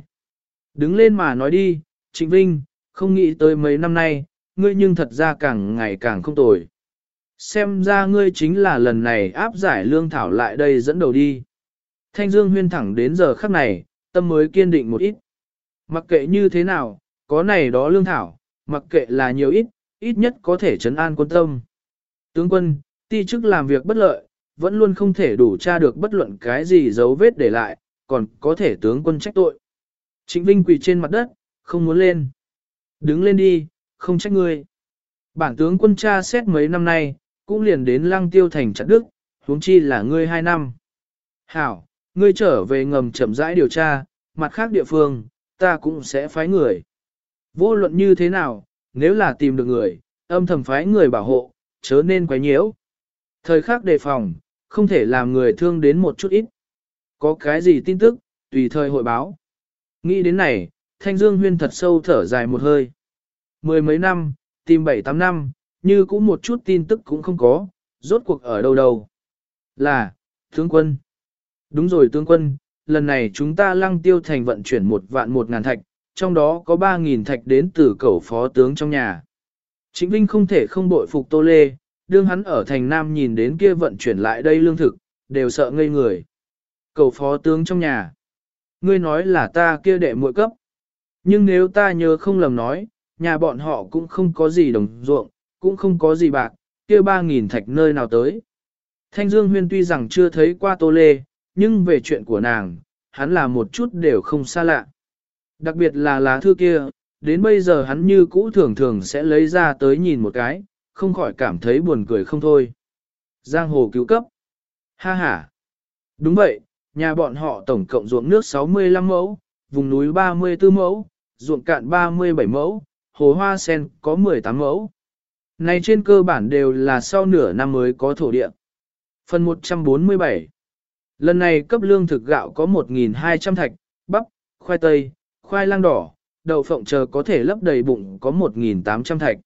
Đứng lên mà nói đi, Trịnh Vinh, không nghĩ tới mấy năm nay, ngươi nhưng thật ra càng ngày càng không tồi. Xem ra ngươi chính là lần này áp giải lương thảo lại đây dẫn đầu đi. Thanh Dương huyên thẳng đến giờ khắc này, tâm mới kiên định một ít. Mặc kệ như thế nào, có này đó lương thảo, mặc kệ là nhiều ít, ít nhất có thể trấn an quân tâm. Tướng quân, ti chức làm việc bất lợi, vẫn luôn không thể đủ tra được bất luận cái gì dấu vết để lại, còn có thể tướng quân trách tội. Trịnh Vinh quỳ trên mặt đất, không muốn lên. Đứng lên đi, không trách ngươi. Bản tướng quân tra xét mấy năm nay, cũng liền đến lăng tiêu thành chặt đức, huống chi là ngươi hai năm. Hảo, ngươi trở về ngầm chậm rãi điều tra, mặt khác địa phương, ta cũng sẽ phái người. Vô luận như thế nào, nếu là tìm được người, âm thầm phái người bảo hộ, chớ nên quấy nhiễu. Thời khắc đề phòng, không thể làm người thương đến một chút ít. Có cái gì tin tức, tùy thời hội báo. Nghĩ đến này, Thanh Dương Huyên thật sâu thở dài một hơi. Mười mấy năm, tìm bảy tám năm, như cũng một chút tin tức cũng không có, rốt cuộc ở đâu đâu. Là, tướng quân. Đúng rồi tướng quân, lần này chúng ta lăng tiêu thành vận chuyển một vạn một ngàn thạch, trong đó có ba nghìn thạch đến từ cẩu phó tướng trong nhà. chính Vinh không thể không bội phục Tô Lê, đương hắn ở thành Nam nhìn đến kia vận chuyển lại đây lương thực, đều sợ ngây người. Cầu phó tướng trong nhà. Ngươi nói là ta kia đệ muội cấp. Nhưng nếu ta nhớ không lầm nói, nhà bọn họ cũng không có gì đồng ruộng, cũng không có gì bạc, kia ba nghìn thạch nơi nào tới. Thanh Dương Huyên tuy rằng chưa thấy qua Tô Lê, nhưng về chuyện của nàng, hắn là một chút đều không xa lạ. Đặc biệt là lá thư kia, đến bây giờ hắn như cũ thường thường sẽ lấy ra tới nhìn một cái, không khỏi cảm thấy buồn cười không thôi. Giang hồ cứu cấp. Ha ha. Đúng vậy, nhà bọn họ tổng cộng ruộng nước 65 mẫu, vùng núi 34 mẫu, ruộng cạn 37 mẫu, hồ hoa sen có 18 mẫu. Này trên cơ bản đều là sau nửa năm mới có thổ địa. Phần 147 Lần này cấp lương thực gạo có 1.200 thạch, bắp, khoai tây, khoai lang đỏ, đậu phộng chờ có thể lấp đầy bụng có 1.800 thạch.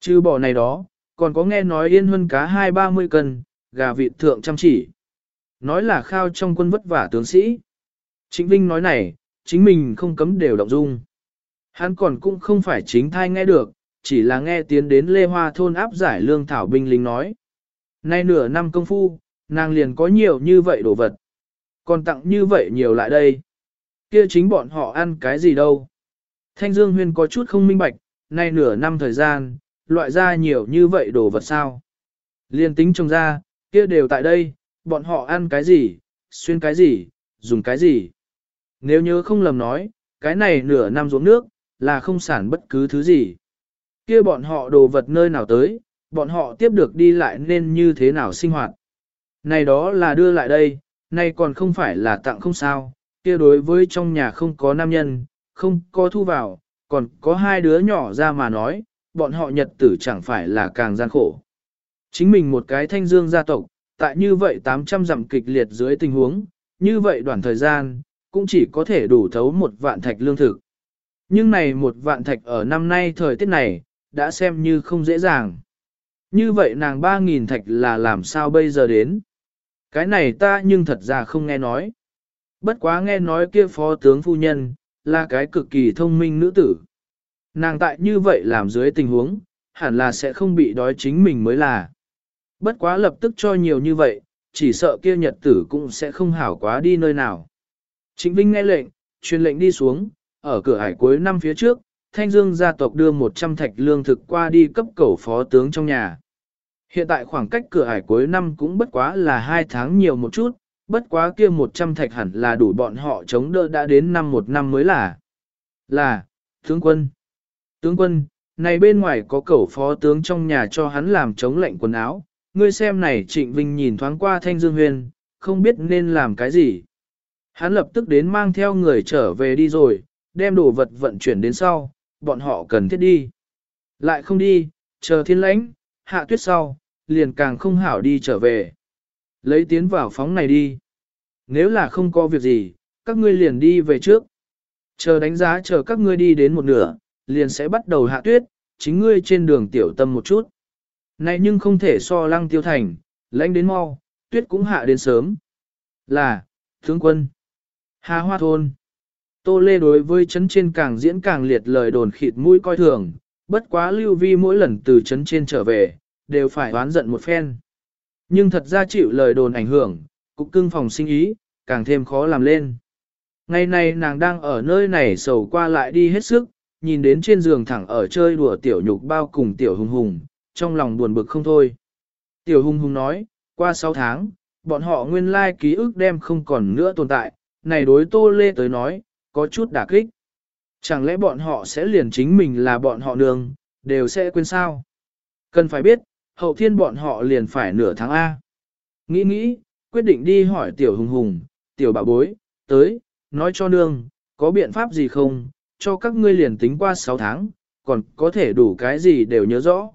Trừ bỏ này đó, còn có nghe nói yên hơn cá 2-30 cân, gà vịt thượng chăm chỉ. Nói là khao trong quân vất vả tướng sĩ. Chính Vinh nói này, chính mình không cấm đều động dung. Hắn còn cũng không phải chính thai nghe được, chỉ là nghe tiến đến Lê Hoa thôn áp giải lương thảo binh lính nói. Nay nửa năm công phu, nàng liền có nhiều như vậy đồ vật. Còn tặng như vậy nhiều lại đây. Kia chính bọn họ ăn cái gì đâu. Thanh Dương Huyên có chút không minh bạch, nay nửa năm thời gian, loại ra nhiều như vậy đồ vật sao. Liên tính trồng ra, kia đều tại đây, bọn họ ăn cái gì, xuyên cái gì, dùng cái gì. Nếu nhớ không lầm nói, cái này nửa năm ruộng nước, là không sản bất cứ thứ gì. Kia bọn họ đồ vật nơi nào tới, bọn họ tiếp được đi lại nên như thế nào sinh hoạt. Này đó là đưa lại đây, này còn không phải là tặng không sao, kia đối với trong nhà không có nam nhân, không có thu vào, còn có hai đứa nhỏ ra mà nói, bọn họ nhật tử chẳng phải là càng gian khổ. Chính mình một cái thanh dương gia tộc, tại như vậy 800 dặm kịch liệt dưới tình huống, như vậy đoạn thời gian, cũng chỉ có thể đủ thấu một vạn thạch lương thực. Nhưng này một vạn thạch ở năm nay thời tiết này, đã xem như không dễ dàng. Như vậy nàng 3.000 thạch là làm sao bây giờ đến? Cái này ta nhưng thật ra không nghe nói. Bất quá nghe nói kia phó tướng phu nhân, là cái cực kỳ thông minh nữ tử. Nàng tại như vậy làm dưới tình huống, hẳn là sẽ không bị đói chính mình mới là. Bất quá lập tức cho nhiều như vậy, chỉ sợ kia nhật tử cũng sẽ không hảo quá đi nơi nào. Trịnh Vinh nghe lệnh, truyền lệnh đi xuống, ở cửa hải cuối năm phía trước, Thanh Dương gia tộc đưa 100 thạch lương thực qua đi cấp cầu phó tướng trong nhà. Hiện tại khoảng cách cửa hải cuối năm cũng bất quá là 2 tháng nhiều một chút, bất quá kia 100 thạch hẳn là đủ bọn họ chống đỡ đã đến năm một năm mới là. Là, tướng quân. Tướng quân, này bên ngoài có cẩu phó tướng trong nhà cho hắn làm chống lệnh quần áo, ngươi xem này Trịnh Vinh nhìn thoáng qua Thanh Dương Huyền, không biết nên làm cái gì. Hắn lập tức đến mang theo người trở về đi rồi, đem đồ vật vận chuyển đến sau, bọn họ cần thiết đi. Lại không đi, chờ thiên lãnh, hạ tuyết sau, liền càng không hảo đi trở về. Lấy tiến vào phóng này đi. Nếu là không có việc gì, các ngươi liền đi về trước. Chờ đánh giá chờ các ngươi đi đến một nửa, liền sẽ bắt đầu hạ tuyết, chính ngươi trên đường tiểu tâm một chút. Này nhưng không thể so lăng tiêu thành, lãnh đến mau, tuyết cũng hạ đến sớm. Là, tướng quân, Hà Hoa Thôn. Tô Lê đối với chấn trên càng diễn càng liệt lời đồn khịt mũi coi thường, bất quá lưu vi mỗi lần từ chấn trên trở về, đều phải oán giận một phen. Nhưng thật ra chịu lời đồn ảnh hưởng, cục cưng phòng sinh ý, càng thêm khó làm lên. Ngày này nàng đang ở nơi này sầu qua lại đi hết sức, nhìn đến trên giường thẳng ở chơi đùa tiểu nhục bao cùng tiểu hùng hùng, trong lòng buồn bực không thôi. Tiểu hùng hùng nói, qua 6 tháng, bọn họ nguyên lai ký ức đem không còn nữa tồn tại, này đối tô lê tới nói, có chút đả kích. Chẳng lẽ bọn họ sẽ liền chính mình là bọn họ nương, đều sẽ quên sao? Cần phải biết, hậu thiên bọn họ liền phải nửa tháng A. Nghĩ nghĩ, quyết định đi hỏi tiểu hùng hùng, tiểu bà bối, tới, nói cho nương, có biện pháp gì không, cho các ngươi liền tính qua 6 tháng, còn có thể đủ cái gì đều nhớ rõ.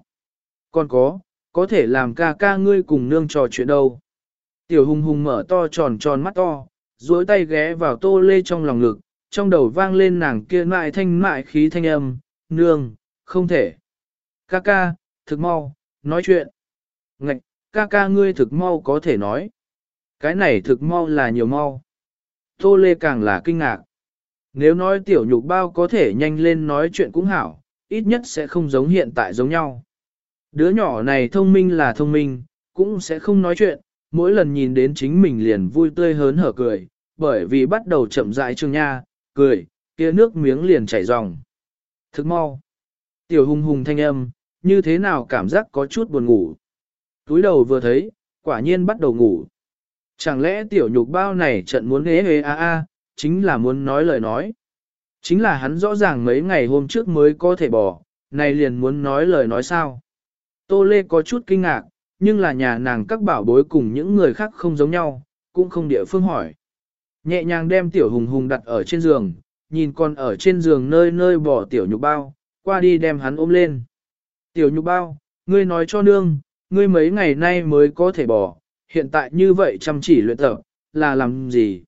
Còn có, có thể làm ca ca ngươi cùng nương trò chuyện đâu. Tiểu hùng hùng mở to tròn tròn mắt to, duỗi tay ghé vào tô lê trong lòng ngực, trong đầu vang lên nàng kia mại thanh mại khí thanh âm, nương, không thể. Ca ca, thực mau, nói chuyện. Ngạch, ca ca ngươi thực mau có thể nói. Cái này thực mau là nhiều mau. Tô Lê càng là kinh ngạc. Nếu nói tiểu nhục bao có thể nhanh lên nói chuyện cũng hảo, ít nhất sẽ không giống hiện tại giống nhau. Đứa nhỏ này thông minh là thông minh, cũng sẽ không nói chuyện, mỗi lần nhìn đến chính mình liền vui tươi hớn hở cười, bởi vì bắt đầu chậm rãi trương nha, cười, kia nước miếng liền chảy ròng. Thức mau. Tiểu hùng hùng thanh âm, như thế nào cảm giác có chút buồn ngủ. Túi đầu vừa thấy, quả nhiên bắt đầu ngủ. Chẳng lẽ tiểu nhục bao này trận muốn ế ế a a, chính là muốn nói lời nói. Chính là hắn rõ ràng mấy ngày hôm trước mới có thể bỏ, này liền muốn nói lời nói sao. Tô Lê có chút kinh ngạc, nhưng là nhà nàng các bảo bối cùng những người khác không giống nhau, cũng không địa phương hỏi. Nhẹ nhàng đem tiểu hùng hùng đặt ở trên giường, nhìn con ở trên giường nơi nơi bỏ tiểu nhục bao, qua đi đem hắn ôm lên. Tiểu nhục bao, ngươi nói cho nương, ngươi mấy ngày nay mới có thể bỏ, hiện tại như vậy chăm chỉ luyện tập, là làm gì?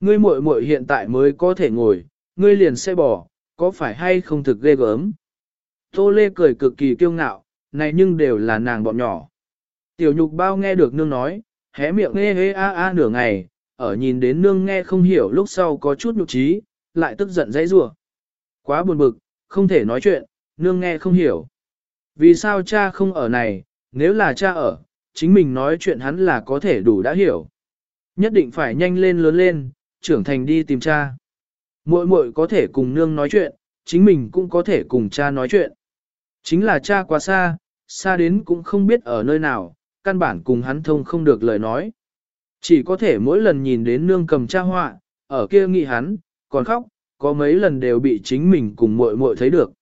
Ngươi muội muội hiện tại mới có thể ngồi, ngươi liền sẽ bỏ, có phải hay không thực ghê gớm? Tô Lê cười cực kỳ kiêu ngạo, này nhưng đều là nàng bọn nhỏ. Tiểu nhục bao nghe được nương nói, hé miệng nghe hê a a nửa ngày, ở nhìn đến nương nghe không hiểu lúc sau có chút nhục trí, lại tức giận dãy rủa. Quá buồn bực, không thể nói chuyện, nương nghe không hiểu. Vì sao cha không ở này, nếu là cha ở, chính mình nói chuyện hắn là có thể đủ đã hiểu. Nhất định phải nhanh lên lớn lên, trưởng thành đi tìm cha. Muội muội có thể cùng nương nói chuyện, chính mình cũng có thể cùng cha nói chuyện. Chính là cha quá xa, xa đến cũng không biết ở nơi nào, căn bản cùng hắn thông không được lời nói. Chỉ có thể mỗi lần nhìn đến nương cầm cha họa, ở kia nghị hắn, còn khóc, có mấy lần đều bị chính mình cùng muội muội thấy được.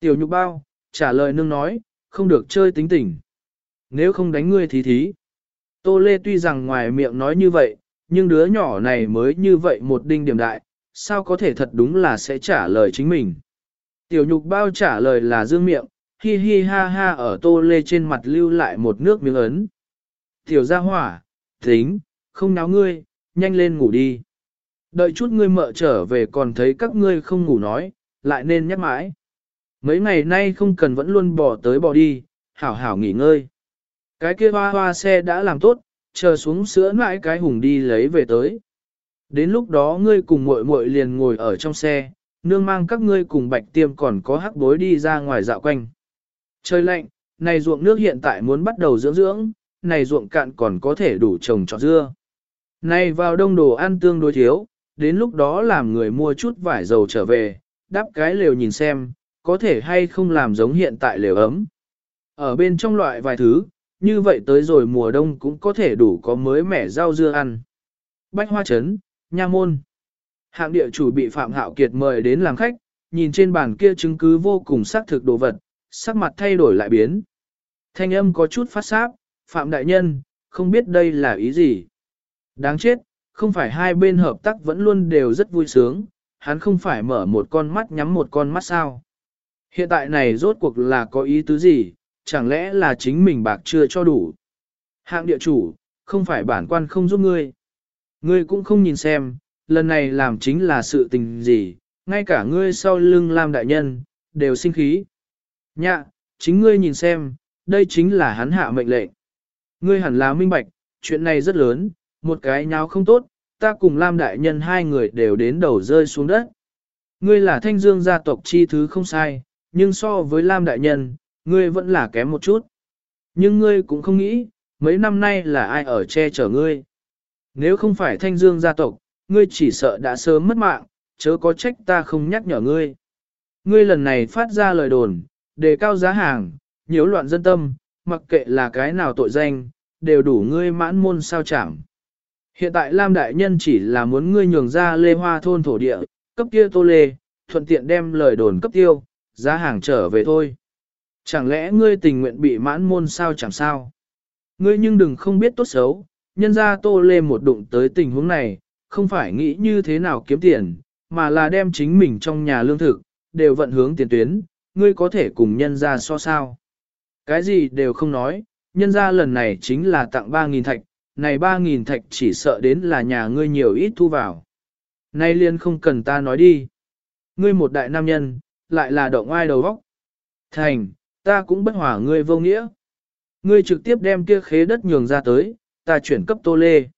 Tiểu nhục bao, trả lời nương nói, không được chơi tính tình. Nếu không đánh ngươi thì thí. Tô Lê tuy rằng ngoài miệng nói như vậy, nhưng đứa nhỏ này mới như vậy một đinh điểm đại, sao có thể thật đúng là sẽ trả lời chính mình. Tiểu nhục bao trả lời là dương miệng, hi hi ha ha ở Tô Lê trên mặt lưu lại một nước miếng ấn. Tiểu gia hỏa, tính, không náo ngươi, nhanh lên ngủ đi. Đợi chút ngươi mợ trở về còn thấy các ngươi không ngủ nói, lại nên nhắc mãi. Mấy ngày nay không cần vẫn luôn bỏ tới bỏ đi, hảo hảo nghỉ ngơi. Cái kia hoa hoa xe đã làm tốt, chờ xuống sữa mãi cái hùng đi lấy về tới. Đến lúc đó ngươi cùng muội muội liền ngồi ở trong xe, nương mang các ngươi cùng bạch tiêm còn có hắc bối đi ra ngoài dạo quanh. Trời lạnh, này ruộng nước hiện tại muốn bắt đầu dưỡng dưỡng, này ruộng cạn còn có thể đủ trồng trọt dưa nay vào đông đồ ăn tương đối thiếu, đến lúc đó làm người mua chút vải dầu trở về, đắp cái lều nhìn xem, có thể hay không làm giống hiện tại lều ấm. Ở bên trong loại vài thứ, như vậy tới rồi mùa đông cũng có thể đủ có mới mẻ rau dưa ăn. Bách Hoa Trấn, Nha Môn Hạng địa chủ bị Phạm Hạo Kiệt mời đến làm khách, nhìn trên bàn kia chứng cứ vô cùng xác thực đồ vật, sắc mặt thay đổi lại biến. Thanh âm có chút phát sáp, Phạm Đại Nhân, không biết đây là ý gì. Đáng chết, không phải hai bên hợp tác vẫn luôn đều rất vui sướng, hắn không phải mở một con mắt nhắm một con mắt sao. Hiện tại này rốt cuộc là có ý tứ gì, chẳng lẽ là chính mình bạc chưa cho đủ. Hạng địa chủ, không phải bản quan không giúp ngươi. Ngươi cũng không nhìn xem, lần này làm chính là sự tình gì, ngay cả ngươi sau lưng làm đại nhân, đều sinh khí. Nhạ, chính ngươi nhìn xem, đây chính là hắn hạ mệnh lệnh. Ngươi hẳn là minh bạch, chuyện này rất lớn, một cái nháo không tốt, ta cùng Lam đại nhân hai người đều đến đầu rơi xuống đất. Ngươi là thanh dương gia tộc chi thứ không sai, nhưng so với Lam đại nhân, ngươi vẫn là kém một chút. Nhưng ngươi cũng không nghĩ, mấy năm nay là ai ở che chở ngươi. Nếu không phải thanh dương gia tộc, ngươi chỉ sợ đã sớm mất mạng, chớ có trách ta không nhắc nhở ngươi. Ngươi lần này phát ra lời đồn, đề cao giá hàng, nhiễu loạn dân tâm, mặc kệ là cái nào tội danh, đều đủ ngươi mãn môn sao chẳng. Hiện tại Lam Đại Nhân chỉ là muốn ngươi nhường ra lê hoa thôn thổ địa, cấp kia tô lê, thuận tiện đem lời đồn cấp tiêu, giá hàng trở về thôi. Chẳng lẽ ngươi tình nguyện bị mãn môn sao chẳng sao? Ngươi nhưng đừng không biết tốt xấu, nhân ra tô lê một đụng tới tình huống này, không phải nghĩ như thế nào kiếm tiền, mà là đem chính mình trong nhà lương thực, đều vận hướng tiền tuyến, ngươi có thể cùng nhân ra so sao. Cái gì đều không nói, nhân ra lần này chính là tặng 3.000 thạch, này 3.000 thạch chỉ sợ đến là nhà ngươi nhiều ít thu vào. Nay liên không cần ta nói đi. Ngươi một đại nam nhân, lại là động ai đầu vóc. Thành, ta cũng bất hỏa ngươi vô nghĩa. Ngươi trực tiếp đem kia khế đất nhường ra tới, ta chuyển cấp tô lê.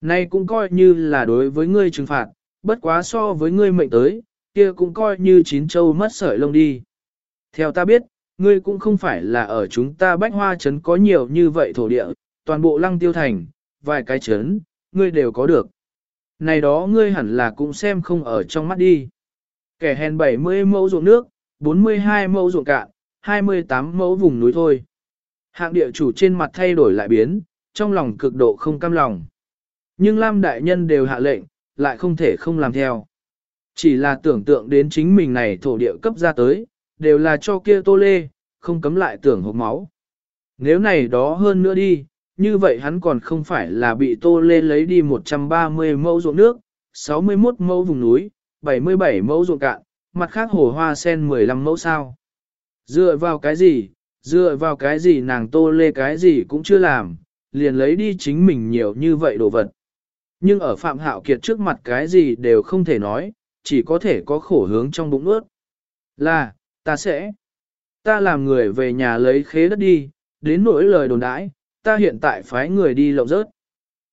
Nay cũng coi như là đối với ngươi trừng phạt, bất quá so với ngươi mệnh tới, kia cũng coi như chín châu mất sợi lông đi. Theo ta biết, ngươi cũng không phải là ở chúng ta bách hoa trấn có nhiều như vậy thổ địa, toàn bộ lăng tiêu thành, vài cái chấn ngươi đều có được. Này đó ngươi hẳn là cũng xem không ở trong mắt đi. Kẻ hèn 70 mẫu ruộng nước, 42 mẫu ruộng cạn, 28 mẫu vùng núi thôi. Hạng địa chủ trên mặt thay đổi lại biến, trong lòng cực độ không cam lòng. Nhưng Lam đại nhân đều hạ lệnh, lại không thể không làm theo. Chỉ là tưởng tượng đến chính mình này thổ địa cấp ra tới, đều là cho kia tô lê, không cấm lại tưởng hộp máu. Nếu này đó hơn nữa đi, như vậy hắn còn không phải là bị tô lê lấy đi 130 mẫu ruộng nước, 61 mẫu vùng núi, 77 mẫu ruộng cạn, mặt khác hồ hoa sen 15 mẫu sao. Dựa vào cái gì, dựa vào cái gì nàng tô lê cái gì cũng chưa làm, liền lấy đi chính mình nhiều như vậy đồ vật. Nhưng ở Phạm Hạo Kiệt trước mặt cái gì đều không thể nói, chỉ có thể có khổ hướng trong bụng ướt. Là, ta sẽ, ta làm người về nhà lấy khế đất đi, đến nỗi lời đồn đãi, ta hiện tại phái người đi lộng rớt.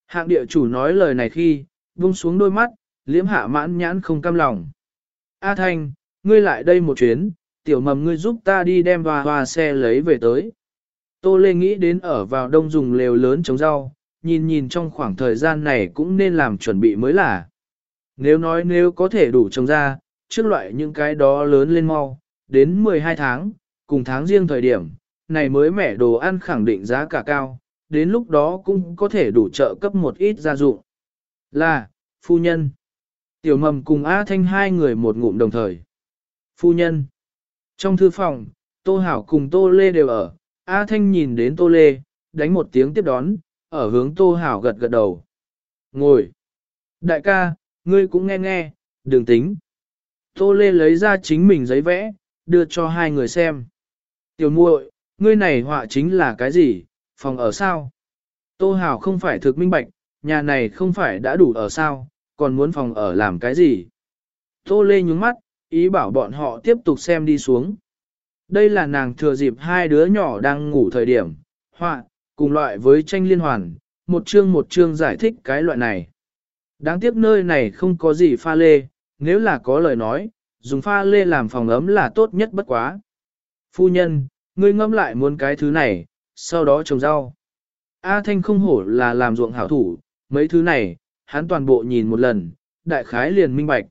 Hạng địa chủ nói lời này khi, buông xuống đôi mắt, liễm hạ mãn nhãn không cam lòng. A Thanh, ngươi lại đây một chuyến, tiểu mầm ngươi giúp ta đi đem hoa hoa xe lấy về tới. Tô Lê nghĩ đến ở vào đông dùng lều lớn trồng rau, nhìn nhìn trong khoảng thời gian này cũng nên làm chuẩn bị mới là. Nếu nói nếu có thể đủ trồng ra, trước loại những cái đó lớn lên mau, đến 12 tháng, cùng tháng riêng thời điểm, này mới mẻ đồ ăn khẳng định giá cả cao, đến lúc đó cũng có thể đủ trợ cấp một ít gia dụng. Là, phu nhân. Tiểu mầm cùng A Thanh hai người một ngụm đồng thời. Phu nhân. Trong thư phòng, Tô Hảo cùng Tô Lê đều ở, A Thanh nhìn đến Tô Lê, đánh một tiếng tiếp đón, ở hướng Tô Hảo gật gật đầu. Ngồi. Đại ca, ngươi cũng nghe nghe, đừng tính. Tô Lê lấy ra chính mình giấy vẽ, đưa cho hai người xem. Tiểu muội, ngươi này họa chính là cái gì, phòng ở sao? Tô Hảo không phải thực minh bạch, nhà này không phải đã đủ ở sao, còn muốn phòng ở làm cái gì? Tô Lê nhúng mắt, ý bảo bọn họ tiếp tục xem đi xuống. Đây là nàng thừa dịp hai đứa nhỏ đang ngủ thời điểm, họa, cùng loại với tranh liên hoàn, một chương một chương giải thích cái loại này. Đáng tiếc nơi này không có gì pha lê, nếu là có lời nói, dùng pha lê làm phòng ấm là tốt nhất bất quá. Phu nhân, ngươi ngâm lại muốn cái thứ này, sau đó trồng rau. A Thanh không hổ là làm ruộng hảo thủ, mấy thứ này, hắn toàn bộ nhìn một lần, đại khái liền minh bạch.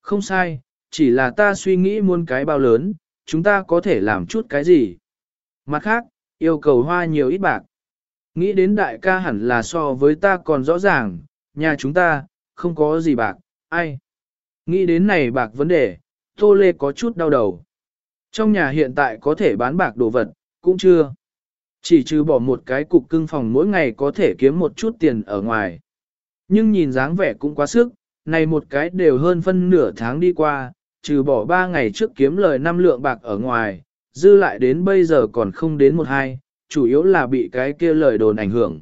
Không sai, chỉ là ta suy nghĩ muôn cái bao lớn, chúng ta có thể làm chút cái gì. Mặt khác, yêu cầu hoa nhiều ít bạc. Nghĩ đến đại ca hẳn là so với ta còn rõ ràng, nhà chúng ta, không có gì bạc, ai. Nghĩ đến này bạc vấn đề, Tô Lê có chút đau đầu. Trong nhà hiện tại có thể bán bạc đồ vật, cũng chưa. Chỉ trừ bỏ một cái cục cưng phòng mỗi ngày có thể kiếm một chút tiền ở ngoài. Nhưng nhìn dáng vẻ cũng quá sức, này một cái đều hơn phân nửa tháng đi qua, trừ bỏ ba ngày trước kiếm lời năm lượng bạc ở ngoài, dư lại đến bây giờ còn không đến một hai, chủ yếu là bị cái kia lời đồn ảnh hưởng.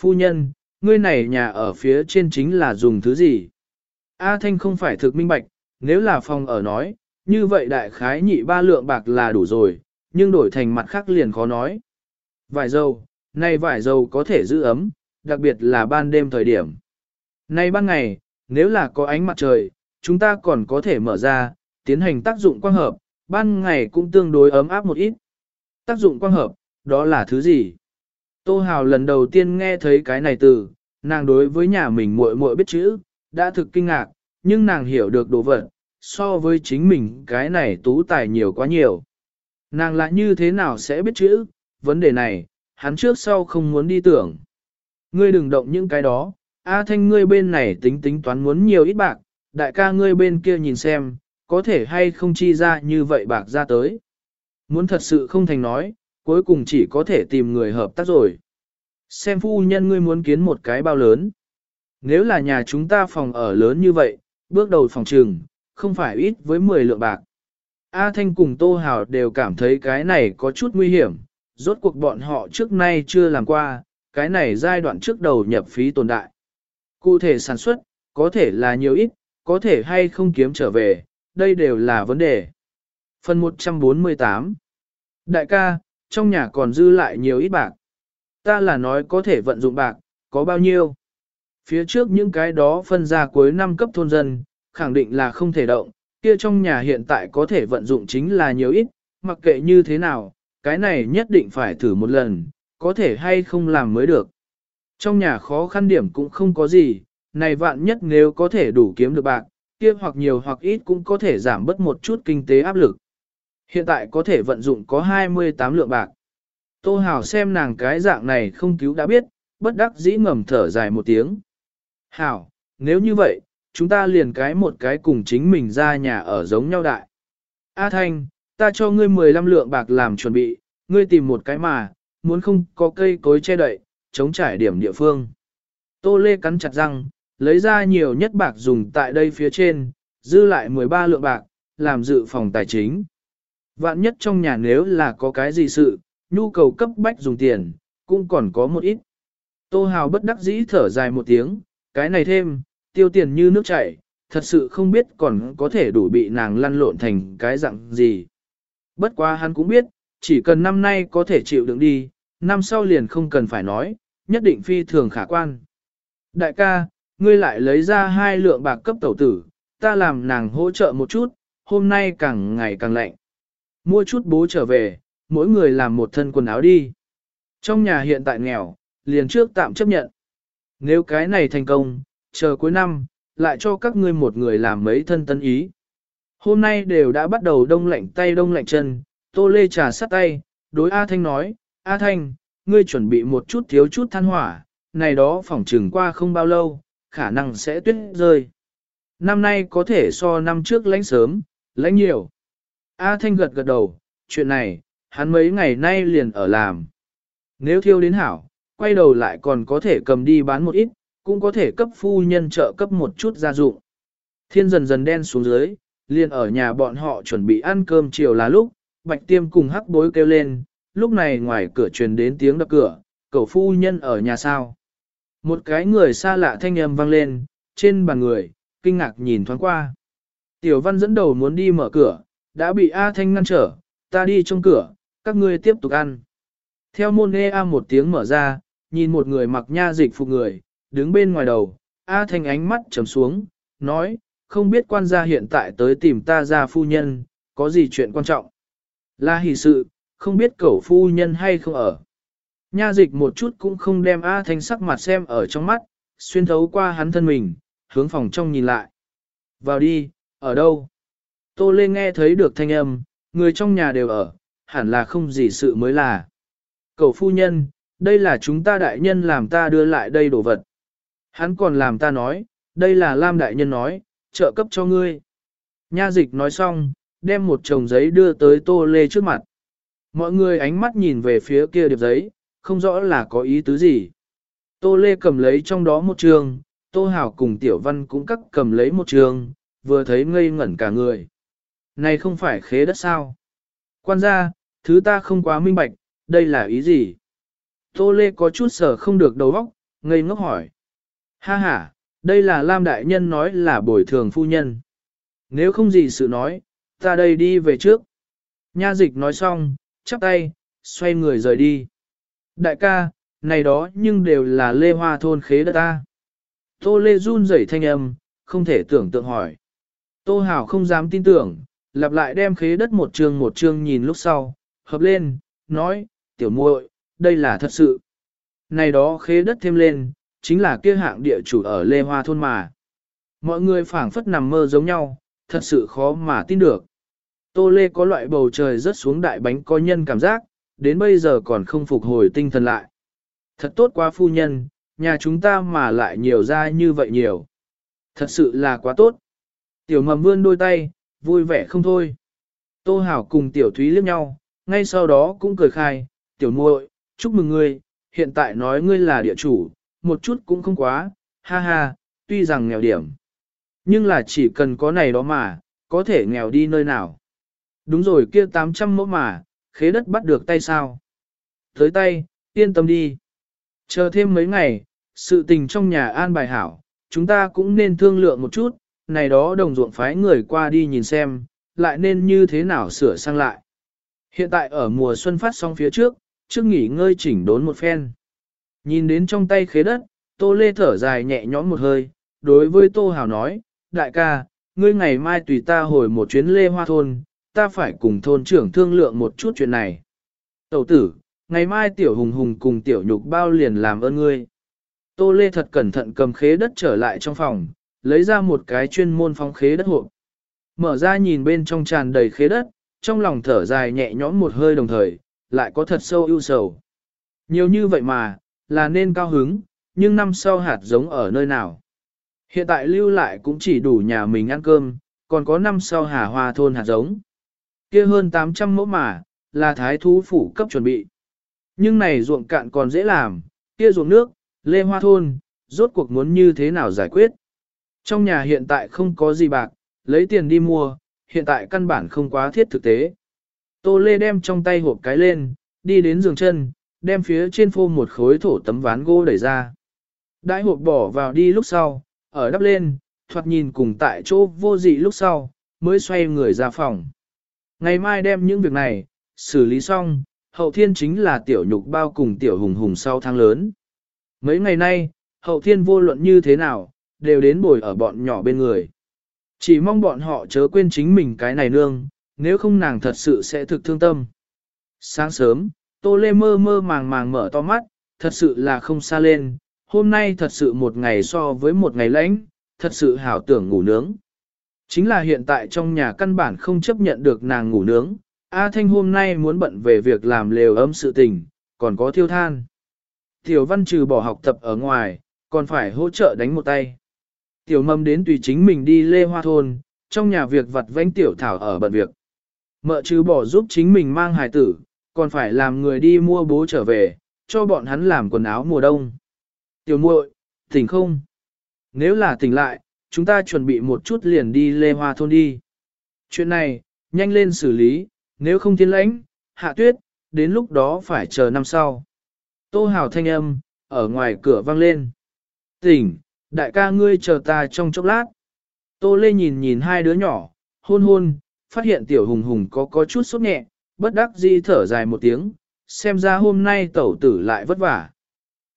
Phu nhân, ngươi này nhà ở phía trên chính là dùng thứ gì? A Thanh không phải thực minh bạch, nếu là phòng ở nói, như vậy đại khái nhị ba lượng bạc là đủ rồi, nhưng đổi thành mặt khác liền khó nói. Vải dầu, này vải dầu có thể giữ ấm, đặc biệt là ban đêm thời điểm. Nay ban ngày, nếu là có ánh mặt trời, chúng ta còn có thể mở ra, tiến hành tác dụng quang hợp, ban ngày cũng tương đối ấm áp một ít. Tác dụng quang hợp, đó là thứ gì? Tô Hào lần đầu tiên nghe thấy cái này từ, nàng đối với nhà mình muội muội biết chữ, đã thực kinh ngạc, nhưng nàng hiểu được đồ vật, so với chính mình cái này tú tài nhiều quá nhiều. Nàng lại như thế nào sẽ biết chữ, vấn đề này, hắn trước sau không muốn đi tưởng. Ngươi đừng động những cái đó, A Thanh ngươi bên này tính tính toán muốn nhiều ít bạc, đại ca ngươi bên kia nhìn xem, có thể hay không chi ra như vậy bạc ra tới. Muốn thật sự không thành nói, cuối cùng chỉ có thể tìm người hợp tác rồi. Xem phu nhân ngươi muốn kiến một cái bao lớn. Nếu là nhà chúng ta phòng ở lớn như vậy, bước đầu phòng trừng, không phải ít với 10 lượng bạc. A Thanh cùng Tô Hào đều cảm thấy cái này có chút nguy hiểm, rốt cuộc bọn họ trước nay chưa làm qua, cái này giai đoạn trước đầu nhập phí tồn đại. Cụ thể sản xuất, có thể là nhiều ít, có thể hay không kiếm trở về, đây đều là vấn đề. Phần 148 Đại ca, trong nhà còn dư lại nhiều ít bạc. Ta là nói có thể vận dụng bạc, có bao nhiêu? Phía trước những cái đó phân ra cuối năm cấp thôn dân, khẳng định là không thể động, kia trong nhà hiện tại có thể vận dụng chính là nhiều ít, mặc kệ như thế nào, cái này nhất định phải thử một lần, có thể hay không làm mới được. Trong nhà khó khăn điểm cũng không có gì, này vạn nhất nếu có thể đủ kiếm được bạc, kia hoặc nhiều hoặc ít cũng có thể giảm bớt một chút kinh tế áp lực. Hiện tại có thể vận dụng có 28 lượng bạc. Tô Hảo xem nàng cái dạng này không cứu đã biết, bất đắc dĩ ngầm thở dài một tiếng. Hảo, nếu như vậy, chúng ta liền cái một cái cùng chính mình ra nhà ở giống nhau đại. A Thanh, ta cho ngươi 15 lượng bạc làm chuẩn bị, ngươi tìm một cái mà, muốn không có cây cối che đậy, chống trải điểm địa phương. Tô Lê cắn chặt răng, lấy ra nhiều nhất bạc dùng tại đây phía trên, dư lại 13 lượng bạc, làm dự phòng tài chính. Vạn nhất trong nhà nếu là có cái gì sự, nhu cầu cấp bách dùng tiền, cũng còn có một ít. Tô Hào bất đắc dĩ thở dài một tiếng, cái này thêm, tiêu tiền như nước chảy, thật sự không biết còn có thể đủ bị nàng lăn lộn thành cái dạng gì. Bất quá hắn cũng biết, chỉ cần năm nay có thể chịu đựng đi, năm sau liền không cần phải nói, nhất định phi thường khả quan. Đại ca, ngươi lại lấy ra hai lượng bạc cấp tẩu tử, ta làm nàng hỗ trợ một chút, hôm nay càng ngày càng lạnh. mua chút bố trở về, mỗi người làm một thân quần áo đi. Trong nhà hiện tại nghèo, liền trước tạm chấp nhận. Nếu cái này thành công, chờ cuối năm, lại cho các ngươi một người làm mấy thân tân ý. Hôm nay đều đã bắt đầu đông lạnh tay đông lạnh chân, Tô Lê trà sắt tay, đối A Thanh nói, A Thanh, ngươi chuẩn bị một chút thiếu chút than hỏa, này đó phỏng trừng qua không bao lâu, khả năng sẽ tuyết rơi. Năm nay có thể so năm trước lãnh sớm, lãnh nhiều. A Thanh gật gật đầu, chuyện này, hắn mấy ngày nay liền ở làm. Nếu thiêu đến hảo, quay đầu lại còn có thể cầm đi bán một ít, cũng có thể cấp phu nhân trợ cấp một chút gia dụng. Thiên dần dần đen xuống dưới, liền ở nhà bọn họ chuẩn bị ăn cơm chiều là lúc, bạch tiêm cùng hắc bối kêu lên, lúc này ngoài cửa truyền đến tiếng đập cửa, cậu phu nhân ở nhà sao. Một cái người xa lạ thanh âm vang lên, trên bàn người, kinh ngạc nhìn thoáng qua. Tiểu văn dẫn đầu muốn đi mở cửa, đã bị A Thanh ngăn trở, ta đi trong cửa, các ngươi tiếp tục ăn. Theo môn nghe A một tiếng mở ra, nhìn một người mặc nha dịch phục người, đứng bên ngoài đầu, A Thanh ánh mắt trầm xuống, nói, không biết quan gia hiện tại tới tìm ta ra phu nhân, có gì chuyện quan trọng. Là hỷ sự, không biết cẩu phu nhân hay không ở. Nha dịch một chút cũng không đem A Thanh sắc mặt xem ở trong mắt, xuyên thấu qua hắn thân mình, hướng phòng trong nhìn lại. Vào đi, ở đâu? Tô Lê nghe thấy được thanh âm, người trong nhà đều ở, hẳn là không gì sự mới là. Cậu phu nhân, đây là chúng ta đại nhân làm ta đưa lại đây đồ vật. Hắn còn làm ta nói, đây là Lam đại nhân nói, trợ cấp cho ngươi. Nha dịch nói xong, đem một chồng giấy đưa tới Tô Lê trước mặt. Mọi người ánh mắt nhìn về phía kia điệp giấy, không rõ là có ý tứ gì. Tô Lê cầm lấy trong đó một trường, Tô Hảo cùng Tiểu Văn cũng cắt cầm lấy một trường, vừa thấy ngây ngẩn cả người. Này không phải khế đất sao? Quan gia, thứ ta không quá minh bạch, đây là ý gì? Tô Lê có chút sở không được đầu óc, ngây ngốc hỏi. Ha ha, đây là Lam Đại Nhân nói là bồi thường phu nhân. Nếu không gì sự nói, ta đây đi về trước. Nha dịch nói xong, chắp tay, xoay người rời đi. Đại ca, này đó nhưng đều là lê hoa thôn khế đất ta. Tô lê run rẩy thanh âm, không thể tưởng tượng hỏi. Tô hảo không dám tin tưởng, lặp lại đem khế đất một chương một chương nhìn lúc sau, hợp lên, nói, tiểu muội, đây là thật sự. Này đó khế đất thêm lên, chính là kia hạng địa chủ ở Lê Hoa thôn mà. Mọi người phảng phất nằm mơ giống nhau, thật sự khó mà tin được. Tô Lê có loại bầu trời rớt xuống đại bánh có nhân cảm giác, đến bây giờ còn không phục hồi tinh thần lại. Thật tốt quá phu nhân, nhà chúng ta mà lại nhiều ra như vậy nhiều. Thật sự là quá tốt. Tiểu mầm vươn đôi tay, vui vẻ không thôi. Tô Hảo cùng Tiểu Thúy liếc nhau, ngay sau đó cũng cười khai, Tiểu muội, chúc mừng ngươi, hiện tại nói ngươi là địa chủ, một chút cũng không quá, ha ha, tuy rằng nghèo điểm. Nhưng là chỉ cần có này đó mà, có thể nghèo đi nơi nào. Đúng rồi kia 800 mẫu mà, khế đất bắt được tay sao. Tới tay, yên tâm đi. Chờ thêm mấy ngày, sự tình trong nhà an bài hảo, chúng ta cũng nên thương lượng một chút, này đó đồng ruộng phái người qua đi nhìn xem, lại nên như thế nào sửa sang lại. Hiện tại ở mùa xuân phát xong phía trước, trước nghỉ ngơi chỉnh đốn một phen. Nhìn đến trong tay khế đất, Tô Lê thở dài nhẹ nhõm một hơi, đối với Tô Hào nói, đại ca, ngươi ngày mai tùy ta hồi một chuyến Lê Hoa Thôn, ta phải cùng thôn trưởng thương lượng một chút chuyện này. Tẩu tử, ngày mai tiểu hùng hùng cùng tiểu nhục bao liền làm ơn ngươi. Tô Lê thật cẩn thận cầm khế đất trở lại trong phòng, lấy ra một cái chuyên môn phong khế đất hộp. Mở ra nhìn bên trong tràn đầy khế đất, trong lòng thở dài nhẹ nhõm một hơi đồng thời, lại có thật sâu ưu sầu. Nhiều như vậy mà, là nên cao hứng, nhưng năm sau hạt giống ở nơi nào. Hiện tại lưu lại cũng chỉ đủ nhà mình ăn cơm, còn có năm sau hà hoa thôn hạt giống. kia hơn 800 mẫu mà, là thái thú phủ cấp chuẩn bị. Nhưng này ruộng cạn còn dễ làm, kia ruộng nước, lê hoa thôn, rốt cuộc muốn như thế nào giải quyết. Trong nhà hiện tại không có gì bạc, lấy tiền đi mua, hiện tại căn bản không quá thiết thực tế. Tô Lê đem trong tay hộp cái lên, đi đến giường chân, đem phía trên phô một khối thổ tấm ván gỗ đẩy ra. Đãi hộp bỏ vào đi lúc sau, ở đắp lên, thoạt nhìn cùng tại chỗ vô dị lúc sau, mới xoay người ra phòng. Ngày mai đem những việc này, xử lý xong, hậu thiên chính là tiểu nhục bao cùng tiểu hùng hùng sau tháng lớn. Mấy ngày nay, hậu thiên vô luận như thế nào, đều đến bồi ở bọn nhỏ bên người. Chỉ mong bọn họ chớ quên chính mình cái này nương, nếu không nàng thật sự sẽ thực thương tâm. Sáng sớm, Tô Lê mơ mơ màng màng mở to mắt, thật sự là không xa lên, hôm nay thật sự một ngày so với một ngày lãnh, thật sự hảo tưởng ngủ nướng. Chính là hiện tại trong nhà căn bản không chấp nhận được nàng ngủ nướng, A Thanh hôm nay muốn bận về việc làm lều ấm sự tình, còn có thiêu than. Tiểu văn trừ bỏ học tập ở ngoài, còn phải hỗ trợ đánh một tay. Tiểu mâm đến tùy chính mình đi lê hoa thôn, trong nhà việc vặt vãnh tiểu thảo ở bận việc. Mợ trừ bỏ giúp chính mình mang hài tử, còn phải làm người đi mua bố trở về, cho bọn hắn làm quần áo mùa đông. Tiểu muội, tỉnh không? Nếu là tỉnh lại, chúng ta chuẩn bị một chút liền đi lê hoa thôn đi. Chuyện này, nhanh lên xử lý, nếu không tiến lãnh, hạ tuyết, đến lúc đó phải chờ năm sau. Tô hào thanh âm, ở ngoài cửa vang lên. Tỉnh, đại ca ngươi chờ ta trong chốc lát. Tô lê nhìn nhìn hai đứa nhỏ, hôn hôn, phát hiện tiểu hùng hùng có có chút sốt nhẹ, bất đắc dĩ thở dài một tiếng, xem ra hôm nay tẩu tử lại vất vả.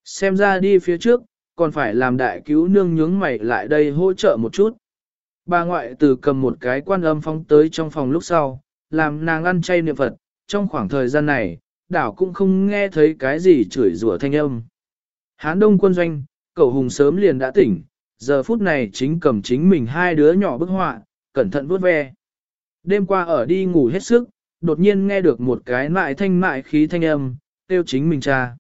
Xem ra đi phía trước, còn phải làm đại cứu nương nhướng mày lại đây hỗ trợ một chút. Bà ngoại từ cầm một cái quan âm phóng tới trong phòng lúc sau, làm nàng ăn chay niệm Phật, trong khoảng thời gian này, đảo cũng không nghe thấy cái gì chửi rủa thanh âm. Hán đông quân doanh, cậu hùng sớm liền đã tỉnh, giờ phút này chính cầm chính mình hai đứa nhỏ bức họa, cẩn thận vuốt ve. Đêm qua ở đi ngủ hết sức, đột nhiên nghe được một cái mại thanh mại khí thanh âm, tiêu chính mình cha.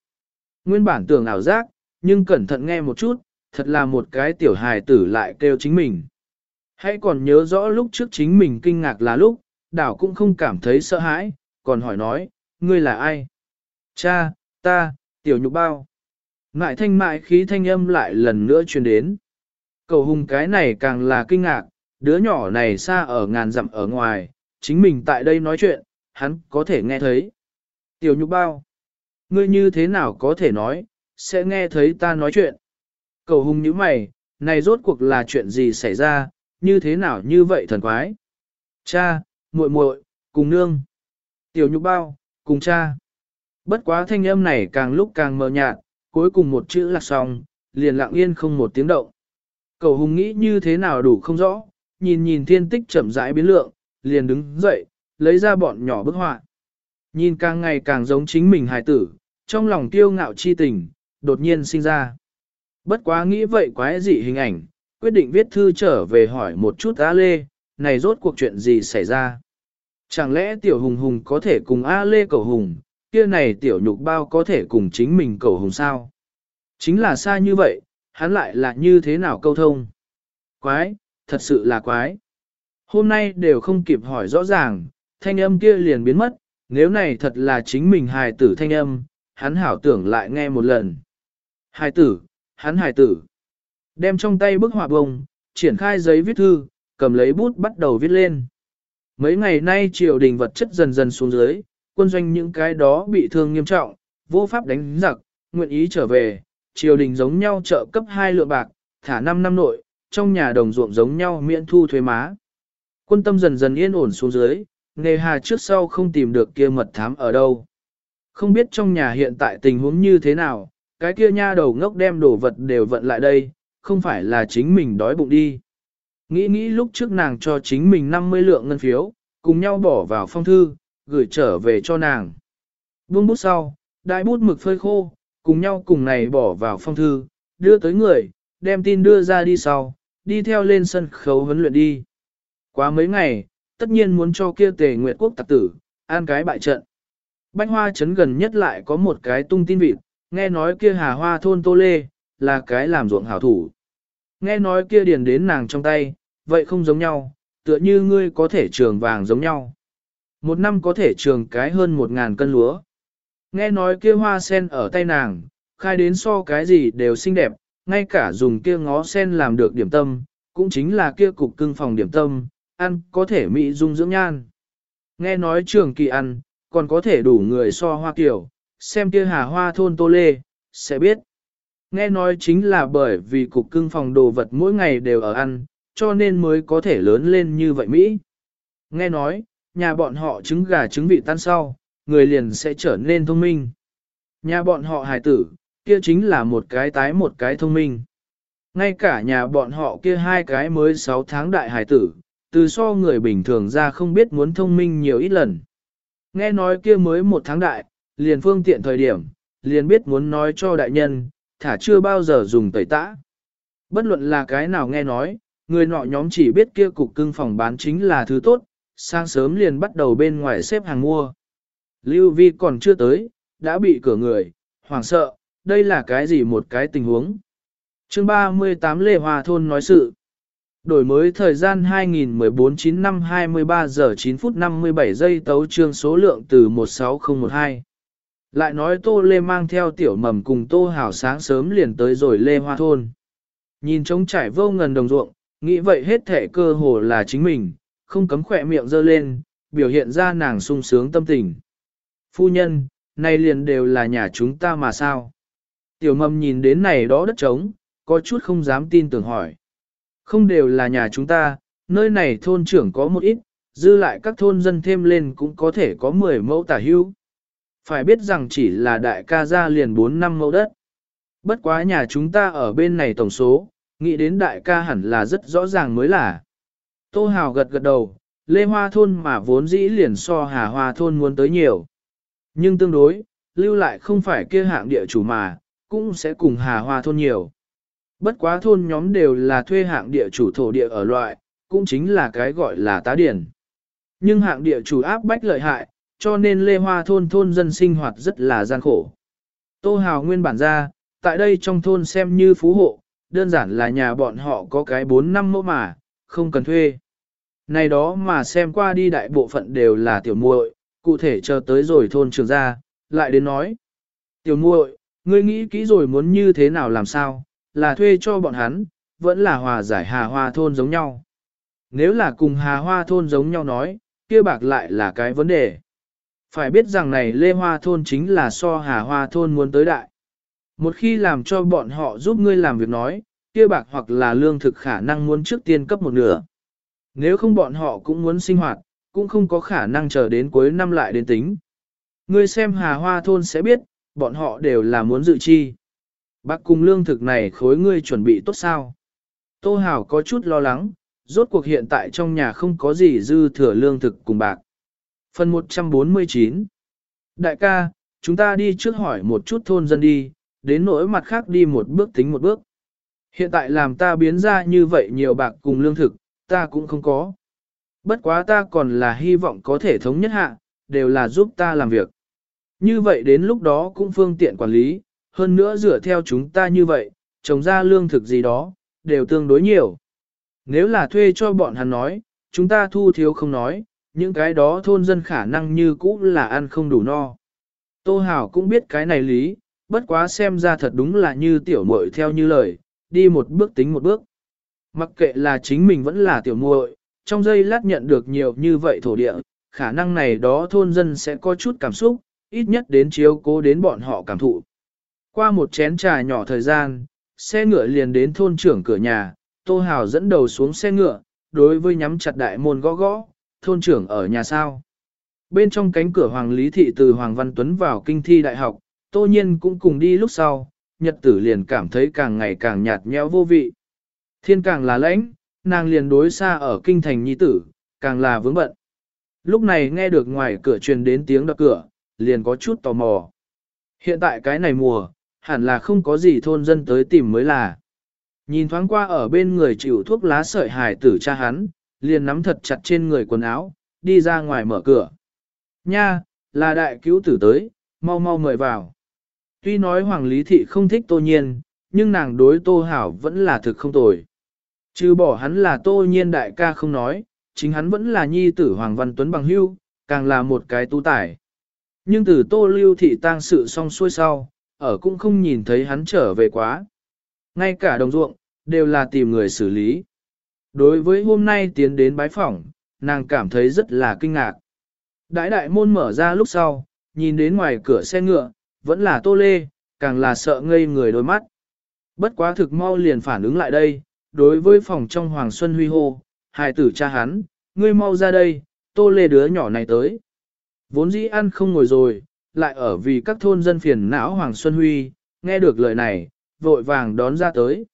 Nguyên bản tưởng ảo giác, nhưng cẩn thận nghe một chút, thật là một cái tiểu hài tử lại kêu chính mình. Hãy còn nhớ rõ lúc trước chính mình kinh ngạc là lúc, đảo cũng không cảm thấy sợ hãi, còn hỏi nói, ngươi là ai? Cha, ta, tiểu nhục bao. Ngại thanh mại khí thanh âm lại lần nữa truyền đến. Cầu hùng cái này càng là kinh ngạc, đứa nhỏ này xa ở ngàn dặm ở ngoài, chính mình tại đây nói chuyện, hắn có thể nghe thấy. Tiểu nhục bao, ngươi như thế nào có thể nói, sẽ nghe thấy ta nói chuyện. Cầu hùng như mày, này rốt cuộc là chuyện gì xảy ra, như thế nào như vậy thần quái. Cha, muội muội, cùng nương. Tiểu nhục bao, cùng cha. Bất quá thanh âm này càng lúc càng mờ nhạt, cuối cùng một chữ là xong, liền lặng yên không một tiếng động. Cầu hùng nghĩ như thế nào đủ không rõ, nhìn nhìn thiên tích chậm rãi biến lượng, liền đứng dậy, lấy ra bọn nhỏ bức họa. Nhìn càng ngày càng giống chính mình hài tử, trong lòng tiêu ngạo chi tình, đột nhiên sinh ra. Bất quá nghĩ vậy quái dị hình ảnh, quyết định viết thư trở về hỏi một chút A Lê, này rốt cuộc chuyện gì xảy ra. Chẳng lẽ tiểu hùng hùng có thể cùng A Lê cầu hùng, kia này tiểu nhục bao có thể cùng chính mình cầu hùng sao? Chính là xa như vậy, hắn lại là như thế nào câu thông? Quái, thật sự là quái. Hôm nay đều không kịp hỏi rõ ràng, thanh âm kia liền biến mất, nếu này thật là chính mình hài tử thanh âm, hắn hảo tưởng lại nghe một lần. Hài tử, hắn hài tử. Đem trong tay bức họa bông, triển khai giấy viết thư, cầm lấy bút bắt đầu viết lên. Mấy ngày nay triều đình vật chất dần dần xuống dưới, quân doanh những cái đó bị thương nghiêm trọng, vô pháp đánh giặc, nguyện ý trở về, triều đình giống nhau trợ cấp hai lượng bạc, thả 5 năm nội, trong nhà đồng ruộng giống nhau miễn thu thuế má. Quân tâm dần dần yên ổn xuống dưới, nề hà trước sau không tìm được kia mật thám ở đâu. Không biết trong nhà hiện tại tình huống như thế nào, cái kia nha đầu ngốc đem đồ vật đều vận lại đây, không phải là chính mình đói bụng đi. Nghĩ nghĩ lúc trước nàng cho chính mình 50 lượng ngân phiếu, cùng nhau bỏ vào phong thư, gửi trở về cho nàng. Buông bút sau, đại bút mực phơi khô, cùng nhau cùng này bỏ vào phong thư, đưa tới người, đem tin đưa ra đi sau, đi theo lên sân khấu huấn luyện đi. Quá mấy ngày, tất nhiên muốn cho kia tề nguyệt quốc tặc tử, an cái bại trận. Bánh hoa trấn gần nhất lại có một cái tung tin vịt, nghe nói kia hà hoa thôn tô lê, là cái làm ruộng hảo thủ. Nghe nói kia điền đến nàng trong tay, vậy không giống nhau, tựa như ngươi có thể trường vàng giống nhau. Một năm có thể trường cái hơn một ngàn cân lúa. Nghe nói kia hoa sen ở tay nàng, khai đến so cái gì đều xinh đẹp, ngay cả dùng kia ngó sen làm được điểm tâm, cũng chính là kia cục cưng phòng điểm tâm, ăn có thể mỹ dung dưỡng nhan. Nghe nói trường kỳ ăn, còn có thể đủ người so hoa kiểu, xem kia hà hoa thôn tô lê, sẽ biết. Nghe nói chính là bởi vì cục cưng phòng đồ vật mỗi ngày đều ở ăn, cho nên mới có thể lớn lên như vậy Mỹ. Nghe nói, nhà bọn họ trứng gà trứng vị tan sau, người liền sẽ trở nên thông minh. Nhà bọn họ hài tử, kia chính là một cái tái một cái thông minh. Ngay cả nhà bọn họ kia hai cái mới 6 tháng đại hài tử, từ so người bình thường ra không biết muốn thông minh nhiều ít lần. Nghe nói kia mới một tháng đại, liền phương tiện thời điểm, liền biết muốn nói cho đại nhân, thả chưa bao giờ dùng tẩy tã. Bất luận là cái nào nghe nói, người nọ nhóm chỉ biết kia cục cưng phòng bán chính là thứ tốt, sáng sớm liền bắt đầu bên ngoài xếp hàng mua. Lưu Vi còn chưa tới, đã bị cửa người, hoảng sợ, đây là cái gì một cái tình huống. chương 38 Lê Hòa Thôn nói sự. Đổi mới thời gian 2014 9 năm 23 giờ 9 phút 57 giây tấu trương số lượng từ 16012. Lại nói Tô Lê mang theo tiểu mầm cùng Tô Hảo sáng sớm liền tới rồi Lê Hoa Thôn. Nhìn trống trải vô ngần đồng ruộng, nghĩ vậy hết thể cơ hồ là chính mình, không cấm khỏe miệng dơ lên, biểu hiện ra nàng sung sướng tâm tình. Phu nhân, này liền đều là nhà chúng ta mà sao? Tiểu mầm nhìn đến này đó đất trống, có chút không dám tin tưởng hỏi. Không đều là nhà chúng ta, nơi này thôn trưởng có một ít, dư lại các thôn dân thêm lên cũng có thể có 10 mẫu tả hưu. Phải biết rằng chỉ là đại ca gia liền 4 năm mẫu đất. Bất quá nhà chúng ta ở bên này tổng số, nghĩ đến đại ca hẳn là rất rõ ràng mới là. Tô Hào gật gật đầu, Lê Hoa Thôn mà vốn dĩ liền so Hà Hoa Thôn muốn tới nhiều. Nhưng tương đối, lưu lại không phải kia hạng địa chủ mà, cũng sẽ cùng Hà Hoa Thôn nhiều. Bất quá thôn nhóm đều là thuê hạng địa chủ thổ địa ở loại, cũng chính là cái gọi là tá điển. Nhưng hạng địa chủ áp bách lợi hại, cho nên Lê Hoa thôn thôn dân sinh hoạt rất là gian khổ. Tô Hào nguyên bản ra, tại đây trong thôn xem như phú hộ, đơn giản là nhà bọn họ có cái 4 năm mẫu mà, không cần thuê. Này đó mà xem qua đi đại bộ phận đều là tiểu muội, cụ thể chờ tới rồi thôn trường ra, lại đến nói. Tiểu muội, ngươi nghĩ kỹ rồi muốn như thế nào làm sao, là thuê cho bọn hắn, vẫn là hòa giải hà hoa thôn giống nhau. Nếu là cùng hà hoa thôn giống nhau nói, kia bạc lại là cái vấn đề. Phải biết rằng này Lê Hoa thôn chính là so hà hoa thôn muốn tới đại. Một khi làm cho bọn họ giúp ngươi làm việc nói, kia bạc hoặc là lương thực khả năng muốn trước tiên cấp một nửa. Nếu không bọn họ cũng muốn sinh hoạt, cũng không có khả năng chờ đến cuối năm lại đến tính. Ngươi xem hà hoa thôn sẽ biết, bọn họ đều là muốn dự chi. Bác cùng lương thực này khối ngươi chuẩn bị tốt sao? Tô Hảo có chút lo lắng, rốt cuộc hiện tại trong nhà không có gì dư thừa lương thực cùng bạc. Phần 149 Đại ca, chúng ta đi trước hỏi một chút thôn dân đi, đến nỗi mặt khác đi một bước tính một bước. Hiện tại làm ta biến ra như vậy nhiều bạc cùng lương thực, ta cũng không có. Bất quá ta còn là hy vọng có thể thống nhất hạ, đều là giúp ta làm việc. Như vậy đến lúc đó cũng phương tiện quản lý, hơn nữa dựa theo chúng ta như vậy, trồng ra lương thực gì đó, đều tương đối nhiều. Nếu là thuê cho bọn hắn nói, chúng ta thu thiếu không nói, những cái đó thôn dân khả năng như cũ là ăn không đủ no. Tô Hảo cũng biết cái này lý, bất quá xem ra thật đúng là như tiểu muội theo như lời, đi một bước tính một bước. Mặc kệ là chính mình vẫn là tiểu muội, trong giây lát nhận được nhiều như vậy thổ địa, khả năng này đó thôn dân sẽ có chút cảm xúc, ít nhất đến chiếu cố đến bọn họ cảm thụ. Qua một chén trà nhỏ thời gian, xe ngựa liền đến thôn trưởng cửa nhà, Tô Hào dẫn đầu xuống xe ngựa, đối với nhắm chặt đại môn gõ gõ, thôn trưởng ở nhà sao. Bên trong cánh cửa Hoàng Lý Thị từ Hoàng Văn Tuấn vào kinh thi đại học, Tô Nhiên cũng cùng đi lúc sau, nhật tử liền cảm thấy càng ngày càng nhạt nhẽo vô vị. Thiên càng là lãnh, nàng liền đối xa ở kinh thành nhi tử, càng là vướng bận. Lúc này nghe được ngoài cửa truyền đến tiếng đập cửa, liền có chút tò mò. Hiện tại cái này mùa, hẳn là không có gì thôn dân tới tìm mới là. Nhìn thoáng qua ở bên người chịu thuốc lá sợi hài tử cha hắn, liền nắm thật chặt trên người quần áo, đi ra ngoài mở cửa. Nha, là đại cứu tử tới, mau mau mời vào. Tuy nói Hoàng Lý Thị không thích tô nhiên, nhưng nàng đối tô hảo vẫn là thực không tồi. Chứ bỏ hắn là tô nhiên đại ca không nói, chính hắn vẫn là nhi tử Hoàng Văn Tuấn bằng hưu, càng là một cái tu tải. Nhưng từ tô lưu thị tang sự xong xuôi sau, ở cũng không nhìn thấy hắn trở về quá. Ngay cả đồng ruộng, đều là tìm người xử lý. Đối với hôm nay tiến đến bái phỏng, nàng cảm thấy rất là kinh ngạc. Đại đại môn mở ra lúc sau, nhìn đến ngoài cửa xe ngựa, vẫn là tô lê, càng là sợ ngây người đôi mắt. Bất quá thực mau liền phản ứng lại đây, đối với phòng trong Hoàng Xuân Huy hô, hài tử cha hắn, ngươi mau ra đây, tô lê đứa nhỏ này tới. Vốn dĩ ăn không ngồi rồi, lại ở vì các thôn dân phiền não Hoàng Xuân Huy, nghe được lời này, vội vàng đón ra tới.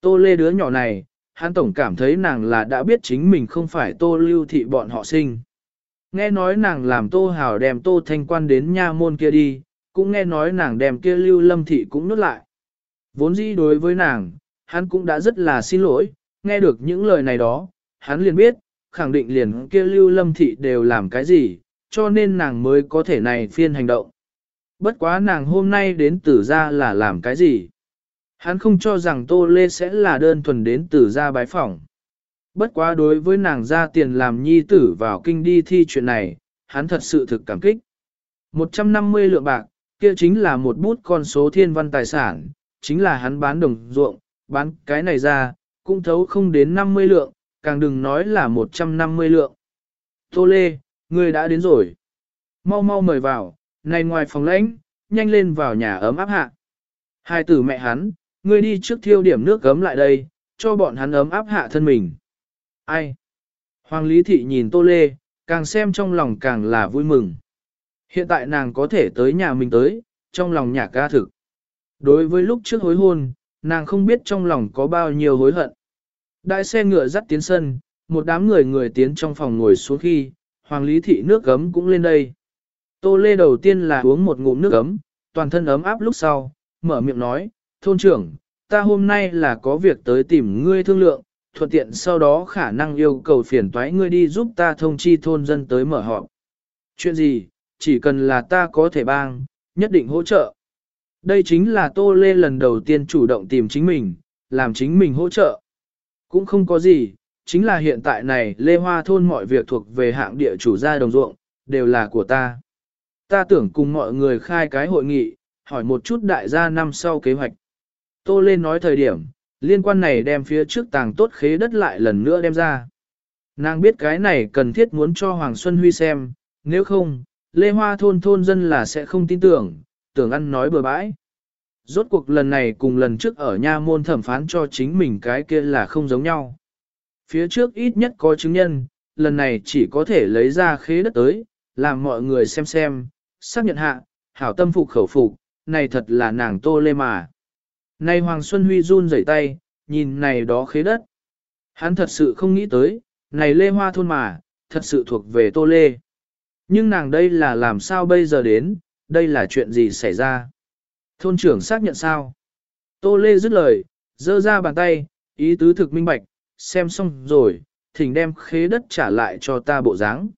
Tô lê đứa nhỏ này, hắn tổng cảm thấy nàng là đã biết chính mình không phải tô lưu thị bọn họ sinh. Nghe nói nàng làm tô hào đem tô thanh quan đến nha môn kia đi, cũng nghe nói nàng đem kia lưu lâm thị cũng nuốt lại. Vốn dĩ đối với nàng, hắn cũng đã rất là xin lỗi, nghe được những lời này đó, hắn liền biết, khẳng định liền kia lưu lâm thị đều làm cái gì, cho nên nàng mới có thể này phiên hành động. Bất quá nàng hôm nay đến tử ra là làm cái gì? Hắn không cho rằng Tô Lê sẽ là đơn thuần đến tử ra bái phỏng. Bất quá đối với nàng ra tiền làm nhi tử vào kinh đi thi chuyện này, hắn thật sự thực cảm kích. 150 lượng bạc, kia chính là một bút con số thiên văn tài sản, chính là hắn bán đồng ruộng, bán cái này ra, cũng thấu không đến 50 lượng, càng đừng nói là 150 lượng. Tô Lê, ngươi đã đến rồi. Mau mau mời vào, này ngoài phòng lãnh, nhanh lên vào nhà ấm áp hạ. Hai tử mẹ hắn, ngươi đi trước thiêu điểm nước gấm lại đây, cho bọn hắn ấm áp hạ thân mình. Ai? Hoàng Lý Thị nhìn Tô Lê, càng xem trong lòng càng là vui mừng. Hiện tại nàng có thể tới nhà mình tới, trong lòng nhà ca thực. Đối với lúc trước hối hôn, nàng không biết trong lòng có bao nhiêu hối hận. Đại xe ngựa dắt tiến sân, một đám người người tiến trong phòng ngồi xuống khi, Hoàng Lý Thị nước gấm cũng lên đây. Tô Lê đầu tiên là uống một ngụm nước gấm, toàn thân ấm áp lúc sau, mở miệng nói, thôn trưởng, ta hôm nay là có việc tới tìm ngươi thương lượng, thuận tiện sau đó khả năng yêu cầu phiền toái ngươi đi giúp ta thông chi thôn dân tới mở họp. Chuyện gì, chỉ cần là ta có thể bang, nhất định hỗ trợ. Đây chính là Tô Lê lần đầu tiên chủ động tìm chính mình, làm chính mình hỗ trợ. Cũng không có gì, chính là hiện tại này Lê Hoa thôn mọi việc thuộc về hạng địa chủ gia đồng ruộng, đều là của ta. Ta tưởng cùng mọi người khai cái hội nghị, hỏi một chút đại gia năm sau kế hoạch. Tô lên nói thời điểm, liên quan này đem phía trước tàng tốt khế đất lại lần nữa đem ra. Nàng biết cái này cần thiết muốn cho Hoàng Xuân Huy xem, nếu không, Lê Hoa thôn thôn dân là sẽ không tin tưởng, tưởng ăn nói bừa bãi. Rốt cuộc lần này cùng lần trước ở nha môn thẩm phán cho chính mình cái kia là không giống nhau. Phía trước ít nhất có chứng nhân, lần này chỉ có thể lấy ra khế đất tới, làm mọi người xem xem, xác nhận hạ, hảo tâm phục khẩu phục, này thật là nàng tô lê mà. Này Hoàng Xuân Huy run rẩy tay, nhìn này đó khế đất. Hắn thật sự không nghĩ tới, này lê hoa thôn mà, thật sự thuộc về tô lê. Nhưng nàng đây là làm sao bây giờ đến, đây là chuyện gì xảy ra? Thôn trưởng xác nhận sao? Tô lê dứt lời, giơ ra bàn tay, ý tứ thực minh bạch, xem xong rồi, thỉnh đem khế đất trả lại cho ta bộ dáng.